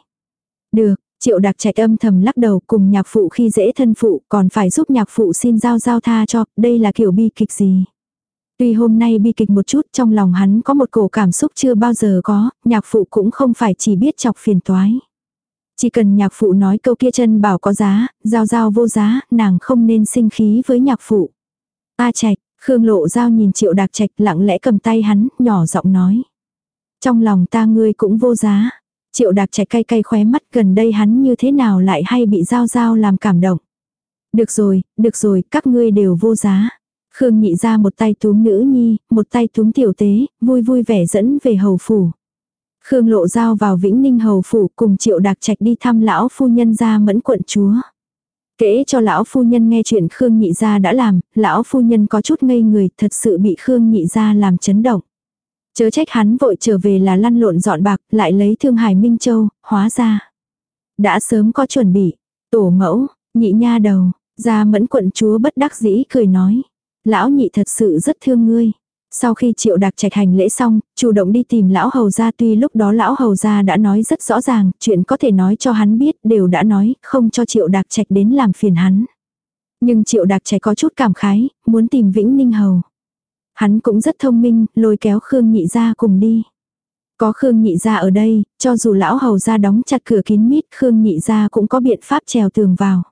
Được, triệu đặc trạch âm thầm lắc đầu cùng nhạc phụ khi dễ thân phụ còn phải giúp nhạc phụ xin giao giao tha cho, đây là kiểu bi kịch gì. Tuy hôm nay bi kịch một chút trong lòng hắn có một cổ cảm xúc chưa bao giờ có, nhạc phụ cũng không phải chỉ biết chọc phiền toái. Chỉ cần nhạc phụ nói câu kia chân bảo có giá, giao giao vô giá, nàng không nên sinh khí với nhạc phụ. A trạch, Khương lộ giao nhìn triệu đạc trạch lặng lẽ cầm tay hắn, nhỏ giọng nói. Trong lòng ta ngươi cũng vô giá. Triệu đạc trạch cay cay khóe mắt gần đây hắn như thế nào lại hay bị giao giao làm cảm động. Được rồi, được rồi, các ngươi đều vô giá. Khương nhị ra một tay túm nữ nhi, một tay túm tiểu tế, vui vui vẻ dẫn về hầu phủ. Khương Lộ Giao vào Vĩnh Ninh Hầu Phủ cùng Triệu Đạc Trạch đi thăm lão phu nhân gia mẫn quận chúa. Kể cho lão phu nhân nghe chuyện Khương Nhị Gia đã làm, lão phu nhân có chút ngây người thật sự bị Khương Nhị Gia làm chấn động. Chớ trách hắn vội trở về là lăn lộn dọn bạc lại lấy Thương Hải Minh Châu, hóa ra. Đã sớm có chuẩn bị, tổ mẫu, nhị nha đầu, gia mẫn quận chúa bất đắc dĩ cười nói. Lão nhị thật sự rất thương ngươi. Sau khi triệu đặc trạch hành lễ xong, chủ động đi tìm lão hầu gia tuy lúc đó lão hầu gia đã nói rất rõ ràng, chuyện có thể nói cho hắn biết đều đã nói, không cho triệu đặc trạch đến làm phiền hắn. Nhưng triệu đặc trạch có chút cảm khái, muốn tìm vĩnh ninh hầu. Hắn cũng rất thông minh, lôi kéo Khương nhị gia cùng đi. Có Khương nhị gia ở đây, cho dù lão hầu gia đóng chặt cửa kín mít, Khương nhị gia cũng có biện pháp trèo tường vào.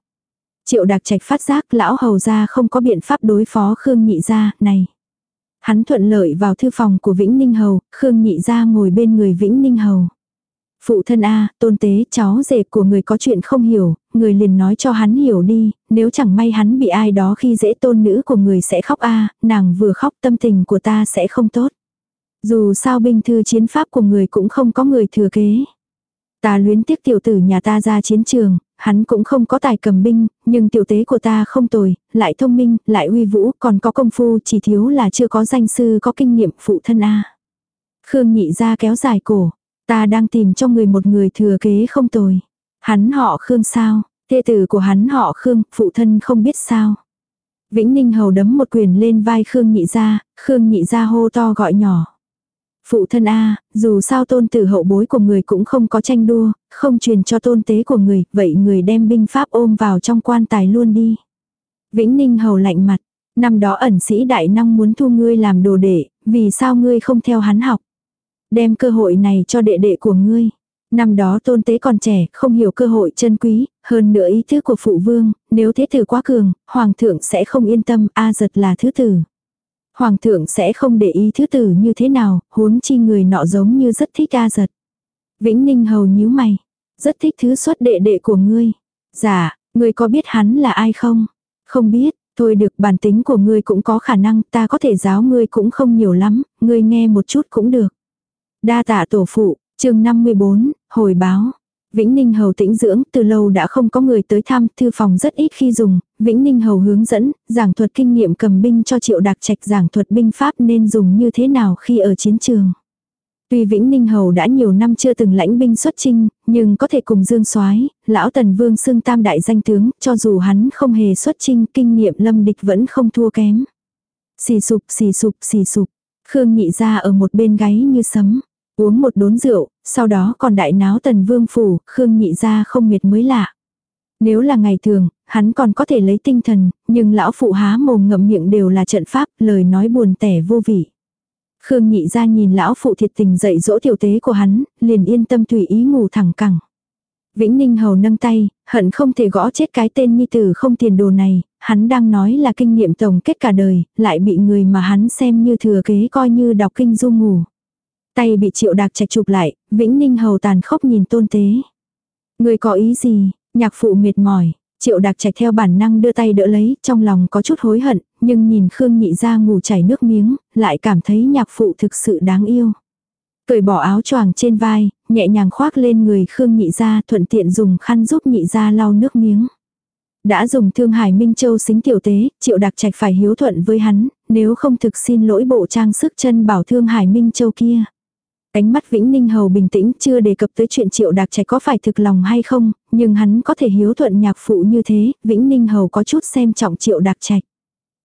Triệu đặc trạch phát giác lão hầu gia không có biện pháp đối phó Khương nhị gia, này. Hắn thuận lợi vào thư phòng của Vĩnh Ninh Hầu, Khương Nhị ra ngồi bên người Vĩnh Ninh Hầu. Phụ thân A, tôn tế, cháu rể của người có chuyện không hiểu, người liền nói cho hắn hiểu đi, nếu chẳng may hắn bị ai đó khi dễ tôn nữ của người sẽ khóc A, nàng vừa khóc tâm tình của ta sẽ không tốt. Dù sao binh thư chiến pháp của người cũng không có người thừa kế. Ta luyến tiếc tiểu tử nhà ta ra chiến trường, hắn cũng không có tài cầm binh, nhưng tiểu tế của ta không tồi, lại thông minh, lại uy vũ, còn có công phu chỉ thiếu là chưa có danh sư có kinh nghiệm phụ thân A. Khương nhị ra kéo dài cổ, ta đang tìm cho người một người thừa kế không tồi. Hắn họ Khương sao, thê tử của hắn họ Khương, phụ thân không biết sao. Vĩnh Ninh hầu đấm một quyền lên vai Khương nhị ra, Khương nhị ra hô to gọi nhỏ. Phụ thân A, dù sao tôn tử hậu bối của người cũng không có tranh đua, không truyền cho tôn tế của người, vậy người đem binh pháp ôm vào trong quan tài luôn đi. Vĩnh Ninh hầu lạnh mặt, năm đó ẩn sĩ đại năng muốn thu ngươi làm đồ đệ, vì sao ngươi không theo hắn học. Đem cơ hội này cho đệ đệ của ngươi. Năm đó tôn tế còn trẻ, không hiểu cơ hội chân quý, hơn nữa ý thức của phụ vương, nếu thế tử quá cường, hoàng thượng sẽ không yên tâm, A giật là thứ tử. Hoàng thượng sẽ không để ý thứ tử như thế nào, huống chi người nọ giống như rất thích A giật. Vĩnh Ninh hầu nhíu mày, rất thích thứ xuất đệ đệ của ngươi. Dạ, Ngươi có biết hắn là ai không? Không biết, thôi được bản tính của ngươi cũng có khả năng, ta có thể giáo ngươi cũng không nhiều lắm, ngươi nghe một chút cũng được. Đa tạ tổ phụ, chương 54, hồi báo. Vĩnh Ninh Hầu tĩnh dưỡng, từ lâu đã không có người tới thăm, thư phòng rất ít khi dùng, Vĩnh Ninh Hầu hướng dẫn, giảng thuật kinh nghiệm cầm binh cho triệu đặc trạch giảng thuật binh pháp nên dùng như thế nào khi ở chiến trường. Tuy Vĩnh Ninh Hầu đã nhiều năm chưa từng lãnh binh xuất chinh, nhưng có thể cùng Dương Soái, lão Tần Vương xưng tam đại danh tướng, cho dù hắn không hề xuất chinh, kinh nghiệm lâm địch vẫn không thua kém. Xì sụp xì sụp xì sụp, Khương nhị ra ở một bên gáy như sấm. Uống một đốn rượu, sau đó còn đại náo tần vương phủ, Khương nhị ra không miệt mới lạ. Nếu là ngày thường, hắn còn có thể lấy tinh thần, nhưng lão phụ há mồm ngậm miệng đều là trận pháp, lời nói buồn tẻ vô vị. Khương nhị ra nhìn lão phụ thiệt tình dạy dỗ tiểu tế của hắn, liền yên tâm tùy ý ngủ thẳng cẳng. Vĩnh Ninh Hầu nâng tay, hận không thể gõ chết cái tên nhi tử không tiền đồ này, hắn đang nói là kinh nghiệm tổng kết cả đời, lại bị người mà hắn xem như thừa kế coi như đọc kinh du ngủ. Tay bị triệu đạc trạch chụp lại, Vĩnh Ninh Hầu tàn khốc nhìn tôn tế. Người có ý gì, nhạc phụ mệt mỏi, triệu đạc trạch theo bản năng đưa tay đỡ lấy, trong lòng có chút hối hận, nhưng nhìn Khương nhị ra ngủ chảy nước miếng, lại cảm thấy nhạc phụ thực sự đáng yêu. Cởi bỏ áo choàng trên vai, nhẹ nhàng khoác lên người Khương nhị ra thuận tiện dùng khăn giúp nhị ra lau nước miếng. Đã dùng thương hải Minh Châu xính tiểu tế, triệu đặc trạch phải hiếu thuận với hắn, nếu không thực xin lỗi bộ trang sức chân bảo thương hải Minh Châu kia. Ánh mắt Vĩnh Ninh Hầu bình tĩnh chưa đề cập tới chuyện triệu đặc trạch có phải thực lòng hay không, nhưng hắn có thể hiếu thuận nhạc phụ như thế, Vĩnh Ninh Hầu có chút xem trọng triệu đặc trạch.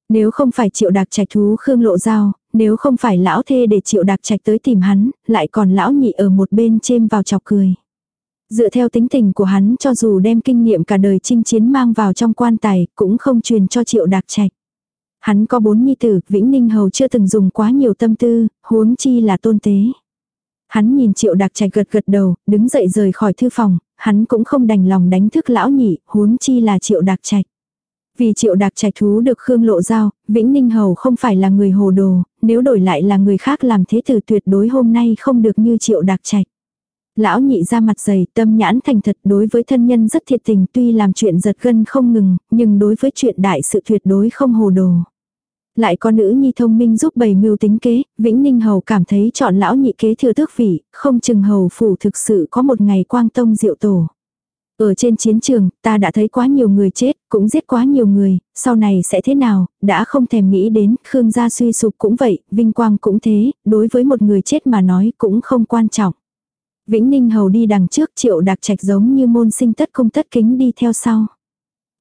Nếu không phải triệu đặc trạch thú Khương Lộ Giao, nếu không phải lão thê để triệu đặc trạch tới tìm hắn, lại còn lão nhị ở một bên chêm vào chọc cười. Dựa theo tính tình của hắn cho dù đem kinh nghiệm cả đời chinh chiến mang vào trong quan tài, cũng không truyền cho triệu đặc trạch. Hắn có bốn nhi tử, Vĩnh Ninh Hầu chưa từng dùng quá nhiều tâm tư, huống chi là tôn tế. Hắn nhìn triệu đặc trạch gật gật đầu, đứng dậy rời khỏi thư phòng, hắn cũng không đành lòng đánh thức lão nhị, huống chi là triệu đặc trạch. Vì triệu đặc trạch thú được Khương Lộ Giao, Vĩnh Ninh Hầu không phải là người hồ đồ, nếu đổi lại là người khác làm thế tử tuyệt đối hôm nay không được như triệu đặc trạch. Lão nhị ra mặt dày, tâm nhãn thành thật đối với thân nhân rất thiệt tình tuy làm chuyện giật gân không ngừng, nhưng đối với chuyện đại sự tuyệt đối không hồ đồ. Lại có nữ nhi thông minh giúp bày mưu tính kế, Vĩnh Ninh Hầu cảm thấy chọn lão nhị kế thừa tước vị, không chừng hầu phủ thực sự có một ngày quang tông diệu tổ. Ở trên chiến trường, ta đã thấy quá nhiều người chết, cũng giết quá nhiều người, sau này sẽ thế nào, đã không thèm nghĩ đến, Khương gia suy sụp cũng vậy, vinh quang cũng thế, đối với một người chết mà nói cũng không quan trọng. Vĩnh Ninh Hầu đi đằng trước triệu đặc trạch giống như môn sinh tất công tất kính đi theo sau.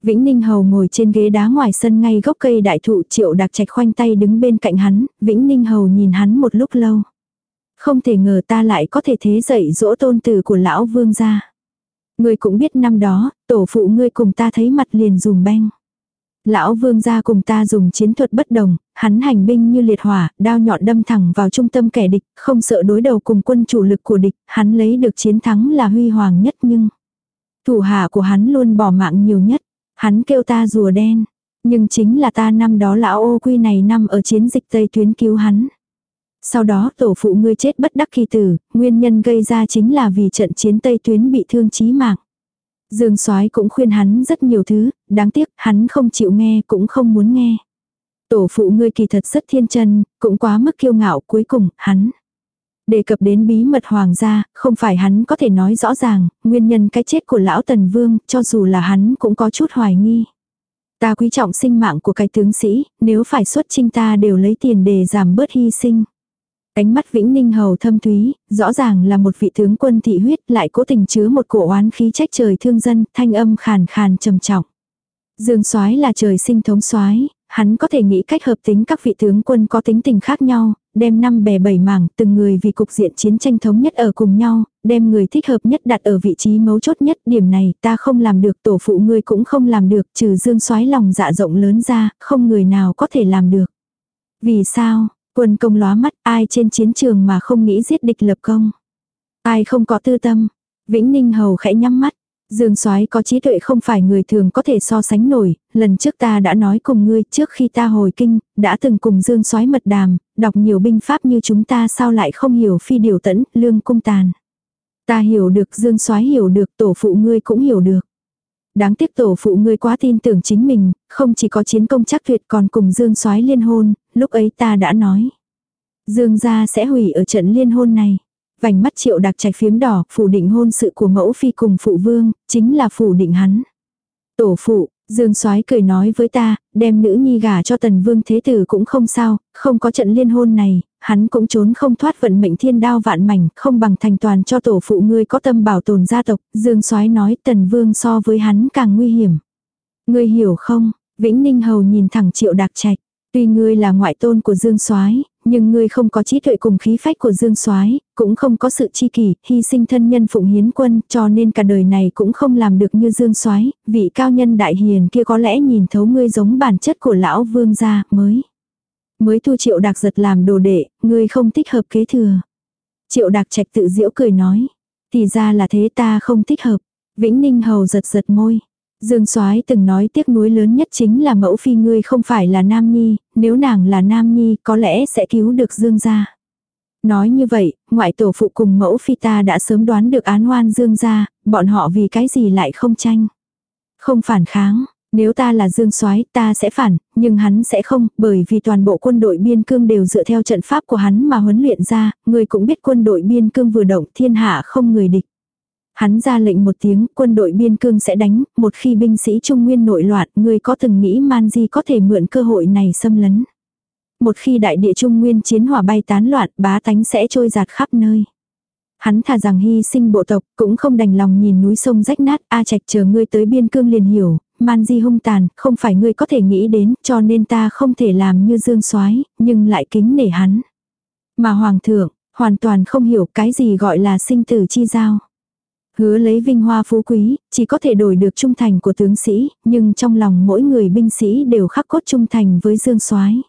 Vĩnh Ninh Hầu ngồi trên ghế đá ngoài sân ngay gốc cây đại thụ triệu đặc trạch khoanh tay đứng bên cạnh hắn, Vĩnh Ninh Hầu nhìn hắn một lúc lâu. Không thể ngờ ta lại có thể thế dậy dỗ tôn tử của lão vương gia. Ngươi cũng biết năm đó, tổ phụ ngươi cùng ta thấy mặt liền dùng beng. Lão vương gia cùng ta dùng chiến thuật bất đồng, hắn hành binh như liệt hỏa, đao nhọn đâm thẳng vào trung tâm kẻ địch, không sợ đối đầu cùng quân chủ lực của địch, hắn lấy được chiến thắng là huy hoàng nhất nhưng thủ hạ của hắn luôn bỏ mạng nhiều nhất. Hắn kêu ta rùa đen, nhưng chính là ta năm đó lão ô quy này năm ở chiến dịch Tây tuyến cứu hắn. Sau đó tổ phụ ngươi chết bất đắc kỳ tử, nguyên nhân gây ra chính là vì trận chiến Tây tuyến bị thương chí mạng. Dương Soái cũng khuyên hắn rất nhiều thứ, đáng tiếc hắn không chịu nghe cũng không muốn nghe. Tổ phụ ngươi kỳ thật rất thiên chân, cũng quá mức kiêu ngạo cuối cùng, hắn. Đề cập đến bí mật hoàng gia, không phải hắn có thể nói rõ ràng, nguyên nhân cái chết của lão tần vương, cho dù là hắn cũng có chút hoài nghi. Ta quý trọng sinh mạng của cái tướng sĩ, nếu phải xuất chinh ta đều lấy tiền để giảm bớt hy sinh. Ánh mắt Vĩnh Ninh Hầu thâm thúy, rõ ràng là một vị tướng quân thị huyết lại cố tình chứa một cổ oán khí trách trời thương dân, thanh âm khàn khàn trầm trọng. Dương soái là trời sinh thống soái, hắn có thể nghĩ cách hợp tính các vị tướng quân có tính tình khác nhau, đem năm bè bảy mảng, từng người vì cục diện chiến tranh thống nhất ở cùng nhau, đem người thích hợp nhất đặt ở vị trí mấu chốt nhất, điểm này ta không làm được, tổ phụ ngươi cũng không làm được, trừ Dương soái lòng dạ rộng lớn ra, không người nào có thể làm được. Vì sao, Quân công lóa mắt, ai trên chiến trường mà không nghĩ giết địch lập công. Ai không có tư tâm. Vĩnh Ninh Hầu khẽ nhắm mắt. Dương Soái có trí tuệ không phải người thường có thể so sánh nổi, lần trước ta đã nói cùng ngươi, trước khi ta hồi kinh, đã từng cùng Dương Soái mật đàm, đọc nhiều binh pháp như chúng ta sao lại không hiểu phi điều tẫn, lương cung tàn. Ta hiểu được Dương Soái hiểu được, tổ phụ ngươi cũng hiểu được. Đáng tiếc tổ phụ ngươi quá tin tưởng chính mình, không chỉ có chiến công chắc tuyệt còn cùng Dương Soái liên hôn, lúc ấy ta đã nói. Dương gia sẽ hủy ở trận liên hôn này. Vành mắt triệu đặc trạch phiếm đỏ, phủ định hôn sự của mẫu phi cùng phụ vương, chính là phủ định hắn. Tổ phụ, Dương Soái cười nói với ta, đem nữ nhi gả cho tần vương thế tử cũng không sao, không có trận liên hôn này, hắn cũng trốn không thoát vận mệnh thiên đao vạn mảnh, không bằng thành toàn cho tổ phụ ngươi có tâm bảo tồn gia tộc, Dương Soái nói tần vương so với hắn càng nguy hiểm. Ngươi hiểu không? Vĩnh Ninh Hầu nhìn thẳng Triệu Đạc Trạch, tuy ngươi là ngoại tôn của Dương Soái, nhưng ngươi không có trí tuệ cùng khí phách của Dương Soái, cũng không có sự chi kỷ, hy sinh thân nhân phụng hiến quân, cho nên cả đời này cũng không làm được như Dương Soái, vị cao nhân đại hiền kia có lẽ nhìn thấu ngươi giống bản chất của lão vương gia, mới mới thu Triệu Đạc giật làm đồ đệ, ngươi không thích hợp kế thừa. Triệu Đạc Trạch tự giễu cười nói, thì ra là thế ta không thích hợp. Vĩnh Ninh hầu giật giật môi. Dương Soái từng nói tiếc nuối lớn nhất chính là mẫu phi ngươi không phải là nam nhi, nếu nàng là nam nhi có lẽ sẽ cứu được Dương gia. Nói như vậy, ngoại tổ phụ cùng mẫu phi ta đã sớm đoán được án oan Dương gia, bọn họ vì cái gì lại không tranh. Không phản kháng, nếu ta là Dương Soái, ta sẽ phản, nhưng hắn sẽ không, bởi vì toàn bộ quân đội biên cương đều dựa theo trận pháp của hắn mà huấn luyện ra, người cũng biết quân đội biên cương vừa động, thiên hạ không người địch. Hắn ra lệnh một tiếng, quân đội biên cương sẽ đánh, một khi binh sĩ Trung Nguyên nội loạn, người có từng nghĩ Man Di có thể mượn cơ hội này xâm lấn. Một khi đại địa Trung Nguyên chiến hỏa bay tán loạn, bá tánh sẽ trôi giạt khắp nơi. Hắn thà rằng hy sinh bộ tộc, cũng không đành lòng nhìn núi sông rách nát, A Trạch chờ ngươi tới biên cương liền hiểu, Man Di hung tàn, không phải ngươi có thể nghĩ đến, cho nên ta không thể làm như Dương Soái, nhưng lại kính nể hắn. Mà hoàng thượng, hoàn toàn không hiểu cái gì gọi là sinh tử chi giao. Hứa lấy vinh hoa phú quý, chỉ có thể đổi được trung thành của tướng sĩ, nhưng trong lòng mỗi người binh sĩ đều khắc cốt trung thành với Dương Soái.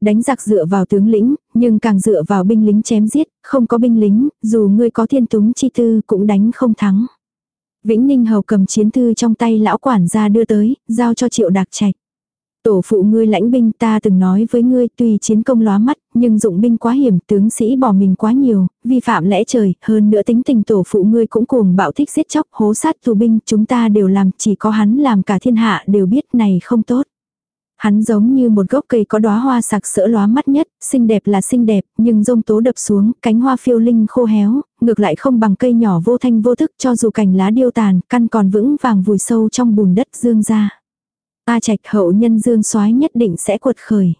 Đánh giặc dựa vào tướng lĩnh, nhưng càng dựa vào binh lính chém giết, không có binh lính, dù ngươi có thiên túng chi tư cũng đánh không thắng. Vĩnh Ninh Hầu cầm chiến thư trong tay lão quản gia đưa tới, giao cho triệu đặc trạch. Tổ phụ ngươi lãnh binh ta từng nói với ngươi tuy chiến công lóa mắt, nhưng dụng binh quá hiểm, tướng sĩ bỏ mình quá nhiều, vi phạm lẽ trời, hơn nữa tính tình tổ phụ ngươi cũng cuồng bạo thích giết chóc, hố sát tù binh, chúng ta đều làm, chỉ có hắn làm cả thiên hạ đều biết này không tốt. Hắn giống như một gốc cây có đóa hoa sặc sỡ lóa mắt nhất, xinh đẹp là xinh đẹp, nhưng rông tố đập xuống, cánh hoa phiêu linh khô héo, ngược lại không bằng cây nhỏ vô thanh vô thức cho dù cành lá điêu tàn, căn còn vững vàng vùi sâu trong bùn đất dương ra. A trạch hậu nhân dương soái nhất định sẽ cuột khởi.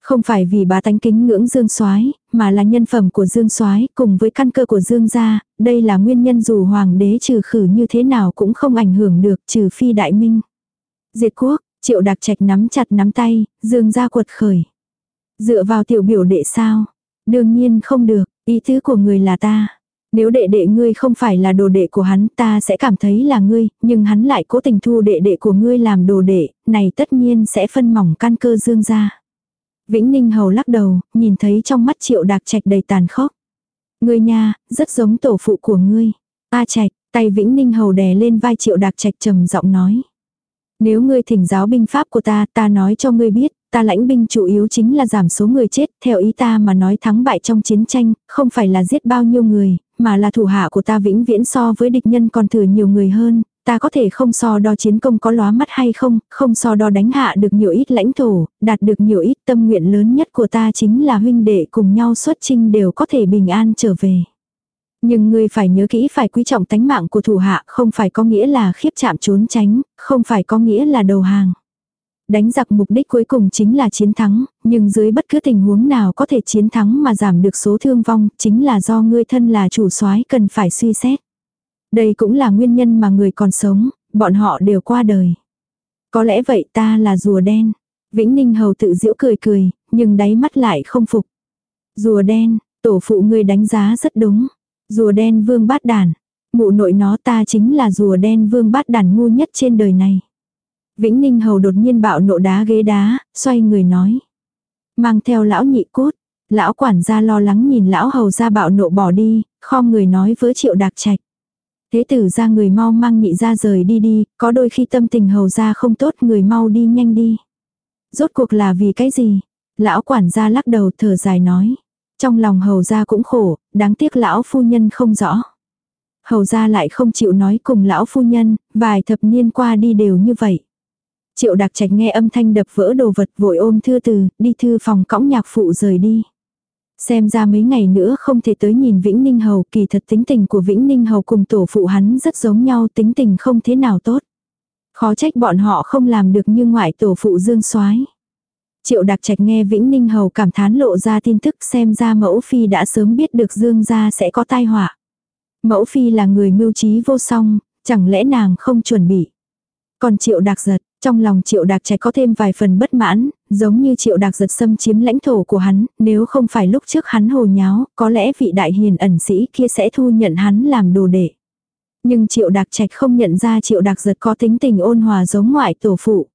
Không phải vì bá tánh kính ngưỡng dương soái mà là nhân phẩm của dương soái cùng với căn cơ của dương gia, đây là nguyên nhân dù hoàng đế trừ khử như thế nào cũng không ảnh hưởng được trừ phi đại minh. Diệt quốc, triệu đặc trạch nắm chặt nắm tay, dương gia cuột khởi. Dựa vào tiểu biểu đệ sao? Đương nhiên không được, ý tứ của người là ta. Nếu đệ đệ ngươi không phải là đồ đệ của hắn ta sẽ cảm thấy là ngươi, nhưng hắn lại cố tình thu đệ đệ của ngươi làm đồ đệ, này tất nhiên sẽ phân mỏng căn cơ dương ra. Vĩnh Ninh Hầu lắc đầu, nhìn thấy trong mắt triệu đạc trạch đầy tàn khốc. Ngươi nha, rất giống tổ phụ của ngươi. A trạch, tay Vĩnh Ninh Hầu đè lên vai triệu đạc trạch trầm giọng nói. Nếu ngươi thỉnh giáo binh pháp của ta, ta nói cho ngươi biết, ta lãnh binh chủ yếu chính là giảm số người chết, theo ý ta mà nói thắng bại trong chiến tranh, không phải là giết bao nhiêu người, mà là thủ hạ của ta vĩnh viễn so với địch nhân còn thừa nhiều người hơn, ta có thể không so đo chiến công có lóa mắt hay không, không so đo đánh hạ được nhiều ít lãnh thổ, đạt được nhiều ít tâm nguyện lớn nhất của ta chính là huynh đệ cùng nhau xuất chinh đều có thể bình an trở về. Nhưng ngươi phải nhớ kỹ phải quý trọng tánh mạng của thủ hạ, không phải có nghĩa là khiếp chạm trốn tránh, không phải có nghĩa là đầu hàng. Đánh giặc mục đích cuối cùng chính là chiến thắng, nhưng dưới bất cứ tình huống nào có thể chiến thắng mà giảm được số thương vong, chính là do ngươi thân là chủ soái cần phải suy xét. Đây cũng là nguyên nhân mà người còn sống, bọn họ đều qua đời. Có lẽ vậy ta là rùa đen. Vĩnh Ninh Hầu tự giễu cười cười, nhưng đáy mắt lại không phục. Rùa đen, tổ phụ ngươi đánh giá rất đúng. Rùa đen vương bát đàn. Mụ nội nó ta chính là rùa đen vương bát đàn ngu nhất trên đời này. Vĩnh Ninh Hầu đột nhiên bạo nộ đá ghế đá, xoay người nói. Mang theo lão nhị cốt. Lão quản gia lo lắng nhìn lão hầu ra bạo nộ bỏ đi, khom người nói với triệu đạc trạch. Thế tử ra người mau mang nhị ra rời đi đi, có đôi khi tâm tình hầu ra không tốt người mau đi nhanh đi. Rốt cuộc là vì cái gì? Lão quản gia lắc đầu thở dài nói. Trong lòng hầu ra cũng khổ, đáng tiếc lão phu nhân không rõ. Hầu ra lại không chịu nói cùng lão phu nhân, vài thập niên qua đi đều như vậy. Triệu đặc trạch nghe âm thanh đập vỡ đồ vật vội ôm thư từ, đi thư phòng cõng nhạc phụ rời đi. Xem ra mấy ngày nữa không thể tới nhìn Vĩnh Ninh Hầu, kỳ thật tính tình của Vĩnh Ninh Hầu cùng tổ phụ hắn rất giống nhau, tính tình không thế nào tốt. Khó trách bọn họ không làm được như ngoại tổ phụ Dương Soái. Triệu Đặc Trạch nghe Vĩnh Ninh Hầu cảm thán lộ ra tin tức xem ra mẫu phi đã sớm biết được Dương gia sẽ có tai họa. Mẫu phi là người mưu trí vô song, chẳng lẽ nàng không chuẩn bị. Còn Triệu Đặc Giật, trong lòng Triệu Đặc Trạch có thêm vài phần bất mãn, giống như Triệu Đặc Giật xâm chiếm lãnh thổ của hắn, nếu không phải lúc trước hắn hồ nháo, có lẽ vị đại hiền ẩn sĩ kia sẽ thu nhận hắn làm đồ đệ. Nhưng Triệu Đặc Trạch không nhận ra Triệu Đặc Giật có tính tình ôn hòa giống ngoại tổ phụ.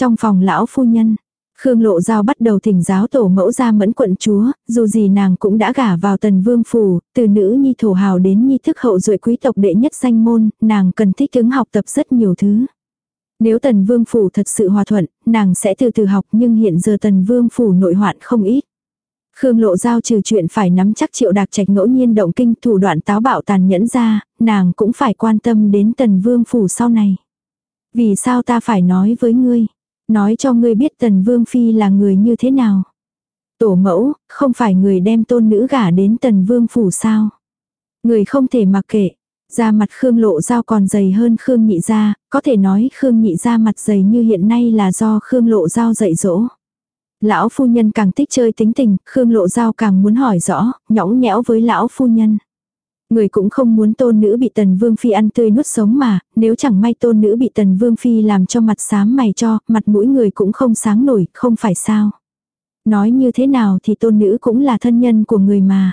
Trong phòng lão phu nhân, Khương Lộ Giao bắt đầu thỉnh giáo tổ mẫu ra mẫn quận chúa, dù gì nàng cũng đã gả vào tần vương phủ, từ nữ nhi thổ hào đến nhi thức hậu duệ quý tộc đệ nhất danh môn, nàng cần thích ứng học tập rất nhiều thứ. Nếu tần vương phủ thật sự hòa thuận, nàng sẽ từ từ học nhưng hiện giờ tần vương phủ nội hoạn không ít. Khương Lộ Giao trừ chuyện phải nắm chắc triệu đạc trạch ngẫu nhiên động kinh thủ đoạn táo bạo tàn nhẫn ra, nàng cũng phải quan tâm đến tần vương phủ sau này. Vì sao ta phải nói với ngươi? Nói cho ngươi biết tần vương phi là người như thế nào? Tổ mẫu, không phải người đem tôn nữ gả đến tần vương phủ sao? Người không thể mặc kệ. Da mặt Khương Lộ Giao còn dày hơn Khương Nhị Gia, có thể nói Khương Nhị Gia mặt dày như hiện nay là do Khương Lộ Giao dạy dỗ. Lão phu nhân càng thích chơi tính tình, Khương Lộ Giao càng muốn hỏi rõ, nhõng nhẽo với lão phu nhân. Người cũng không muốn tôn nữ bị tần vương phi ăn tươi nuốt sống mà, nếu chẳng may tôn nữ bị tần vương phi làm cho mặt xám mày cho, mặt mũi người cũng không sáng nổi, không phải sao. Nói như thế nào thì tôn nữ cũng là thân nhân của người mà.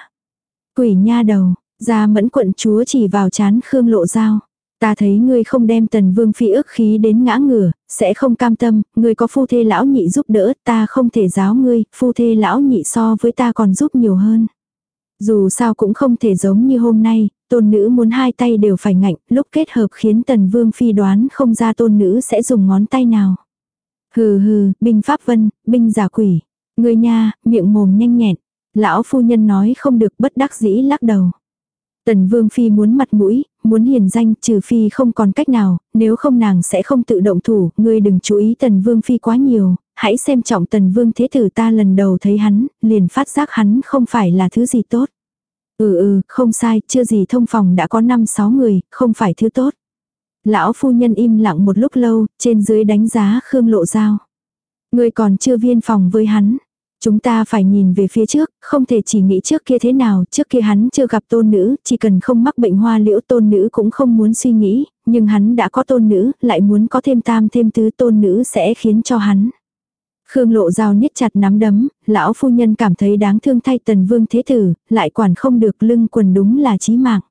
Quỷ nha đầu, gia mẫn quận chúa chỉ vào chán Khương Lộ Giao. Ta thấy ngươi không đem tần vương phi ức khí đến ngã ngửa, sẽ không cam tâm, ngươi có phu thê lão nhị giúp đỡ, ta không thể giáo ngươi, phu thê lão nhị so với ta còn giúp nhiều hơn. Dù sao cũng không thể giống như hôm nay, tôn nữ muốn hai tay đều phải ngạnh, lúc kết hợp khiến tần vương phi đoán không ra tôn nữ sẽ dùng ngón tay nào. Hừ hừ, binh pháp vân, binh giả quỷ. Ngươi nha, miệng mồm nhanh nhẹn. Lão phu nhân nói không được bất đắc dĩ lắc đầu. Tần Vương Phi muốn mặt mũi, muốn hiền danh, trừ Phi không còn cách nào, nếu không nàng sẽ không tự động thủ, ngươi đừng chú ý Tần Vương Phi quá nhiều, hãy xem trọng Tần Vương Thế Tử ta lần đầu thấy hắn, liền phát giác hắn không phải là thứ gì tốt. Ừ ừ, không sai, chưa gì thông phòng đã có 5-6 người, không phải thứ tốt. Lão phu nhân im lặng một lúc lâu, trên dưới đánh giá Khương Lộ Giao. Ngươi còn chưa viên phòng với hắn, Chúng ta phải nhìn về phía trước, không thể chỉ nghĩ trước kia thế nào, trước kia hắn chưa gặp tôn nữ, chỉ cần không mắc bệnh hoa liễu tôn nữ cũng không muốn suy nghĩ, nhưng hắn đã có tôn nữ, lại muốn có thêm tam thêm tứ tôn nữ sẽ khiến cho hắn. Khương lộ dao niết chặt nắm đấm, lão phu nhân cảm thấy đáng thương thay tần vương thế tử, lại quản không được lưng quần đúng là chí mạng.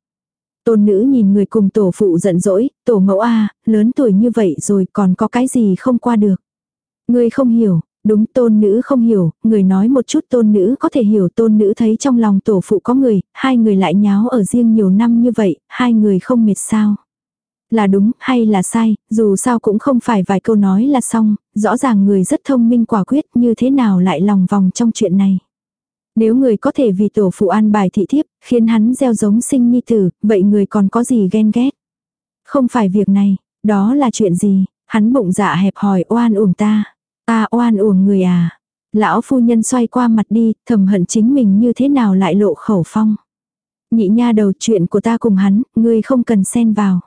Tôn nữ nhìn người cùng tổ phụ giận dỗi, tổ mẫu a lớn tuổi như vậy rồi còn có cái gì không qua được. Ngươi không hiểu, Đúng tôn nữ không hiểu, người nói một chút tôn nữ có thể hiểu tôn nữ thấy trong lòng tổ phụ có người, hai người lại nháo ở riêng nhiều năm như vậy, hai người không mệt sao. Là đúng hay là sai, dù sao cũng không phải vài câu nói là xong, rõ ràng người rất thông minh quả quyết như thế nào lại lòng vòng trong chuyện này. Nếu người có thể vì tổ phụ an bài thị thiếp, khiến hắn gieo giống sinh nhi tử, vậy người còn có gì ghen ghét. Không phải việc này, đó là chuyện gì, hắn bụng dạ hẹp hòi oan uổng ta. Ta oan uổng người à. Lão phu nhân xoay qua mặt đi, thầm hận chính mình như thế nào lại lộ khẩu phong. Nhị nha đầu chuyện của ta cùng hắn, ngươi không cần xen vào.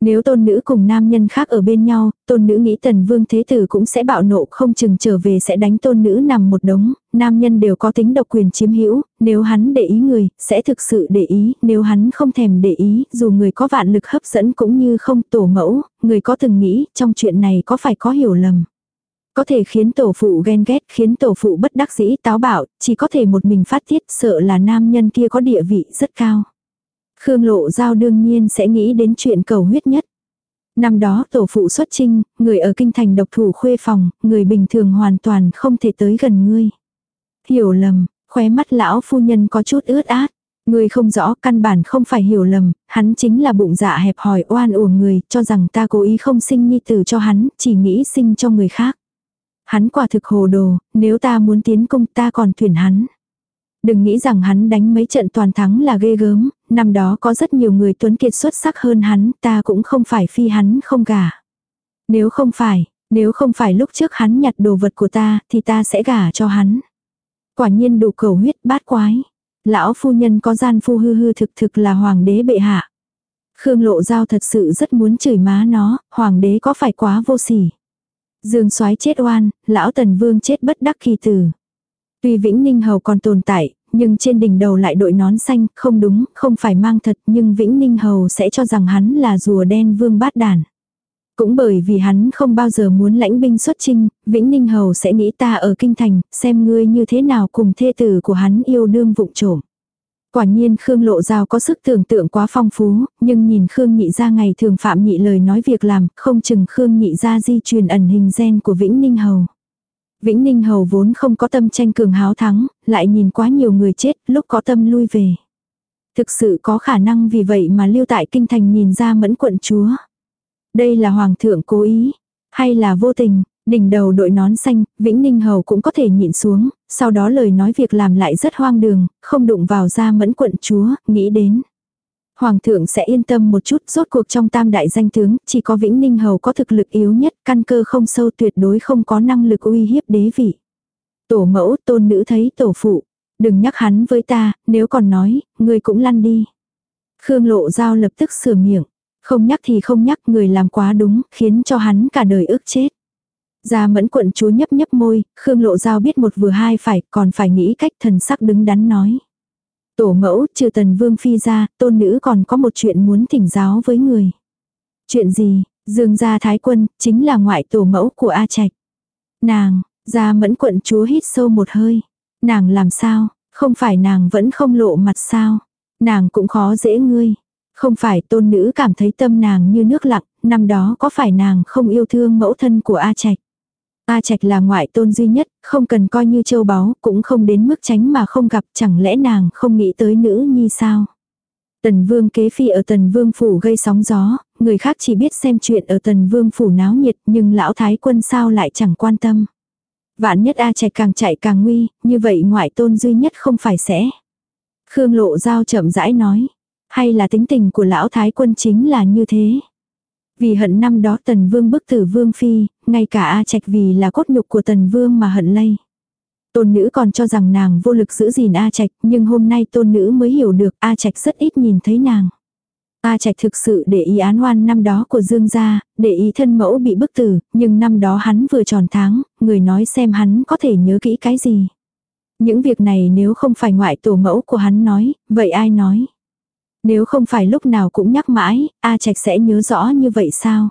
Nếu tôn nữ cùng nam nhân khác ở bên nhau, tôn nữ nghĩ tần vương thế tử cũng sẽ bạo nộ không chừng trở về sẽ đánh tôn nữ nằm một đống, nam nhân đều có tính độc quyền chiếm hữu nếu hắn để ý người, sẽ thực sự để ý, nếu hắn không thèm để ý, dù người có vạn lực hấp dẫn cũng như không tổ mẫu, người có từng nghĩ trong chuyện này có phải có hiểu lầm. Có thể khiến tổ phụ ghen ghét, khiến tổ phụ bất đắc dĩ táo bạo, chỉ có thể một mình phát tiết sợ là nam nhân kia có địa vị rất cao. Khương Lộ Giao đương nhiên sẽ nghĩ đến chuyện cầu huyết nhất. Năm đó tổ phụ xuất trinh, người ở kinh thành độc thủ khuê phòng, người bình thường hoàn toàn không thể tới gần ngươi. Hiểu lầm, khóe mắt lão phu nhân có chút ướt át. Ngươi không rõ căn bản không phải hiểu lầm, hắn chính là bụng dạ hẹp hòi oan uổng người, cho rằng ta cố ý không sinh nhi tử cho hắn, chỉ nghĩ sinh cho người khác. Hắn quả thực hồ đồ, nếu ta muốn tiến công ta còn thuyền hắn. Đừng nghĩ rằng hắn đánh mấy trận toàn thắng là ghê gớm, năm đó có rất nhiều người tuấn kiệt xuất sắc hơn hắn, ta cũng không phải phi hắn không gả. Nếu không phải, nếu không phải lúc trước hắn nhặt đồ vật của ta, thì ta sẽ gả cho hắn. Quả nhiên đủ cầu huyết bát quái. Lão phu nhân có gian phu hư hư thực thực là hoàng đế bệ hạ. Khương Lộ Giao thật sự rất muốn chửi má nó, hoàng đế có phải quá vô sỉ. Dương soái chết oan, lão tần vương chết bất đắc kỳ tử. Tuy Vĩnh Ninh Hầu còn tồn tại, nhưng trên đỉnh đầu lại đội nón xanh, không đúng, không phải mang thật, nhưng Vĩnh Ninh Hầu sẽ cho rằng hắn là rùa đen vương bát đàn. Cũng bởi vì hắn không bao giờ muốn lãnh binh xuất chinh, Vĩnh Ninh Hầu sẽ nghĩ ta ở kinh thành, xem ngươi như thế nào cùng thê tử của hắn yêu đương vụng trộm. Quả nhiên Khương Lộ Giao có sức tưởng tượng quá phong phú, nhưng nhìn Khương Nhị ra ngày thường phạm nhị lời nói việc làm, không chừng Khương Nhị ra di truyền ẩn hình gen của Vĩnh Ninh Hầu. Vĩnh Ninh Hầu vốn không có tâm tranh cường háo thắng, lại nhìn quá nhiều người chết, lúc có tâm lui về. Thực sự có khả năng vì vậy mà lưu tại kinh thành nhìn ra mẫn quận chúa. Đây là hoàng thượng cố ý, hay là vô tình, đỉnh đầu đội nón xanh, Vĩnh Ninh Hầu cũng có thể nhịn xuống, sau đó lời nói việc làm lại rất hoang đường, không đụng vào ra mẫn quận chúa, nghĩ đến. Hoàng thượng sẽ yên tâm một chút, rốt cuộc trong tam đại danh tướng, chỉ có Vĩnh Ninh Hầu có thực lực yếu nhất, căn cơ không sâu tuyệt đối không có năng lực uy hiếp đế vị. Tổ mẫu, tôn nữ thấy tổ phụ, đừng nhắc hắn với ta, nếu còn nói, ngươi cũng lăn đi. Khương Lộ Giao lập tức sửa miệng, không nhắc thì không nhắc người làm quá đúng, khiến cho hắn cả đời ước chết. Gia mẫn quận chúa nhấp nhấp môi, Khương Lộ Giao biết một vừa hai phải, còn phải nghĩ cách thần sắc đứng đắn nói. Tổ mẫu, trừ tần vương phi ra, tôn nữ còn có một chuyện muốn thỉnh giáo với người. Chuyện gì, dương gia thái quân, chính là ngoại tổ mẫu của A Trạch. Nàng, gia mẫn quận chúa hít sâu một hơi. Nàng làm sao, không phải nàng vẫn không lộ mặt sao. Nàng cũng khó dễ ngươi. Không phải tôn nữ cảm thấy tâm nàng như nước lặng, năm đó có phải nàng không yêu thương mẫu thân của A Trạch. A Trạch là ngoại tôn duy nhất, không cần coi như châu báu, cũng không đến mức tránh mà không gặp, chẳng lẽ nàng không nghĩ tới nữ nhi sao? Tần Vương kế phi ở Tần Vương phủ gây sóng gió, người khác chỉ biết xem chuyện ở Tần Vương phủ náo nhiệt, nhưng lão thái quân sao lại chẳng quan tâm. Vạn nhất A Trạch càng chạy càng nguy, như vậy ngoại tôn duy nhất không phải sẽ. Khương Lộ Giao chậm rãi nói, hay là tính tình của lão thái quân chính là như thế. Vì hận năm đó tần vương bức tử vương phi, ngay cả A Trạch vì là cốt nhục của tần vương mà hận lây. Tôn nữ còn cho rằng nàng vô lực giữ gìn A Trạch, nhưng hôm nay tôn nữ mới hiểu được A Trạch rất ít nhìn thấy nàng. A Trạch thực sự để ý án oan năm đó của Dương gia, để ý thân mẫu bị bức tử, nhưng năm đó hắn vừa tròn tháng, người nói xem hắn có thể nhớ kỹ cái gì. Những việc này nếu không phải ngoại tổ mẫu của hắn nói, vậy ai nói? Nếu không phải lúc nào cũng nhắc mãi, A Trạch sẽ nhớ rõ như vậy sao?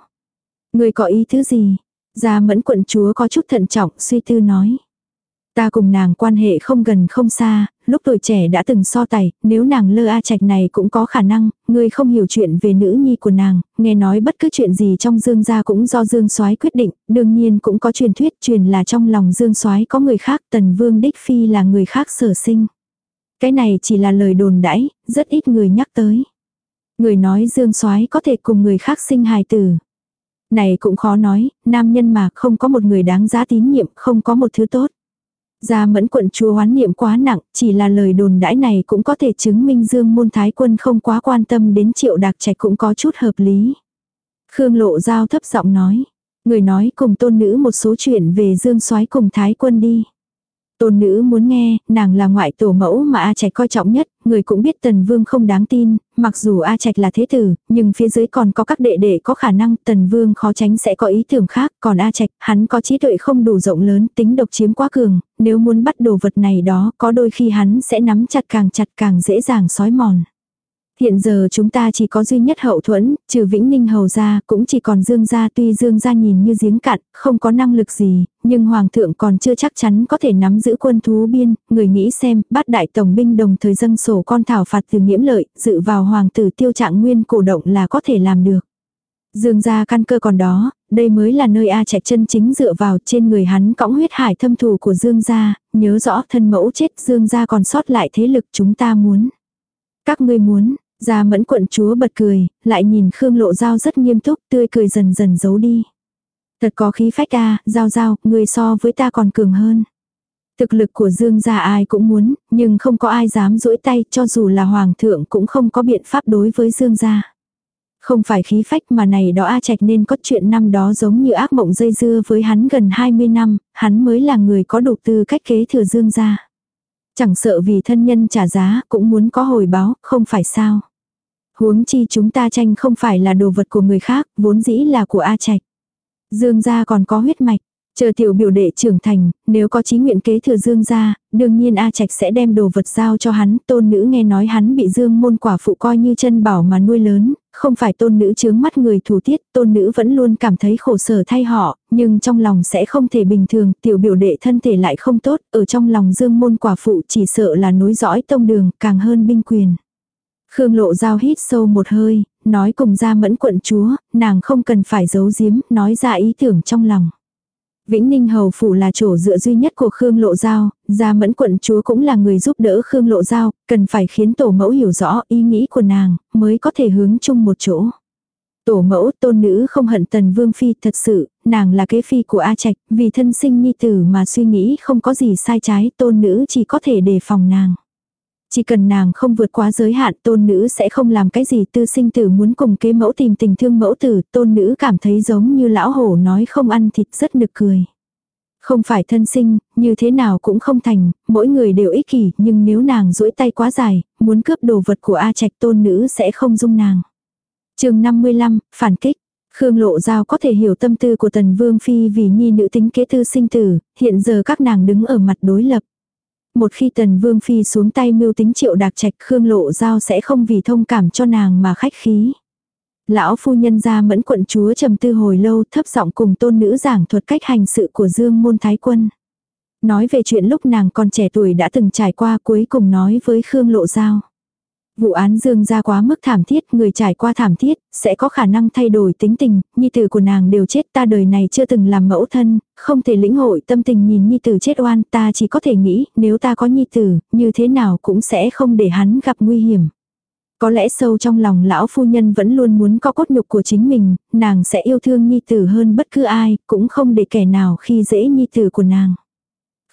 Người có ý thứ gì? Gia mẫn quận chúa có chút thận trọng suy tư nói. Ta cùng nàng quan hệ không gần không xa, lúc tuổi trẻ đã từng so tài, nếu nàng lơ A Trạch này cũng có khả năng, người không hiểu chuyện về nữ nhi của nàng, nghe nói bất cứ chuyện gì trong Dương gia cũng do Dương Soái quyết định, đương nhiên cũng có truyền thuyết truyền là trong lòng Dương Soái có người khác, Tần Vương đích phi là người khác sở sinh. Cái này chỉ là lời đồn đãi, rất ít người nhắc tới. Người nói Dương Soái có thể cùng người khác sinh hài tử. Này cũng khó nói, nam nhân mà không có một người đáng giá tín nhiệm, không có một thứ tốt. Gia mẫn quận chúa hoán niệm quá nặng, chỉ là lời đồn đãi này cũng có thể chứng minh Dương môn thái quân không quá quan tâm đến triệu đạc trạch cũng có chút hợp lý. Khương lộ giao thấp giọng nói. Người nói cùng tôn nữ một số chuyện về Dương soái cùng thái quân đi. Tôn nữ muốn nghe, nàng là ngoại tổ mẫu mà A Trạch coi trọng nhất, người cũng biết Tần Vương không đáng tin, mặc dù A Trạch là thế tử, nhưng phía dưới còn có các đệ đệ có khả năng Tần Vương khó tránh sẽ có ý tưởng khác, còn A Trạch, hắn có trí tuệ không đủ rộng lớn, tính độc chiếm quá cường, nếu muốn bắt đồ vật này đó, có đôi khi hắn sẽ nắm chặt càng chặt càng dễ dàng sói mòn. Hiện giờ chúng ta chỉ có duy nhất hậu thuẫn, trừ Vĩnh Ninh hầu ra, cũng chỉ còn Dương gia tuy Dương gia nhìn như giếng cạn, không có năng lực gì, nhưng Hoàng thượng còn chưa chắc chắn có thể nắm giữ quân thú biên, người nghĩ xem, bát đại tổng binh đồng thời dâng sổ con thảo phạt từ nghiễm lợi, dự vào Hoàng tử tiêu trạng nguyên cổ động là có thể làm được. Dương gia căn cơ còn đó, đây mới là nơi A Trạch chân chính dựa vào trên người hắn cõng huyết hải thâm thù của Dương gia, nhớ rõ thân mẫu chết Dương gia còn sót lại thế lực chúng ta muốn. Các ngươi muốn, Gia mẫn quận chúa bật cười, lại nhìn Khương Lộ Giao rất nghiêm túc, tươi cười dần dần giấu đi. Thật có khí phách a, Giao Giao, người so với ta còn cường hơn. Thực lực của Dương gia ai cũng muốn, nhưng không có ai dám duỗi tay cho dù là hoàng thượng cũng không có biện pháp đối với Dương gia. Không phải khí phách mà này đó A Trạch nên có chuyện năm đó giống như ác mộng dây dưa với hắn gần 20 năm, hắn mới là người có đủ tư cách kế thừa Dương gia. Chẳng sợ vì thân nhân trả giá cũng muốn có hồi báo, không phải sao. Huống chi chúng ta tranh không phải là đồ vật của người khác, vốn dĩ là của A Trạch. Dương gia còn có huyết mạch, Chờ tiểu biểu đệ trưởng thành, nếu có chí nguyện kế thừa Dương gia, đương nhiên A Trạch sẽ đem đồ vật giao cho hắn, tôn nữ nghe nói hắn bị Dương môn quả phụ coi như chân bảo mà nuôi lớn, không phải tôn nữ chướng mắt người thủ tiết, tôn nữ vẫn luôn cảm thấy khổ sở thay họ, nhưng trong lòng sẽ không thể bình thường, tiểu biểu đệ thân thể lại không tốt, ở trong lòng Dương môn quả phụ chỉ sợ là nối dõi tông đường, càng hơn binh quyền. Khương lộ giao hít sâu một hơi, nói cùng ra mẫn quận chúa, nàng không cần phải giấu giếm, nói ra ý tưởng trong lòng. Vĩnh Ninh Hầu Phủ là chỗ dựa duy nhất của Khương Lộ Giao, Gia Mẫn quận chúa cũng là người giúp đỡ Khương Lộ Giao, cần phải khiến tổ mẫu hiểu rõ ý nghĩ của nàng, mới có thể hướng chung một chỗ. Tổ mẫu tôn nữ không hận tần vương phi thật sự, nàng là kế phi của A Trạch, vì thân sinh nhi tử mà suy nghĩ không có gì sai trái, tôn nữ chỉ có thể đề phòng nàng. Chỉ cần nàng không vượt quá giới hạn tôn nữ sẽ không làm cái gì tư sinh tử muốn cùng kế mẫu tìm tình thương mẫu tử, tôn nữ cảm thấy giống như lão hổ nói không ăn thịt rất nực cười. Không phải thân sinh, như thế nào cũng không thành, mỗi người đều ích kỷ, nhưng nếu nàng duỗi tay quá dài, muốn cướp đồ vật của A Trạch tôn nữ sẽ không dung nàng. chương 55, phản kích. Khương Lộ Giao có thể hiểu tâm tư của Tần Vương Phi vì nhi nữ tính kế tư sinh tử, hiện giờ các nàng đứng ở mặt đối lập. Một khi Tần Vương Phi xuống tay mưu tính triệu đạc trạch, Khương Lộ Giao sẽ không vì thông cảm cho nàng mà khách khí. Lão phu nhân ra mẫn quận chúa trầm tư hồi lâu, thấp giọng cùng tôn nữ giảng thuật cách hành sự của Dương Môn Thái Quân. Nói về chuyện lúc nàng còn trẻ tuổi đã từng trải qua, cuối cùng nói với Khương Lộ Giao. Vụ án dương ra quá mức thảm thiết, người trải qua thảm thiết, sẽ có khả năng thay đổi tính tình, nhi tử của nàng đều chết ta đời này chưa từng làm mẫu thân, không thể lĩnh hội tâm tình nhìn nhi tử chết oan, ta chỉ có thể nghĩ, nếu ta có nhi tử, như thế nào cũng sẽ không để hắn gặp nguy hiểm. Có lẽ sâu trong lòng lão phu nhân vẫn luôn muốn có cốt nhục của chính mình, nàng sẽ yêu thương nhi tử hơn bất cứ ai, cũng không để kẻ nào khi dễ nhi tử của nàng.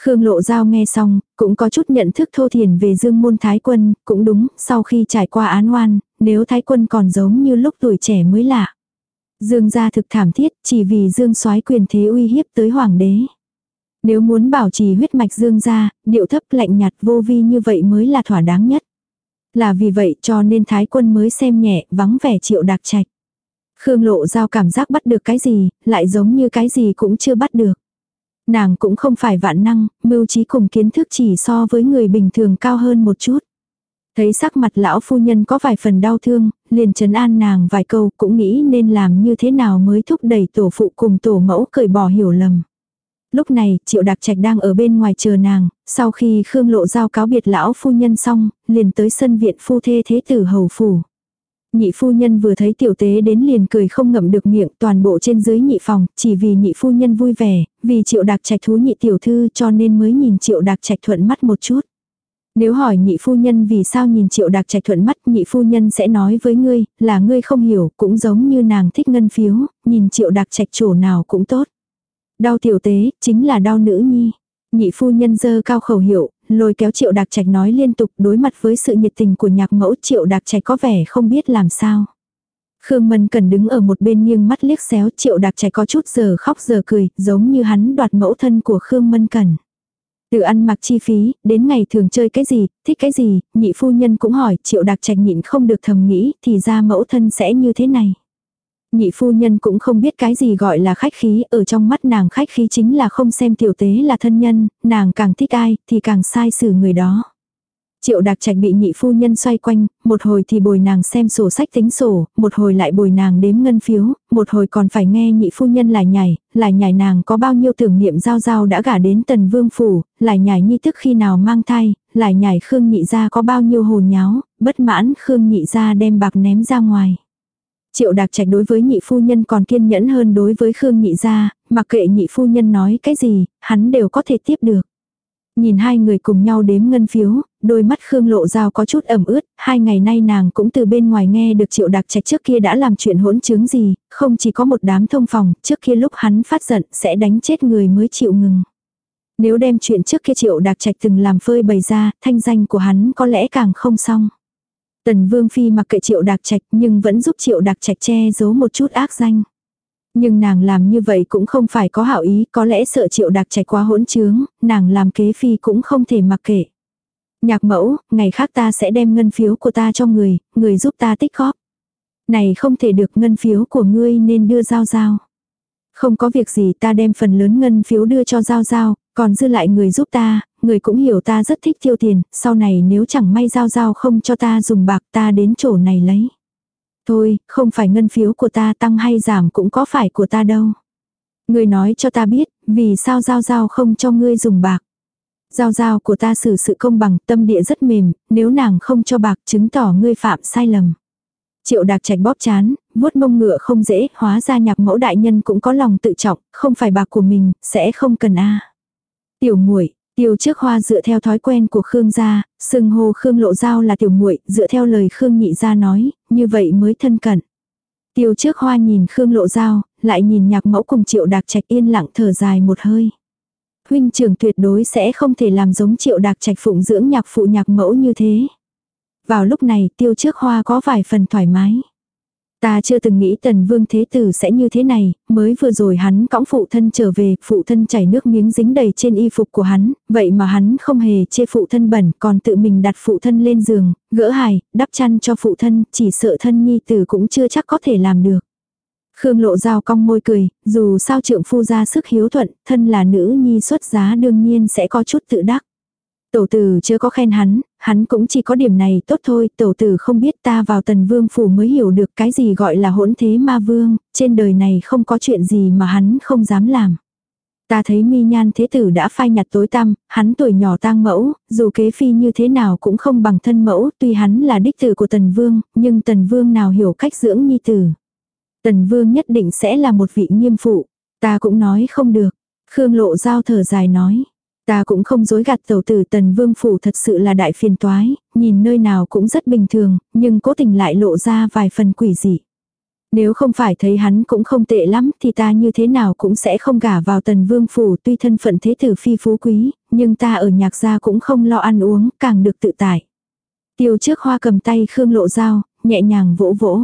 Khương Lộ Giao nghe xong, cũng có chút nhận thức thô thiền về dương môn thái quân, cũng đúng, sau khi trải qua án oan, nếu thái quân còn giống như lúc tuổi trẻ mới lạ. Dương gia thực thảm thiết, chỉ vì dương soái quyền thế uy hiếp tới hoàng đế. Nếu muốn bảo trì huyết mạch dương gia, điệu thấp lạnh nhạt vô vi như vậy mới là thỏa đáng nhất. Là vì vậy cho nên thái quân mới xem nhẹ, vắng vẻ triệu đạc trạch. Khương lộ giao cảm giác bắt được cái gì, lại giống như cái gì cũng chưa bắt được. Nàng cũng không phải vạn năng, mưu trí cùng kiến thức chỉ so với người bình thường cao hơn một chút. Thấy sắc mặt lão phu nhân có vài phần đau thương, liền trấn an nàng vài câu cũng nghĩ nên làm như thế nào mới thúc đẩy tổ phụ cùng tổ mẫu cởi bỏ hiểu lầm. Lúc này, triệu đặc trạch đang ở bên ngoài chờ nàng, sau khi Khương Lộ giao cáo biệt lão phu nhân xong, liền tới sân viện phu thê thế tử hầu phủ. Nhị phu nhân vừa thấy tiểu tế đến liền cười không ngậm được miệng toàn bộ trên dưới nhị phòng, chỉ vì nhị phu nhân vui vẻ, vì triệu đạc trạch thú nhị tiểu thư cho nên mới nhìn triệu đạc trạch thuận mắt một chút. Nếu hỏi nhị phu nhân vì sao nhìn triệu đạc trạch thuận mắt nhị phu nhân sẽ nói với ngươi là ngươi không hiểu cũng giống như nàng thích ngân phiếu, nhìn triệu đạc trạch chỗ nào cũng tốt. Đau tiểu tế chính là đau nữ nhi. Nhị phu nhân dơ cao khẩu hiệu, lôi kéo triệu đạc trạch nói liên tục đối mặt với sự nhiệt tình của nhạc mẫu triệu đạc trạch có vẻ không biết làm sao. Khương Mân cần đứng ở một bên nghiêng mắt liếc xéo triệu đạc trạch có chút giờ khóc giờ cười, giống như hắn đoạt mẫu thân của Khương Mân cần. Từ ăn mặc chi phí, đến ngày thường chơi cái gì, thích cái gì, nhị phu nhân cũng hỏi triệu đạc trạch nhịn không được thầm nghĩ thì ra mẫu thân sẽ như thế này. Nhị phu nhân cũng không biết cái gì gọi là khách khí, ở trong mắt nàng khách khí chính là không xem tiểu tế là thân nhân, nàng càng thích ai thì càng sai xử người đó. Triệu đặc trạch bị nhị phu nhân xoay quanh, một hồi thì bồi nàng xem sổ sách tính sổ, một hồi lại bồi nàng đếm ngân phiếu, một hồi còn phải nghe nhị phu nhân lại nhảy, lại nhảy nàng có bao nhiêu tưởng niệm giao giao đã gả đến tần vương phủ, lại nhảy nhi tức khi nào mang thai, lại nhảy khương nhị ra có bao nhiêu hồ nháo, bất mãn khương nhị ra đem bạc ném ra ngoài. Triệu Đạc Trạch đối với nhị phu nhân còn kiên nhẫn hơn đối với Khương nhị gia, mặc kệ nhị phu nhân nói cái gì, hắn đều có thể tiếp được. Nhìn hai người cùng nhau đếm ngân phiếu, đôi mắt Khương lộ dao có chút ẩm ướt, hai ngày nay nàng cũng từ bên ngoài nghe được triệu Đạc trạch trước kia đã làm chuyện hỗn chứng gì, không chỉ có một đám thông phòng, trước kia lúc hắn phát giận sẽ đánh chết người mới chịu ngừng. Nếu đem chuyện trước kia triệu Đạc trạch từng làm phơi bày ra, thanh danh của hắn có lẽ càng không xong. Tần Vương Phi mặc kệ triệu Đạc trạch nhưng vẫn giúp triệu Đạc trạch che giấu một chút ác danh. Nhưng nàng làm như vậy cũng không phải có hảo ý, có lẽ sợ triệu Đạc trạch quá hỗn trướng, nàng làm kế phi cũng không thể mặc kệ. Nhạc mẫu, ngày khác ta sẽ đem ngân phiếu của ta cho người, người giúp ta tích góp. Này không thể được ngân phiếu của ngươi nên đưa giao giao. Không có việc gì ta đem phần lớn ngân phiếu đưa cho giao giao, còn dư lại người giúp ta, người cũng hiểu ta rất thích tiêu tiền, sau này nếu chẳng may giao giao không cho ta dùng bạc ta đến chỗ này lấy. Thôi, không phải ngân phiếu của ta tăng hay giảm cũng có phải của ta đâu. Người nói cho ta biết, vì sao giao giao không cho ngươi dùng bạc. Giao giao của ta xử sự công bằng, tâm địa rất mềm, nếu nàng không cho bạc chứng tỏ ngươi phạm sai lầm. Triệu đạc trạch bóp chán, vuốt mông ngựa không dễ, hóa ra nhạc mẫu đại nhân cũng có lòng tự trọng, không phải bạc của mình, sẽ không cần a. Tiểu muội, Tiêu trước hoa dựa theo thói quen của Khương gia, sừng hồ Khương lộ giao là tiểu muội, dựa theo lời Khương nhị gia nói, như vậy mới thân cận. Tiêu trước hoa nhìn Khương lộ giao, lại nhìn nhạc mẫu cùng triệu đạc trạch yên lặng thở dài một hơi. Huynh trưởng tuyệt đối sẽ không thể làm giống triệu đạc trạch phụng dưỡng nhạc phụ nhạc mẫu như thế. Vào lúc này tiêu trước hoa có vài phần thoải mái. Ta chưa từng nghĩ tần vương thế tử sẽ như thế này, mới vừa rồi hắn cõng phụ thân trở về, phụ thân chảy nước miếng dính đầy trên y phục của hắn, vậy mà hắn không hề chê phụ thân bẩn, còn tự mình đặt phụ thân lên giường, gỡ hài, đắp chăn cho phụ thân, chỉ sợ thân nhi tử cũng chưa chắc có thể làm được. Khương lộ dao cong môi cười, dù sao trượng phu ra sức hiếu thuận, thân là nữ nhi xuất giá đương nhiên sẽ có chút tự đắc. Tổ tử chưa có khen hắn, hắn cũng chỉ có điểm này tốt thôi, tổ tử không biết ta vào tần vương phủ mới hiểu được cái gì gọi là hỗn thế ma vương, trên đời này không có chuyện gì mà hắn không dám làm. Ta thấy mi nhan thế tử đã phai nhặt tối tăm, hắn tuổi nhỏ tang mẫu, dù kế phi như thế nào cũng không bằng thân mẫu, tuy hắn là đích tử của tần vương, nhưng tần vương nào hiểu cách dưỡng nhi tử. Tần vương nhất định sẽ là một vị nghiêm phụ, ta cũng nói không được. Khương lộ giao thở dài nói, Ta cũng không dối gạt tẩu tử tần vương phủ thật sự là đại phiền toái, nhìn nơi nào cũng rất bình thường, nhưng cố tình lại lộ ra vài phần quỷ dị. Nếu không phải thấy hắn cũng không tệ lắm thì ta như thế nào cũng sẽ không gả vào tần vương phủ tuy thân phận thế tử phi phú quý, nhưng ta ở nhạc gia cũng không lo ăn uống, càng được tự tại. Tiêu trước hoa cầm tay Khương lộ dao, nhẹ nhàng vỗ vỗ.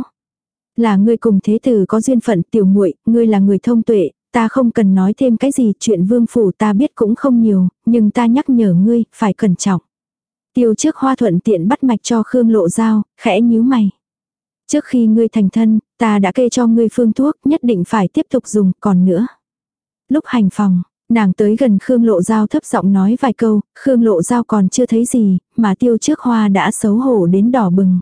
Là ngươi cùng thế tử có duyên phận tiểu muội ngươi là người thông tuệ, Ta không cần nói thêm cái gì, chuyện vương phủ ta biết cũng không nhiều, nhưng ta nhắc nhở ngươi, phải cẩn trọng. Tiêu trước hoa thuận tiện bắt mạch cho Khương lộ dao, khẽ nhíu mày. Trước khi ngươi thành thân, ta đã kê cho ngươi phương thuốc, nhất định phải tiếp tục dùng, còn nữa. Lúc hành phòng, nàng tới gần Khương lộ dao thấp giọng nói vài câu, Khương lộ dao còn chưa thấy gì, mà tiêu trước hoa đã xấu hổ đến đỏ bừng.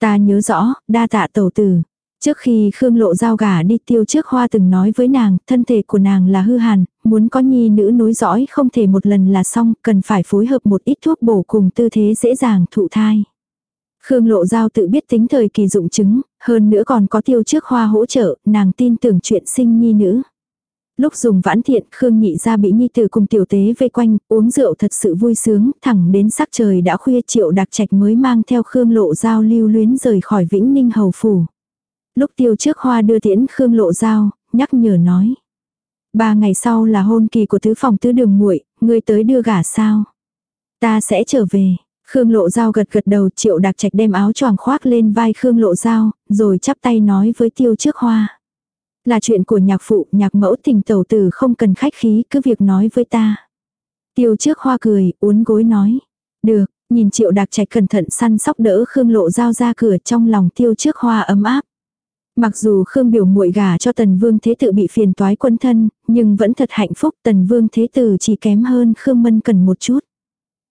Ta nhớ rõ, đa tạ tẩu tử. Trước khi Khương Lộ giao gả đi tiêu trước hoa từng nói với nàng, thân thể của nàng là hư hàn, muốn có nhi nữ nối dõi không thể một lần là xong, cần phải phối hợp một ít thuốc bổ cùng tư thế dễ dàng thụ thai. Khương Lộ Giao tự biết tính thời kỳ dụng chứng, hơn nữa còn có tiêu trước hoa hỗ trợ, nàng tin tưởng chuyện sinh nhi nữ. Lúc dùng vãn thiện, Khương nhị ra bị nhi tử cùng tiểu tế vây quanh, uống rượu thật sự vui sướng, thẳng đến sắc trời đã khuya triệu đặc trạch mới mang theo Khương Lộ Giao lưu luyến rời khỏi Vĩnh Ninh Hầu Phủ. Lúc tiêu trước hoa đưa tiễn Khương Lộ Giao, nhắc nhở nói. Ba ngày sau là hôn kỳ của tứ phòng tứ đường muội ngươi tới đưa gả sao? Ta sẽ trở về. Khương Lộ Giao gật gật đầu triệu đặc trạch đem áo choàng khoác lên vai Khương Lộ Giao, rồi chắp tay nói với tiêu trước hoa. Là chuyện của nhạc phụ, nhạc mẫu tình tẩu tử không cần khách khí, cứ việc nói với ta. Tiêu trước hoa cười, uốn gối nói. Được, nhìn triệu đặc trạch cẩn thận săn sóc đỡ Khương Lộ Giao ra cửa trong lòng tiêu trước hoa ấm áp. Mặc dù Khương biểu muội gả cho Tần Vương Thế Tử bị phiền toái quân thân, nhưng vẫn thật hạnh phúc Tần Vương Thế Tử chỉ kém hơn Khương Mân Cần một chút.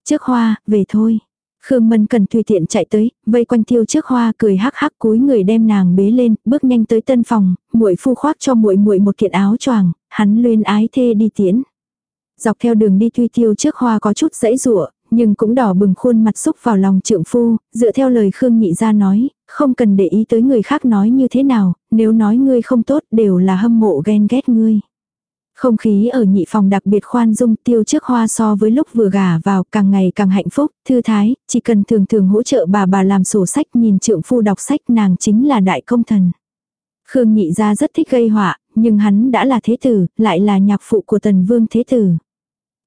Trước hoa, về thôi. Khương Mân Cần tùy tiện chạy tới, vây quanh tiêu trước hoa cười hắc hắc cúi người đem nàng bế lên, bước nhanh tới tân phòng, muội phu khoác cho muội muội một kiện áo choàng, hắn luyên ái thê đi tiễn. Dọc theo đường đi tuy tiêu trước hoa có chút dãy rủa nhưng cũng đỏ bừng khuôn mặt xúc vào lòng trượng phu, dựa theo lời Khương nhị ra nói, không cần để ý tới người khác nói như thế nào, nếu nói ngươi không tốt đều là hâm mộ ghen ghét ngươi. Không khí ở nhị phòng đặc biệt khoan dung tiêu trước hoa so với lúc vừa gả vào càng ngày càng hạnh phúc, thư thái, chỉ cần thường thường hỗ trợ bà bà làm sổ sách nhìn trượng phu đọc sách nàng chính là đại công thần. Khương nhị ra rất thích gây họa, nhưng hắn đã là thế tử, lại là nhạc phụ của tần vương thế tử.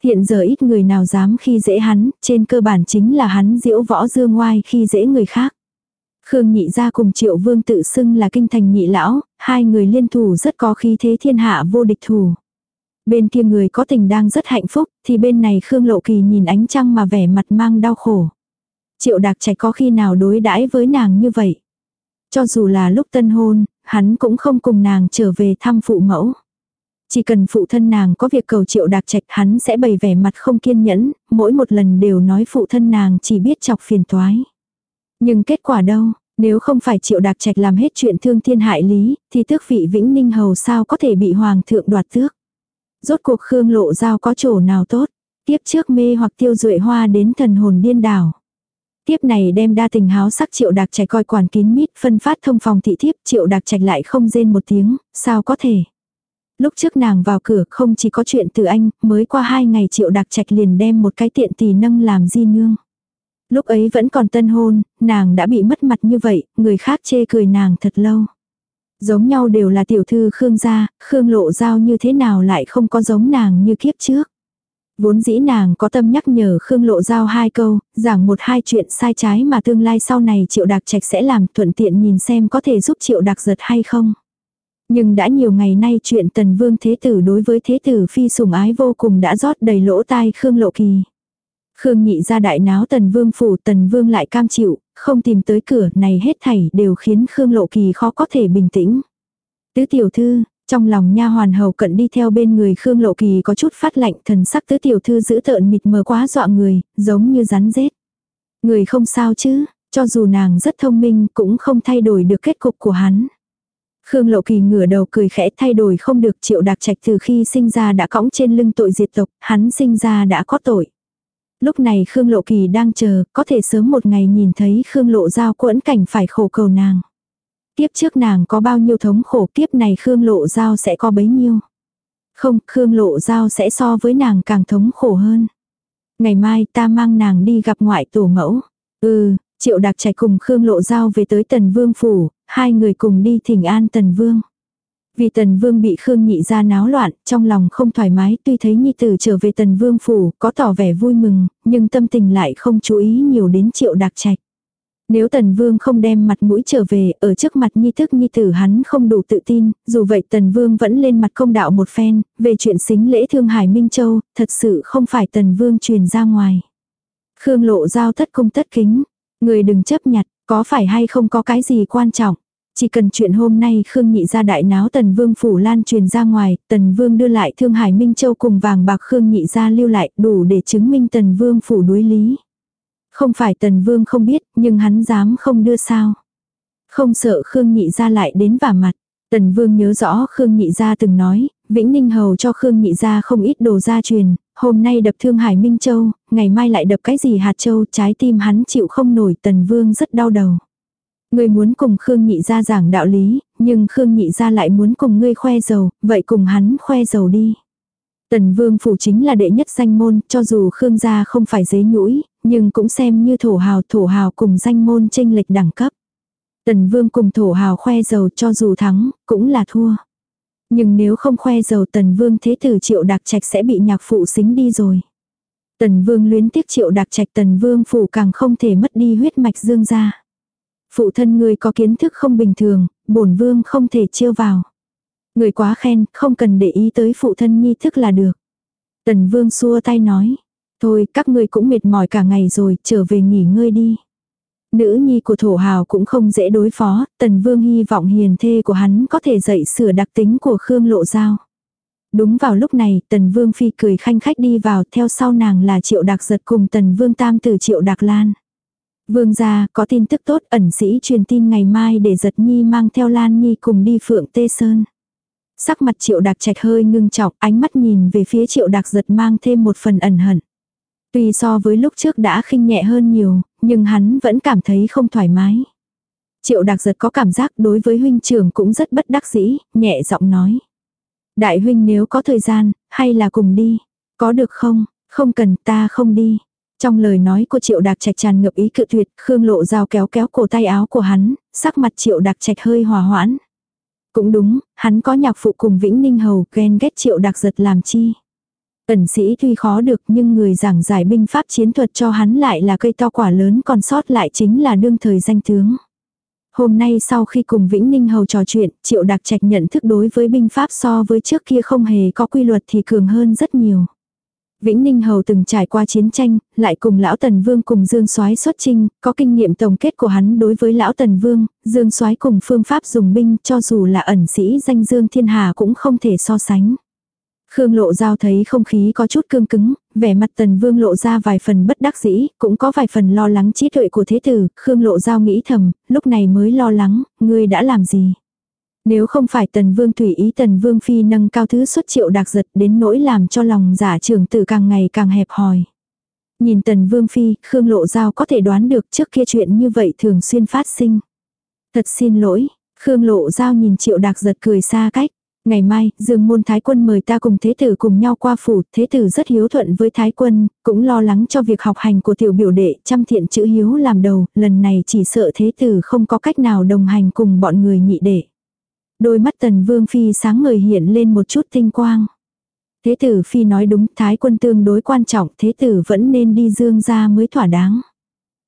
Hiện giờ ít người nào dám khi dễ hắn, trên cơ bản chính là hắn diễu võ dương ngoai khi dễ người khác. Khương nhị ra cùng triệu vương tự xưng là kinh thành nhị lão, hai người liên thủ rất có khí thế thiên hạ vô địch thủ. Bên kia người có tình đang rất hạnh phúc, thì bên này Khương Lộ Kỳ nhìn ánh trăng mà vẻ mặt mang đau khổ. Triệu Đạc Trạch có khi nào đối đãi với nàng như vậy. Cho dù là lúc tân hôn, hắn cũng không cùng nàng trở về thăm phụ mẫu. Chỉ cần phụ thân nàng có việc cầu Triệu Đạc Trạch hắn sẽ bày vẻ mặt không kiên nhẫn, mỗi một lần đều nói phụ thân nàng chỉ biết chọc phiền toái. Nhưng kết quả đâu, nếu không phải Triệu Đạc Trạch làm hết chuyện thương thiên hại lý, thì tước vị Vĩnh Ninh Hầu sao có thể bị Hoàng thượng đoạt tước. Rốt cuộc Khương Lộ Giao có chỗ nào tốt, tiếp trước mê hoặc tiêu duệ hoa đến thần hồn điên đảo. Tiếp này đem đa tình háo sắc triệu đạc trạch coi quản kín mít phân phát thông phòng thị thiếp triệu đạc trạch lại không rên một tiếng, sao có thể. Lúc trước nàng vào cửa không chỉ có chuyện từ anh, mới qua hai ngày triệu đặc trạch liền đem một cái tiện tỳ nâng làm di nương. Lúc ấy vẫn còn tân hôn, nàng đã bị mất mặt như vậy, người khác chê cười nàng thật lâu. Giống nhau đều là tiểu thư Khương gia, Khương lộ giao như thế nào lại không có giống nàng như kiếp trước. Vốn dĩ nàng có tâm nhắc nhở Khương Lộ Giao hai câu, giảng một hai chuyện sai trái mà tương lai sau này Triệu Đạc Trạch sẽ làm thuận tiện nhìn xem có thể giúp Triệu Đạc giật hay không. Nhưng đã nhiều ngày nay chuyện Tần Vương Thế Tử đối với Thế Tử Phi sủng ái vô cùng đã rót đầy lỗ tai Khương Lộ Kỳ. Khương nhị ra đại náo Tần Vương phủ Tần Vương lại cam chịu, không tìm tới cửa này hết thảy đều khiến Khương Lộ Kỳ khó có thể bình tĩnh. Tứ tiểu thư, trong lòng nha hoàn hầu cận đi theo bên người Khương Lộ Kỳ có chút phát lạnh thần sắc tứ tiểu thư giữ tợn mịt mờ quá dọa người, giống như rắn rết. Người không sao chứ, cho dù nàng rất thông minh cũng không thay đổi được kết cục của hắn. Khương Lộ Kỳ ngửa đầu cười khẽ thay đổi không được triệu đặc trạch từ khi sinh ra đã cõng trên lưng tội diệt tộc, hắn sinh ra đã có tội. Lúc này Khương Lộ Kỳ đang chờ, có thể sớm một ngày nhìn thấy Khương Lộ Giao quẫn cảnh phải khổ cầu nàng. Tiếp trước nàng có bao nhiêu thống khổ kiếp này Khương Lộ Giao sẽ có bấy nhiêu. Không, Khương Lộ Giao sẽ so với nàng càng thống khổ hơn. Ngày mai ta mang nàng đi gặp ngoại tổ mẫu. Ừ, Triệu Đạc Trạch cùng Khương Lộ Giao về tới Tần Vương Phủ, hai người cùng đi thỉnh an Tần Vương. Vì Tần Vương bị Khương Nhị ra náo loạn, trong lòng không thoải mái, tuy thấy Nhi Tử trở về Tần Vương Phủ, có tỏ vẻ vui mừng, nhưng tâm tình lại không chú ý nhiều đến Triệu đặc Trạch. Nếu Tần Vương không đem mặt mũi trở về, ở trước mặt nhi thức nhi tử hắn không đủ tự tin, dù vậy Tần Vương vẫn lên mặt công đạo một phen, về chuyện xính lễ thương Hải Minh Châu, thật sự không phải Tần Vương truyền ra ngoài. Khương lộ giao thất cung tất kính, người đừng chấp nhặt, có phải hay không có cái gì quan trọng. Chỉ cần chuyện hôm nay Khương nhị ra đại náo Tần Vương phủ lan truyền ra ngoài, Tần Vương đưa lại Thương Hải Minh Châu cùng vàng bạc Khương nhị ra lưu lại đủ để chứng minh Tần Vương phủ đối lý. Không phải tần vương không biết, nhưng hắn dám không đưa sao. Không sợ Khương Nhị ra lại đến vả mặt. Tần vương nhớ rõ Khương Nhị gia từng nói, Vĩnh Ninh Hầu cho Khương Nhị gia không ít đồ gia truyền, hôm nay đập thương Hải Minh Châu, ngày mai lại đập cái gì hạt châu, trái tim hắn chịu không nổi, Tần Vương rất đau đầu. Ngươi muốn cùng Khương Nhị gia giảng đạo lý, nhưng Khương Nhị gia lại muốn cùng ngươi khoe dầu, vậy cùng hắn khoe dầu đi. Tần Vương phủ chính là đệ nhất danh môn, cho dù Khương gia không phải giấy nhũi, nhưng cũng xem như thổ hào thổ hào cùng danh môn tranh lệch đẳng cấp. Tần Vương cùng thổ hào khoe dầu cho dù thắng, cũng là thua. Nhưng nếu không khoe dầu Tần Vương thế tử triệu đặc trạch sẽ bị nhạc phụ xính đi rồi. Tần Vương luyến tiếc triệu đặc trạch Tần Vương phủ càng không thể mất đi huyết mạch dương ra. Phụ thân người có kiến thức không bình thường, bổn Vương không thể chiêu vào. Người quá khen, không cần để ý tới phụ thân nhi thức là được. Tần Vương xua tay nói. Thôi, các ngươi cũng mệt mỏi cả ngày rồi, trở về nghỉ ngơi đi. Nữ nhi của thổ hào cũng không dễ đối phó, tần vương hy vọng hiền thê của hắn có thể dạy sửa đặc tính của Khương Lộ Giao. Đúng vào lúc này, tần vương phi cười khanh khách đi vào, theo sau nàng là triệu đặc giật cùng tần vương tam từ triệu đặc lan. Vương gia, có tin tức tốt, ẩn sĩ truyền tin ngày mai để giật nhi mang theo lan nhi cùng đi phượng tê sơn. Sắc mặt triệu đặc trạch hơi ngưng trọng, ánh mắt nhìn về phía triệu đặc giật mang thêm một phần ẩn hận. Tuy so với lúc trước đã khinh nhẹ hơn nhiều, nhưng hắn vẫn cảm thấy không thoải mái. Triệu đặc giật có cảm giác đối với huynh trưởng cũng rất bất đắc dĩ, nhẹ giọng nói. Đại huynh nếu có thời gian, hay là cùng đi. Có được không? Không cần ta không đi. Trong lời nói của triệu đặc trạch tràn ngập ý cự tuyệt, Khương lộ dao kéo kéo cổ tay áo của hắn, sắc mặt triệu đặc trạch hơi hòa hoãn. Cũng đúng, hắn có nhạc phụ cùng Vĩnh Ninh Hầu ghen ghét triệu đặc giật làm chi. Ẩn sĩ tuy khó được nhưng người giảng giải binh pháp chiến thuật cho hắn lại là cây to quả lớn còn sót lại chính là đương thời danh tướng. Hôm nay sau khi cùng Vĩnh Ninh Hầu trò chuyện, Triệu Đặc Trạch nhận thức đối với binh pháp so với trước kia không hề có quy luật thì cường hơn rất nhiều. Vĩnh Ninh Hầu từng trải qua chiến tranh, lại cùng Lão Tần Vương cùng Dương Soái xuất chinh, có kinh nghiệm tổng kết của hắn đối với Lão Tần Vương, Dương Soái cùng phương pháp dùng binh cho dù là ẩn sĩ danh Dương Thiên Hà cũng không thể so sánh. Khương Lộ Giao thấy không khí có chút cương cứng, vẻ mặt Tần Vương lộ ra vài phần bất đắc dĩ, cũng có vài phần lo lắng trí tuệ của thế tử, Khương Lộ Giao nghĩ thầm, lúc này mới lo lắng, ngươi đã làm gì? Nếu không phải Tần Vương tùy ý Tần Vương Phi nâng cao thứ xuất triệu đặc giật đến nỗi làm cho lòng giả trưởng tử càng ngày càng hẹp hòi. Nhìn Tần Vương Phi, Khương Lộ Giao có thể đoán được trước kia chuyện như vậy thường xuyên phát sinh. Thật xin lỗi, Khương Lộ Giao nhìn triệu đặc giật cười xa cách. Ngày mai, Dương môn Thái quân mời ta cùng Thế tử cùng nhau qua phủ, Thế tử rất hiếu thuận với Thái quân, cũng lo lắng cho việc học hành của tiểu biểu đệ, chăm thiện chữ hiếu làm đầu, lần này chỉ sợ Thế tử không có cách nào đồng hành cùng bọn người nhị đệ. Đôi mắt tần vương phi sáng ngời hiện lên một chút tinh quang. Thế tử phi nói đúng, Thái quân tương đối quan trọng, Thế tử vẫn nên đi Dương ra mới thỏa đáng.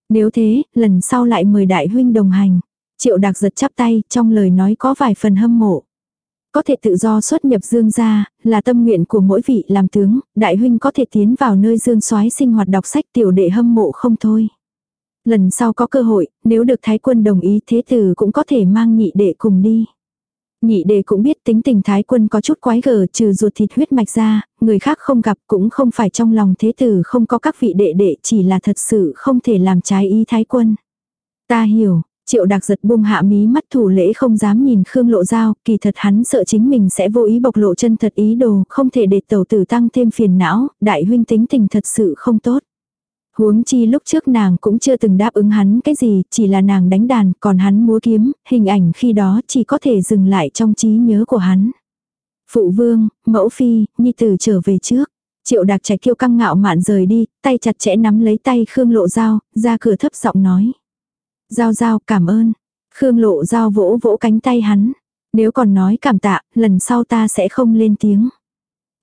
Nếu thế, lần sau lại mời đại huynh đồng hành. Triệu đặc giật chắp tay, trong lời nói có vài phần hâm mộ. Có thể tự do xuất nhập dương gia, là tâm nguyện của mỗi vị làm tướng, đại huynh có thể tiến vào nơi dương soái sinh hoạt đọc sách tiểu đệ hâm mộ không thôi. Lần sau có cơ hội, nếu được thái quân đồng ý thế tử cũng có thể mang nhị đệ cùng đi. Nhị đệ cũng biết tính tình thái quân có chút quái gở trừ ruột thịt huyết mạch ra, người khác không gặp cũng không phải trong lòng thế tử không có các vị đệ đệ chỉ là thật sự không thể làm trái ý thái quân. Ta hiểu, Triệu đặc giật buông hạ mí mắt thủ lễ không dám nhìn Khương Lộ Giao, kỳ thật hắn sợ chính mình sẽ vô ý bộc lộ chân thật ý đồ, không thể để tẩu tử tăng thêm phiền não, đại huynh tính tình thật sự không tốt. Huống chi lúc trước nàng cũng chưa từng đáp ứng hắn cái gì, chỉ là nàng đánh đàn, còn hắn múa kiếm, hình ảnh khi đó chỉ có thể dừng lại trong trí nhớ của hắn. Phụ vương, mẫu phi, nhi tử trở về trước. Triệu đặc trẻ kiêu căng ngạo mạn rời đi, tay chặt chẽ nắm lấy tay Khương Lộ dao ra cửa thấp giọng nói. Giao giao cảm ơn. Khương lộ giao vỗ vỗ cánh tay hắn. Nếu còn nói cảm tạ, lần sau ta sẽ không lên tiếng.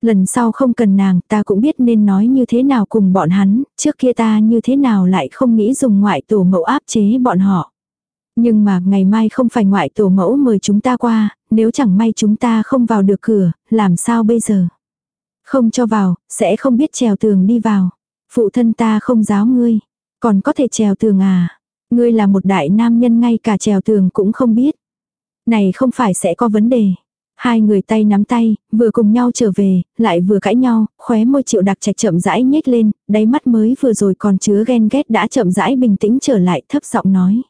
Lần sau không cần nàng, ta cũng biết nên nói như thế nào cùng bọn hắn, trước kia ta như thế nào lại không nghĩ dùng ngoại tổ mẫu áp chế bọn họ. Nhưng mà ngày mai không phải ngoại tổ mẫu mời chúng ta qua, nếu chẳng may chúng ta không vào được cửa, làm sao bây giờ? Không cho vào, sẽ không biết trèo tường đi vào. Phụ thân ta không giáo ngươi, còn có thể trèo tường à? Ngươi là một đại nam nhân ngay cả trèo tường cũng không biết. Này không phải sẽ có vấn đề. Hai người tay nắm tay, vừa cùng nhau trở về, lại vừa cãi nhau, khóe môi triệu đặc trạch chậm rãi nhếch lên, đáy mắt mới vừa rồi còn chứa ghen ghét đã chậm rãi bình tĩnh trở lại thấp giọng nói.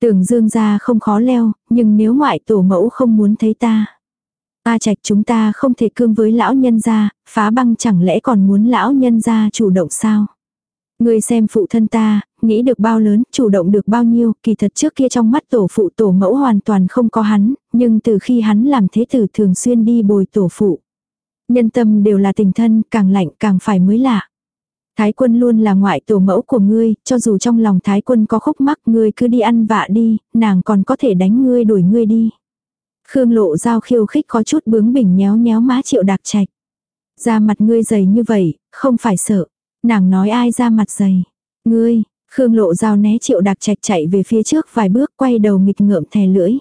Tưởng dương ra không khó leo, nhưng nếu ngoại tổ mẫu không muốn thấy ta. Ta trạch chúng ta không thể cương với lão nhân gia, phá băng chẳng lẽ còn muốn lão nhân gia chủ động sao? Ngươi xem phụ thân ta, nghĩ được bao lớn, chủ động được bao nhiêu, kỳ thật trước kia trong mắt tổ phụ tổ mẫu hoàn toàn không có hắn, nhưng từ khi hắn làm thế tử thường xuyên đi bồi tổ phụ. Nhân tâm đều là tình thân, càng lạnh càng phải mới lạ. Thái quân luôn là ngoại tổ mẫu của ngươi, cho dù trong lòng thái quân có khúc mắc ngươi cứ đi ăn vạ đi, nàng còn có thể đánh ngươi đuổi ngươi đi. Khương lộ giao khiêu khích có chút bướng bỉnh nhéo nhéo má triệu đặc trạch. Ra mặt ngươi dày như vậy, không phải sợ. Nàng nói ai ra mặt dày. Ngươi, Khương lộ dao né triệu đặc trạch chạy về phía trước vài bước quay đầu nghịch ngợm thè lưỡi.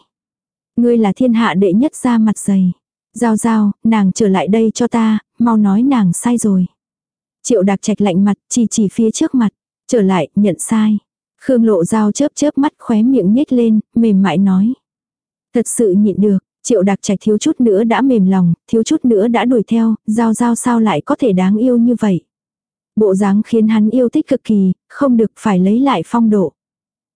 Ngươi là thiên hạ đệ nhất ra mặt dày. Giao giao, nàng trở lại đây cho ta, mau nói nàng sai rồi. Triệu đặc trạch lạnh mặt, chỉ chỉ phía trước mặt. Trở lại, nhận sai. Khương lộ dao chớp chớp mắt khóe miệng nhếch lên, mềm mại nói. Thật sự nhịn được, triệu đặc trạch thiếu chút nữa đã mềm lòng, thiếu chút nữa đã đuổi theo, giao giao sao lại có thể đáng yêu như vậy. Bộ dáng khiến hắn yêu thích cực kỳ, không được phải lấy lại phong độ.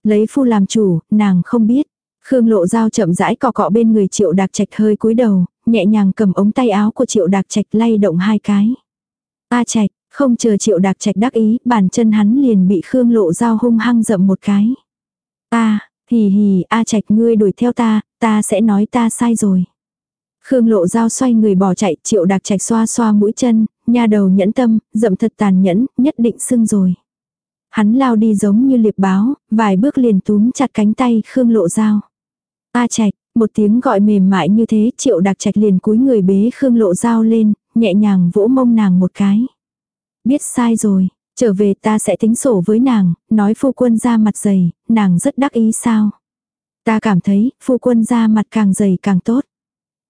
Lấy phu làm chủ, nàng không biết. Khương lộ dao chậm rãi cọ cọ bên người triệu đạc trạch hơi cúi đầu, nhẹ nhàng cầm ống tay áo của triệu đạc trạch lay động hai cái. A trạch, không chờ triệu đạc trạch đắc ý, bàn chân hắn liền bị Khương lộ dao hung hăng dậm một cái. Ta, hì hì, A trạch ngươi đuổi theo ta, ta sẽ nói ta sai rồi. Khương lộ dao xoay người bỏ chạy, triệu đạc trạch xoa xoa mũi chân, nha đầu nhẫn tâm, dậm thật tàn nhẫn, nhất định sưng rồi. Hắn lao đi giống như liệp báo, vài bước liền túm chặt cánh tay Khương lộ dao. A trạch, một tiếng gọi mềm mại như thế, triệu đạc trạch liền cúi người bế Khương lộ dao lên, nhẹ nhàng vỗ mông nàng một cái. Biết sai rồi, trở về ta sẽ tính sổ với nàng, nói phu quân ra mặt dày, nàng rất đắc ý sao. Ta cảm thấy, phu quân ra mặt càng dày càng tốt.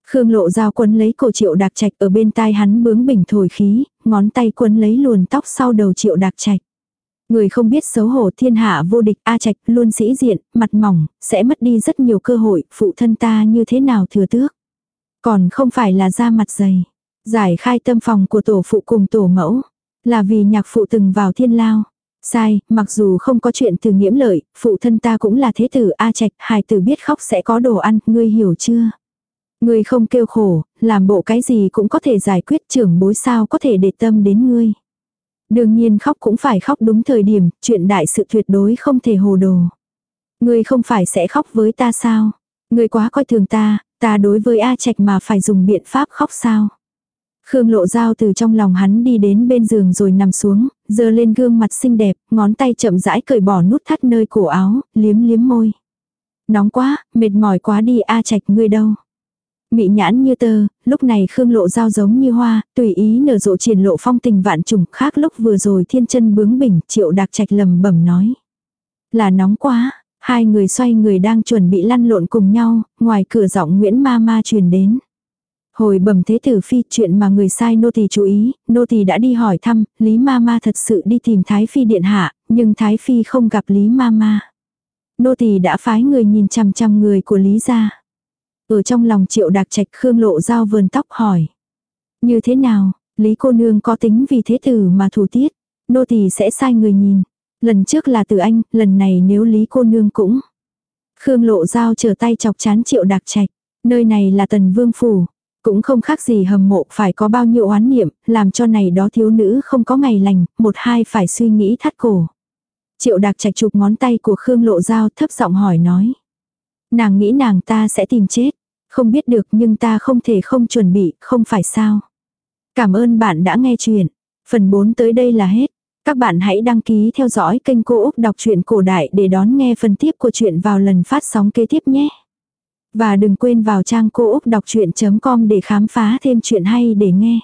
Khương lộ dao quấn lấy cổ triệu đạc trạch ở bên tai hắn bướng bỉnh thổi khí, ngón tay quấn lấy luồn tóc sau đầu triệu đạc trạch. Người không biết xấu hổ thiên hạ vô địch A Trạch luôn sĩ diện, mặt mỏng, sẽ mất đi rất nhiều cơ hội, phụ thân ta như thế nào thừa tước. Còn không phải là da mặt dày. Giải khai tâm phòng của tổ phụ cùng tổ mẫu. Là vì nhạc phụ từng vào thiên lao. Sai, mặc dù không có chuyện từ nghiễm lợi, phụ thân ta cũng là thế tử A Trạch, hài tử biết khóc sẽ có đồ ăn, ngươi hiểu chưa? Ngươi không kêu khổ, làm bộ cái gì cũng có thể giải quyết trưởng bối sao có thể để tâm đến ngươi. Đương nhiên khóc cũng phải khóc đúng thời điểm, chuyện đại sự tuyệt đối không thể hồ đồ. Ngươi không phải sẽ khóc với ta sao? Ngươi quá coi thường ta, ta đối với A Trạch mà phải dùng biện pháp khóc sao? Khương lộ dao từ trong lòng hắn đi đến bên giường rồi nằm xuống, giơ lên gương mặt xinh đẹp, ngón tay chậm rãi cởi bỏ nút thắt nơi cổ áo, liếm liếm môi. Nóng quá, mệt mỏi quá đi A Trạch ngươi đâu? Mị nhãn như tơ, lúc này Khương Lộ Giao giống như hoa, tùy ý nở rộ triển lộ phong tình vạn trùng khác lúc vừa rồi thiên chân bướng bỉnh, triệu đạc trạch lầm bẩm nói. Là nóng quá, hai người xoay người đang chuẩn bị lăn lộn cùng nhau, ngoài cửa giọng Nguyễn Ma Ma truyền đến. Hồi bẩm thế tử phi chuyện mà người sai nô tỳ chú ý, nô tỳ đã đi hỏi thăm, Lý Ma Ma thật sự đi tìm Thái Phi điện hạ, nhưng Thái Phi không gặp Lý Ma Ma. Nô tỳ đã phái người nhìn chằm chằm người của Lý gia. Ở trong lòng triệu đạc trạch khương lộ giao vườn tóc hỏi. Như thế nào, Lý cô nương có tính vì thế tử mà thủ tiết, nô tỳ sẽ sai người nhìn. Lần trước là từ anh, lần này nếu Lý cô nương cũng. Khương lộ giao trở tay chọc chán triệu đạc trạch. Nơi này là tần vương phủ. Cũng không khác gì hầm mộ phải có bao nhiêu oán niệm, làm cho này đó thiếu nữ không có ngày lành, một hai phải suy nghĩ thắt cổ. Triệu đạc trạch chụp ngón tay của Khương lộ dao thấp giọng hỏi nói. Nàng nghĩ nàng ta sẽ tìm chết. Không biết được nhưng ta không thể không chuẩn bị, không phải sao. Cảm ơn bạn đã nghe chuyện. Phần 4 tới đây là hết. Các bạn hãy đăng ký theo dõi kênh Cô Úc Đọc truyện Cổ Đại để đón nghe phần tiếp của chuyện vào lần phát sóng kế tiếp nhé. Và đừng quên vào trang cô úc đọc chuyện.com để khám phá thêm chuyện hay để nghe.